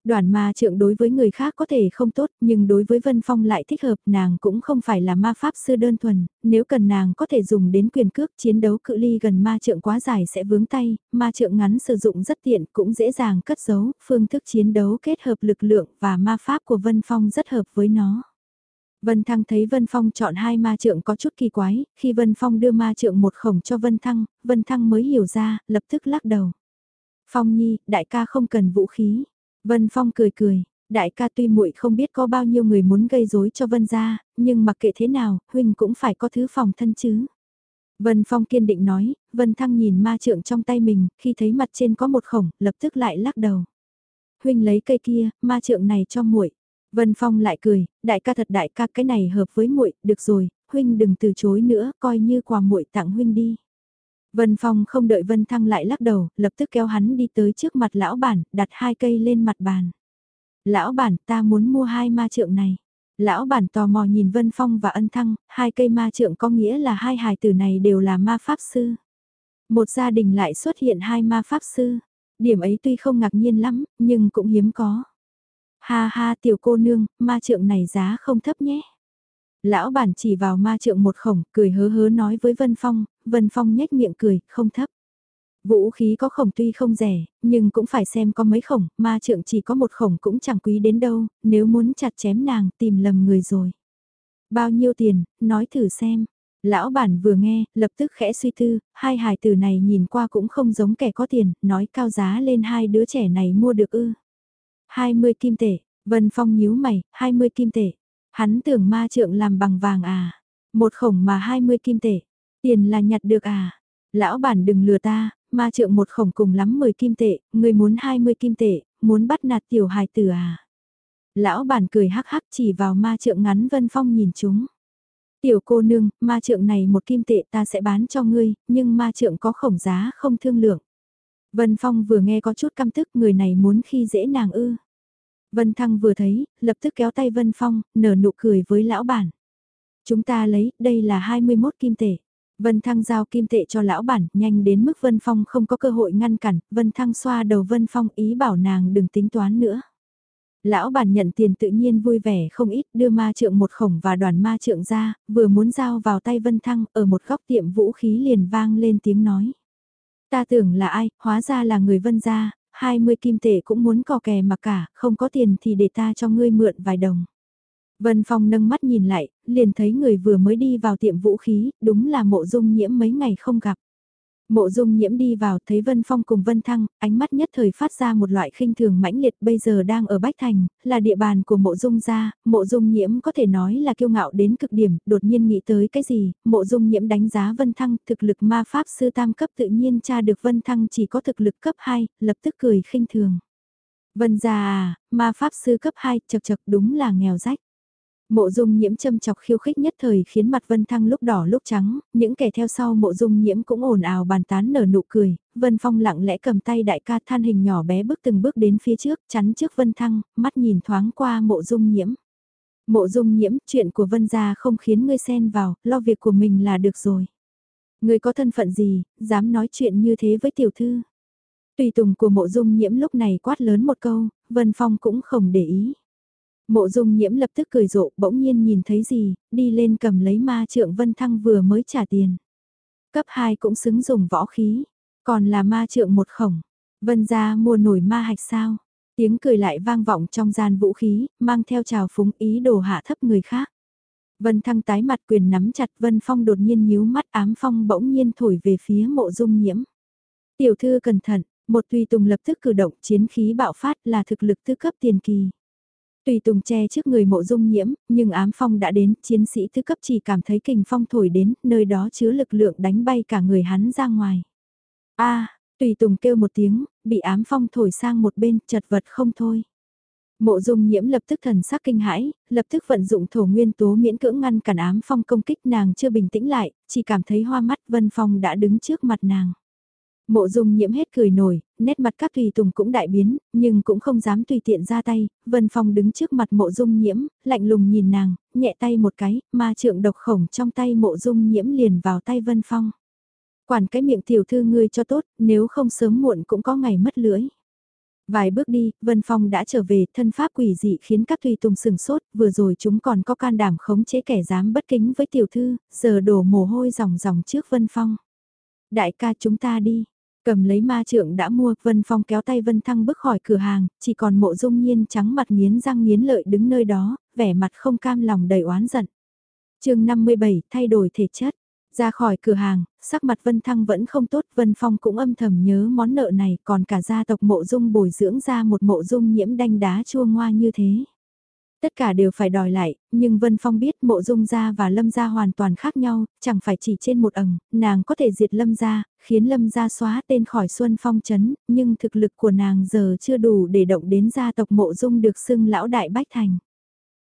Đoàn ma trượng đối với người khác có thể không tốt, nhưng đối với Vân Phong lại thích hợp, nàng cũng không phải là ma pháp sư đơn thuần, nếu cần nàng có thể dùng đến quyền cước chiến đấu cự ly gần ma trượng quá dài sẽ vướng tay, ma trượng ngắn sử dụng rất tiện cũng dễ dàng cất giấu, phương thức chiến đấu kết hợp lực lượng và ma pháp của Vân Phong rất hợp với nó. Vân Thăng thấy Vân Phong chọn hai ma trượng có chút kỳ quái, khi Vân Phong đưa ma trượng một khổng cho Vân Thăng, Vân Thăng mới hiểu ra, lập tức lắc đầu. Phong Nhi, đại ca không cần vũ khí. Vân Phong cười cười, đại ca tuy muội không biết có bao nhiêu người muốn gây rối cho Vân gia, nhưng mặc kệ thế nào, huynh cũng phải có thứ phòng thân chứ. Vân Phong kiên định nói, Vân Thăng nhìn ma trượng trong tay mình, khi thấy mặt trên có một khổng, lập tức lại lắc đầu. Huynh lấy cây kia, ma trượng này cho muội. Vân Phong lại cười, đại ca thật đại ca cái này hợp với muội, được rồi, huynh đừng từ chối nữa, coi như quà muội tặng huynh đi. Vân Phong không đợi Vân Thăng lại lắc đầu, lập tức kéo hắn đi tới trước mặt lão bản, đặt hai cây lên mặt bàn. Lão bản ta muốn mua hai ma trượng này. Lão bản tò mò nhìn Vân Phong và ân thăng, hai cây ma trượng có nghĩa là hai hài tử này đều là ma pháp sư. Một gia đình lại xuất hiện hai ma pháp sư. Điểm ấy tuy không ngạc nhiên lắm, nhưng cũng hiếm có. Ha ha tiểu cô nương, ma trượng này giá không thấp nhé. Lão bản chỉ vào ma trượng một khổng, cười hớ hớ nói với Vân Phong, Vân Phong nhếch miệng cười, không thấp. Vũ khí có khổng tuy không rẻ, nhưng cũng phải xem có mấy khổng, ma trượng chỉ có một khổng cũng chẳng quý đến đâu, nếu muốn chặt chém nàng tìm lầm người rồi. Bao nhiêu tiền, nói thử xem. Lão bản vừa nghe, lập tức khẽ suy tư, hai hài tử này nhìn qua cũng không giống kẻ có tiền, nói cao giá lên hai đứa trẻ này mua được ư. 20 kim tệ, Vân Phong nhíu mày, 20 kim tệ. Hắn tưởng ma trượng làm bằng vàng à. Một khổng mà 20 kim tệ. Tiền là nhặt được à. Lão bản đừng lừa ta, ma trượng một khổng cùng lắm 10 kim tệ, người muốn 20 kim tệ, muốn bắt nạt tiểu hài tử à. Lão bản cười hắc hắc chỉ vào ma trượng ngắn Vân Phong nhìn chúng. Tiểu cô nương, ma trượng này một kim tệ ta sẽ bán cho ngươi, nhưng ma trượng có khổng giá không thương lượng. Vân Phong vừa nghe có chút căm tức người này muốn khi dễ nàng ư. Vân Thăng vừa thấy, lập tức kéo tay Vân Phong, nở nụ cười với lão bản. Chúng ta lấy, đây là 21 kim tệ. Vân Thăng giao kim tệ cho lão bản, nhanh đến mức Vân Phong không có cơ hội ngăn cản, Vân Thăng xoa đầu Vân Phong ý bảo nàng đừng tính toán nữa. Lão bản nhận tiền tự nhiên vui vẻ không ít đưa ma trượng một khổng và đoàn ma trượng ra, vừa muốn giao vào tay Vân Thăng ở một góc tiệm vũ khí liền vang lên tiếng nói. Ta tưởng là ai, hóa ra là người Vân gia, 20 kim tệ cũng muốn cò kè mà cả, không có tiền thì để ta cho ngươi mượn vài đồng. Vân Phong nâng mắt nhìn lại, liền thấy người vừa mới đi vào tiệm vũ khí, đúng là mộ dung nhiễm mấy ngày không gặp. Mộ dung nhiễm đi vào thấy Vân Phong cùng Vân Thăng, ánh mắt nhất thời phát ra một loại khinh thường mãnh liệt bây giờ đang ở Bách Thành, là địa bàn của mộ dung gia, mộ dung nhiễm có thể nói là kiêu ngạo đến cực điểm, đột nhiên nghĩ tới cái gì, mộ dung nhiễm đánh giá Vân Thăng thực lực ma pháp sư tam cấp tự nhiên tra được Vân Thăng chỉ có thực lực cấp 2, lập tức cười khinh thường. Vân gia à, ma pháp sư cấp 2 chật chật đúng là nghèo rách. Mộ dung nhiễm châm chọc khiêu khích nhất thời khiến mặt Vân Thăng lúc đỏ lúc trắng, những kẻ theo sau mộ dung nhiễm cũng ồn ào bàn tán nở nụ cười, Vân Phong lặng lẽ cầm tay đại ca than hình nhỏ bé bước từng bước đến phía trước, chắn trước Vân Thăng, mắt nhìn thoáng qua mộ dung nhiễm. Mộ dung nhiễm, chuyện của Vân gia không khiến ngươi xen vào, lo việc của mình là được rồi. Ngươi có thân phận gì, dám nói chuyện như thế với tiểu thư. Tùy tùng của mộ dung nhiễm lúc này quát lớn một câu, Vân Phong cũng không để ý. Mộ dung nhiễm lập tức cười rộ, bỗng nhiên nhìn thấy gì, đi lên cầm lấy ma trượng vân thăng vừa mới trả tiền. Cấp 2 cũng xứng dùng võ khí, còn là ma trượng một khổng. Vân ra mua nổi ma hạch sao. Tiếng cười lại vang vọng trong gian vũ khí, mang theo trào phúng ý đồ hạ thấp người khác. Vân thăng tái mặt quyền nắm chặt Vân Phong đột nhiên nhíu mắt ám phong bỗng nhiên thổi về phía mộ dung nhiễm. Tiểu thư cẩn thận, một tùy tùng lập tức cử động chiến khí bạo phát là thực lực tư cấp tiền kỳ. Tùy Tùng che trước người mộ dung nhiễm, nhưng ám phong đã đến, chiến sĩ thứ cấp chỉ cảm thấy kình phong thổi đến, nơi đó chứa lực lượng đánh bay cả người hắn ra ngoài. a Tùy Tùng kêu một tiếng, bị ám phong thổi sang một bên, chật vật không thôi. Mộ dung nhiễm lập tức thần sắc kinh hãi, lập tức vận dụng thổ nguyên tố miễn cưỡng ngăn cản ám phong công kích nàng chưa bình tĩnh lại, chỉ cảm thấy hoa mắt Vân Phong đã đứng trước mặt nàng. Mộ dung nhiễm hết cười nổi, nét mặt các tùy tùng cũng đại biến, nhưng cũng không dám tùy tiện ra tay, Vân Phong đứng trước mặt mộ dung nhiễm, lạnh lùng nhìn nàng, nhẹ tay một cái, ma trượng độc khổng trong tay mộ dung nhiễm liền vào tay Vân Phong. Quản cái miệng tiểu thư ngươi cho tốt, nếu không sớm muộn cũng có ngày mất lưỡi. Vài bước đi, Vân Phong đã trở về, thân pháp quỷ dị khiến các tùy tùng sừng sốt, vừa rồi chúng còn có can đảm khống chế kẻ dám bất kính với tiểu thư, giờ đổ mồ hôi ròng ròng trước Vân Phong. Đại ca chúng ta đi, cầm lấy ma trượng đã mua, Vân Phong kéo tay Vân Thăng bước khỏi cửa hàng, chỉ còn mộ dung nhiên trắng mặt nghiến răng nghiến lợi đứng nơi đó, vẻ mặt không cam lòng đầy oán giận. chương 57, thay đổi thể chất. Ra khỏi cửa hàng, sắc mặt Vân Thăng vẫn không tốt, Vân Phong cũng âm thầm nhớ món nợ này, còn cả gia tộc mộ dung bồi dưỡng ra một mộ dung nhiễm đanh đá chua ngoa như thế. Tất cả đều phải đòi lại, nhưng Vân Phong biết mộ dung gia và lâm gia hoàn toàn khác nhau, chẳng phải chỉ trên một ầng, nàng có thể diệt lâm gia, khiến lâm gia xóa tên khỏi Xuân Phong chấn, nhưng thực lực của nàng giờ chưa đủ để động đến gia tộc mộ dung được xưng lão đại bách thành.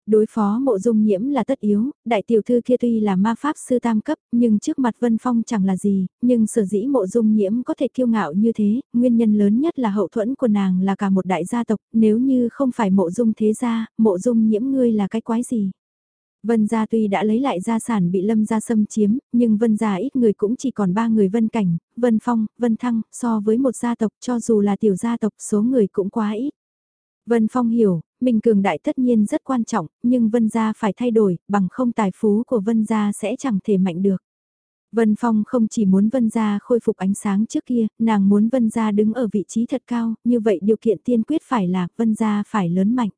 Đối phó mộ dung nhiễm là tất yếu, đại tiểu thư kia tuy là ma pháp sư tam cấp, nhưng trước mặt Vân Phong chẳng là gì, nhưng sở dĩ mộ dung nhiễm có thể kiêu ngạo như thế, nguyên nhân lớn nhất là hậu thuẫn của nàng là cả một đại gia tộc, nếu như không phải mộ dung thế gia, mộ dung nhiễm ngươi là cái quái gì. Vân gia tuy đã lấy lại gia sản bị lâm gia xâm chiếm, nhưng vân gia ít người cũng chỉ còn ba người vân cảnh, vân phong, vân thăng, so với một gia tộc cho dù là tiểu gia tộc số người cũng quá ít. Vân Phong hiểu, mình cường đại tất nhiên rất quan trọng, nhưng Vân Gia phải thay đổi, bằng không tài phú của Vân Gia sẽ chẳng thể mạnh được. Vân Phong không chỉ muốn Vân Gia khôi phục ánh sáng trước kia, nàng muốn Vân Gia đứng ở vị trí thật cao, như vậy điều kiện tiên quyết phải là Vân Gia phải lớn mạnh.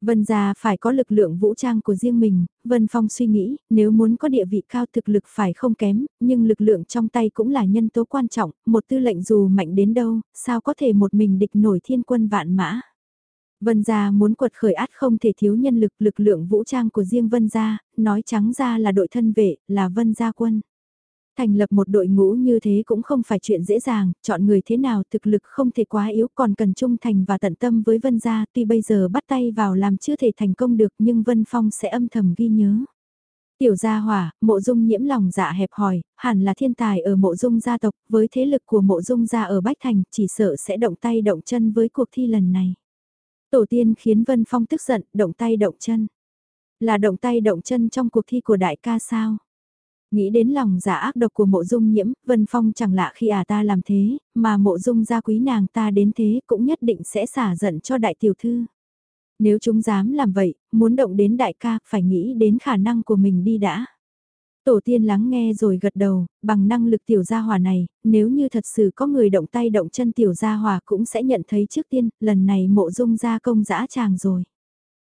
Vân Gia phải có lực lượng vũ trang của riêng mình, Vân Phong suy nghĩ, nếu muốn có địa vị cao thực lực phải không kém, nhưng lực lượng trong tay cũng là nhân tố quan trọng, một tư lệnh dù mạnh đến đâu, sao có thể một mình địch nổi thiên quân vạn mã. Vân gia muốn quật khởi át không thể thiếu nhân lực, lực lượng vũ trang của riêng Vân gia, nói trắng ra là đội thân vệ, là Vân gia quân. Thành lập một đội ngũ như thế cũng không phải chuyện dễ dàng, chọn người thế nào thực lực không thể quá yếu còn cần trung thành và tận tâm với Vân gia, tuy bây giờ bắt tay vào làm chưa thể thành công được nhưng Vân Phong sẽ âm thầm ghi nhớ. Tiểu gia hỏa, mộ dung nhiễm lòng dạ hẹp hòi, hẳn là thiên tài ở mộ dung gia tộc, với thế lực của mộ dung gia ở Bách Thành, chỉ sợ sẽ động tay động chân với cuộc thi lần này. Tổ tiên khiến Vân Phong tức giận, động tay động chân. Là động tay động chân trong cuộc thi của đại ca sao? Nghĩ đến lòng giả ác độc của mộ dung nhiễm, Vân Phong chẳng lạ khi à ta làm thế, mà mộ dung gia quý nàng ta đến thế cũng nhất định sẽ xả giận cho đại tiểu thư. Nếu chúng dám làm vậy, muốn động đến đại ca, phải nghĩ đến khả năng của mình đi đã. Tổ tiên lắng nghe rồi gật đầu, bằng năng lực tiểu gia hòa này, nếu như thật sự có người động tay động chân tiểu gia hòa cũng sẽ nhận thấy trước tiên, lần này mộ dung gia công dã tràng rồi.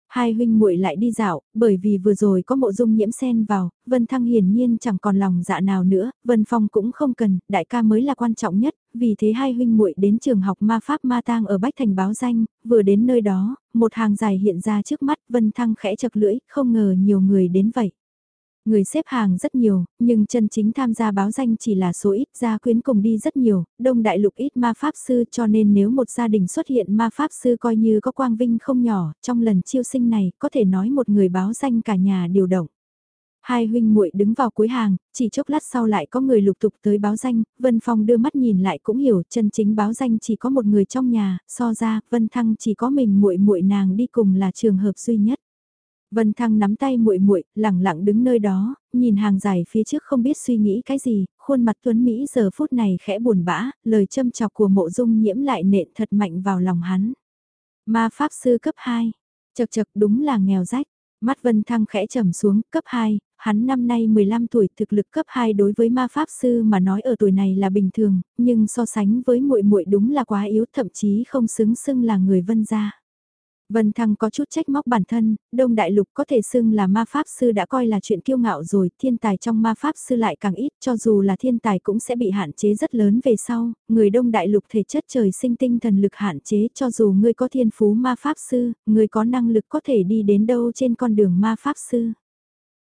Hai huynh muội lại đi dạo, bởi vì vừa rồi có mộ dung nhiễm sen vào, Vân Thăng hiển nhiên chẳng còn lòng dạ nào nữa, Vân Phong cũng không cần, đại ca mới là quan trọng nhất, vì thế hai huynh muội đến trường học ma pháp ma tang ở Bách Thành báo danh, vừa đến nơi đó, một hàng dài hiện ra trước mắt, Vân Thăng khẽ chật lưỡi, không ngờ nhiều người đến vậy. Người xếp hàng rất nhiều, nhưng chân chính tham gia báo danh chỉ là số ít gia quyến cùng đi rất nhiều, đông đại lục ít ma pháp sư cho nên nếu một gia đình xuất hiện ma pháp sư coi như có quang vinh không nhỏ, trong lần chiêu sinh này có thể nói một người báo danh cả nhà điều động. Hai huynh muội đứng vào cuối hàng, chỉ chốc lát sau lại có người lục tục tới báo danh, Vân Phong đưa mắt nhìn lại cũng hiểu, chân chính báo danh chỉ có một người trong nhà, so ra, Vân Thăng chỉ có mình muội muội nàng đi cùng là trường hợp duy nhất. Vân Thăng nắm tay muội muội, lẳng lặng đứng nơi đó, nhìn hàng dài phía trước không biết suy nghĩ cái gì, khuôn mặt Tuấn Mỹ giờ phút này khẽ buồn bã, lời châm chọc của mộ dung nhiễm lại nện thật mạnh vào lòng hắn. Ma Pháp Sư cấp 2, chật chật đúng là nghèo rách, mắt Vân Thăng khẽ trầm xuống, cấp 2, hắn năm nay 15 tuổi thực lực cấp 2 đối với ma pháp sư mà nói ở tuổi này là bình thường, nhưng so sánh với muội muội đúng là quá yếu thậm chí không xứng xưng là người vân gia. Vân Thăng có chút trách móc bản thân, Đông Đại Lục có thể xưng là ma pháp sư đã coi là chuyện kiêu ngạo rồi, thiên tài trong ma pháp sư lại càng ít, cho dù là thiên tài cũng sẽ bị hạn chế rất lớn về sau, người Đông Đại Lục thể chất trời sinh tinh thần lực hạn chế cho dù người có thiên phú ma pháp sư, người có năng lực có thể đi đến đâu trên con đường ma pháp sư.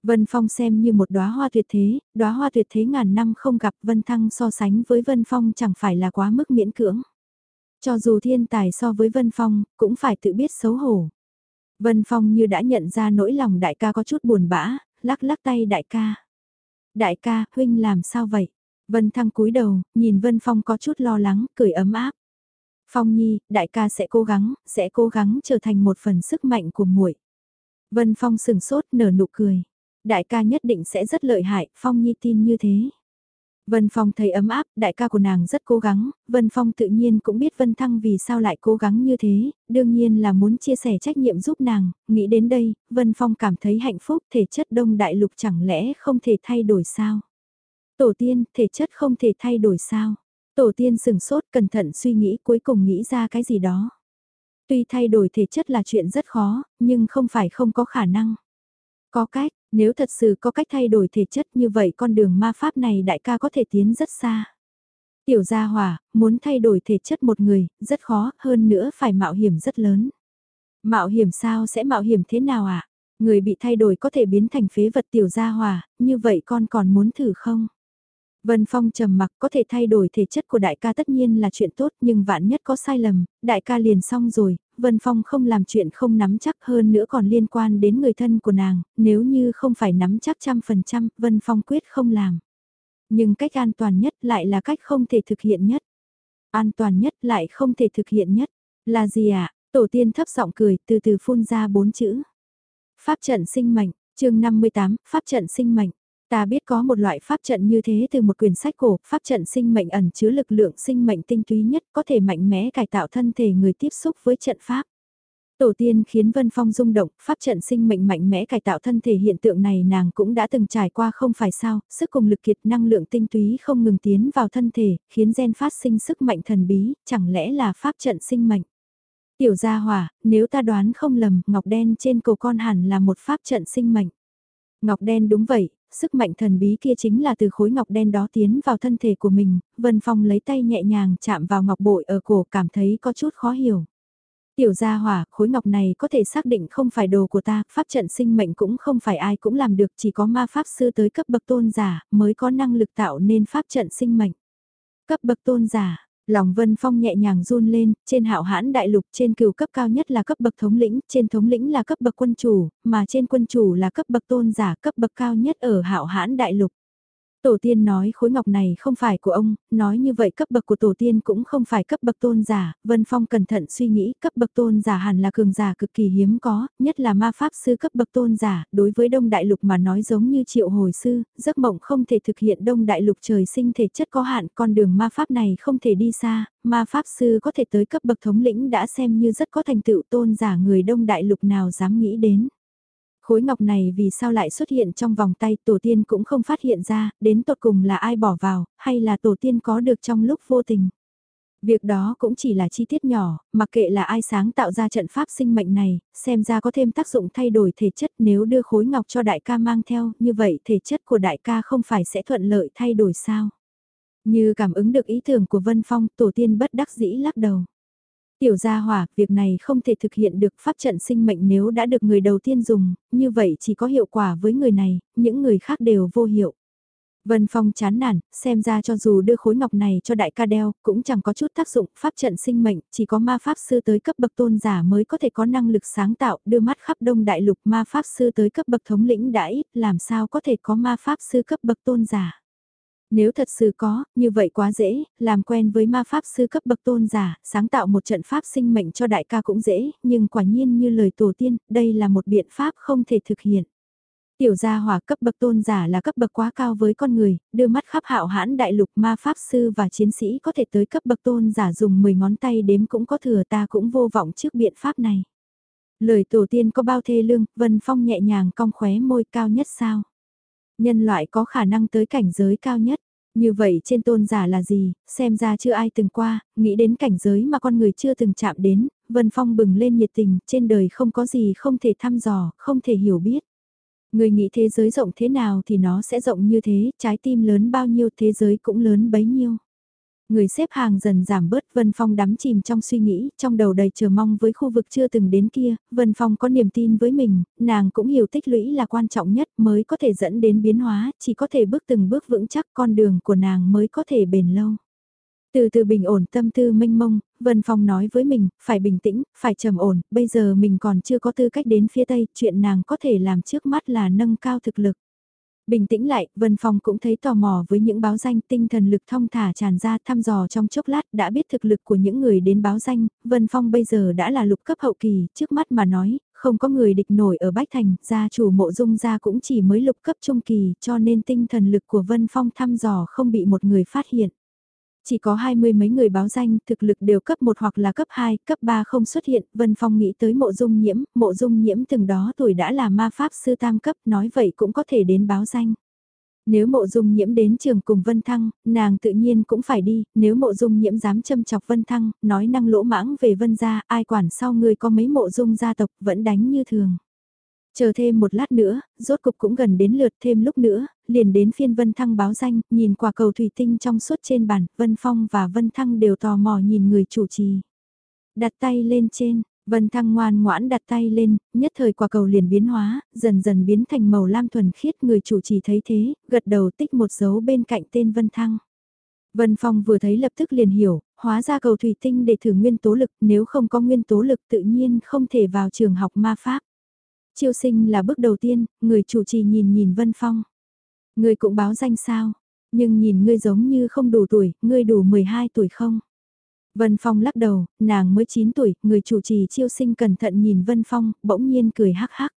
Vân Phong xem như một đóa hoa tuyệt thế, đóa hoa tuyệt thế ngàn năm không gặp Vân Thăng so sánh với Vân Phong chẳng phải là quá mức miễn cưỡng. Cho dù thiên tài so với Vân Phong, cũng phải tự biết xấu hổ. Vân Phong như đã nhận ra nỗi lòng đại ca có chút buồn bã, lắc lắc tay đại ca. Đại ca, huynh làm sao vậy? Vân Thăng cúi đầu, nhìn Vân Phong có chút lo lắng, cười ấm áp. Phong Nhi, đại ca sẽ cố gắng, sẽ cố gắng trở thành một phần sức mạnh của muội. Vân Phong sừng sốt nở nụ cười. Đại ca nhất định sẽ rất lợi hại, Phong Nhi tin như thế. Vân Phong thấy ấm áp, đại ca của nàng rất cố gắng, Vân Phong tự nhiên cũng biết Vân Thăng vì sao lại cố gắng như thế, đương nhiên là muốn chia sẻ trách nhiệm giúp nàng, nghĩ đến đây, Vân Phong cảm thấy hạnh phúc, thể chất đông đại lục chẳng lẽ không thể thay đổi sao? Tổ tiên, thể chất không thể thay đổi sao? Tổ tiên sừng sốt cẩn thận suy nghĩ cuối cùng nghĩ ra cái gì đó. Tuy thay đổi thể chất là chuyện rất khó, nhưng không phải không có khả năng. Có cách, nếu thật sự có cách thay đổi thể chất như vậy con đường ma pháp này đại ca có thể tiến rất xa. Tiểu gia hỏa, muốn thay đổi thể chất một người, rất khó, hơn nữa phải mạo hiểm rất lớn. Mạo hiểm sao sẽ mạo hiểm thế nào ạ? À? Người bị thay đổi có thể biến thành phế vật tiểu gia hỏa, như vậy con còn muốn thử không? Vân Phong trầm mặc có thể thay đổi thể chất của đại ca tất nhiên là chuyện tốt nhưng vạn nhất có sai lầm, đại ca liền xong rồi, Vân Phong không làm chuyện không nắm chắc hơn nữa còn liên quan đến người thân của nàng, nếu như không phải nắm chắc trăm phần trăm, Vân Phong quyết không làm. Nhưng cách an toàn nhất lại là cách không thể thực hiện nhất. An toàn nhất lại không thể thực hiện nhất. Là gì ạ? À? Tổ tiên thấp giọng cười từ từ phun ra bốn chữ. Pháp trận sinh mệnh, chương 58, Pháp trận sinh mệnh. Ta biết có một loại pháp trận như thế từ một quyển sách cổ, pháp trận sinh mệnh ẩn chứa lực lượng sinh mệnh tinh túy nhất có thể mạnh mẽ cải tạo thân thể người tiếp xúc với trận pháp. Tổ tiên khiến Vân Phong rung động, pháp trận sinh mệnh mạnh mẽ cải tạo thân thể hiện tượng này nàng cũng đã từng trải qua không phải sao, sức cùng lực kiệt năng lượng tinh túy không ngừng tiến vào thân thể, khiến gen phát sinh sức mạnh thần bí, chẳng lẽ là pháp trận sinh mệnh. Tiểu gia hỏa, nếu ta đoán không lầm, ngọc đen trên cổ con hẳn là một pháp trận sinh mệnh. Ngọc đen đúng vậy, sức mạnh thần bí kia chính là từ khối ngọc đen đó tiến vào thân thể của mình, Vân Phong lấy tay nhẹ nhàng chạm vào ngọc bội ở cổ cảm thấy có chút khó hiểu. Tiểu gia hỏa, khối ngọc này có thể xác định không phải đồ của ta, pháp trận sinh mệnh cũng không phải ai cũng làm được, chỉ có ma pháp sư tới cấp bậc tôn giả mới có năng lực tạo nên pháp trận sinh mệnh. Cấp bậc tôn giả, Lòng Vân Phong nhẹ nhàng run lên, trên hạo hãn đại lục trên cửu cấp cao nhất là cấp bậc thống lĩnh, trên thống lĩnh là cấp bậc quân chủ, mà trên quân chủ là cấp bậc tôn giả cấp bậc cao nhất ở hạo hãn đại lục. Tổ tiên nói khối ngọc này không phải của ông, nói như vậy cấp bậc của tổ tiên cũng không phải cấp bậc tôn giả, Vân Phong cẩn thận suy nghĩ cấp bậc tôn giả hẳn là cường giả cực kỳ hiếm có, nhất là ma pháp sư cấp bậc tôn giả, đối với đông đại lục mà nói giống như triệu hồi sư, giấc mộng không thể thực hiện đông đại lục trời sinh thể chất có hạn, con đường ma pháp này không thể đi xa, ma pháp sư có thể tới cấp bậc thống lĩnh đã xem như rất có thành tựu tôn giả người đông đại lục nào dám nghĩ đến. Khối ngọc này vì sao lại xuất hiện trong vòng tay tổ tiên cũng không phát hiện ra, đến tột cùng là ai bỏ vào, hay là tổ tiên có được trong lúc vô tình. Việc đó cũng chỉ là chi tiết nhỏ, mặc kệ là ai sáng tạo ra trận pháp sinh mệnh này, xem ra có thêm tác dụng thay đổi thể chất nếu đưa khối ngọc cho đại ca mang theo, như vậy thể chất của đại ca không phải sẽ thuận lợi thay đổi sao. Như cảm ứng được ý tưởng của Vân Phong, tổ tiên bất đắc dĩ lắc đầu. Tiểu gia hỏa, việc này không thể thực hiện được pháp trận sinh mệnh nếu đã được người đầu tiên dùng, như vậy chỉ có hiệu quả với người này, những người khác đều vô hiệu. Vân Phong chán nản, xem ra cho dù đưa khối ngọc này cho đại ca đeo, cũng chẳng có chút tác dụng, pháp trận sinh mệnh, chỉ có ma pháp sư tới cấp bậc tôn giả mới có thể có năng lực sáng tạo, đưa mắt khắp đông đại lục ma pháp sư tới cấp bậc thống lĩnh đã ít, làm sao có thể có ma pháp sư cấp bậc tôn giả. Nếu thật sự có, như vậy quá dễ, làm quen với ma pháp sư cấp bậc tôn giả, sáng tạo một trận pháp sinh mệnh cho đại ca cũng dễ, nhưng quả nhiên như lời tổ tiên, đây là một biện pháp không thể thực hiện. Tiểu gia hỏa cấp bậc tôn giả là cấp bậc quá cao với con người, đưa mắt khắp hạo hãn đại lục ma pháp sư và chiến sĩ có thể tới cấp bậc tôn giả dùng 10 ngón tay đếm cũng có thừa ta cũng vô vọng trước biện pháp này. Lời tổ tiên có bao thê lương, Vân Phong nhẹ nhàng cong khóe môi cao nhất sao? Nhân loại có khả năng tới cảnh giới cao nhất. Như vậy trên tôn giả là gì, xem ra chưa ai từng qua, nghĩ đến cảnh giới mà con người chưa từng chạm đến, Vân Phong bừng lên nhiệt tình, trên đời không có gì không thể thăm dò, không thể hiểu biết. Người nghĩ thế giới rộng thế nào thì nó sẽ rộng như thế, trái tim lớn bao nhiêu thế giới cũng lớn bấy nhiêu. Người xếp hàng dần giảm bớt Vân Phong đắm chìm trong suy nghĩ, trong đầu đầy chờ mong với khu vực chưa từng đến kia, Vân Phong có niềm tin với mình, nàng cũng hiểu tích lũy là quan trọng nhất mới có thể dẫn đến biến hóa, chỉ có thể bước từng bước vững chắc con đường của nàng mới có thể bền lâu. Từ từ bình ổn tâm tư mênh mông, Vân Phong nói với mình, phải bình tĩnh, phải trầm ổn, bây giờ mình còn chưa có tư cách đến phía Tây, chuyện nàng có thể làm trước mắt là nâng cao thực lực. Bình tĩnh lại, Vân Phong cũng thấy tò mò với những báo danh tinh thần lực thong thả tràn ra thăm dò trong chốc lát đã biết thực lực của những người đến báo danh, Vân Phong bây giờ đã là lục cấp hậu kỳ, trước mắt mà nói, không có người địch nổi ở Bách Thành, gia chủ mộ dung gia cũng chỉ mới lục cấp trung kỳ cho nên tinh thần lực của Vân Phong thăm dò không bị một người phát hiện. Chỉ có hai mươi mấy người báo danh, thực lực đều cấp 1 hoặc là cấp 2, cấp 3 không xuất hiện, Vân Phong nghĩ tới mộ dung nhiễm, mộ dung nhiễm từng đó tuổi đã là ma pháp sư tam cấp, nói vậy cũng có thể đến báo danh. Nếu mộ dung nhiễm đến trường cùng Vân Thăng, nàng tự nhiên cũng phải đi, nếu mộ dung nhiễm dám châm chọc Vân Thăng, nói năng lỗ mãng về Vân gia, ai quản sau người có mấy mộ dung gia tộc vẫn đánh như thường. Chờ thêm một lát nữa, rốt cục cũng gần đến lượt thêm lúc nữa, liền đến phiên Vân Thăng báo danh, nhìn quả cầu thủy tinh trong suốt trên bàn, Vân Phong và Vân Thăng đều tò mò nhìn người chủ trì. Đặt tay lên trên, Vân Thăng ngoan ngoãn đặt tay lên, nhất thời quả cầu liền biến hóa, dần dần biến thành màu lam thuần khiết người chủ trì thấy thế, gật đầu tích một dấu bên cạnh tên Vân Thăng. Vân Phong vừa thấy lập tức liền hiểu, hóa ra cầu thủy tinh để thử nguyên tố lực, nếu không có nguyên tố lực tự nhiên không thể vào trường học ma pháp. Chiêu sinh là bước đầu tiên, người chủ trì nhìn nhìn Vân Phong. Ngươi cũng báo danh sao, nhưng nhìn ngươi giống như không đủ tuổi, ngươi đủ 12 tuổi không? Vân Phong lắc đầu, nàng mới 9 tuổi, người chủ trì chiêu sinh cẩn thận nhìn Vân Phong, bỗng nhiên cười hắc hắc.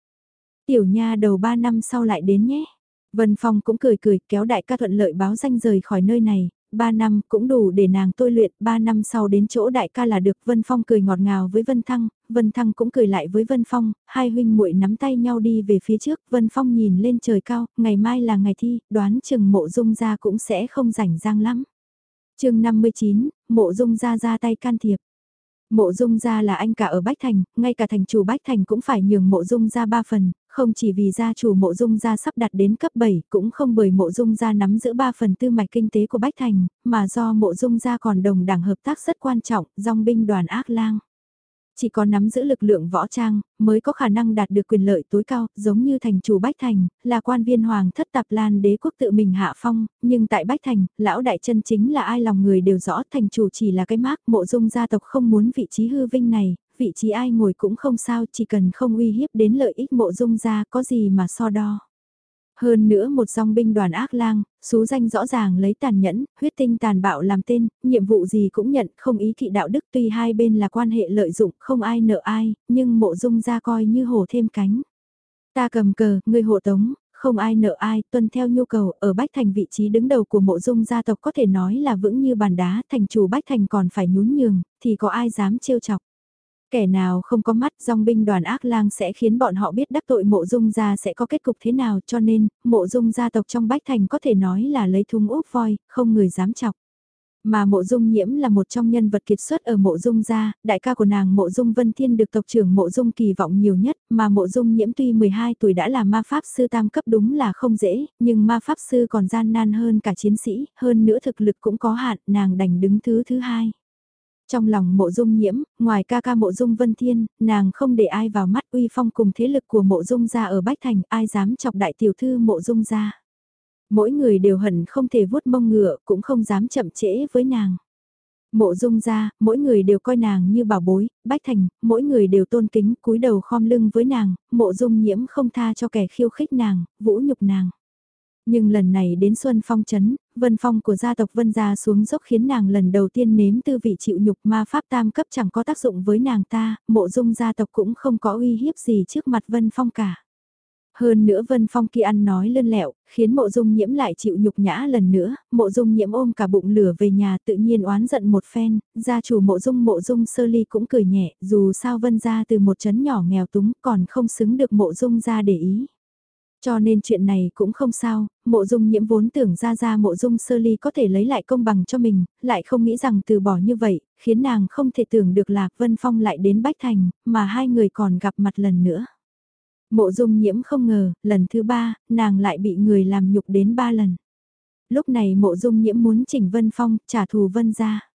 Tiểu nha đầu 3 năm sau lại đến nhé. Vân Phong cũng cười cười kéo đại ca thuận lợi báo danh rời khỏi nơi này, 3 năm cũng đủ để nàng tôi luyện, 3 năm sau đến chỗ đại ca là được. Vân Phong cười ngọt ngào với Vân Thăng, Vân Thăng cũng cười lại với Vân Phong, hai huynh muội nắm tay nhau đi về phía trước, Vân Phong nhìn lên trời cao, ngày mai là ngày thi, đoán chừng mộ dung ra cũng sẽ không rảnh rang lắm. chương 59, mộ dung ra ra tay can thiệp. Mộ dung gia là anh cả ở Bách Thành, ngay cả thành chủ Bách Thành cũng phải nhường mộ dung gia ba phần, không chỉ vì gia chủ mộ dung gia sắp đặt đến cấp 7, cũng không bởi mộ dung gia nắm giữ 3 phần tư mạch kinh tế của Bách Thành, mà do mộ dung gia còn đồng đảng hợp tác rất quan trọng, dòng binh đoàn ác lang. Chỉ có nắm giữ lực lượng võ trang, mới có khả năng đạt được quyền lợi tối cao, giống như thành chủ Bách Thành, là quan viên hoàng thất tạp lan đế quốc tự mình hạ phong, nhưng tại Bách Thành, lão đại chân chính là ai lòng người đều rõ thành chủ chỉ là cái mác, mộ dung gia tộc không muốn vị trí hư vinh này, vị trí ai ngồi cũng không sao, chỉ cần không uy hiếp đến lợi ích mộ dung gia có gì mà so đo. Hơn nữa một dòng binh đoàn ác lang, số danh rõ ràng lấy tàn nhẫn, huyết tinh tàn bạo làm tên, nhiệm vụ gì cũng nhận, không ý kỵ đạo đức tuy hai bên là quan hệ lợi dụng, không ai nợ ai, nhưng mộ dung ra coi như hổ thêm cánh. Ta cầm cờ, người hộ tống, không ai nợ ai, tuân theo nhu cầu, ở Bách Thành vị trí đứng đầu của mộ dung gia tộc có thể nói là vững như bàn đá, thành chủ Bách Thành còn phải nhún nhường, thì có ai dám trêu chọc. Kẻ nào không có mắt dòng binh đoàn ác lang sẽ khiến bọn họ biết đắc tội mộ dung gia sẽ có kết cục thế nào cho nên mộ dung gia tộc trong Bách Thành có thể nói là lấy thúng úp voi, không người dám chọc. Mà mộ dung nhiễm là một trong nhân vật kiệt xuất ở mộ dung gia, đại ca của nàng mộ dung vân thiên được tộc trưởng mộ dung kỳ vọng nhiều nhất, mà mộ dung nhiễm tuy 12 tuổi đã là ma pháp sư tam cấp đúng là không dễ, nhưng ma pháp sư còn gian nan hơn cả chiến sĩ, hơn nữa thực lực cũng có hạn, nàng đành đứng thứ thứ hai. Trong lòng mộ dung nhiễm, ngoài ca ca mộ dung vân thiên, nàng không để ai vào mắt uy phong cùng thế lực của mộ dung gia ở Bách Thành, ai dám chọc đại tiểu thư mộ dung gia. Mỗi người đều hận không thể vuốt mông ngựa, cũng không dám chậm trễ với nàng. Mộ dung gia, mỗi người đều coi nàng như bảo bối, Bách Thành, mỗi người đều tôn kính, cúi đầu khom lưng với nàng, mộ dung nhiễm không tha cho kẻ khiêu khích nàng, vũ nhục nàng. Nhưng lần này đến Xuân Phong Trấn, Vân Phong của gia tộc Vân gia xuống dốc khiến nàng lần đầu tiên nếm tư vị chịu nhục ma pháp tam cấp chẳng có tác dụng với nàng ta, mộ dung gia tộc cũng không có uy hiếp gì trước mặt Vân Phong cả. Hơn nữa Vân Phong kia ăn nói lươn lẹo, khiến mộ dung nhiễm lại chịu nhục nhã lần nữa, mộ dung nhiễm ôm cả bụng lửa về nhà tự nhiên oán giận một phen, gia chủ mộ dung mộ dung sơ ly cũng cười nhẹ, dù sao Vân gia từ một chấn nhỏ nghèo túng còn không xứng được mộ dung gia để ý. Cho nên chuyện này cũng không sao, mộ dung nhiễm vốn tưởng ra ra mộ dung sơ ly có thể lấy lại công bằng cho mình, lại không nghĩ rằng từ bỏ như vậy, khiến nàng không thể tưởng được Lạc Vân Phong lại đến Bách Thành, mà hai người còn gặp mặt lần nữa. Mộ dung nhiễm không ngờ, lần thứ ba, nàng lại bị người làm nhục đến ba lần. Lúc này mộ dung nhiễm muốn chỉnh Vân Phong, trả thù Vân ra.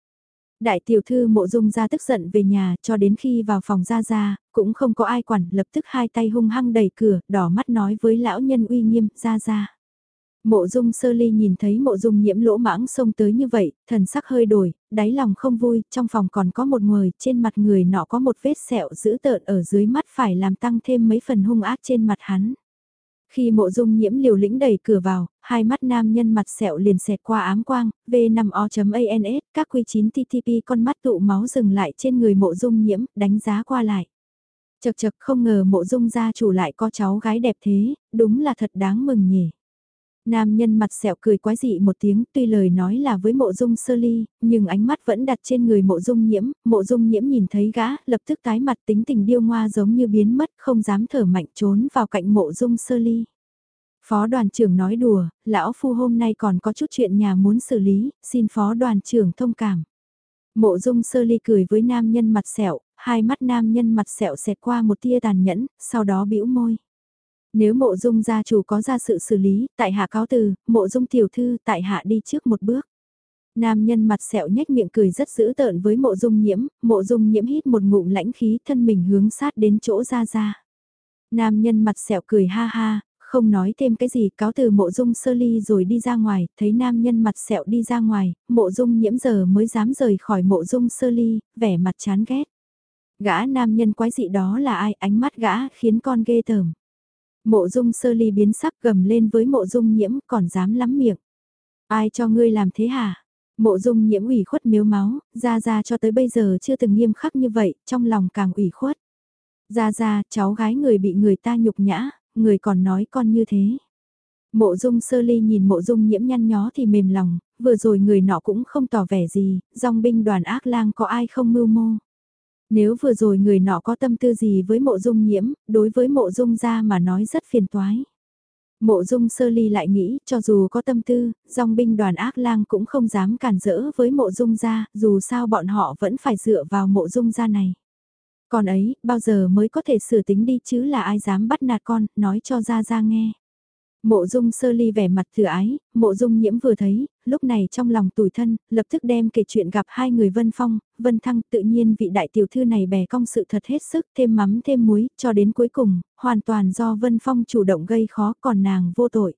Đại tiểu thư mộ dung ra tức giận về nhà cho đến khi vào phòng ra ra, cũng không có ai quản, lập tức hai tay hung hăng đẩy cửa, đỏ mắt nói với lão nhân uy nghiêm, ra ra. Mộ dung sơ ly nhìn thấy mộ dung nhiễm lỗ mãng xông tới như vậy, thần sắc hơi đổi, đáy lòng không vui, trong phòng còn có một người, trên mặt người nọ có một vết sẹo dữ tợn ở dưới mắt phải làm tăng thêm mấy phần hung ác trên mặt hắn. Khi mộ dung nhiễm liều lĩnh đẩy cửa vào, hai mắt nam nhân mặt sẹo liền xẹt qua ám quang, V5O.ANS, các quy 9 TTP con mắt tụ máu dừng lại trên người mộ dung nhiễm, đánh giá qua lại. Chật chật không ngờ mộ dung gia chủ lại có cháu gái đẹp thế, đúng là thật đáng mừng nhỉ. Nam nhân mặt sẹo cười quái dị một tiếng tuy lời nói là với mộ dung sơ ly, nhưng ánh mắt vẫn đặt trên người mộ dung nhiễm, mộ dung nhiễm nhìn thấy gã, lập tức tái mặt tính tình điêu ngoa giống như biến mất, không dám thở mạnh trốn vào cạnh mộ dung sơ ly. Phó đoàn trưởng nói đùa, lão phu hôm nay còn có chút chuyện nhà muốn xử lý, xin phó đoàn trưởng thông cảm. Mộ dung sơ ly cười với nam nhân mặt sẹo, hai mắt nam nhân mặt sẹo xẹt qua một tia tàn nhẫn, sau đó bĩu môi. Nếu mộ dung gia chủ có ra sự xử lý, tại hạ cáo từ, mộ dung tiểu thư tại hạ đi trước một bước. Nam nhân mặt sẹo nhếch miệng cười rất dữ tợn với mộ dung nhiễm, mộ dung nhiễm hít một ngụm lãnh khí thân mình hướng sát đến chỗ ra ra. Nam nhân mặt sẹo cười ha ha, không nói thêm cái gì cáo từ mộ dung sơ ly rồi đi ra ngoài, thấy nam nhân mặt sẹo đi ra ngoài, mộ dung nhiễm giờ mới dám rời khỏi mộ dung sơ ly, vẻ mặt chán ghét. Gã nam nhân quái dị đó là ai ánh mắt gã khiến con ghê tởm. Mộ dung sơ ly biến sắc gầm lên với mộ dung nhiễm còn dám lắm miệng. Ai cho ngươi làm thế hả? Mộ dung nhiễm ủy khuất miếu máu, ra ra cho tới bây giờ chưa từng nghiêm khắc như vậy, trong lòng càng ủy khuất. Ra ra, cháu gái người bị người ta nhục nhã, người còn nói con như thế. Mộ dung sơ ly nhìn mộ dung nhiễm nhăn nhó thì mềm lòng, vừa rồi người nọ cũng không tỏ vẻ gì, dòng binh đoàn ác lang có ai không mưu mô. Nếu vừa rồi người nọ có tâm tư gì với mộ dung nhiễm, đối với mộ dung ra mà nói rất phiền toái. Mộ dung sơ ly lại nghĩ, cho dù có tâm tư, dòng binh đoàn ác lang cũng không dám cản rỡ với mộ dung ra, dù sao bọn họ vẫn phải dựa vào mộ dung ra này. Còn ấy, bao giờ mới có thể sửa tính đi chứ là ai dám bắt nạt con, nói cho ra ra nghe. Mộ dung sơ ly vẻ mặt thừa ái, mộ dung nhiễm vừa thấy, lúc này trong lòng tủi thân, lập tức đem kể chuyện gặp hai người Vân Phong, Vân Thăng tự nhiên vị đại tiểu thư này bè cong sự thật hết sức thêm mắm thêm muối, cho đến cuối cùng, hoàn toàn do Vân Phong chủ động gây khó còn nàng vô tội.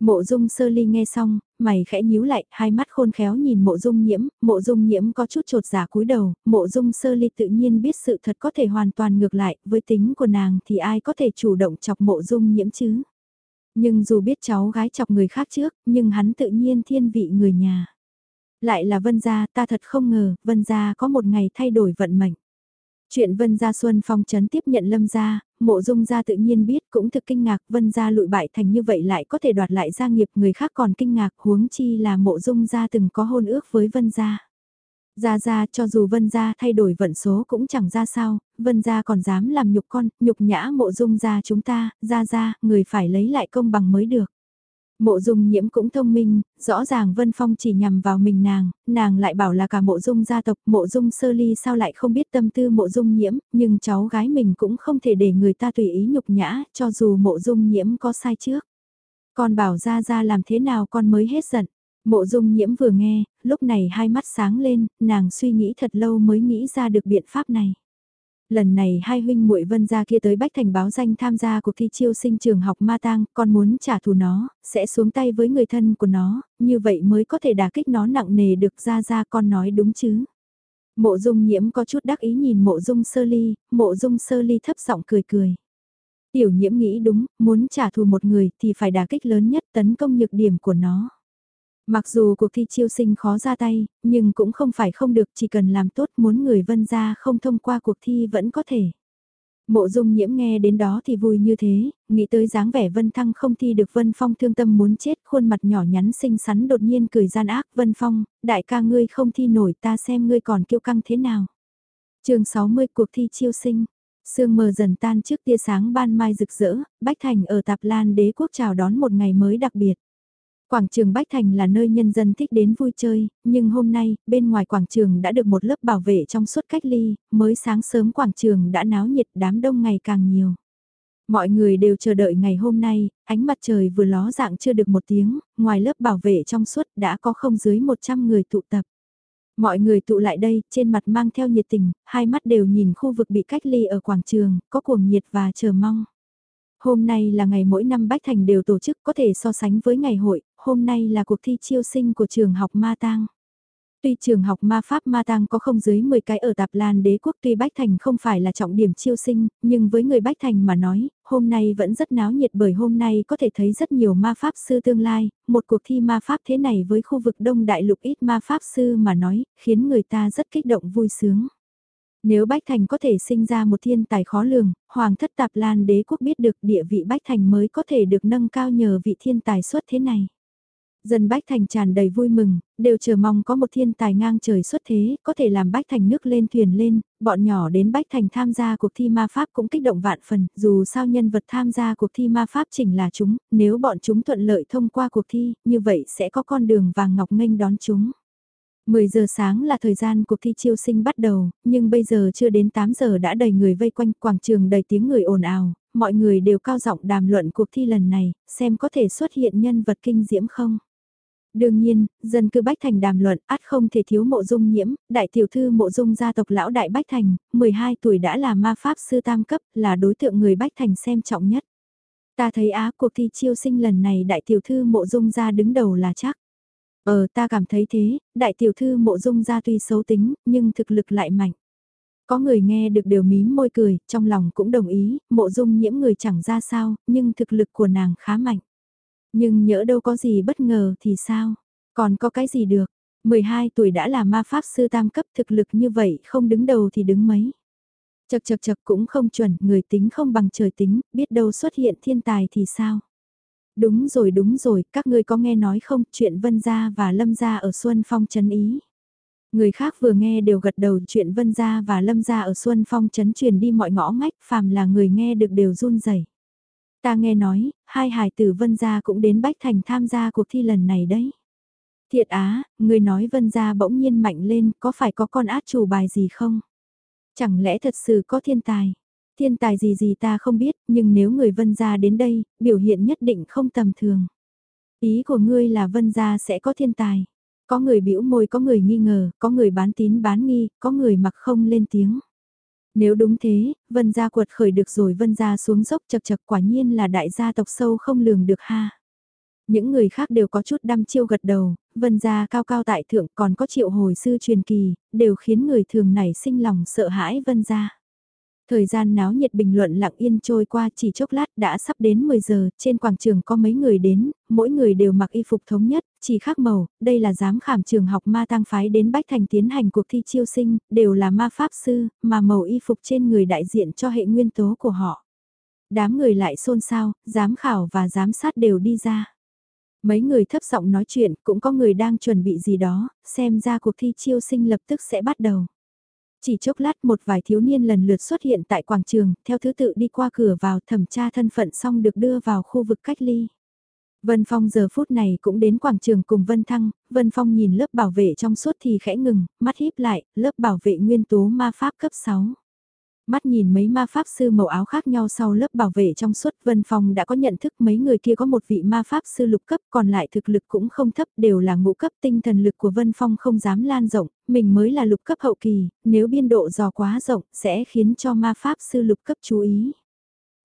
Mộ dung sơ ly nghe xong, mày khẽ nhíu lại, hai mắt khôn khéo nhìn mộ dung nhiễm, mộ dung nhiễm có chút trột giả cúi đầu, mộ dung sơ ly tự nhiên biết sự thật có thể hoàn toàn ngược lại, với tính của nàng thì ai có thể chủ động chọc mộ dung nhiễm chứ. Nhưng dù biết cháu gái chọc người khác trước, nhưng hắn tự nhiên thiên vị người nhà. Lại là Vân Gia, ta thật không ngờ, Vân Gia có một ngày thay đổi vận mệnh. Chuyện Vân Gia Xuân Phong chấn tiếp nhận Lâm Gia, mộ dung gia tự nhiên biết cũng thực kinh ngạc Vân Gia lụi bại thành như vậy lại có thể đoạt lại gia nghiệp người khác còn kinh ngạc huống chi là mộ dung gia từng có hôn ước với Vân Gia. Gia Gia cho dù Vân Gia thay đổi vận số cũng chẳng ra sao, Vân Gia còn dám làm nhục con, nhục nhã mộ dung gia chúng ta, Gia Gia, người phải lấy lại công bằng mới được. Mộ dung nhiễm cũng thông minh, rõ ràng Vân Phong chỉ nhằm vào mình nàng, nàng lại bảo là cả mộ dung gia tộc, mộ dung sơ ly sao lại không biết tâm tư mộ dung nhiễm, nhưng cháu gái mình cũng không thể để người ta tùy ý nhục nhã, cho dù mộ dung nhiễm có sai trước. Con bảo ra ra làm thế nào con mới hết giận. Mộ dung nhiễm vừa nghe, lúc này hai mắt sáng lên, nàng suy nghĩ thật lâu mới nghĩ ra được biện pháp này. Lần này hai huynh muội vân gia kia tới Bách Thành báo danh tham gia cuộc thi chiêu sinh trường học ma tang, con muốn trả thù nó, sẽ xuống tay với người thân của nó, như vậy mới có thể đả kích nó nặng nề được ra ra con nói đúng chứ. Mộ dung nhiễm có chút đắc ý nhìn mộ dung sơ ly, mộ dung sơ ly thấp giọng cười cười. Tiểu nhiễm nghĩ đúng, muốn trả thù một người thì phải đả kích lớn nhất tấn công nhược điểm của nó. Mặc dù cuộc thi chiêu sinh khó ra tay, nhưng cũng không phải không được chỉ cần làm tốt muốn người vân ra không thông qua cuộc thi vẫn có thể. Mộ dung nhiễm nghe đến đó thì vui như thế, nghĩ tới dáng vẻ Vân Thăng không thi được Vân Phong thương tâm muốn chết, khuôn mặt nhỏ nhắn xinh xắn đột nhiên cười gian ác Vân Phong, đại ca ngươi không thi nổi ta xem ngươi còn kiêu căng thế nào. chương 60 cuộc thi chiêu sinh, sương mờ dần tan trước tia sáng ban mai rực rỡ, Bách Thành ở Tạp Lan đế quốc chào đón một ngày mới đặc biệt. Quảng trường Bách Thành là nơi nhân dân thích đến vui chơi, nhưng hôm nay, bên ngoài quảng trường đã được một lớp bảo vệ trong suốt cách ly, mới sáng sớm quảng trường đã náo nhiệt đám đông ngày càng nhiều. Mọi người đều chờ đợi ngày hôm nay, ánh mặt trời vừa ló dạng chưa được một tiếng, ngoài lớp bảo vệ trong suốt đã có không dưới 100 người tụ tập. Mọi người tụ lại đây, trên mặt mang theo nhiệt tình, hai mắt đều nhìn khu vực bị cách ly ở quảng trường, có cuồng nhiệt và chờ mong. Hôm nay là ngày mỗi năm Bách Thành đều tổ chức có thể so sánh với ngày hội, hôm nay là cuộc thi chiêu sinh của trường học Ma Tang. Tuy trường học ma pháp ma tăng có không dưới 10 cái ở Tạp Lan đế quốc tuy Bách Thành không phải là trọng điểm chiêu sinh, nhưng với người Bách Thành mà nói, hôm nay vẫn rất náo nhiệt bởi hôm nay có thể thấy rất nhiều ma pháp sư tương lai, một cuộc thi ma pháp thế này với khu vực đông đại lục ít ma pháp sư mà nói, khiến người ta rất kích động vui sướng. Nếu Bách Thành có thể sinh ra một thiên tài khó lường, Hoàng thất Tạp Lan đế quốc biết được địa vị Bách Thành mới có thể được nâng cao nhờ vị thiên tài xuất thế này. Dân Bách Thành tràn đầy vui mừng, đều chờ mong có một thiên tài ngang trời xuất thế, có thể làm Bách Thành nước lên thuyền lên, bọn nhỏ đến Bách Thành tham gia cuộc thi ma pháp cũng kích động vạn phần, dù sao nhân vật tham gia cuộc thi ma pháp chỉnh là chúng, nếu bọn chúng thuận lợi thông qua cuộc thi, như vậy sẽ có con đường vàng ngọc nghênh đón chúng. 10 giờ sáng là thời gian cuộc thi chiêu sinh bắt đầu, nhưng bây giờ chưa đến 8 giờ đã đầy người vây quanh quảng trường đầy tiếng người ồn ào, mọi người đều cao giọng đàm luận cuộc thi lần này, xem có thể xuất hiện nhân vật kinh diễm không. Đương nhiên, dân cư Bách Thành đàm luận át không thể thiếu mộ dung nhiễm, đại tiểu thư mộ dung gia tộc lão đại Bách Thành, 12 tuổi đã là ma pháp sư tam cấp, là đối tượng người Bách Thành xem trọng nhất. Ta thấy á cuộc thi chiêu sinh lần này đại tiểu thư mộ dung gia đứng đầu là chắc. Ờ ta cảm thấy thế, đại tiểu thư mộ dung gia tuy xấu tính, nhưng thực lực lại mạnh. Có người nghe được đều mím môi cười, trong lòng cũng đồng ý, mộ dung nhiễm người chẳng ra sao, nhưng thực lực của nàng khá mạnh. Nhưng nhỡ đâu có gì bất ngờ thì sao? Còn có cái gì được? 12 tuổi đã là ma pháp sư tam cấp thực lực như vậy không đứng đầu thì đứng mấy. Chật chật chật cũng không chuẩn, người tính không bằng trời tính, biết đâu xuất hiện thiên tài thì sao? Đúng rồi đúng rồi, các ngươi có nghe nói không, chuyện Vân Gia và Lâm Gia ở Xuân Phong chấn ý. Người khác vừa nghe đều gật đầu chuyện Vân Gia và Lâm Gia ở Xuân Phong chấn truyền đi mọi ngõ ngách, phàm là người nghe được đều run rẩy. Ta nghe nói, hai hải tử Vân Gia cũng đến Bách Thành tham gia cuộc thi lần này đấy. Thiệt á, người nói Vân Gia bỗng nhiên mạnh lên, có phải có con át chủ bài gì không? Chẳng lẽ thật sự có thiên tài? Thiên tài gì gì ta không biết, nhưng nếu người Vân Gia đến đây, biểu hiện nhất định không tầm thường. Ý của ngươi là Vân Gia sẽ có thiên tài. Có người bĩu môi, có người nghi ngờ, có người bán tín bán nghi, có người mặc không lên tiếng. Nếu đúng thế, vân gia quật khởi được rồi vân gia xuống dốc chật chật quả nhiên là đại gia tộc sâu không lường được ha. Những người khác đều có chút đăm chiêu gật đầu, vân gia cao cao tại thượng còn có triệu hồi sư truyền kỳ, đều khiến người thường nảy sinh lòng sợ hãi vân gia. Thời gian náo nhiệt bình luận lặng yên trôi qua chỉ chốc lát đã sắp đến 10 giờ, trên quảng trường có mấy người đến, mỗi người đều mặc y phục thống nhất, chỉ khác màu, đây là giám khảm trường học ma tăng phái đến Bách Thành tiến hành cuộc thi chiêu sinh, đều là ma pháp sư, mà màu y phục trên người đại diện cho hệ nguyên tố của họ. Đám người lại xôn xao, giám khảo và giám sát đều đi ra. Mấy người thấp giọng nói chuyện, cũng có người đang chuẩn bị gì đó, xem ra cuộc thi chiêu sinh lập tức sẽ bắt đầu. Chỉ chốc lát một vài thiếu niên lần lượt xuất hiện tại quảng trường, theo thứ tự đi qua cửa vào thẩm tra thân phận xong được đưa vào khu vực cách ly. Vân Phong giờ phút này cũng đến quảng trường cùng Vân Thăng, Vân Phong nhìn lớp bảo vệ trong suốt thì khẽ ngừng, mắt híp lại, lớp bảo vệ nguyên tố ma pháp cấp 6. Mắt nhìn mấy ma pháp sư màu áo khác nhau sau lớp bảo vệ trong suốt Vân Phong đã có nhận thức mấy người kia có một vị ma pháp sư lục cấp còn lại thực lực cũng không thấp đều là ngũ cấp tinh thần lực của Vân Phong không dám lan rộng, mình mới là lục cấp hậu kỳ, nếu biên độ dò quá rộng sẽ khiến cho ma pháp sư lục cấp chú ý.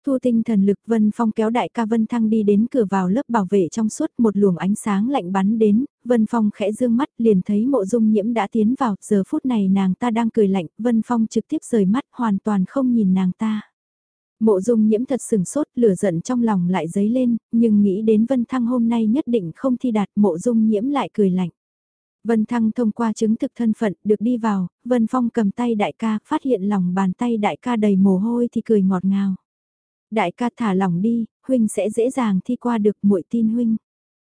Thu tinh thần lực Vân Phong kéo đại ca Vân Thăng đi đến cửa vào lớp bảo vệ trong suốt một luồng ánh sáng lạnh bắn đến, Vân Phong khẽ dương mắt liền thấy mộ dung nhiễm đã tiến vào, giờ phút này nàng ta đang cười lạnh, Vân Phong trực tiếp rời mắt hoàn toàn không nhìn nàng ta. Mộ dung nhiễm thật sừng sốt, lửa giận trong lòng lại dấy lên, nhưng nghĩ đến Vân Thăng hôm nay nhất định không thi đạt mộ dung nhiễm lại cười lạnh. Vân Thăng thông qua chứng thực thân phận được đi vào, Vân Phong cầm tay đại ca, phát hiện lòng bàn tay đại ca đầy mồ hôi thì cười ngọt ngào. Đại ca thả lỏng đi, huynh sẽ dễ dàng thi qua được muội tin huynh.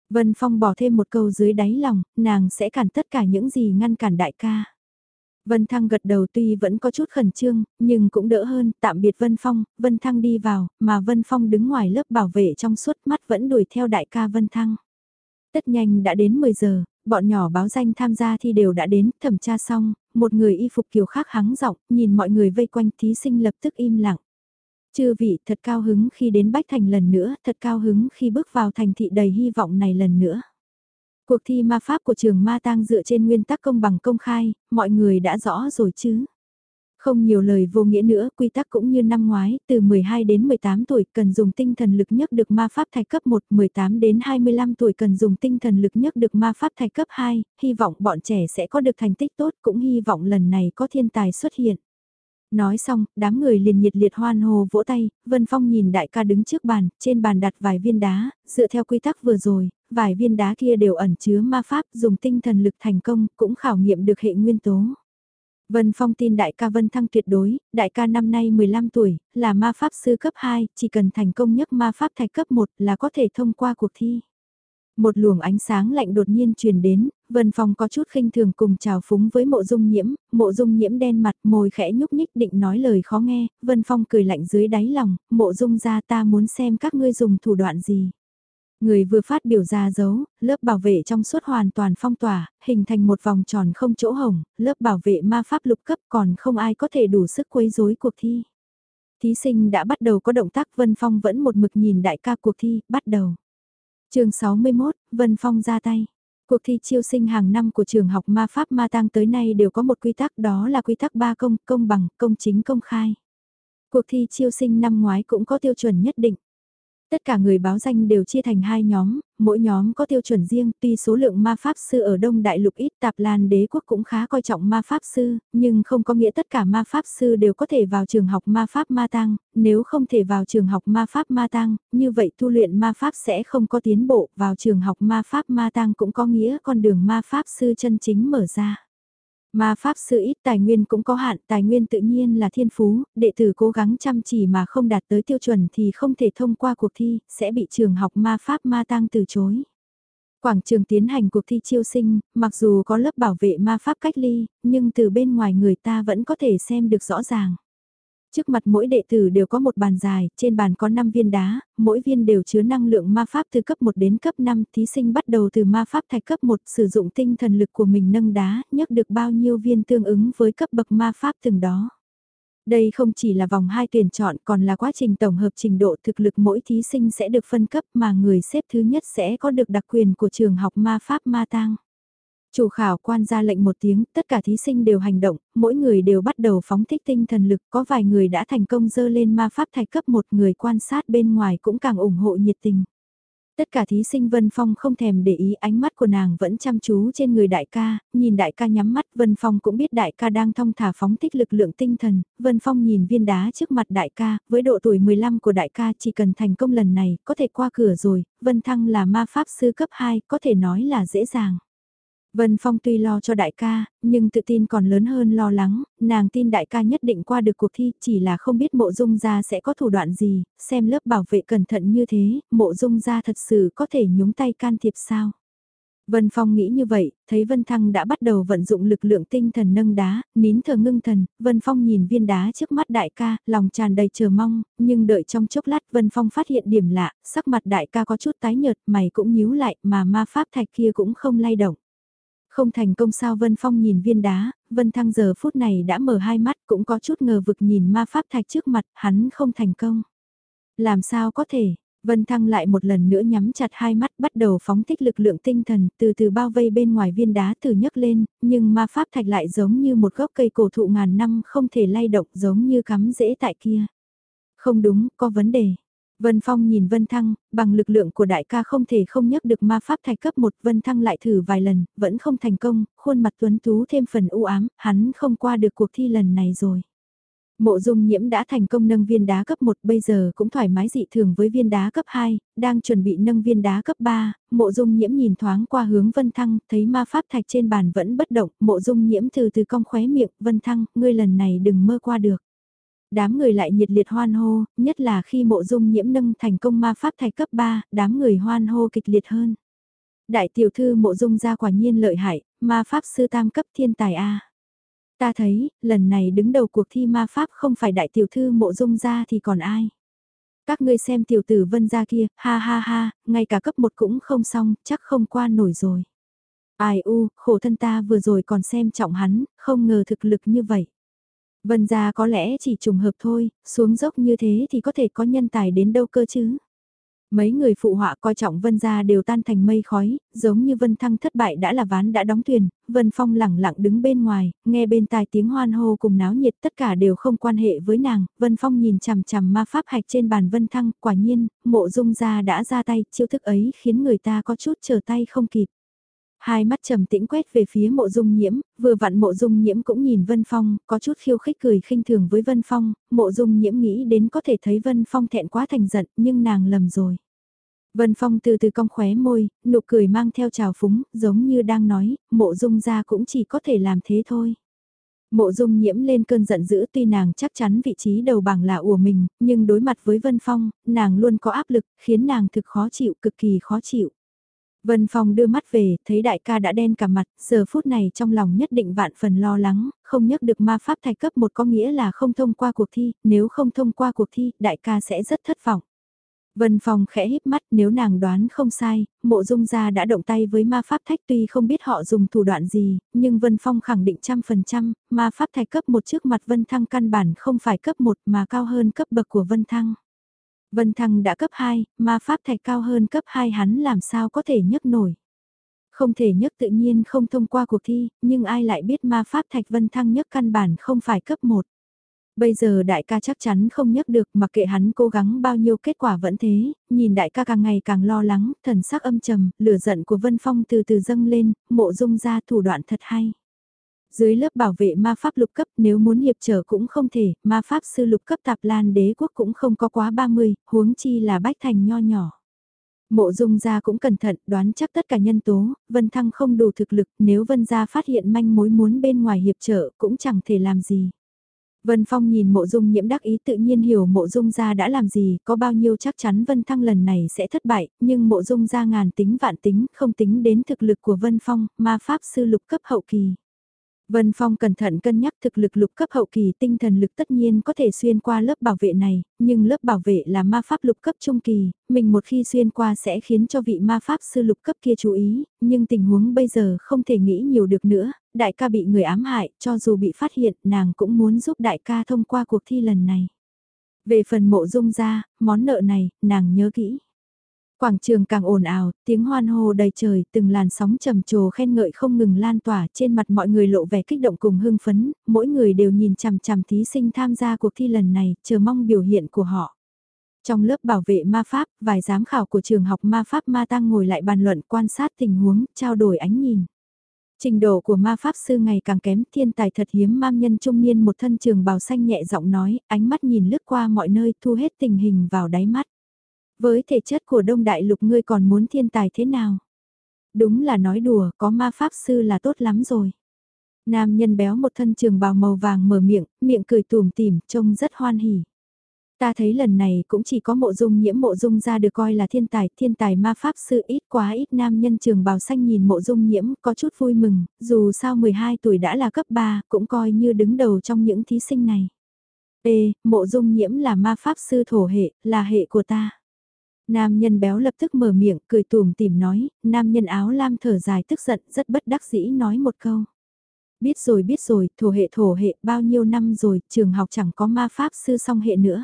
Vân Phong bỏ thêm một câu dưới đáy lòng, nàng sẽ cản tất cả những gì ngăn cản đại ca. Vân Thăng gật đầu tuy vẫn có chút khẩn trương, nhưng cũng đỡ hơn, tạm biệt Vân Phong, Vân Thăng đi vào, mà Vân Phong đứng ngoài lớp bảo vệ trong suốt mắt vẫn đuổi theo đại ca Vân Thăng. Tất nhanh đã đến 10 giờ, bọn nhỏ báo danh tham gia thi đều đã đến, thẩm tra xong, một người y phục kiều khác hắng giọng, nhìn mọi người vây quanh thí sinh lập tức im lặng. Chư vị thật cao hứng khi đến Bách Thành lần nữa, thật cao hứng khi bước vào thành thị đầy hy vọng này lần nữa. Cuộc thi ma pháp của trường ma tang dựa trên nguyên tắc công bằng công khai, mọi người đã rõ rồi chứ. Không nhiều lời vô nghĩa nữa, quy tắc cũng như năm ngoái, từ 12 đến 18 tuổi cần dùng tinh thần lực nhất được ma pháp thạch cấp 1, 18 đến 25 tuổi cần dùng tinh thần lực nhất được ma pháp thạch cấp 2, hy vọng bọn trẻ sẽ có được thành tích tốt, cũng hy vọng lần này có thiên tài xuất hiện. Nói xong, đám người liền nhiệt liệt hoan hô vỗ tay, Vân Phong nhìn đại ca đứng trước bàn, trên bàn đặt vài viên đá, dựa theo quy tắc vừa rồi, vài viên đá kia đều ẩn chứa ma pháp dùng tinh thần lực thành công, cũng khảo nghiệm được hệ nguyên tố. Vân Phong tin đại ca Vân Thăng tuyệt đối, đại ca năm nay 15 tuổi, là ma pháp sư cấp 2, chỉ cần thành công nhất ma pháp thạch cấp 1 là có thể thông qua cuộc thi. Một luồng ánh sáng lạnh đột nhiên truyền đến, Vân Phong có chút khinh thường cùng chào phúng với mộ dung nhiễm, mộ dung nhiễm đen mặt môi khẽ nhúc nhích định nói lời khó nghe, Vân Phong cười lạnh dưới đáy lòng, mộ dung ra ta muốn xem các ngươi dùng thủ đoạn gì. Người vừa phát biểu ra dấu, lớp bảo vệ trong suốt hoàn toàn phong tỏa, hình thành một vòng tròn không chỗ hồng, lớp bảo vệ ma pháp lục cấp còn không ai có thể đủ sức quấy rối cuộc thi. Thí sinh đã bắt đầu có động tác Vân Phong vẫn một mực nhìn đại ca cuộc thi, bắt đầu chương 61, Vân Phong ra tay. Cuộc thi chiêu sinh hàng năm của trường học ma pháp ma tăng tới nay đều có một quy tắc đó là quy tắc ba công, công bằng, công chính công khai. Cuộc thi chiêu sinh năm ngoái cũng có tiêu chuẩn nhất định. Tất cả người báo danh đều chia thành hai nhóm, mỗi nhóm có tiêu chuẩn riêng, tuy số lượng ma pháp sư ở Đông Đại Lục ít tạp lan đế quốc cũng khá coi trọng ma pháp sư, nhưng không có nghĩa tất cả ma pháp sư đều có thể vào trường học ma pháp ma tăng, nếu không thể vào trường học ma pháp ma tăng, như vậy tu luyện ma pháp sẽ không có tiến bộ, vào trường học ma pháp ma tăng cũng có nghĩa con đường ma pháp sư chân chính mở ra. Ma pháp sư ít tài nguyên cũng có hạn, tài nguyên tự nhiên là thiên phú, đệ tử cố gắng chăm chỉ mà không đạt tới tiêu chuẩn thì không thể thông qua cuộc thi, sẽ bị trường học ma pháp ma tăng từ chối. Quảng trường tiến hành cuộc thi chiêu sinh, mặc dù có lớp bảo vệ ma pháp cách ly, nhưng từ bên ngoài người ta vẫn có thể xem được rõ ràng. Trước mặt mỗi đệ tử đều có một bàn dài, trên bàn có 5 viên đá, mỗi viên đều chứa năng lượng ma pháp từ cấp 1 đến cấp 5, thí sinh bắt đầu từ ma pháp thạch cấp 1 sử dụng tinh thần lực của mình nâng đá, nhấc được bao nhiêu viên tương ứng với cấp bậc ma pháp từng đó. Đây không chỉ là vòng 2 tuyển chọn còn là quá trình tổng hợp trình độ thực lực mỗi thí sinh sẽ được phân cấp mà người xếp thứ nhất sẽ có được đặc quyền của trường học ma pháp ma tang. Chủ khảo quan ra lệnh một tiếng, tất cả thí sinh đều hành động, mỗi người đều bắt đầu phóng thích tinh thần lực, có vài người đã thành công dơ lên ma pháp thạch cấp một người quan sát bên ngoài cũng càng ủng hộ nhiệt tình. Tất cả thí sinh Vân Phong không thèm để ý ánh mắt của nàng vẫn chăm chú trên người đại ca, nhìn đại ca nhắm mắt Vân Phong cũng biết đại ca đang thong thả phóng thích lực lượng tinh thần, Vân Phong nhìn viên đá trước mặt đại ca, với độ tuổi 15 của đại ca chỉ cần thành công lần này, có thể qua cửa rồi, Vân Thăng là ma pháp sư cấp 2, có thể nói là dễ dàng. Vân Phong tuy lo cho đại ca, nhưng tự tin còn lớn hơn lo lắng, nàng tin đại ca nhất định qua được cuộc thi, chỉ là không biết mộ dung gia sẽ có thủ đoạn gì, xem lớp bảo vệ cẩn thận như thế, mộ dung gia thật sự có thể nhúng tay can thiệp sao. Vân Phong nghĩ như vậy, thấy Vân Thăng đã bắt đầu vận dụng lực lượng tinh thần nâng đá, nín thở ngưng thần, Vân Phong nhìn viên đá trước mắt đại ca, lòng tràn đầy chờ mong, nhưng đợi trong chốc lát Vân Phong phát hiện điểm lạ, sắc mặt đại ca có chút tái nhợt, mày cũng nhíu lại mà ma pháp thạch kia cũng không lay động. Không thành công sao Vân Phong nhìn viên đá, Vân Thăng giờ phút này đã mở hai mắt cũng có chút ngờ vực nhìn ma pháp thạch trước mặt, hắn không thành công. Làm sao có thể, Vân Thăng lại một lần nữa nhắm chặt hai mắt bắt đầu phóng thích lực lượng tinh thần từ từ bao vây bên ngoài viên đá từ nhấc lên, nhưng ma pháp thạch lại giống như một gốc cây cổ thụ ngàn năm không thể lay động giống như cắm rễ tại kia. Không đúng, có vấn đề. Vân Phong nhìn Vân Thăng, bằng lực lượng của đại ca không thể không nhấc được ma pháp thạch cấp 1, Vân Thăng lại thử vài lần, vẫn không thành công, khuôn mặt tuấn tú thêm phần u ám, hắn không qua được cuộc thi lần này rồi. Mộ dung nhiễm đã thành công nâng viên đá cấp 1 bây giờ cũng thoải mái dị thường với viên đá cấp 2, đang chuẩn bị nâng viên đá cấp 3, mộ dung nhiễm nhìn thoáng qua hướng Vân Thăng, thấy ma pháp thạch trên bàn vẫn bất động, mộ dung nhiễm từ từ cong khóe miệng, Vân Thăng, ngươi lần này đừng mơ qua được đám người lại nhiệt liệt hoan hô, nhất là khi mộ dung nhiễm nâng thành công ma pháp thạch cấp 3, đám người hoan hô kịch liệt hơn. Đại tiểu thư mộ dung ra quả nhiên lợi hại, ma pháp sư tam cấp thiên tài A. Ta thấy, lần này đứng đầu cuộc thi ma pháp không phải đại tiểu thư mộ dung ra thì còn ai. Các ngươi xem tiểu tử vân ra kia, ha ha ha, ngay cả cấp 1 cũng không xong, chắc không qua nổi rồi. Ai u, khổ thân ta vừa rồi còn xem trọng hắn, không ngờ thực lực như vậy. Vân gia có lẽ chỉ trùng hợp thôi, xuống dốc như thế thì có thể có nhân tài đến đâu cơ chứ. Mấy người phụ họa coi trọng Vân gia đều tan thành mây khói, giống như Vân Thăng thất bại đã là ván đã đóng thuyền, Vân Phong lẳng lặng đứng bên ngoài, nghe bên tai tiếng hoan hô cùng náo nhiệt tất cả đều không quan hệ với nàng, Vân Phong nhìn chằm chằm ma pháp hạch trên bàn Vân Thăng, quả nhiên, mộ dung gia đã ra tay, chiêu thức ấy khiến người ta có chút chờ tay không kịp. Hai mắt trầm tĩnh quét về phía mộ dung nhiễm, vừa vặn mộ dung nhiễm cũng nhìn Vân Phong, có chút khiêu khích cười khinh thường với Vân Phong, mộ dung nhiễm nghĩ đến có thể thấy Vân Phong thẹn quá thành giận, nhưng nàng lầm rồi. Vân Phong từ từ cong khóe môi, nụ cười mang theo trào phúng, giống như đang nói, mộ dung ra cũng chỉ có thể làm thế thôi. Mộ dung nhiễm lên cơn giận dữ tuy nàng chắc chắn vị trí đầu bảng là của mình, nhưng đối mặt với Vân Phong, nàng luôn có áp lực, khiến nàng thực khó chịu, cực kỳ khó chịu. Vân Phong đưa mắt về, thấy đại ca đã đen cả mặt, giờ phút này trong lòng nhất định vạn phần lo lắng, không nhắc được ma pháp thạch cấp một có nghĩa là không thông qua cuộc thi, nếu không thông qua cuộc thi, đại ca sẽ rất thất vọng. Vân Phong khẽ híp mắt nếu nàng đoán không sai, mộ dung gia đã động tay với ma pháp thách tuy không biết họ dùng thủ đoạn gì, nhưng Vân Phong khẳng định trăm phần trăm, ma pháp thạch cấp một trước mặt Vân Thăng căn bản không phải cấp một mà cao hơn cấp bậc của Vân Thăng. Vân Thăng đã cấp 2, ma pháp thạch cao hơn cấp 2 hắn làm sao có thể nhấc nổi. Không thể nhấc tự nhiên không thông qua cuộc thi, nhưng ai lại biết ma pháp thạch Vân Thăng nhấc căn bản không phải cấp 1. Bây giờ đại ca chắc chắn không nhấc được mặc kệ hắn cố gắng bao nhiêu kết quả vẫn thế, nhìn đại ca càng ngày càng lo lắng, thần sắc âm trầm, lửa giận của Vân Phong từ từ dâng lên, mộ dung ra thủ đoạn thật hay. Dưới lớp bảo vệ ma pháp lục cấp nếu muốn hiệp trở cũng không thể, ma pháp sư lục cấp tạp lan đế quốc cũng không có quá 30, huống chi là bách thành nho nhỏ. Mộ dung gia cũng cẩn thận, đoán chắc tất cả nhân tố, Vân Thăng không đủ thực lực, nếu Vân gia phát hiện manh mối muốn bên ngoài hiệp trợ cũng chẳng thể làm gì. Vân Phong nhìn mộ dung nhiễm đắc ý tự nhiên hiểu mộ dung gia đã làm gì, có bao nhiêu chắc chắn Vân Thăng lần này sẽ thất bại, nhưng mộ dung gia ngàn tính vạn tính, không tính đến thực lực của Vân Phong, ma pháp sư lục cấp hậu kỳ. Vân Phong cẩn thận cân nhắc thực lực lục cấp hậu kỳ tinh thần lực tất nhiên có thể xuyên qua lớp bảo vệ này, nhưng lớp bảo vệ là ma pháp lục cấp trung kỳ, mình một khi xuyên qua sẽ khiến cho vị ma pháp sư lục cấp kia chú ý, nhưng tình huống bây giờ không thể nghĩ nhiều được nữa, đại ca bị người ám hại, cho dù bị phát hiện, nàng cũng muốn giúp đại ca thông qua cuộc thi lần này. Về phần mộ dung ra, món nợ này, nàng nhớ kỹ. Quảng trường càng ồn ào, tiếng hoan hô đầy trời, từng làn sóng trầm trồ khen ngợi không ngừng lan tỏa, trên mặt mọi người lộ vẻ kích động cùng hưng phấn, mỗi người đều nhìn chằm chằm thí sinh tham gia cuộc thi lần này, chờ mong biểu hiện của họ. Trong lớp bảo vệ ma pháp, vài giám khảo của trường học ma pháp ma tăng ngồi lại bàn luận quan sát tình huống, trao đổi ánh nhìn. Trình độ của ma pháp sư ngày càng kém, thiên tài thật hiếm mam nhân trung niên một thân trường bào xanh nhẹ giọng nói, ánh mắt nhìn lướt qua mọi nơi thu hết tình hình vào đáy mắt. Với thể chất của Đông Đại Lục ngươi còn muốn thiên tài thế nào? Đúng là nói đùa, có ma pháp sư là tốt lắm rồi. Nam nhân béo một thân trường bào màu vàng mở miệng, miệng cười tùm tìm, trông rất hoan hỉ. Ta thấy lần này cũng chỉ có mộ dung nhiễm mộ dung ra được coi là thiên tài, thiên tài ma pháp sư ít quá ít nam nhân trường bào xanh nhìn mộ dung nhiễm có chút vui mừng, dù sao 12 tuổi đã là cấp 3, cũng coi như đứng đầu trong những thí sinh này. Ê, mộ dung nhiễm là ma pháp sư thổ hệ, là hệ của ta. Nam nhân béo lập tức mở miệng, cười tùm tìm nói, nam nhân áo lam thở dài tức giận, rất bất đắc dĩ nói một câu. Biết rồi biết rồi, thổ hệ thổ hệ, bao nhiêu năm rồi, trường học chẳng có ma pháp sư song hệ nữa.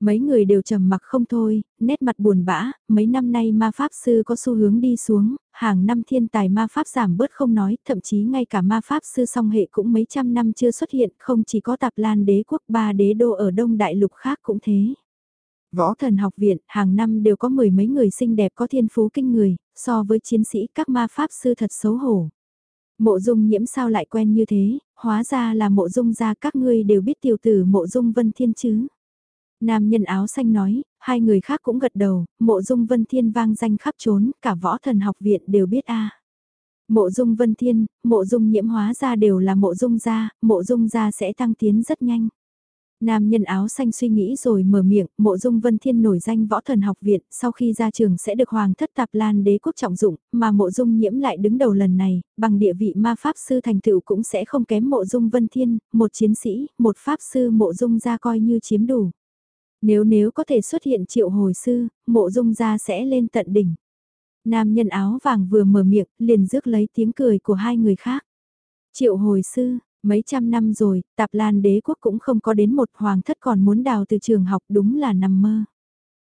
Mấy người đều trầm mặc không thôi, nét mặt buồn bã, mấy năm nay ma pháp sư có xu hướng đi xuống, hàng năm thiên tài ma pháp giảm bớt không nói, thậm chí ngay cả ma pháp sư song hệ cũng mấy trăm năm chưa xuất hiện, không chỉ có tạp lan đế quốc ba đế đô ở đông đại lục khác cũng thế. Võ thần học viện, hàng năm đều có mười mấy người xinh đẹp có thiên phú kinh người, so với chiến sĩ các ma pháp sư thật xấu hổ. Mộ dung nhiễm sao lại quen như thế, hóa ra là mộ dung gia các ngươi đều biết tiểu tử mộ dung vân thiên chứ. Nam nhân áo xanh nói, hai người khác cũng gật đầu, mộ dung vân thiên vang danh khắp trốn, cả võ thần học viện đều biết a. Mộ dung vân thiên, mộ dung nhiễm hóa ra đều là mộ dung gia, mộ dung gia sẽ tăng tiến rất nhanh. Nam nhân áo xanh suy nghĩ rồi mở miệng, mộ dung vân thiên nổi danh võ thần học viện, sau khi ra trường sẽ được hoàng thất tạp lan đế quốc trọng dụng, mà mộ dung nhiễm lại đứng đầu lần này, bằng địa vị ma pháp sư thành tựu cũng sẽ không kém mộ dung vân thiên, một chiến sĩ, một pháp sư mộ dung ra coi như chiếm đủ. Nếu nếu có thể xuất hiện triệu hồi sư, mộ dung ra sẽ lên tận đỉnh. Nam nhân áo vàng vừa mở miệng, liền rước lấy tiếng cười của hai người khác. Triệu hồi sư, Mấy trăm năm rồi, tạp lan đế quốc cũng không có đến một hoàng thất còn muốn đào từ trường học đúng là nằm mơ.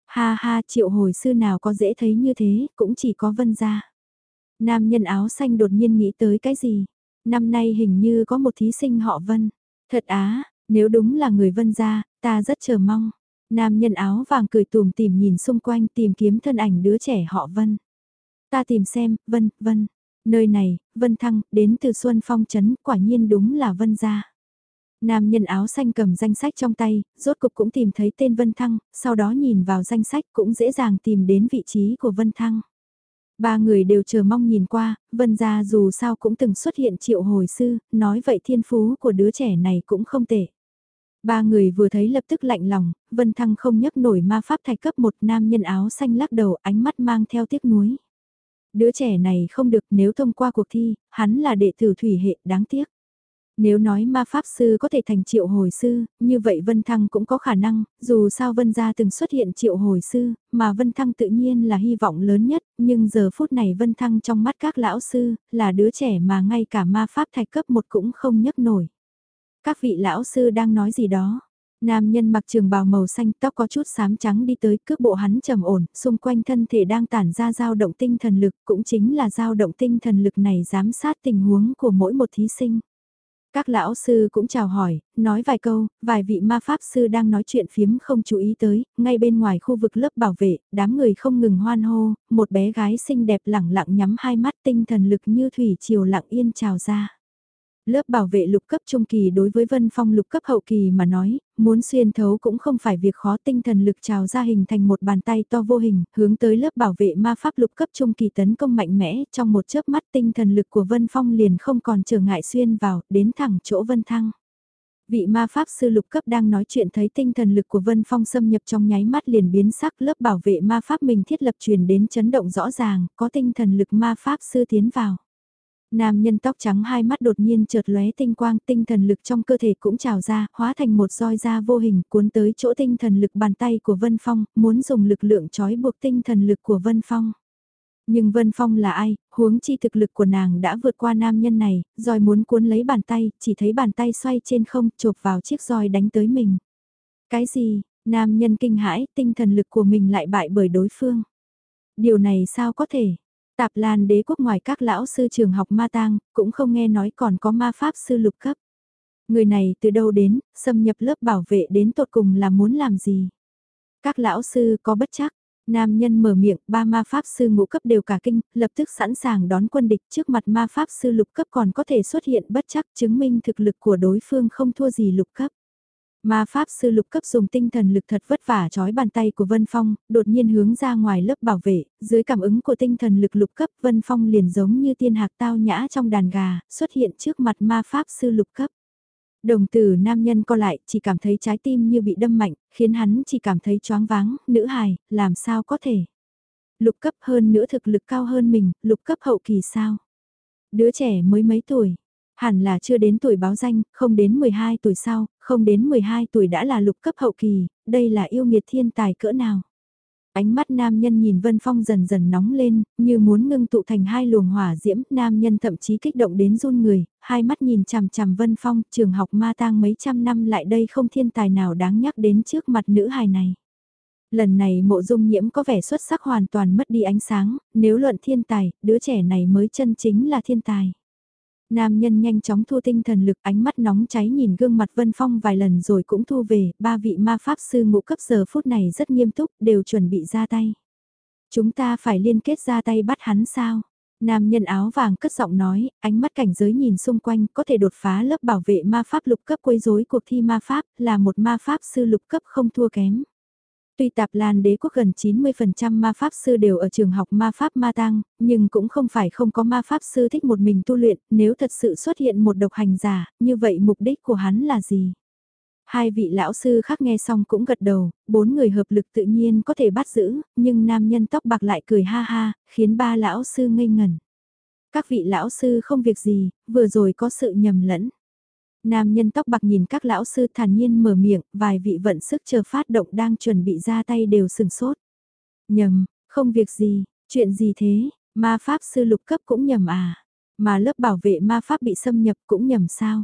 Ha ha triệu hồi sư nào có dễ thấy như thế, cũng chỉ có vân gia. Nam nhân áo xanh đột nhiên nghĩ tới cái gì? Năm nay hình như có một thí sinh họ Vân. Thật á, nếu đúng là người Vân gia, ta rất chờ mong. Nam nhân áo vàng cười tùm tìm nhìn xung quanh tìm kiếm thân ảnh đứa trẻ họ Vân. Ta tìm xem, Vân, Vân. Nơi này, Vân Thăng, đến từ Xuân Phong Trấn, quả nhiên đúng là Vân gia. Nam nhân áo xanh cầm danh sách trong tay, rốt cục cũng tìm thấy tên Vân Thăng, sau đó nhìn vào danh sách cũng dễ dàng tìm đến vị trí của Vân Thăng. Ba người đều chờ mong nhìn qua, Vân gia dù sao cũng từng xuất hiện triệu hồi sư, nói vậy thiên phú của đứa trẻ này cũng không tệ. Ba người vừa thấy lập tức lạnh lòng, Vân Thăng không nhấc nổi ma pháp thạch cấp một nam nhân áo xanh lắc đầu ánh mắt mang theo tiếc nuối. Đứa trẻ này không được nếu thông qua cuộc thi, hắn là đệ tử thủy hệ đáng tiếc. Nếu nói ma pháp sư có thể thành triệu hồi sư, như vậy Vân Thăng cũng có khả năng, dù sao Vân gia từng xuất hiện triệu hồi sư, mà Vân Thăng tự nhiên là hy vọng lớn nhất, nhưng giờ phút này Vân Thăng trong mắt các lão sư, là đứa trẻ mà ngay cả ma pháp thạch cấp một cũng không nhấc nổi. Các vị lão sư đang nói gì đó. Nam nhân mặc trường bào màu xanh tóc có chút xám trắng đi tới cước bộ hắn trầm ổn, xung quanh thân thể đang tản ra dao động tinh thần lực cũng chính là dao động tinh thần lực này giám sát tình huống của mỗi một thí sinh. Các lão sư cũng chào hỏi, nói vài câu, vài vị ma pháp sư đang nói chuyện phiếm không chú ý tới, ngay bên ngoài khu vực lớp bảo vệ, đám người không ngừng hoan hô, một bé gái xinh đẹp lẳng lặng nhắm hai mắt tinh thần lực như thủy chiều lặng yên trào ra. Lớp bảo vệ lục cấp trung kỳ đối với Vân Phong lục cấp hậu kỳ mà nói, muốn xuyên thấu cũng không phải việc khó tinh thần lực trào ra hình thành một bàn tay to vô hình, hướng tới lớp bảo vệ ma pháp lục cấp trung kỳ tấn công mạnh mẽ, trong một chớp mắt tinh thần lực của Vân Phong liền không còn trở ngại xuyên vào, đến thẳng chỗ Vân Thăng. Vị ma pháp sư lục cấp đang nói chuyện thấy tinh thần lực của Vân Phong xâm nhập trong nháy mắt liền biến sắc lớp bảo vệ ma pháp mình thiết lập truyền đến chấn động rõ ràng, có tinh thần lực ma pháp sư tiến vào. Nam nhân tóc trắng hai mắt đột nhiên chợt lóe tinh quang, tinh thần lực trong cơ thể cũng trào ra, hóa thành một roi da vô hình cuốn tới chỗ tinh thần lực bàn tay của Vân Phong, muốn dùng lực lượng trói buộc tinh thần lực của Vân Phong. Nhưng Vân Phong là ai, huống chi thực lực của nàng đã vượt qua nam nhân này, roi muốn cuốn lấy bàn tay, chỉ thấy bàn tay xoay trên không, chộp vào chiếc roi đánh tới mình. Cái gì, nam nhân kinh hãi, tinh thần lực của mình lại bại bởi đối phương. Điều này sao có thể, Tạp Lan đế quốc ngoài các lão sư trường học ma tang, cũng không nghe nói còn có ma pháp sư lục cấp. Người này từ đâu đến, xâm nhập lớp bảo vệ đến tột cùng là muốn làm gì? Các lão sư có bất chắc, nam nhân mở miệng, ba ma pháp sư ngũ cấp đều cả kinh, lập tức sẵn sàng đón quân địch trước mặt ma pháp sư lục cấp còn có thể xuất hiện bất chắc chứng minh thực lực của đối phương không thua gì lục cấp. Ma pháp sư lục cấp dùng tinh thần lực thật vất vả trói bàn tay của Vân Phong, đột nhiên hướng ra ngoài lớp bảo vệ, dưới cảm ứng của tinh thần lực lục cấp Vân Phong liền giống như tiên hạc tao nhã trong đàn gà, xuất hiện trước mặt ma pháp sư lục cấp. Đồng tử nam nhân co lại, chỉ cảm thấy trái tim như bị đâm mạnh, khiến hắn chỉ cảm thấy choáng váng, nữ hài, làm sao có thể. Lục cấp hơn nữa thực lực cao hơn mình, lục cấp hậu kỳ sao. Đứa trẻ mới mấy tuổi, Hẳn là chưa đến tuổi báo danh, không đến 12 tuổi sau, không đến 12 tuổi đã là lục cấp hậu kỳ, đây là yêu nghiệt thiên tài cỡ nào. Ánh mắt nam nhân nhìn Vân Phong dần dần nóng lên, như muốn ngưng tụ thành hai luồng hỏa diễm, nam nhân thậm chí kích động đến run người, hai mắt nhìn chằm chằm Vân Phong, trường học ma tang mấy trăm năm lại đây không thiên tài nào đáng nhắc đến trước mặt nữ hài này. Lần này mộ dung nhiễm có vẻ xuất sắc hoàn toàn mất đi ánh sáng, nếu luận thiên tài, đứa trẻ này mới chân chính là thiên tài. Nam nhân nhanh chóng thu tinh thần lực ánh mắt nóng cháy nhìn gương mặt Vân Phong vài lần rồi cũng thu về, ba vị ma pháp sư ngũ cấp giờ phút này rất nghiêm túc, đều chuẩn bị ra tay. Chúng ta phải liên kết ra tay bắt hắn sao? Nam nhân áo vàng cất giọng nói, ánh mắt cảnh giới nhìn xung quanh có thể đột phá lớp bảo vệ ma pháp lục cấp quấy rối cuộc thi ma pháp, là một ma pháp sư lục cấp không thua kém. Tuy tạp lan đế quốc gần 90% ma pháp sư đều ở trường học ma pháp ma tăng, nhưng cũng không phải không có ma pháp sư thích một mình tu luyện, nếu thật sự xuất hiện một độc hành giả, như vậy mục đích của hắn là gì? Hai vị lão sư khác nghe xong cũng gật đầu, bốn người hợp lực tự nhiên có thể bắt giữ, nhưng nam nhân tóc bạc lại cười ha ha, khiến ba lão sư ngây ngẩn. Các vị lão sư không việc gì, vừa rồi có sự nhầm lẫn. Nam nhân tóc bạc nhìn các lão sư thản nhiên mở miệng, vài vị vận sức chờ phát động đang chuẩn bị ra tay đều sừng sốt. Nhầm, không việc gì, chuyện gì thế, ma pháp sư lục cấp cũng nhầm à, mà lớp bảo vệ ma pháp bị xâm nhập cũng nhầm sao.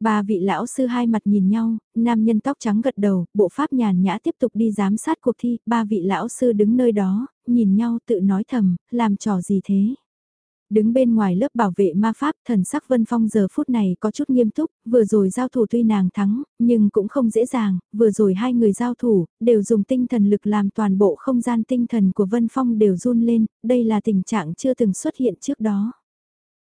Ba vị lão sư hai mặt nhìn nhau, nam nhân tóc trắng gật đầu, bộ pháp nhàn nhã tiếp tục đi giám sát cuộc thi, ba vị lão sư đứng nơi đó, nhìn nhau tự nói thầm, làm trò gì thế? Đứng bên ngoài lớp bảo vệ ma pháp thần sắc Vân Phong giờ phút này có chút nghiêm túc, vừa rồi giao thủ tuy nàng thắng, nhưng cũng không dễ dàng, vừa rồi hai người giao thủ, đều dùng tinh thần lực làm toàn bộ không gian tinh thần của Vân Phong đều run lên, đây là tình trạng chưa từng xuất hiện trước đó.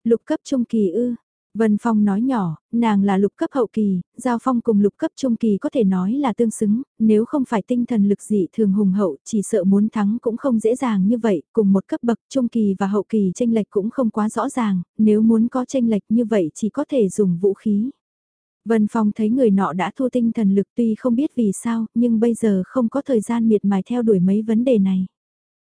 Lục cấp trung kỳ ư, Vân Phong nói nhỏ, nàng là lục cấp hậu kỳ, Giao Phong cùng lục cấp trung kỳ có thể nói là tương xứng, nếu không phải tinh thần lực dị thường hùng hậu, chỉ sợ muốn thắng cũng không dễ dàng như vậy, cùng một cấp bậc trung kỳ và hậu kỳ tranh lệch cũng không quá rõ ràng, nếu muốn có tranh lệch như vậy chỉ có thể dùng vũ khí. Vân Phong thấy người nọ đã thua tinh thần lực tuy không biết vì sao, nhưng bây giờ không có thời gian miệt mài theo đuổi mấy vấn đề này.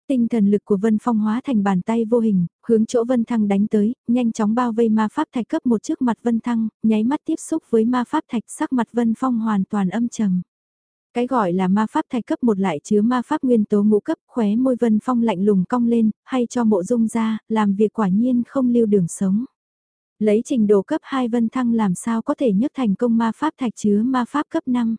Tinh thần lực của Vân Phong hóa thành bàn tay vô hình, hướng chỗ Vân Thăng đánh tới, nhanh chóng bao vây ma pháp thạch cấp một trước mặt Vân Thăng, nháy mắt tiếp xúc với ma pháp thạch sắc mặt Vân Phong hoàn toàn âm trầm. Cái gọi là ma pháp thạch cấp một lại chứa ma pháp nguyên tố ngũ cấp, khóe môi Vân Phong lạnh lùng cong lên, hay cho mộ dung ra, làm việc quả nhiên không lưu đường sống. Lấy trình độ cấp 2 Vân Thăng làm sao có thể nhất thành công ma pháp thạch chứa ma pháp cấp 5.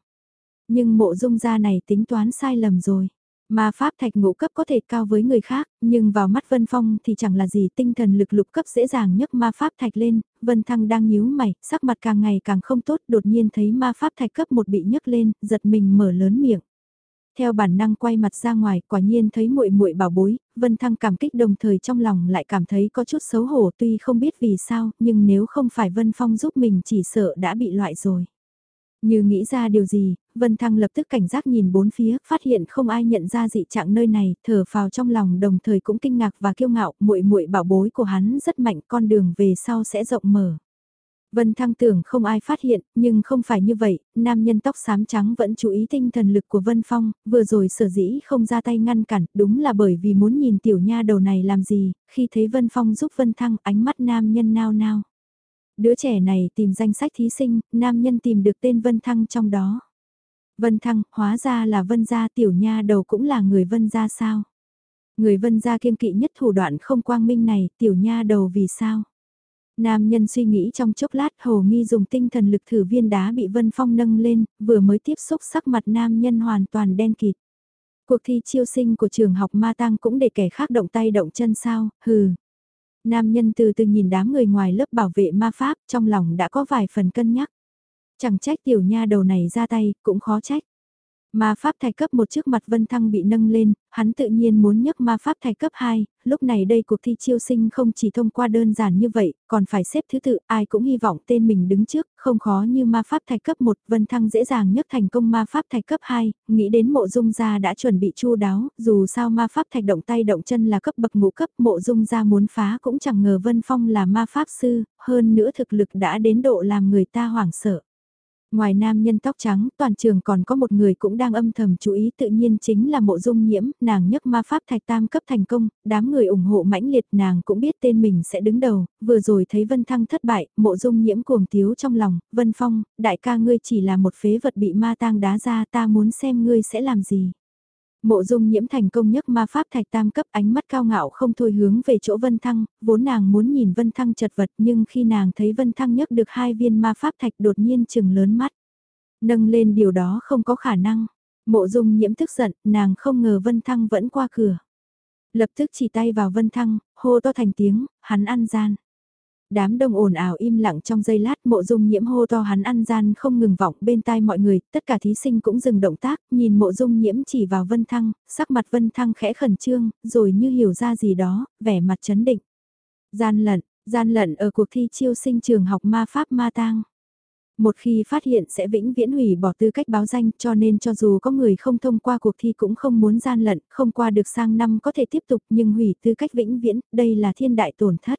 Nhưng mộ dung ra này tính toán sai lầm rồi. Ma pháp thạch ngũ cấp có thể cao với người khác, nhưng vào mắt Vân Phong thì chẳng là gì tinh thần lực lục cấp dễ dàng nhấc ma pháp thạch lên, Vân Thăng đang nhíu mày, sắc mặt càng ngày càng không tốt, đột nhiên thấy ma pháp thạch cấp một bị nhấc lên, giật mình mở lớn miệng. Theo bản năng quay mặt ra ngoài, quả nhiên thấy muội muội bảo bối, Vân Thăng cảm kích đồng thời trong lòng lại cảm thấy có chút xấu hổ tuy không biết vì sao, nhưng nếu không phải Vân Phong giúp mình chỉ sợ đã bị loại rồi. Như nghĩ ra điều gì, Vân Thăng lập tức cảnh giác nhìn bốn phía, phát hiện không ai nhận ra dị trạng nơi này, thở phào trong lòng đồng thời cũng kinh ngạc và kiêu ngạo, muội muội bảo bối của hắn rất mạnh, con đường về sau sẽ rộng mở. Vân Thăng tưởng không ai phát hiện, nhưng không phải như vậy, nam nhân tóc xám trắng vẫn chú ý tinh thần lực của Vân Phong, vừa rồi sở dĩ không ra tay ngăn cản, đúng là bởi vì muốn nhìn tiểu nha đầu này làm gì, khi thấy Vân Phong giúp Vân Thăng ánh mắt nam nhân nao nao. Đứa trẻ này tìm danh sách thí sinh, nam nhân tìm được tên Vân Thăng trong đó. Vân Thăng, hóa ra là Vân Gia tiểu nha đầu cũng là người Vân Gia sao? Người Vân Gia kiên kỵ nhất thủ đoạn không quang minh này, tiểu nha đầu vì sao? Nam nhân suy nghĩ trong chốc lát hồ nghi dùng tinh thần lực thử viên đá bị Vân Phong nâng lên, vừa mới tiếp xúc sắc mặt nam nhân hoàn toàn đen kịt. Cuộc thi chiêu sinh của trường học Ma Tăng cũng để kẻ khác động tay động chân sao, hừ. Nam nhân từ từ nhìn đám người ngoài lớp bảo vệ ma pháp trong lòng đã có vài phần cân nhắc. Chẳng trách tiểu nha đầu này ra tay, cũng khó trách. Ma pháp thạch cấp một trước mặt Vân Thăng bị nâng lên, hắn tự nhiên muốn nhấc ma pháp thạch cấp 2, lúc này đây cuộc thi chiêu sinh không chỉ thông qua đơn giản như vậy, còn phải xếp thứ tự, ai cũng hy vọng tên mình đứng trước, không khó như ma pháp thạch cấp 1, Vân Thăng dễ dàng nhấc thành công ma pháp thạch cấp 2, nghĩ đến mộ dung gia đã chuẩn bị chu đáo, dù sao ma pháp thạch động tay động chân là cấp bậc ngũ cấp, mộ dung gia muốn phá cũng chẳng ngờ Vân Phong là ma pháp sư, hơn nữa thực lực đã đến độ làm người ta hoảng sợ. Ngoài nam nhân tóc trắng, toàn trường còn có một người cũng đang âm thầm chú ý tự nhiên chính là mộ dung nhiễm, nàng nhấc ma pháp thạch tam cấp thành công, đám người ủng hộ mãnh liệt nàng cũng biết tên mình sẽ đứng đầu, vừa rồi thấy Vân Thăng thất bại, mộ dung nhiễm cuồng tiếu trong lòng, Vân Phong, đại ca ngươi chỉ là một phế vật bị ma tang đá ra ta muốn xem ngươi sẽ làm gì. Mộ dung nhiễm thành công nhất ma pháp thạch tam cấp ánh mắt cao ngạo không thôi hướng về chỗ Vân Thăng, vốn nàng muốn nhìn Vân Thăng chật vật nhưng khi nàng thấy Vân Thăng nhất được hai viên ma pháp thạch đột nhiên chừng lớn mắt. Nâng lên điều đó không có khả năng. Mộ dung nhiễm tức giận, nàng không ngờ Vân Thăng vẫn qua cửa. Lập tức chỉ tay vào Vân Thăng, hô to thành tiếng, hắn ăn gian đám đông ồn ào im lặng trong giây lát mộ dung nhiễm hô to hắn ăn gian không ngừng vọng bên tai mọi người, tất cả thí sinh cũng dừng động tác, nhìn mộ dung nhiễm chỉ vào Vân Thăng, sắc mặt Vân Thăng khẽ khẩn trương, rồi như hiểu ra gì đó, vẻ mặt chấn định. Gian lận, gian lận ở cuộc thi chiêu sinh trường học ma pháp ma tang. Một khi phát hiện sẽ vĩnh viễn hủy bỏ tư cách báo danh cho nên cho dù có người không thông qua cuộc thi cũng không muốn gian lận, không qua được sang năm có thể tiếp tục nhưng hủy tư cách vĩnh viễn, đây là thiên đại tổn thất.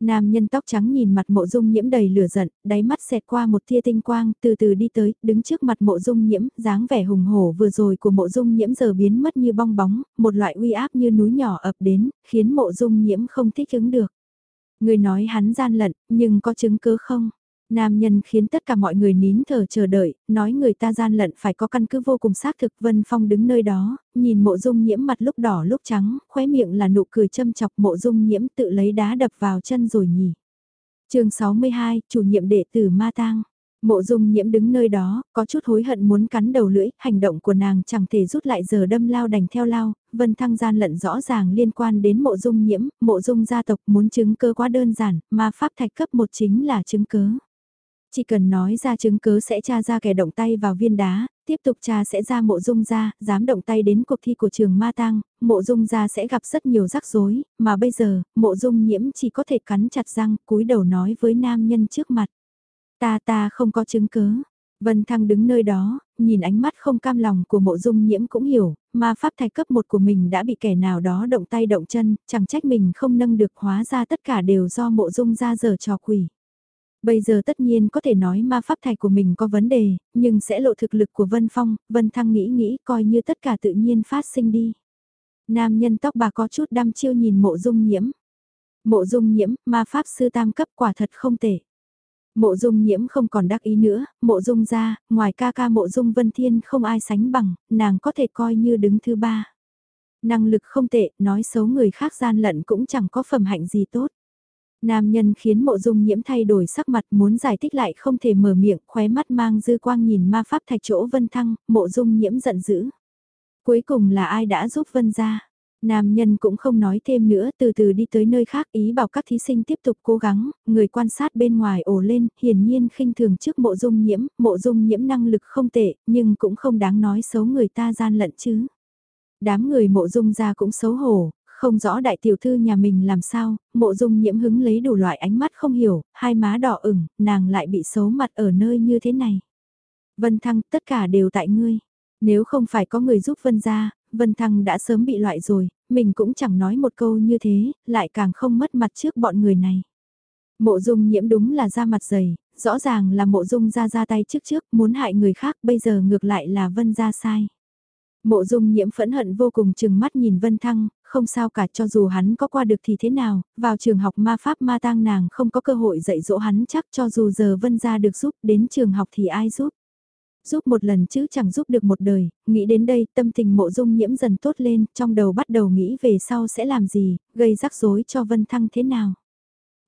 Nam nhân tóc trắng nhìn mặt mộ dung nhiễm đầy lửa giận, đáy mắt xẹt qua một tia tinh quang, từ từ đi tới, đứng trước mặt mộ dung nhiễm, dáng vẻ hùng hổ vừa rồi của mộ dung nhiễm giờ biến mất như bong bóng, một loại uy áp như núi nhỏ ập đến, khiến mộ dung nhiễm không thích ứng được. Người nói hắn gian lận, nhưng có chứng cứ không? Nam nhân khiến tất cả mọi người nín thở chờ đợi, nói người ta gian lận phải có căn cứ vô cùng xác thực. Vân Phong đứng nơi đó, nhìn mộ dung nhiễm mặt lúc đỏ lúc trắng, khóe miệng là nụ cười châm chọc mộ dung nhiễm tự lấy đá đập vào chân rồi nhỉ. chương 62, chủ nhiệm đệ tử Ma Tang. Mộ dung nhiễm đứng nơi đó, có chút hối hận muốn cắn đầu lưỡi, hành động của nàng chẳng thể rút lại giờ đâm lao đành theo lao, vân thăng gian lận rõ ràng liên quan đến mộ dung nhiễm, mộ dung gia tộc muốn chứng cơ quá đơn giản, mà pháp thạch cấp một chính là chứng cớ. Chỉ cần nói ra chứng cứ sẽ tra ra kẻ động tay vào viên đá, tiếp tục tra sẽ ra mộ dung ra, dám động tay đến cuộc thi của trường Ma Tang, mộ dung ra sẽ gặp rất nhiều rắc rối, mà bây giờ, mộ dung nhiễm chỉ có thể cắn chặt răng, cúi đầu nói với nam nhân trước mặt. Ta ta không có chứng cứ Vân Thăng đứng nơi đó, nhìn ánh mắt không cam lòng của mộ dung nhiễm cũng hiểu, mà pháp thai cấp một của mình đã bị kẻ nào đó động tay động chân, chẳng trách mình không nâng được hóa ra tất cả đều do mộ dung ra giờ trò quỷ. Bây giờ tất nhiên có thể nói ma pháp thạch của mình có vấn đề, nhưng sẽ lộ thực lực của Vân Phong, Vân Thăng nghĩ nghĩ coi như tất cả tự nhiên phát sinh đi. Nam nhân tóc bà có chút đăm chiêu nhìn mộ dung nhiễm. Mộ dung nhiễm, ma pháp sư tam cấp quả thật không tệ. Mộ dung nhiễm không còn đắc ý nữa, mộ dung ra, ngoài ca ca mộ dung vân thiên không ai sánh bằng, nàng có thể coi như đứng thứ ba. Năng lực không tệ, nói xấu người khác gian lận cũng chẳng có phẩm hạnh gì tốt. Nam nhân khiến mộ dung nhiễm thay đổi sắc mặt muốn giải thích lại không thể mở miệng, khóe mắt mang dư quang nhìn ma pháp thạch chỗ vân thăng, mộ dung nhiễm giận dữ. Cuối cùng là ai đã giúp vân ra? Nam nhân cũng không nói thêm nữa, từ từ đi tới nơi khác ý bảo các thí sinh tiếp tục cố gắng, người quan sát bên ngoài ổ lên, hiển nhiên khinh thường trước mộ dung nhiễm, mộ dung nhiễm năng lực không tệ, nhưng cũng không đáng nói xấu người ta gian lận chứ. Đám người mộ dung ra cũng xấu hổ, không rõ đại tiểu thư nhà mình làm sao, mộ dung nhiễm hứng lấy đủ loại ánh mắt không hiểu, hai má đỏ ửng, nàng lại bị xấu mặt ở nơi như thế này. Vân Thăng, tất cả đều tại ngươi. Nếu không phải có người giúp Vân ra, Vân Thăng đã sớm bị loại rồi, mình cũng chẳng nói một câu như thế, lại càng không mất mặt trước bọn người này. Mộ dung nhiễm đúng là ra mặt dày, rõ ràng là mộ dung ra ra tay trước trước, muốn hại người khác, bây giờ ngược lại là Vân ra sai. Mộ dung nhiễm phẫn hận vô cùng chừng mắt nhìn Vân Thăng, không sao cả cho dù hắn có qua được thì thế nào, vào trường học ma pháp ma tang nàng không có cơ hội dạy dỗ hắn chắc cho dù giờ Vân ra được giúp đến trường học thì ai giúp. Giúp một lần chứ chẳng giúp được một đời, nghĩ đến đây tâm tình mộ dung nhiễm dần tốt lên, trong đầu bắt đầu nghĩ về sau sẽ làm gì, gây rắc rối cho Vân Thăng thế nào.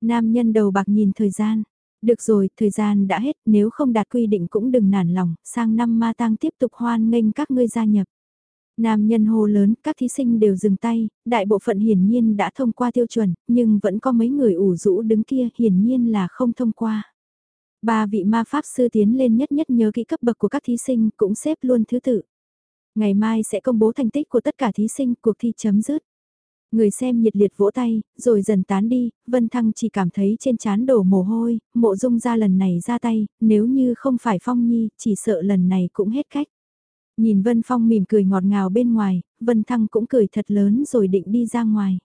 Nam nhân đầu bạc nhìn thời gian. Được rồi, thời gian đã hết, nếu không đạt quy định cũng đừng nản lòng, sang năm ma tang tiếp tục hoan nghênh các ngươi gia nhập. Nam nhân hô lớn, các thí sinh đều dừng tay, đại bộ phận hiển nhiên đã thông qua tiêu chuẩn, nhưng vẫn có mấy người ủ rũ đứng kia hiển nhiên là không thông qua. Ba vị ma pháp sư tiến lên nhất nhất nhớ kỹ cấp bậc của các thí sinh cũng xếp luôn thứ tự. Ngày mai sẽ công bố thành tích của tất cả thí sinh, cuộc thi chấm dứt. Người xem nhiệt liệt vỗ tay, rồi dần tán đi, Vân Thăng chỉ cảm thấy trên chán đổ mồ hôi, mộ dung ra lần này ra tay, nếu như không phải Phong Nhi, chỉ sợ lần này cũng hết cách. Nhìn Vân Phong mỉm cười ngọt ngào bên ngoài, Vân Thăng cũng cười thật lớn rồi định đi ra ngoài.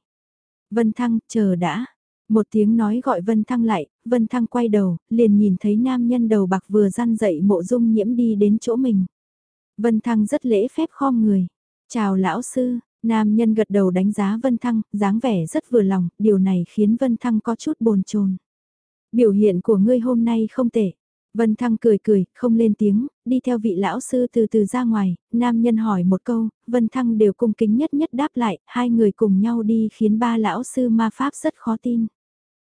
Vân Thăng, chờ đã. Một tiếng nói gọi Vân Thăng lại, Vân Thăng quay đầu, liền nhìn thấy nam nhân đầu bạc vừa gian dậy mộ dung nhiễm đi đến chỗ mình. Vân Thăng rất lễ phép khom người. Chào lão sư, nam nhân gật đầu đánh giá Vân Thăng, dáng vẻ rất vừa lòng, điều này khiến Vân Thăng có chút bồn chồn. Biểu hiện của ngươi hôm nay không tệ. Vân Thăng cười cười, không lên tiếng, đi theo vị lão sư từ từ ra ngoài, nam nhân hỏi một câu, Vân Thăng đều cung kính nhất nhất đáp lại, hai người cùng nhau đi khiến ba lão sư ma pháp rất khó tin.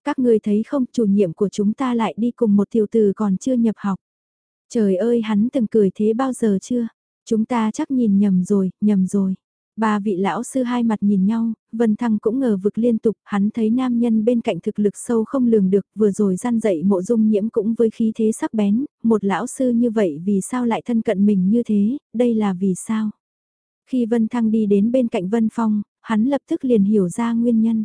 Các người thấy không, chủ nhiệm của chúng ta lại đi cùng một tiểu tử còn chưa nhập học. Trời ơi hắn từng cười thế bao giờ chưa? Chúng ta chắc nhìn nhầm rồi, nhầm rồi. Ba vị lão sư hai mặt nhìn nhau, Vân Thăng cũng ngờ vực liên tục, hắn thấy nam nhân bên cạnh thực lực sâu không lường được, vừa rồi gian dậy mộ dung nhiễm cũng với khí thế sắc bén, một lão sư như vậy vì sao lại thân cận mình như thế, đây là vì sao? Khi Vân Thăng đi đến bên cạnh Vân Phong, hắn lập tức liền hiểu ra nguyên nhân.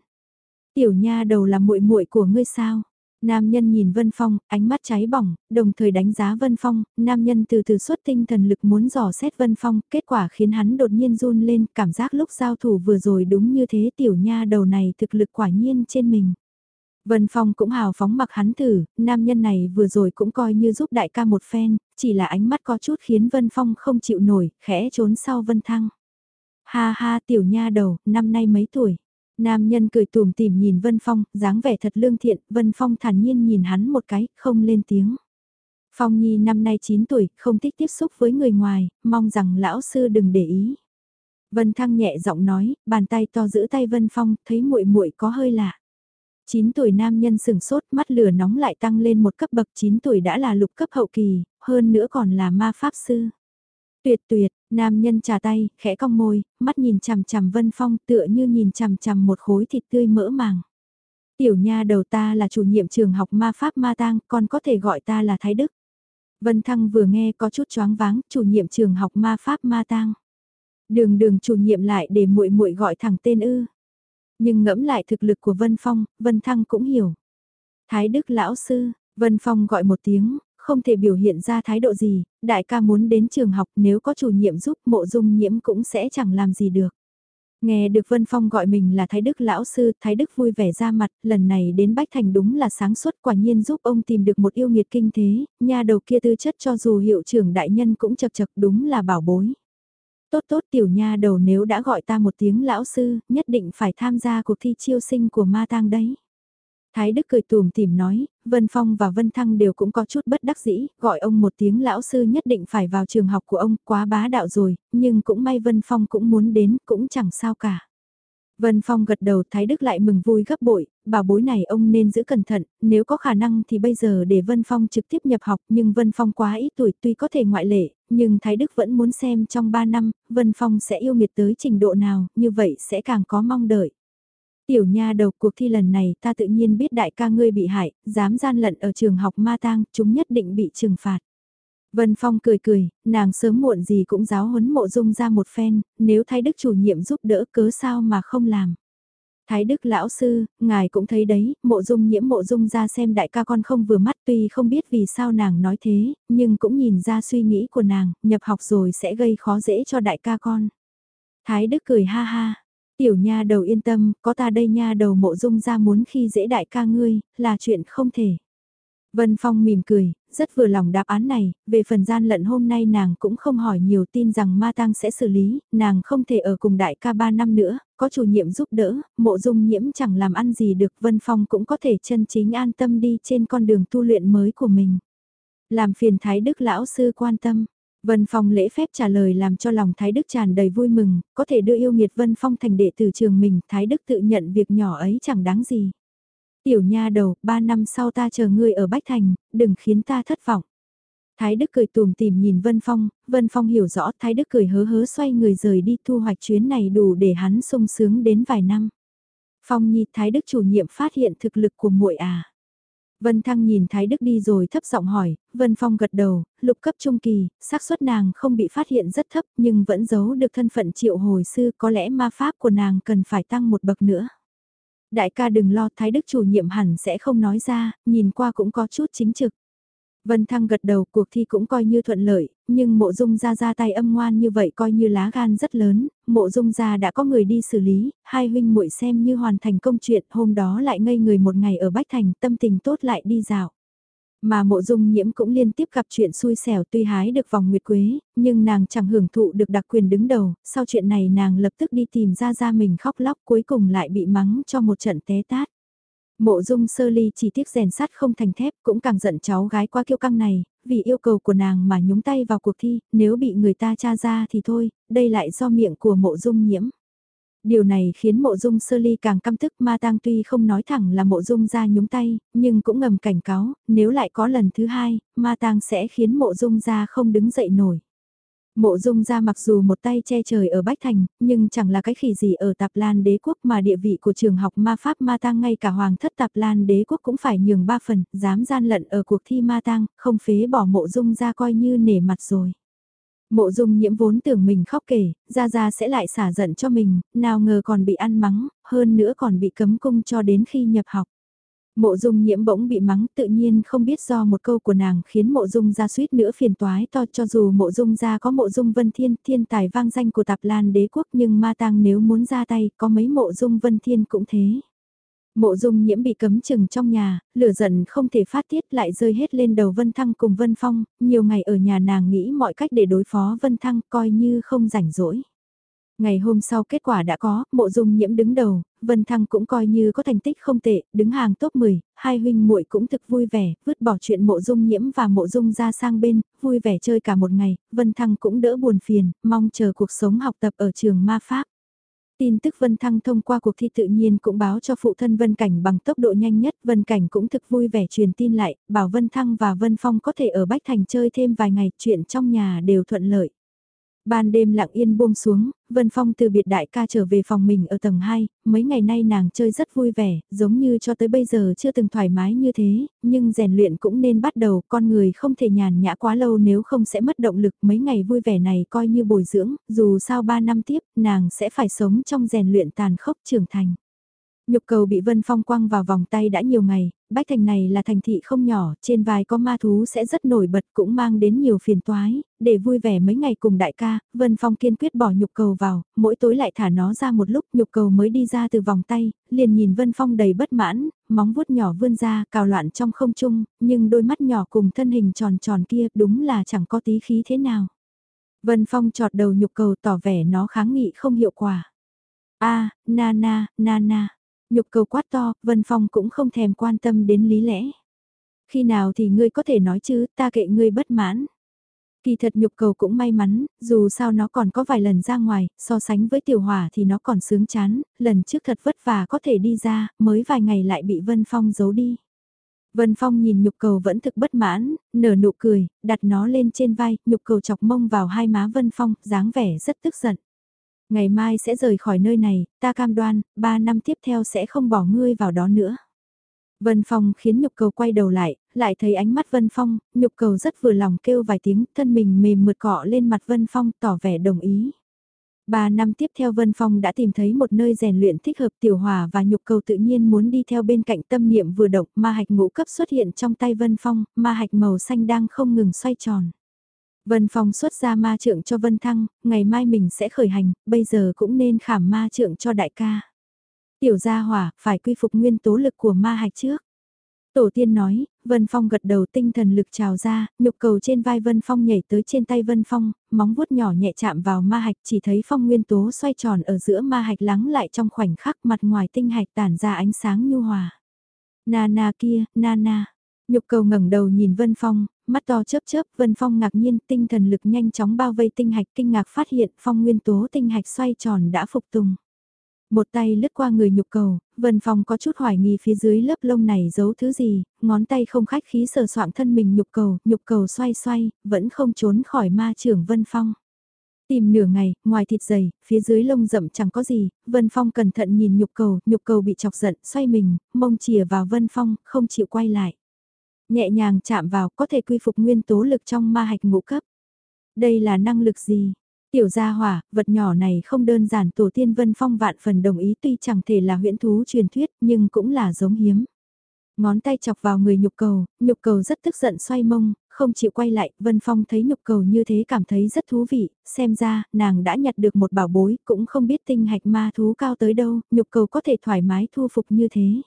Tiểu nha đầu là muội muội của ngươi sao? Nam nhân nhìn Vân Phong, ánh mắt cháy bỏng, đồng thời đánh giá Vân Phong, nam nhân từ từ xuất tinh thần lực muốn dò xét Vân Phong, kết quả khiến hắn đột nhiên run lên, cảm giác lúc giao thủ vừa rồi đúng như thế tiểu nha đầu này thực lực quả nhiên trên mình. Vân Phong cũng hào phóng mặc hắn thử, nam nhân này vừa rồi cũng coi như giúp đại ca một phen, chỉ là ánh mắt có chút khiến Vân Phong không chịu nổi, khẽ trốn sau Vân Thăng. Ha ha tiểu nha đầu, năm nay mấy tuổi? Nam nhân cười tùm tìm nhìn Vân Phong, dáng vẻ thật lương thiện, Vân Phong thản nhiên nhìn hắn một cái, không lên tiếng. Phong Nhi năm nay 9 tuổi, không thích tiếp xúc với người ngoài, mong rằng lão sư đừng để ý. Vân Thăng nhẹ giọng nói, bàn tay to giữ tay Vân Phong, thấy muội muội có hơi lạ. 9 tuổi nam nhân sừng sốt mắt lửa nóng lại tăng lên một cấp bậc 9 tuổi đã là lục cấp hậu kỳ, hơn nữa còn là ma pháp sư. Tuyệt tuyệt, nam nhân trà tay, khẽ cong môi, mắt nhìn chằm chằm Vân Phong tựa như nhìn chằm chằm một khối thịt tươi mỡ màng. Tiểu nha đầu ta là chủ nhiệm trường học ma pháp ma tang, còn có thể gọi ta là Thái Đức. Vân Thăng vừa nghe có chút choáng váng, chủ nhiệm trường học ma pháp ma tang. Đường đường chủ nhiệm lại để muội muội gọi thẳng tên ư. Nhưng ngẫm lại thực lực của Vân Phong, Vân Thăng cũng hiểu. Thái Đức lão sư, Vân Phong gọi một tiếng, không thể biểu hiện ra thái độ gì, đại ca muốn đến trường học nếu có chủ nhiệm giúp mộ dung nhiễm cũng sẽ chẳng làm gì được. Nghe được Vân Phong gọi mình là Thái Đức Lão Sư, Thái Đức vui vẻ ra mặt, lần này đến Bách Thành đúng là sáng suốt quả nhiên giúp ông tìm được một yêu nghiệt kinh thế, nhà đầu kia tư chất cho dù hiệu trưởng đại nhân cũng chật chật đúng là bảo bối. Tốt tốt tiểu nha đầu nếu đã gọi ta một tiếng lão sư, nhất định phải tham gia cuộc thi chiêu sinh của ma tang đấy. Thái Đức cười tùm tìm nói, Vân Phong và Vân Thăng đều cũng có chút bất đắc dĩ, gọi ông một tiếng lão sư nhất định phải vào trường học của ông, quá bá đạo rồi, nhưng cũng may Vân Phong cũng muốn đến, cũng chẳng sao cả. Vân Phong gật đầu Thái Đức lại mừng vui gấp bội, bảo bối này ông nên giữ cẩn thận, nếu có khả năng thì bây giờ để Vân Phong trực tiếp nhập học nhưng Vân Phong quá ít tuổi tuy có thể ngoại lệ, nhưng Thái Đức vẫn muốn xem trong 3 năm, Vân Phong sẽ yêu nghiệt tới trình độ nào, như vậy sẽ càng có mong đợi. Tiểu nha đầu cuộc thi lần này ta tự nhiên biết đại ca ngươi bị hại, dám gian lận ở trường học ma tang, chúng nhất định bị trừng phạt. Vân Phong cười cười, nàng sớm muộn gì cũng giáo huấn mộ dung ra một phen, nếu thái đức chủ nhiệm giúp đỡ cớ sao mà không làm. Thái Đức lão sư, ngài cũng thấy đấy, mộ dung nhiễm mộ dung ra xem đại ca con không vừa mắt tuy không biết vì sao nàng nói thế, nhưng cũng nhìn ra suy nghĩ của nàng, nhập học rồi sẽ gây khó dễ cho đại ca con. Thái Đức cười ha ha, Tiểu nha đầu yên tâm, có ta đây nha đầu mộ dung ra muốn khi dễ đại ca ngươi, là chuyện không thể. Vân Phong mỉm cười, rất vừa lòng đáp án này, về phần gian lận hôm nay nàng cũng không hỏi nhiều tin rằng ma tăng sẽ xử lý, nàng không thể ở cùng đại ca ba năm nữa, có chủ nhiệm giúp đỡ, mộ dung nhiễm chẳng làm ăn gì được Vân Phong cũng có thể chân chính an tâm đi trên con đường tu luyện mới của mình. Làm phiền Thái Đức Lão Sư quan tâm, Vân Phong lễ phép trả lời làm cho lòng Thái Đức tràn đầy vui mừng, có thể đưa yêu nghiệt Vân Phong thành đệ tử trường mình, Thái Đức tự nhận việc nhỏ ấy chẳng đáng gì. Tiểu nha đầu, ba năm sau ta chờ ngươi ở Bách Thành, đừng khiến ta thất vọng. Thái Đức cười tùm tìm nhìn Vân Phong, Vân Phong hiểu rõ Thái Đức cười hớ hớ xoay người rời đi thu hoạch chuyến này đủ để hắn sung sướng đến vài năm. Phong Nhi Thái Đức chủ nhiệm phát hiện thực lực của muội à. Vân Thăng nhìn Thái Đức đi rồi thấp giọng hỏi, Vân Phong gật đầu, lục cấp trung kỳ, xác suất nàng không bị phát hiện rất thấp nhưng vẫn giấu được thân phận triệu hồi sư có lẽ ma pháp của nàng cần phải tăng một bậc nữa. Đại ca đừng lo Thái Đức chủ nhiệm hẳn sẽ không nói ra, nhìn qua cũng có chút chính trực. Vân Thăng gật đầu cuộc thi cũng coi như thuận lợi, nhưng mộ dung ra ra tay âm ngoan như vậy coi như lá gan rất lớn, mộ dung ra đã có người đi xử lý, hai huynh muội xem như hoàn thành công chuyện, hôm đó lại ngây người một ngày ở Bách Thành, tâm tình tốt lại đi dạo. Mà mộ dung nhiễm cũng liên tiếp gặp chuyện xui xẻo tuy hái được vòng nguyệt quế, nhưng nàng chẳng hưởng thụ được đặc quyền đứng đầu, sau chuyện này nàng lập tức đi tìm ra ra mình khóc lóc cuối cùng lại bị mắng cho một trận té tát. Mộ dung sơ ly chỉ tiếc rèn sắt không thành thép cũng càng giận cháu gái qua kiêu căng này, vì yêu cầu của nàng mà nhúng tay vào cuộc thi, nếu bị người ta tra ra thì thôi, đây lại do miệng của mộ dung nhiễm. Điều này khiến mộ dung sơ ly càng căm tức ma tang tuy không nói thẳng là mộ dung ra nhúng tay, nhưng cũng ngầm cảnh cáo, nếu lại có lần thứ hai, ma tang sẽ khiến mộ dung ra không đứng dậy nổi. Mộ dung ra mặc dù một tay che trời ở Bách Thành, nhưng chẳng là cái khỉ gì ở Tạp Lan đế quốc mà địa vị của trường học ma pháp ma tang ngay cả hoàng thất Tạp Lan đế quốc cũng phải nhường ba phần, dám gian lận ở cuộc thi ma tang, không phế bỏ mộ dung ra coi như nể mặt rồi. Mộ dung nhiễm vốn tưởng mình khóc kể, ra ra sẽ lại xả giận cho mình, nào ngờ còn bị ăn mắng, hơn nữa còn bị cấm cung cho đến khi nhập học. Mộ dung nhiễm bỗng bị mắng tự nhiên không biết do một câu của nàng khiến mộ dung ra suýt nữa phiền toái to cho dù mộ dung ra có mộ dung vân thiên thiên tài vang danh của tạp lan đế quốc nhưng ma tăng nếu muốn ra tay có mấy mộ dung vân thiên cũng thế. Mộ dung nhiễm bị cấm chừng trong nhà, lửa giận không thể phát tiết lại rơi hết lên đầu Vân Thăng cùng Vân Phong, nhiều ngày ở nhà nàng nghĩ mọi cách để đối phó Vân Thăng coi như không rảnh rỗi. Ngày hôm sau kết quả đã có, mộ dung nhiễm đứng đầu, Vân Thăng cũng coi như có thành tích không tệ, đứng hàng top 10, hai huynh muội cũng thực vui vẻ, vứt bỏ chuyện mộ dung nhiễm và mộ dung ra sang bên, vui vẻ chơi cả một ngày, Vân Thăng cũng đỡ buồn phiền, mong chờ cuộc sống học tập ở trường ma pháp. Tin tức Vân Thăng thông qua cuộc thi tự nhiên cũng báo cho phụ thân Vân Cảnh bằng tốc độ nhanh nhất. Vân Cảnh cũng thực vui vẻ truyền tin lại, bảo Vân Thăng và Vân Phong có thể ở Bách Thành chơi thêm vài ngày, chuyện trong nhà đều thuận lợi. Ban đêm lặng yên buông xuống, Vân Phong từ biệt đại ca trở về phòng mình ở tầng 2, mấy ngày nay nàng chơi rất vui vẻ, giống như cho tới bây giờ chưa từng thoải mái như thế, nhưng rèn luyện cũng nên bắt đầu, con người không thể nhàn nhã quá lâu nếu không sẽ mất động lực, mấy ngày vui vẻ này coi như bồi dưỡng, dù sao 3 năm tiếp, nàng sẽ phải sống trong rèn luyện tàn khốc trưởng thành. Nhục cầu bị Vân Phong quăng vào vòng tay đã nhiều ngày, Bách Thành này là thành thị không nhỏ, trên vài có ma thú sẽ rất nổi bật cũng mang đến nhiều phiền toái, để vui vẻ mấy ngày cùng đại ca, Vân Phong kiên quyết bỏ nhục cầu vào, mỗi tối lại thả nó ra một lúc, nhục cầu mới đi ra từ vòng tay, liền nhìn Vân Phong đầy bất mãn, móng vuốt nhỏ vươn ra, cào loạn trong không trung, nhưng đôi mắt nhỏ cùng thân hình tròn tròn kia đúng là chẳng có tí khí thế nào. Vân Phong chọt đầu nhục cầu tỏ vẻ nó kháng nghị không hiệu quả. a na na, na na. Nhục cầu quát to, Vân Phong cũng không thèm quan tâm đến lý lẽ. Khi nào thì ngươi có thể nói chứ, ta kệ ngươi bất mãn. Kỳ thật nhục cầu cũng may mắn, dù sao nó còn có vài lần ra ngoài, so sánh với tiểu hỏa thì nó còn sướng chán, lần trước thật vất vả có thể đi ra, mới vài ngày lại bị Vân Phong giấu đi. Vân Phong nhìn nhục cầu vẫn thực bất mãn, nở nụ cười, đặt nó lên trên vai, nhục cầu chọc mông vào hai má Vân Phong, dáng vẻ rất tức giận. Ngày mai sẽ rời khỏi nơi này, ta cam đoan, ba năm tiếp theo sẽ không bỏ ngươi vào đó nữa. Vân Phong khiến nhục cầu quay đầu lại, lại thấy ánh mắt Vân Phong, nhục cầu rất vừa lòng kêu vài tiếng, thân mình mềm mượt cọ lên mặt Vân Phong tỏ vẻ đồng ý. Ba năm tiếp theo Vân Phong đã tìm thấy một nơi rèn luyện thích hợp tiểu hòa và nhục cầu tự nhiên muốn đi theo bên cạnh tâm niệm vừa động ma hạch ngũ cấp xuất hiện trong tay Vân Phong, ma hạch màu xanh đang không ngừng xoay tròn. Vân Phong xuất ra ma trượng cho Vân Thăng, ngày mai mình sẽ khởi hành, bây giờ cũng nên khảm ma trượng cho đại ca. Tiểu gia hỏa, phải quy phục nguyên tố lực của ma hạch trước. Tổ tiên nói, Vân Phong gật đầu tinh thần lực trào ra, nhục cầu trên vai Vân Phong nhảy tới trên tay Vân Phong, móng vuốt nhỏ nhẹ chạm vào ma hạch chỉ thấy phong nguyên tố xoay tròn ở giữa ma hạch lắng lại trong khoảnh khắc mặt ngoài tinh hạch tản ra ánh sáng nhu hòa. Na na kia, na na. Nhục cầu ngẩng đầu nhìn Vân Phong, mắt to chớp chớp, Vân Phong ngạc nhiên, tinh thần lực nhanh chóng bao vây tinh hạch, kinh ngạc phát hiện phong nguyên tố tinh hạch xoay tròn đã phục tùng. Một tay lướt qua người nhục cầu, Vân Phong có chút hoài nghi phía dưới lớp lông này giấu thứ gì, ngón tay không khách khí sờ soạng thân mình nhục cầu, nhục cầu xoay xoay, vẫn không trốn khỏi ma trưởng Vân Phong. Tìm nửa ngày, ngoài thịt dày, phía dưới lông rậm chẳng có gì, Vân Phong cẩn thận nhìn nhục cầu, nhục cầu bị chọc giận, xoay mình, mông chìa vào Vân Phong, không chịu quay lại. Nhẹ nhàng chạm vào có thể quy phục nguyên tố lực trong ma hạch ngũ cấp. Đây là năng lực gì? Tiểu gia hỏa, vật nhỏ này không đơn giản tổ tiên Vân Phong vạn phần đồng ý tuy chẳng thể là huyễn thú truyền thuyết nhưng cũng là giống hiếm. Ngón tay chọc vào người nhục cầu, nhục cầu rất tức giận xoay mông, không chịu quay lại, Vân Phong thấy nhục cầu như thế cảm thấy rất thú vị, xem ra, nàng đã nhặt được một bảo bối, cũng không biết tinh hạch ma thú cao tới đâu, nhục cầu có thể thoải mái thu phục như thế.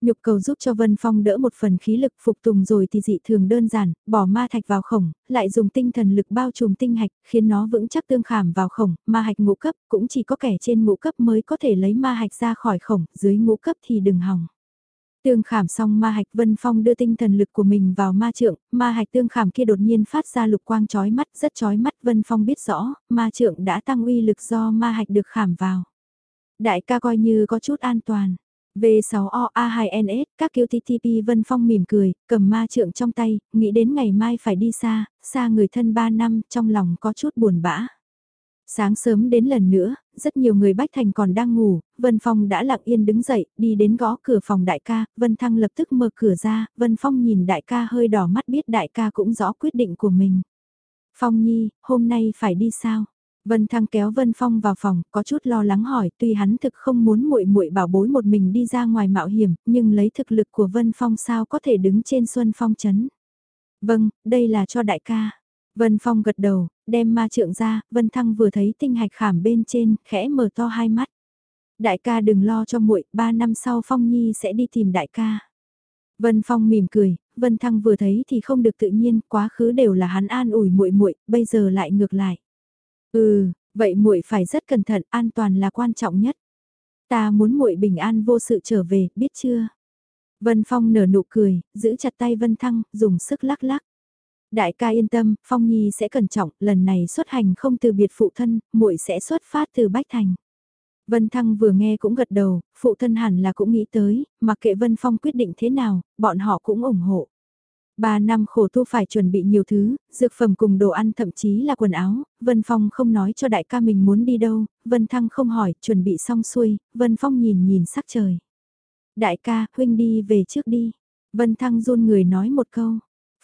Nhục cầu giúp cho Vân Phong đỡ một phần khí lực phục tùng rồi thì dị thường đơn giản, bỏ ma thạch vào khổng, lại dùng tinh thần lực bao trùm tinh hạch, khiến nó vững chắc tương khảm vào khổng, ma hạch ngũ cấp, cũng chỉ có kẻ trên ngũ cấp mới có thể lấy ma hạch ra khỏi khổng, dưới ngũ cấp thì đừng hỏng. Tương khảm xong ma hạch Vân Phong đưa tinh thần lực của mình vào ma trượng, ma hạch tương khảm kia đột nhiên phát ra lục quang chói mắt, rất chói mắt Vân Phong biết rõ, ma trượng đã tăng uy lực do ma hạch được khảm vào. Đại ca coi như có chút an toàn. V6OA2NS, các kiêu ttp Vân Phong mỉm cười, cầm ma trượng trong tay, nghĩ đến ngày mai phải đi xa, xa người thân 3 năm, trong lòng có chút buồn bã. Sáng sớm đến lần nữa, rất nhiều người Bách Thành còn đang ngủ, Vân Phong đã lặng yên đứng dậy, đi đến gõ cửa phòng đại ca, Vân Thăng lập tức mở cửa ra, Vân Phong nhìn đại ca hơi đỏ mắt biết đại ca cũng rõ quyết định của mình. Phong Nhi, hôm nay phải đi sao? Vân Thăng kéo Vân Phong vào phòng, có chút lo lắng hỏi, tuy hắn thực không muốn muội muội bảo bối một mình đi ra ngoài mạo hiểm, nhưng lấy thực lực của Vân Phong sao có thể đứng trên Xuân Phong chấn. Vâng, đây là cho đại ca. Vân Phong gật đầu, đem ma trượng ra, Vân Thăng vừa thấy tinh hạch khảm bên trên, khẽ mở to hai mắt. Đại ca đừng lo cho muội, ba năm sau Phong Nhi sẽ đi tìm đại ca. Vân Phong mỉm cười, Vân Thăng vừa thấy thì không được tự nhiên, quá khứ đều là hắn an ủi muội muội, bây giờ lại ngược lại. Ừ, vậy muội phải rất cẩn thận, an toàn là quan trọng nhất. Ta muốn muội bình an vô sự trở về, biết chưa? Vân Phong nở nụ cười, giữ chặt tay Vân Thăng, dùng sức lắc lắc. Đại ca yên tâm, Phong Nhi sẽ cẩn trọng, lần này xuất hành không từ biệt phụ thân, muội sẽ xuất phát từ Bách Thành. Vân Thăng vừa nghe cũng gật đầu, phụ thân hẳn là cũng nghĩ tới, mặc kệ Vân Phong quyết định thế nào, bọn họ cũng ủng hộ. Ba năm khổ tu phải chuẩn bị nhiều thứ, dược phẩm cùng đồ ăn thậm chí là quần áo, Vân Phong không nói cho đại ca mình muốn đi đâu, Vân Thăng không hỏi, chuẩn bị xong xuôi, Vân Phong nhìn nhìn sắc trời. Đại ca, huynh đi về trước đi. Vân Thăng run người nói một câu.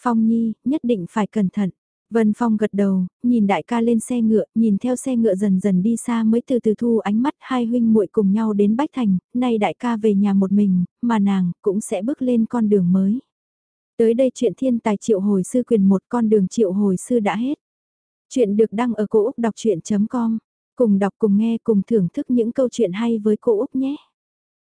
Phong Nhi, nhất định phải cẩn thận. Vân Phong gật đầu, nhìn đại ca lên xe ngựa, nhìn theo xe ngựa dần dần đi xa mới từ từ thu ánh mắt hai huynh muội cùng nhau đến Bách Thành, nay đại ca về nhà một mình, mà nàng cũng sẽ bước lên con đường mới. Tới đây chuyện thiên tài triệu hồi sư quyền một con đường triệu hồi sư đã hết. Chuyện được đăng ở cổ Úc đọc chuyện.com, cùng đọc cùng nghe cùng thưởng thức những câu chuyện hay với cô Úc nhé.